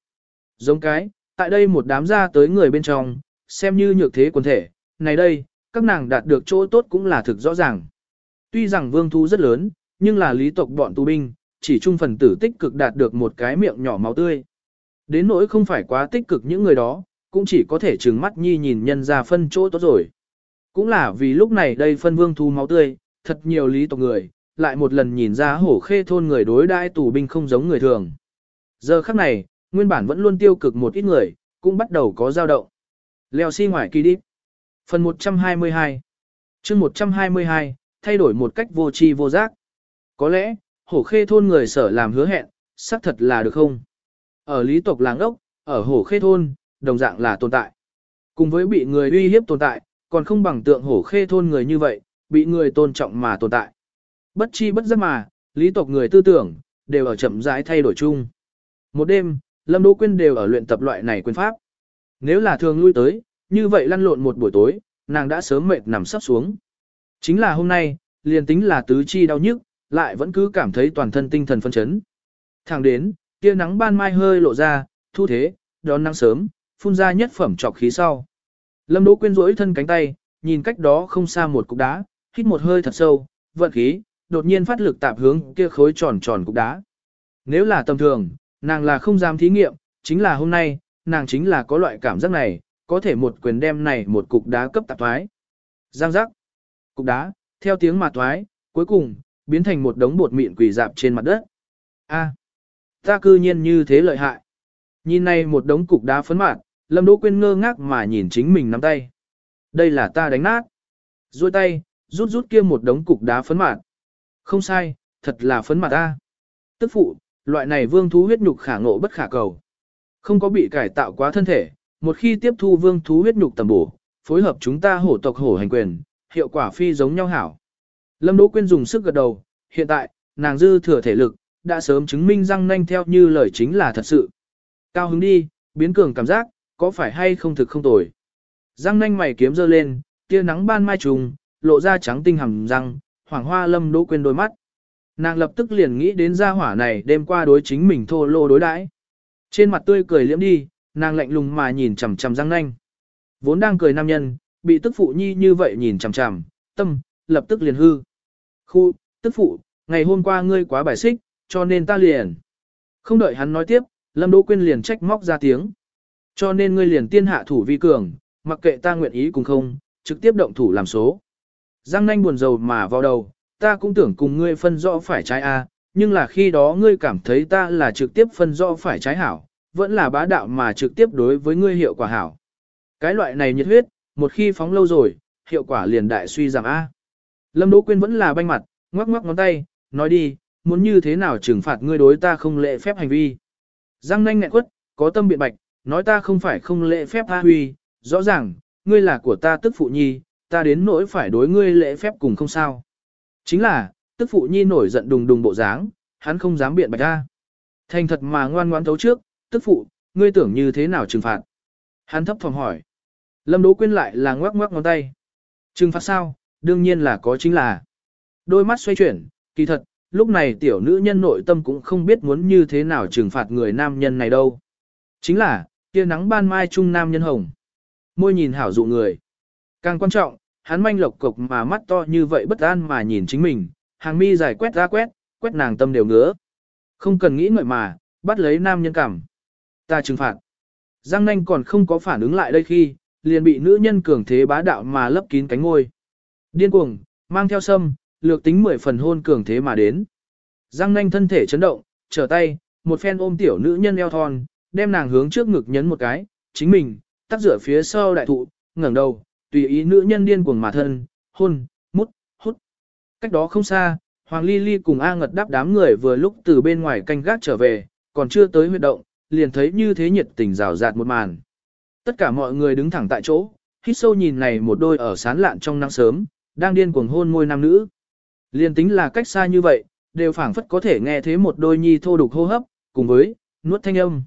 Giống cái, tại đây một đám ra tới người bên trong, xem như nhược thế quần thể, này đây, các nàng đạt được chỗ tốt cũng là thực rõ ràng. Tuy rằng vương thu rất lớn, nhưng là lý tộc bọn tù binh, chỉ trung phần tử tích cực đạt được một cái miệng nhỏ máu tươi. Đến nỗi không phải quá tích cực những người đó, cũng chỉ có thể trừng mắt nhi nhìn nhân ra phân chỗ tốt rồi. Cũng là vì lúc này đây phân vương thu máu tươi, thật nhiều lý tộc người, lại một lần nhìn ra hổ khê thôn người đối đãi tù binh không giống người thường. Giờ khắc này, nguyên bản vẫn luôn tiêu cực một ít người, cũng bắt đầu có dao động. Leo xi si ngoài kỳ đi. Phần 122 chương 122, thay đổi một cách vô tri vô giác. Có lẽ, hổ khê thôn người sở làm hứa hẹn, xác thật là được không? Ở lý tộc làng ốc, ở hổ khê thôn, đồng dạng là tồn tại. Cùng với bị người uy hiếp tồn tại, còn không bằng tượng hổ khê thôn người như vậy, bị người tôn trọng mà tồn tại. Bất chi bất giác mà, lý tộc người tư tưởng, đều ở chậm rãi thay đổi chung. Một đêm, Lâm Đỗ Quyên đều ở luyện tập loại này quyền pháp. Nếu là thường lui tới, như vậy lăn lộn một buổi tối, nàng đã sớm mệt nằm sắp xuống. Chính là hôm nay, liền tính là tứ chi đau nhức, lại vẫn cứ cảm thấy toàn thân tinh thần phân chấn. Thẳng đến, kia nắng ban mai hơi lộ ra, thu thế, đón nắng sớm, phun ra nhất phẩm trọc khí sau. Lâm Đỗ Quyên rỗi thân cánh tay, nhìn cách đó không xa một cục đá, hít một hơi thật sâu, vận khí, đột nhiên phát lực tạp hướng kia khối tròn tròn cục đá. Nếu là tầm thường, nàng là không dám thí nghiệm, chính là hôm nay, nàng chính là có loại cảm giác này, có thể một quyền đem này một cục đá cấp tạp thoái. Giang giác. Cục đá, theo tiếng mà thoái, cuối cùng, biến thành một đống bột mịn quỷ dạp trên mặt đất. A, ta cư nhiên như thế lợi hại. Nhìn này một đống cục đá phấn mạt, Lâm Đỗ Quyên ngơ ngác mà nhìn chính mình nắm tay. Đây là ta đánh nát. Rồi tay, rút rút kia một đống cục đá phấn mạt. Không sai, thật là phấn mạt ta. Tức phụ, loại này vương thú huyết nhục khả ngộ bất khả cầu. Không có bị cải tạo quá thân thể, một khi tiếp thu vương thú huyết nhục tầm bổ, phối hợp chúng ta hổ tộc hổ hành quyền, hiệu quả phi giống nhau hảo. Lâm Đỗ Quyên dùng sức gật đầu, hiện tại, nàng dư thừa thể lực, đã sớm chứng minh răng nanh theo như lời chính là thật sự. Cao hứng đi, biến cường cảm giác, có phải hay không thực không tồi. Răng nanh mày kiếm dơ lên, tia nắng ban mai trùng, lộ ra trắng tinh hầm răng, hoàng hoa lâm đỗ quên đôi mắt. Nàng lập tức liền nghĩ đến gia hỏa này đêm qua đối chính mình thô lô đối đãi. Trên mặt tươi cười liễm đi, nàng lạnh lùng mà nhìn chằm chằm Giang nanh. Vốn đang cười nam nhân, bị tức phụ nhi như vậy nhìn chằm chằm, tâm, lập tức liền hư. Khu, tức phụ, ngày hôm qua ngươi quá bài xích, cho nên ta liền. Không đợi hắn nói tiếp, Lâm Đỗ Quyên liền trách móc ra tiếng. Cho nên ngươi liền tiên hạ thủ vi cường, mặc kệ ta nguyện ý cùng không, trực tiếp động thủ làm số. Giang nanh buồn rầu mà vào đầu, ta cũng tưởng cùng ngươi phân rõ phải trái A, nhưng là khi đó ngươi cảm thấy ta là trực tiếp phân rõ phải trái hảo, vẫn là bá đạo mà trực tiếp đối với ngươi hiệu quả hảo. Cái loại này nhiệt huyết, một khi phóng lâu rồi, hiệu quả liền đại suy giảm A. Lâm Đỗ Quyên vẫn là banh mặt, ngoắc ngoắc ngón tay, nói đi, muốn như thế nào trừng phạt ngươi đối ta không lệ phép hành vi. Giang nanh nghẹn quất, có tâm biện bạch, nói ta không phải không lễ phép tha huy, rõ ràng, ngươi là của ta tức phụ nhi, ta đến nỗi phải đối ngươi lễ phép cùng không sao. Chính là, tức phụ nhi nổi giận đùng đùng bộ dáng, hắn không dám biện bạch ra. Thành thật mà ngoan ngoãn thấu trước, tức phụ, ngươi tưởng như thế nào trừng phạt. Hắn thấp phòng hỏi. Lâm Đỗ Quyên lại là ngoắc ngoắc ngón tay. Trừng phạt sao, đương nhiên là có chính là. Đôi mắt xoay chuyển, kỳ thật, lúc này tiểu nữ nhân nội tâm cũng không biết muốn như thế nào trừng phạt người nam nhân này đâu. Chính là, kia nắng ban mai trung nam nhân hồng. Môi nhìn hảo dụ người. Càng quan trọng, hắn manh lộc cục mà mắt to như vậy bất an mà nhìn chính mình, hàng mi dài quét ra quét, quét nàng tâm đều ngứa. Không cần nghĩ ngợi mà, bắt lấy nam nhân cảm. Ta trừng phạt. Giang nanh còn không có phản ứng lại đây khi, liền bị nữ nhân cường thế bá đạo mà lấp kín cánh ngôi. Điên cuồng, mang theo sâm, lược tính mười phần hôn cường thế mà đến. Giang nanh thân thể chấn động, trở tay, một phen ôm tiểu nữ nhân eo thon, đem nàng hướng trước ngực nhấn một cái, chính mình, tắt rửa phía sau đại thụ, ngẩng đầu, tùy ý nữ nhân điên cuồng mà thân, hôn, mút, hút. Cách đó không xa, Hoàng Ly Ly cùng A Ngật đáp đám người vừa lúc từ bên ngoài canh gác trở về, còn chưa tới huyệt động, liền thấy như thế nhiệt tình rào rạt một màn. Tất cả mọi người đứng thẳng tại chỗ, hít sâu nhìn này một đôi ở sán lạn trong nắng sớm, đang điên cuồng hôn môi nam nữ. Liền tính là cách xa như vậy, đều phảng phất có thể nghe thấy một đôi nhi thô đục hô hấp, cùng với, nuốt thanh âm.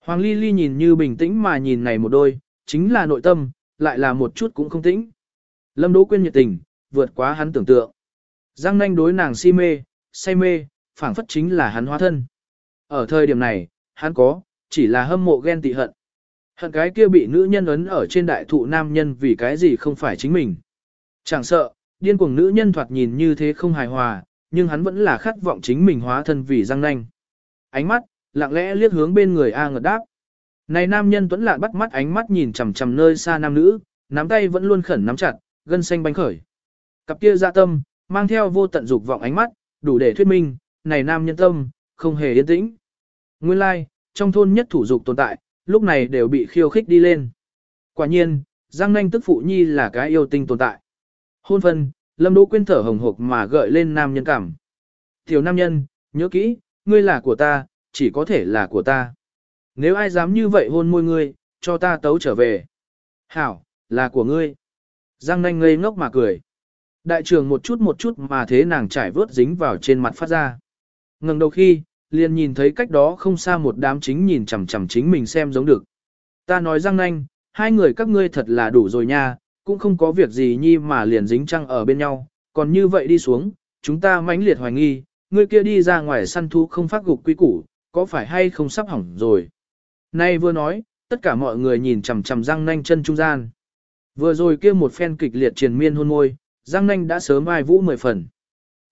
Hoàng Ly Ly nhìn như bình tĩnh mà nhìn này một đôi, chính là nội tâm, lại là một chút cũng không tĩnh. Lâm Đỗ Quyên nhiệt tình, vượt quá hắn tưởng tượng. Giang nanh đối nàng si mê, say mê, phảng phất chính là hắn hóa thân. Ở thời điểm này, hắn có, chỉ là hâm mộ ghen tị hận. Hận cái kia bị nữ nhân ấn ở trên đại thụ nam nhân vì cái gì không phải chính mình. Chẳng sợ, điên cuồng nữ nhân thoạt nhìn như thế không hài hòa, nhưng hắn vẫn là khát vọng chính mình hóa thân vì răng nanh. Ánh mắt, lặng lẽ liếc hướng bên người A ngật đáp. Này nam nhân tuấn lạn bắt mắt ánh mắt nhìn chằm chằm nơi xa nam nữ, nắm tay vẫn luôn khẩn nắm chặt, gân xanh bánh khởi. Cặp kia dạ tâm, mang theo vô tận dục vọng ánh mắt, đủ để thuyết minh, này nam nhân tâm, không hề yên tĩnh. Nguyên lai, like, trong thôn nhất thủ dục tồn tại, lúc này đều bị khiêu khích đi lên. Quả nhiên, Giang Nanh tức phụ nhi là cái yêu tinh tồn tại. Hôn phân, Lâm Đỗ Quyên thở hồng hộc mà gợi lên nam nhân cảm. Tiểu nam nhân, nhớ kỹ, ngươi là của ta, chỉ có thể là của ta. Nếu ai dám như vậy hôn môi ngươi, cho ta tấu trở về. Hảo, là của ngươi. Giang nanh ngây ngốc mà cười. Đại trường một chút một chút mà thế nàng trải vớt dính vào trên mặt phát ra. Ngừng đầu khi, liền nhìn thấy cách đó không xa một đám chính nhìn chằm chằm chính mình xem giống được. Ta nói Giang nanh, hai người các ngươi thật là đủ rồi nha, cũng không có việc gì nhi mà liền dính trăng ở bên nhau, còn như vậy đi xuống, chúng ta mãnh liệt hoài nghi, ngươi kia đi ra ngoài săn thú không phát gục quy củ, có phải hay không sắp hỏng rồi. Nay vừa nói, tất cả mọi người nhìn chằm chằm răng nanh chân trung gian. Vừa rồi kia một phen kịch liệt triền miên hôn môi, răng nanh đã sớm ai vũ mười phần.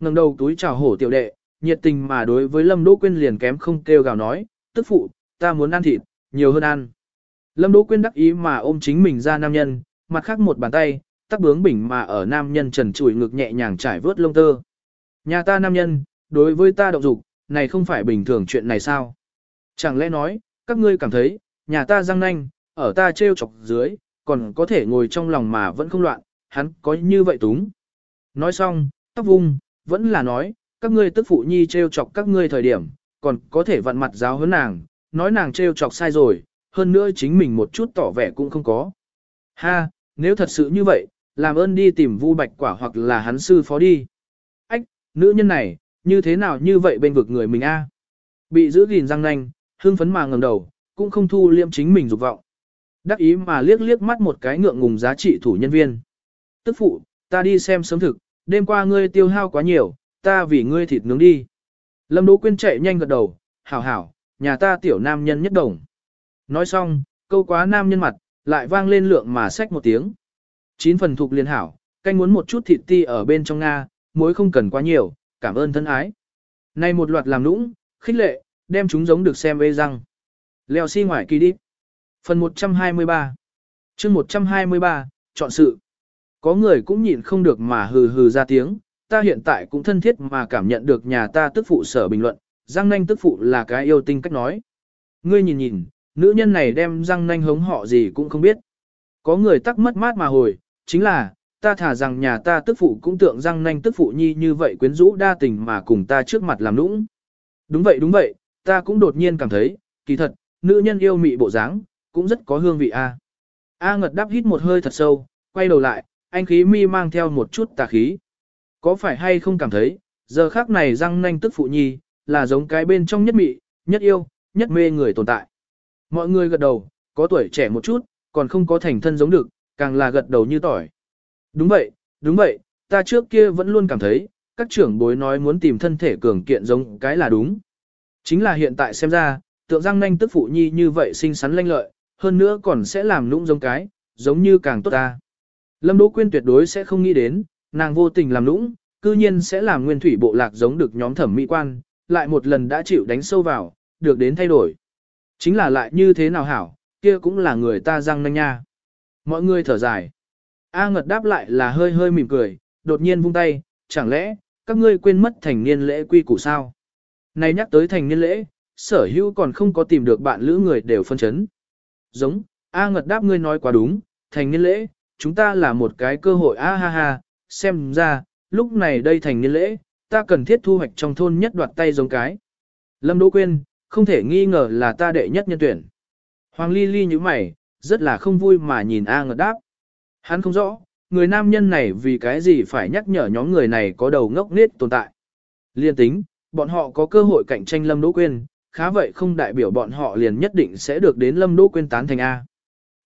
ngẩng đầu túi chào hổ tiểu đệ, nhiệt tình mà đối với Lâm Đỗ Quyên liền kém không kêu gào nói, tức phụ, ta muốn ăn thịt, nhiều hơn ăn. Lâm Đỗ Quyên đắc ý mà ôm chính mình ra nam nhân, mặt khác một bàn tay, tắc bướng bỉnh mà ở nam nhân trần trụi ngực nhẹ nhàng trải vớt lông tơ. Nhà ta nam nhân, đối với ta động dục, này không phải bình thường chuyện này sao? Chẳng lẽ nói, các ngươi cảm thấy, nhà ta răng nanh, ở ta treo chọc dưới, còn có thể ngồi trong lòng mà vẫn không loạn, hắn có như vậy túng. Nói xong, tóc vung, vẫn là nói, các ngươi tức phụ nhi treo chọc các ngươi thời điểm, còn có thể vặn mặt giáo huấn nàng, nói nàng treo chọc sai rồi, hơn nữa chính mình một chút tỏ vẻ cũng không có. Ha, nếu thật sự như vậy, làm ơn đi tìm Vu Bạch Quả hoặc là hắn sư phó đi. Ách, nữ nhân này, như thế nào như vậy bên vực người mình a? Bị giữ gìn răng nanh, hương phấn mà ngẩng đầu, cũng không thu liêm chính mình dục vọng. Đắc ý mà liếc liếc mắt một cái ngượng ngùng giá trị thủ nhân viên. Tức phụ, ta đi xem sớm thực, đêm qua ngươi tiêu hao quá nhiều, ta vì ngươi thịt nướng đi. Lâm Đỗ Quyên chạy nhanh gật đầu, hảo hảo, nhà ta tiểu nam nhân nhất đồng. Nói xong, câu quá nam nhân mặt, lại vang lên lượng mà xách một tiếng. Chín phần thuộc liên hảo, canh muốn một chút thịt ti ở bên trong Nga, muối không cần quá nhiều, cảm ơn thân ái. Nay một loạt làm nũng, khích lệ, đem chúng giống được xem ê răng. Leo xi si ngoài kỳ đi. Phần 123 chương 123, chọn sự. Có người cũng nhịn không được mà hừ hừ ra tiếng, ta hiện tại cũng thân thiết mà cảm nhận được nhà ta tức phụ sở bình luận, răng nanh tức phụ là cái yêu tinh cách nói. Ngươi nhìn nhìn, nữ nhân này đem răng nanh hống họ gì cũng không biết. Có người tắc mất mát mà hồi, chính là, ta thả rằng nhà ta tức phụ cũng tượng răng nanh tức phụ nhi như vậy quyến rũ đa tình mà cùng ta trước mặt làm nũng. Đúng vậy đúng vậy, ta cũng đột nhiên cảm thấy, kỳ thật, nữ nhân yêu mị bộ dáng, cũng rất có hương vị a. A ngật đắp hít một hơi thật sâu, quay đầu lại, anh khí mi mang theo một chút tà khí. Có phải hay không cảm thấy, giờ khác này răng nanh tức phụ nhi, là giống cái bên trong nhất mị, nhất yêu, nhất mê người tồn tại. Mọi người gật đầu, có tuổi trẻ một chút, còn không có thành thân giống được, càng là gật đầu như tỏi. Đúng vậy, đúng vậy, ta trước kia vẫn luôn cảm thấy, các trưởng bối nói muốn tìm thân thể cường kiện giống cái là đúng. Chính là hiện tại xem ra, tượng răng nanh tức phụ nhi như vậy xinh xắn lanh lợi, hơn nữa còn sẽ làm nũng giống cái, giống như càng tốt ta. Lâm Đỗ Quyên tuyệt đối sẽ không nghĩ đến, nàng vô tình làm lũng, cư nhiên sẽ làm nguyên thủy bộ lạc giống được nhóm thẩm mỹ quan, lại một lần đã chịu đánh sâu vào, được đến thay đổi. Chính là lại như thế nào hảo, kia cũng là người ta răng nanh nha. Mọi người thở dài. A ngật đáp lại là hơi hơi mỉm cười, đột nhiên vung tay, chẳng lẽ, các ngươi quên mất thành niên lễ quy củ sao? Này nhắc tới thành niên lễ, sở hữu còn không có tìm được bạn lữ người đều phân chấn. Giống, A ngật đáp ngươi nói quá đúng, thành niên lễ, chúng ta là một cái cơ hội a ha ha, xem ra, lúc này đây thành niên lễ, ta cần thiết thu hoạch trong thôn nhất đoạt tay giống cái. Lâm Đỗ Quyên, không thể nghi ngờ là ta đệ nhất nhân tuyển. Hoàng Ly Ly như mày, rất là không vui mà nhìn A ngợt đáp. Hắn không rõ, người nam nhân này vì cái gì phải nhắc nhở nhóm người này có đầu ngốc nết tồn tại. Liên tính, bọn họ có cơ hội cạnh tranh Lâm Đỗ Quyên, khá vậy không đại biểu bọn họ liền nhất định sẽ được đến Lâm Đỗ Quyên tán thành A.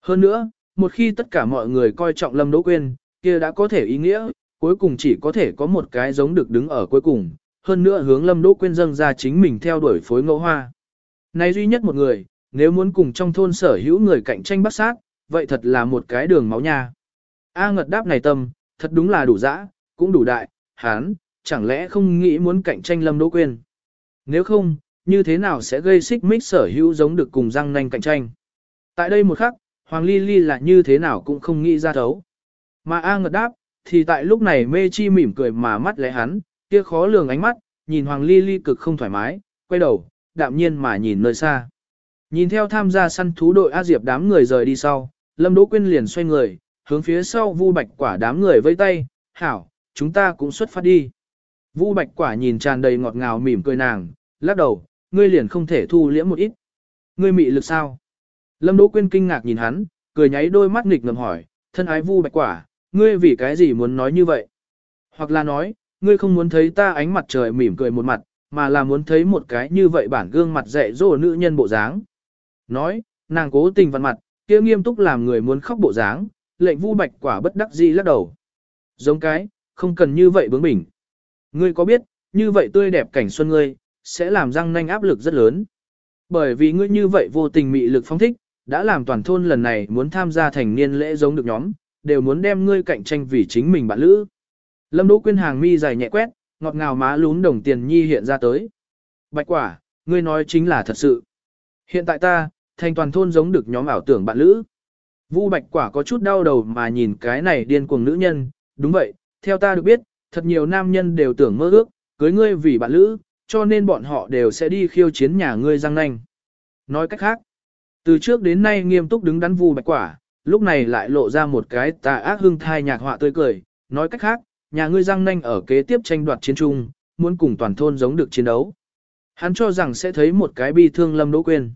Hơn nữa, một khi tất cả mọi người coi trọng Lâm Đỗ Quyên, kia đã có thể ý nghĩa, cuối cùng chỉ có thể có một cái giống được đứng ở cuối cùng, hơn nữa hướng Lâm Đỗ Quyên dâng ra chính mình theo đuổi phối ngẫu hoa. Này duy nhất một người, nếu muốn cùng trong thôn sở hữu người cạnh tranh bắt sát, vậy thật là một cái đường máu nha. A ngật đáp này tâm, thật đúng là đủ dã, cũng đủ đại, hán, chẳng lẽ không nghĩ muốn cạnh tranh Lâm Đỗ Quyên. Nếu không, như thế nào sẽ gây xích mích sở hữu giống được cùng răng nanh cạnh tranh. Tại đây một khắc, Hoàng Ly Ly là như thế nào cũng không nghĩ ra thấu. Mà A ngật đáp, thì tại lúc này mê chi mỉm cười mà mắt lẽ hắn, kia khó lường ánh mắt, nhìn Hoàng Ly Ly cực không thoải mái, quay đầu, đạm nhiên mà nhìn nơi xa. Nhìn theo tham gia săn thú đội A Diệp đám người rời đi sau, Lâm Đỗ Quyên liền xoay người, hướng phía sau Vu Bạch Quả đám người vẫy tay, hảo, chúng ta cũng xuất phát đi. Vu Bạch Quả nhìn tràn đầy ngọt ngào mỉm cười nàng, lắc đầu, ngươi liền không thể thu liễm một ít. Ngươi mị lực sao? Lâm Đỗ Quyên kinh ngạc nhìn hắn, cười nháy đôi mắt nghịch ngợm hỏi, thân ái Vu Bạch Quả, ngươi vì cái gì muốn nói như vậy? Hoặc là nói, ngươi không muốn thấy ta ánh mặt trời mỉm cười một mặt, mà là muốn thấy một cái như vậy bản gương mặt dạy dỗ nữ nhân bộ dáng. Nói, nàng cố tình vặn mặt, kia nghiêm túc làm người muốn khóc bộ dáng, lệnh Vu Bạch Quả bất đắc dĩ lắc đầu. Giống cái, không cần như vậy bướng bỉnh. Ngươi có biết, như vậy tươi đẹp cảnh xuân ngươi, sẽ làm răng nanh áp lực rất lớn. Bởi vì ngươi như vậy vô tình mị lực phong thích, đã làm toàn thôn lần này muốn tham gia thành niên lễ giống được nhóm, đều muốn đem ngươi cạnh tranh vì chính mình bạn lữ. Lâm Đỗ Quyên hàng mi dài nhẹ quét, ngọt ngào má lún đồng tiền nhi hiện ra tới. Bạch quả, ngươi nói chính là thật sự. Hiện tại ta, thành toàn thôn giống được nhóm ảo tưởng bạn lữ. Vu Bạch Quả có chút đau đầu mà nhìn cái này điên cuồng nữ nhân, đúng vậy, theo ta được biết, thật nhiều nam nhân đều tưởng mơ ước, cưới ngươi vì bạn lữ, cho nên bọn họ đều sẽ đi khiêu chiến nhà ngươi răng nanh. Nói cách khác, từ trước đến nay nghiêm túc đứng đắn Vu Bạch Quả, lúc này lại lộ ra một cái tà ác hưng thai nhạc họa tươi cười, nói cách khác, nhà ngươi răng nanh ở kế tiếp tranh đoạt chiến trung, muốn cùng toàn thôn giống được chiến đấu. Hắn cho rằng sẽ thấy một cái bi thương Lâm Đỗ Quyên.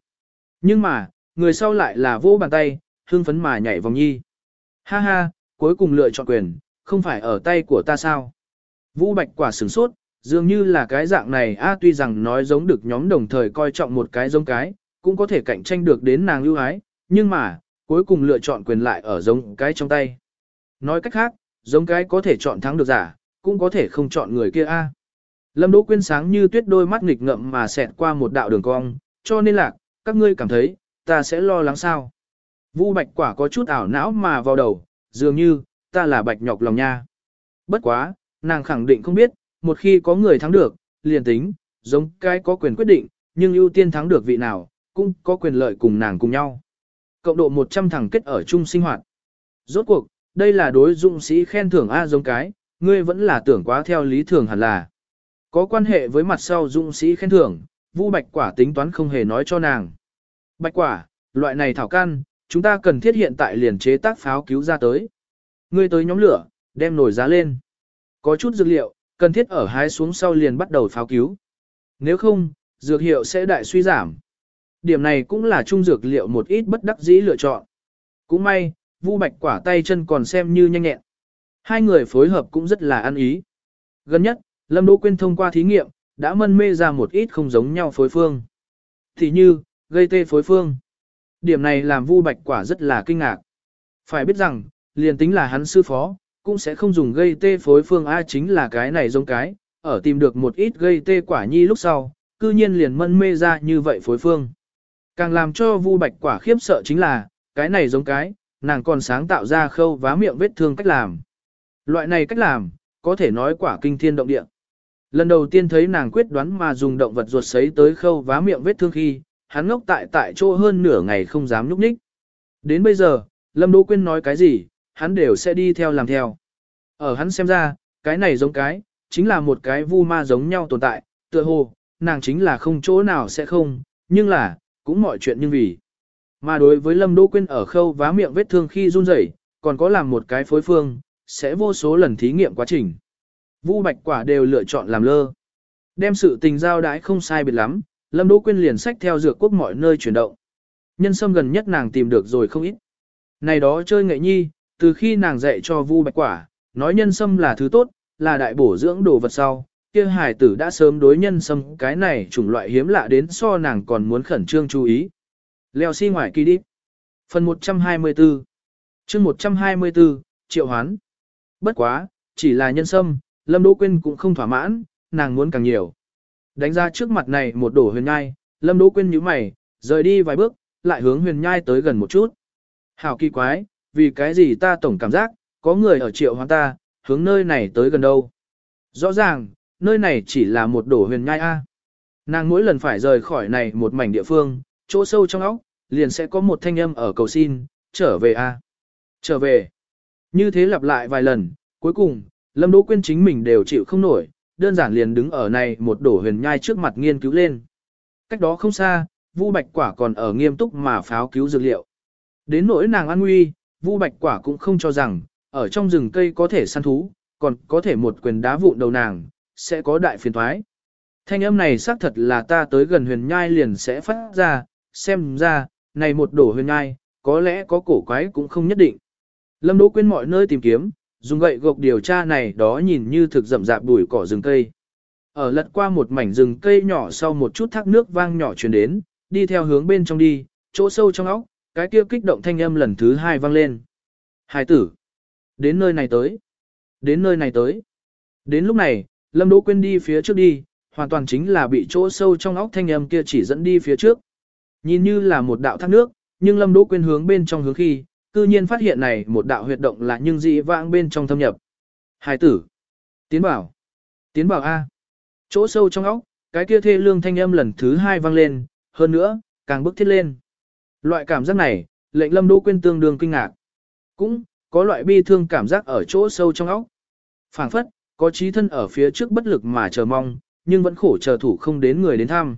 Nhưng mà, người sau lại là vô bàn tay, hương phấn mà nhảy vòng nhi. Ha ha, cuối cùng lựa chọn quyền, không phải ở tay của ta sao. Vũ Bạch quả sửng sốt, dường như là cái dạng này a tuy rằng nói giống được nhóm đồng thời coi trọng một cái giống cái, cũng có thể cạnh tranh được đến nàng ưu ái, nhưng mà, cuối cùng lựa chọn quyền lại ở giống cái trong tay. Nói cách khác, giống cái có thể chọn thắng được giả, cũng có thể không chọn người kia a. Lâm Đỗ Quyên sáng như tuyết đôi mắt nghịch ngậm mà xẹt qua một đạo đường cong, cho nên là, các ngươi cảm thấy, ta sẽ lo lắng sao. Vu Bạch Quả có chút ảo não mà vào đầu, dường như, ta là Bạch Nhọc lòng nha. Bất quá, nàng khẳng định không biết, một khi có người thắng được, liền tính, giống cái có quyền quyết định, nhưng ưu tiên thắng được vị nào, cũng có quyền lợi cùng nàng cùng nhau. Cộng độ 100 thằng kết ở chung sinh hoạt. Rốt cuộc, đây là đối dụng sĩ khen thưởng A giống cái, ngươi vẫn là tưởng quá theo lý thường hẳn là. Có quan hệ với mặt sau dụng sĩ khen thưởng, Vu Bạch Quả tính toán không hề nói cho nàng. Bạch Quả, loại này thảo căn, chúng ta cần thiết hiện tại liền chế tác pháo cứu ra tới. Ngươi tới nhóm lửa, đem nồi giá lên. Có chút dược liệu, cần thiết ở hái xuống sau liền bắt đầu pháo cứu. Nếu không, dược hiệu sẽ đại suy giảm. Điểm này cũng là trung dược liệu một ít bất đắc dĩ lựa chọn. Cũng may, Vu Bạch quả tay chân còn xem như nhanh nhẹn. Hai người phối hợp cũng rất là ăn ý. Gần nhất, Lâm Đỗ Quyên thông qua thí nghiệm, đã mân mê ra một ít không giống nhau phối phương. Thì như, gây tê phối phương. Điểm này làm Vu Bạch quả rất là kinh ngạc. Phải biết rằng, liền tính là hắn sư phó, cũng sẽ không dùng gây tê phối phương A chính là cái này giống cái, ở tìm được một ít gây tê quả nhi lúc sau, cư nhiên liền mân mê ra như vậy phối phương. Càng làm cho Vu Bạch quả khiếp sợ chính là, cái này giống cái, nàng còn sáng tạo ra khâu vá miệng vết thương cách làm. Loại này cách làm, có thể nói quả kinh thiên động địa. Lần đầu tiên thấy nàng quyết đoán mà dùng động vật ruột sấy tới khâu vá miệng vết thương khi, hắn ngốc tại tại chỗ hơn nửa ngày không dám nhúc nhích. Đến bây giờ, Lâm Đỗ Quyên nói cái gì, hắn đều sẽ đi theo làm theo. Ở hắn xem ra, cái này giống cái, chính là một cái vu ma giống nhau tồn tại, tựa hồ, nàng chính là không chỗ nào sẽ không, nhưng là, cũng mọi chuyện như vì. Mà đối với Lâm Đỗ Quyên ở khâu vá miệng vết thương khi run rẩy, còn có làm một cái phối phương, sẽ vô số lần thí nghiệm quá trình. Vu Bạch Quả đều lựa chọn làm lơ. Đem sự tình giao đãi không sai biệt lắm, Lâm Đỗ Quyên liền sách theo dược quốc mọi nơi chuyển động. Nhân sâm gần nhất nàng tìm được rồi không ít. Này đó chơi nghệ nhi, từ khi nàng dạy cho Vu Bạch Quả, nói nhân sâm là thứ tốt, là đại bổ dưỡng đồ vật sau, kia hải tử đã sớm đối nhân sâm cái này chủng loại hiếm lạ đến so nàng còn muốn khẩn trương chú ý. Leo xi si ngoài kỳ đi. Phần 124 chương 124, Triệu Hoán Bất quá, chỉ là nhân sâm, Lâm Đỗ Quyên cũng không thỏa mãn, nàng muốn càng nhiều. Đánh ra trước mặt này một đổ huyền nhai, Lâm Đỗ Quyên nhíu mày, rời đi vài bước, lại hướng huyền nhai tới gần một chút. Hảo kỳ quái, vì cái gì ta tổng cảm giác, có người ở triệu hoán ta, hướng nơi này tới gần đâu. Rõ ràng, nơi này chỉ là một đổ huyền nhai A. Nàng mỗi lần phải rời khỏi này một mảnh địa phương, chỗ sâu trong óc, liền sẽ có một thanh âm ở cầu xin, trở về A. Trở về. Như thế lặp lại vài lần, cuối cùng, Lâm Đỗ Quyên chính mình đều chịu không nổi, đơn giản liền đứng ở này một đổ huyền nhai trước mặt nghiên cứu lên. Cách đó không xa, Vu Bạch Quả còn ở nghiêm túc mà pháo cứu dược liệu. Đến nỗi nàng an nguy, Vu Bạch Quả cũng không cho rằng, ở trong rừng cây có thể săn thú, còn có thể một quyền đá vụn đầu nàng, sẽ có đại phiền thoái. Thanh âm này xác thật là ta tới gần huyền nhai liền sẽ phát ra, xem ra, này một đổ huyền nhai, có lẽ có cổ quái cũng không nhất định. Lâm Đỗ Quyên mọi nơi tìm kiếm, dùng gậy gộc điều tra này đó nhìn như thực rậm rạp bụi cỏ rừng cây. Ở lật qua một mảnh rừng cây nhỏ sau một chút thác nước vang nhỏ truyền đến, đi theo hướng bên trong đi, chỗ sâu trong óc, cái kia kích động thanh âm lần thứ hai vang lên. Hải tử, đến nơi này tới, đến nơi này tới. Đến lúc này, Lâm Đỗ Quyên đi phía trước đi, hoàn toàn chính là bị chỗ sâu trong óc thanh âm kia chỉ dẫn đi phía trước. Nhìn như là một đạo thác nước, nhưng Lâm Đỗ Quyên hướng bên trong hướng khi, cư nhiên phát hiện này một đạo huyệt động là nhưng dị vãng bên trong thâm nhập. Hải tử, tiến bảo, tiến bảo A. Chỗ sâu trong óc, cái kia thê lương thanh âm lần thứ hai vang lên, hơn nữa, càng bức thiết lên. Loại cảm giác này, lệnh Lâm Đỗ Quyên tương đương kinh ngạc. Cũng, có loại bi thương cảm giác ở chỗ sâu trong óc. phảng phất, có trí thân ở phía trước bất lực mà chờ mong, nhưng vẫn khổ chờ thủ không đến người đến thăm.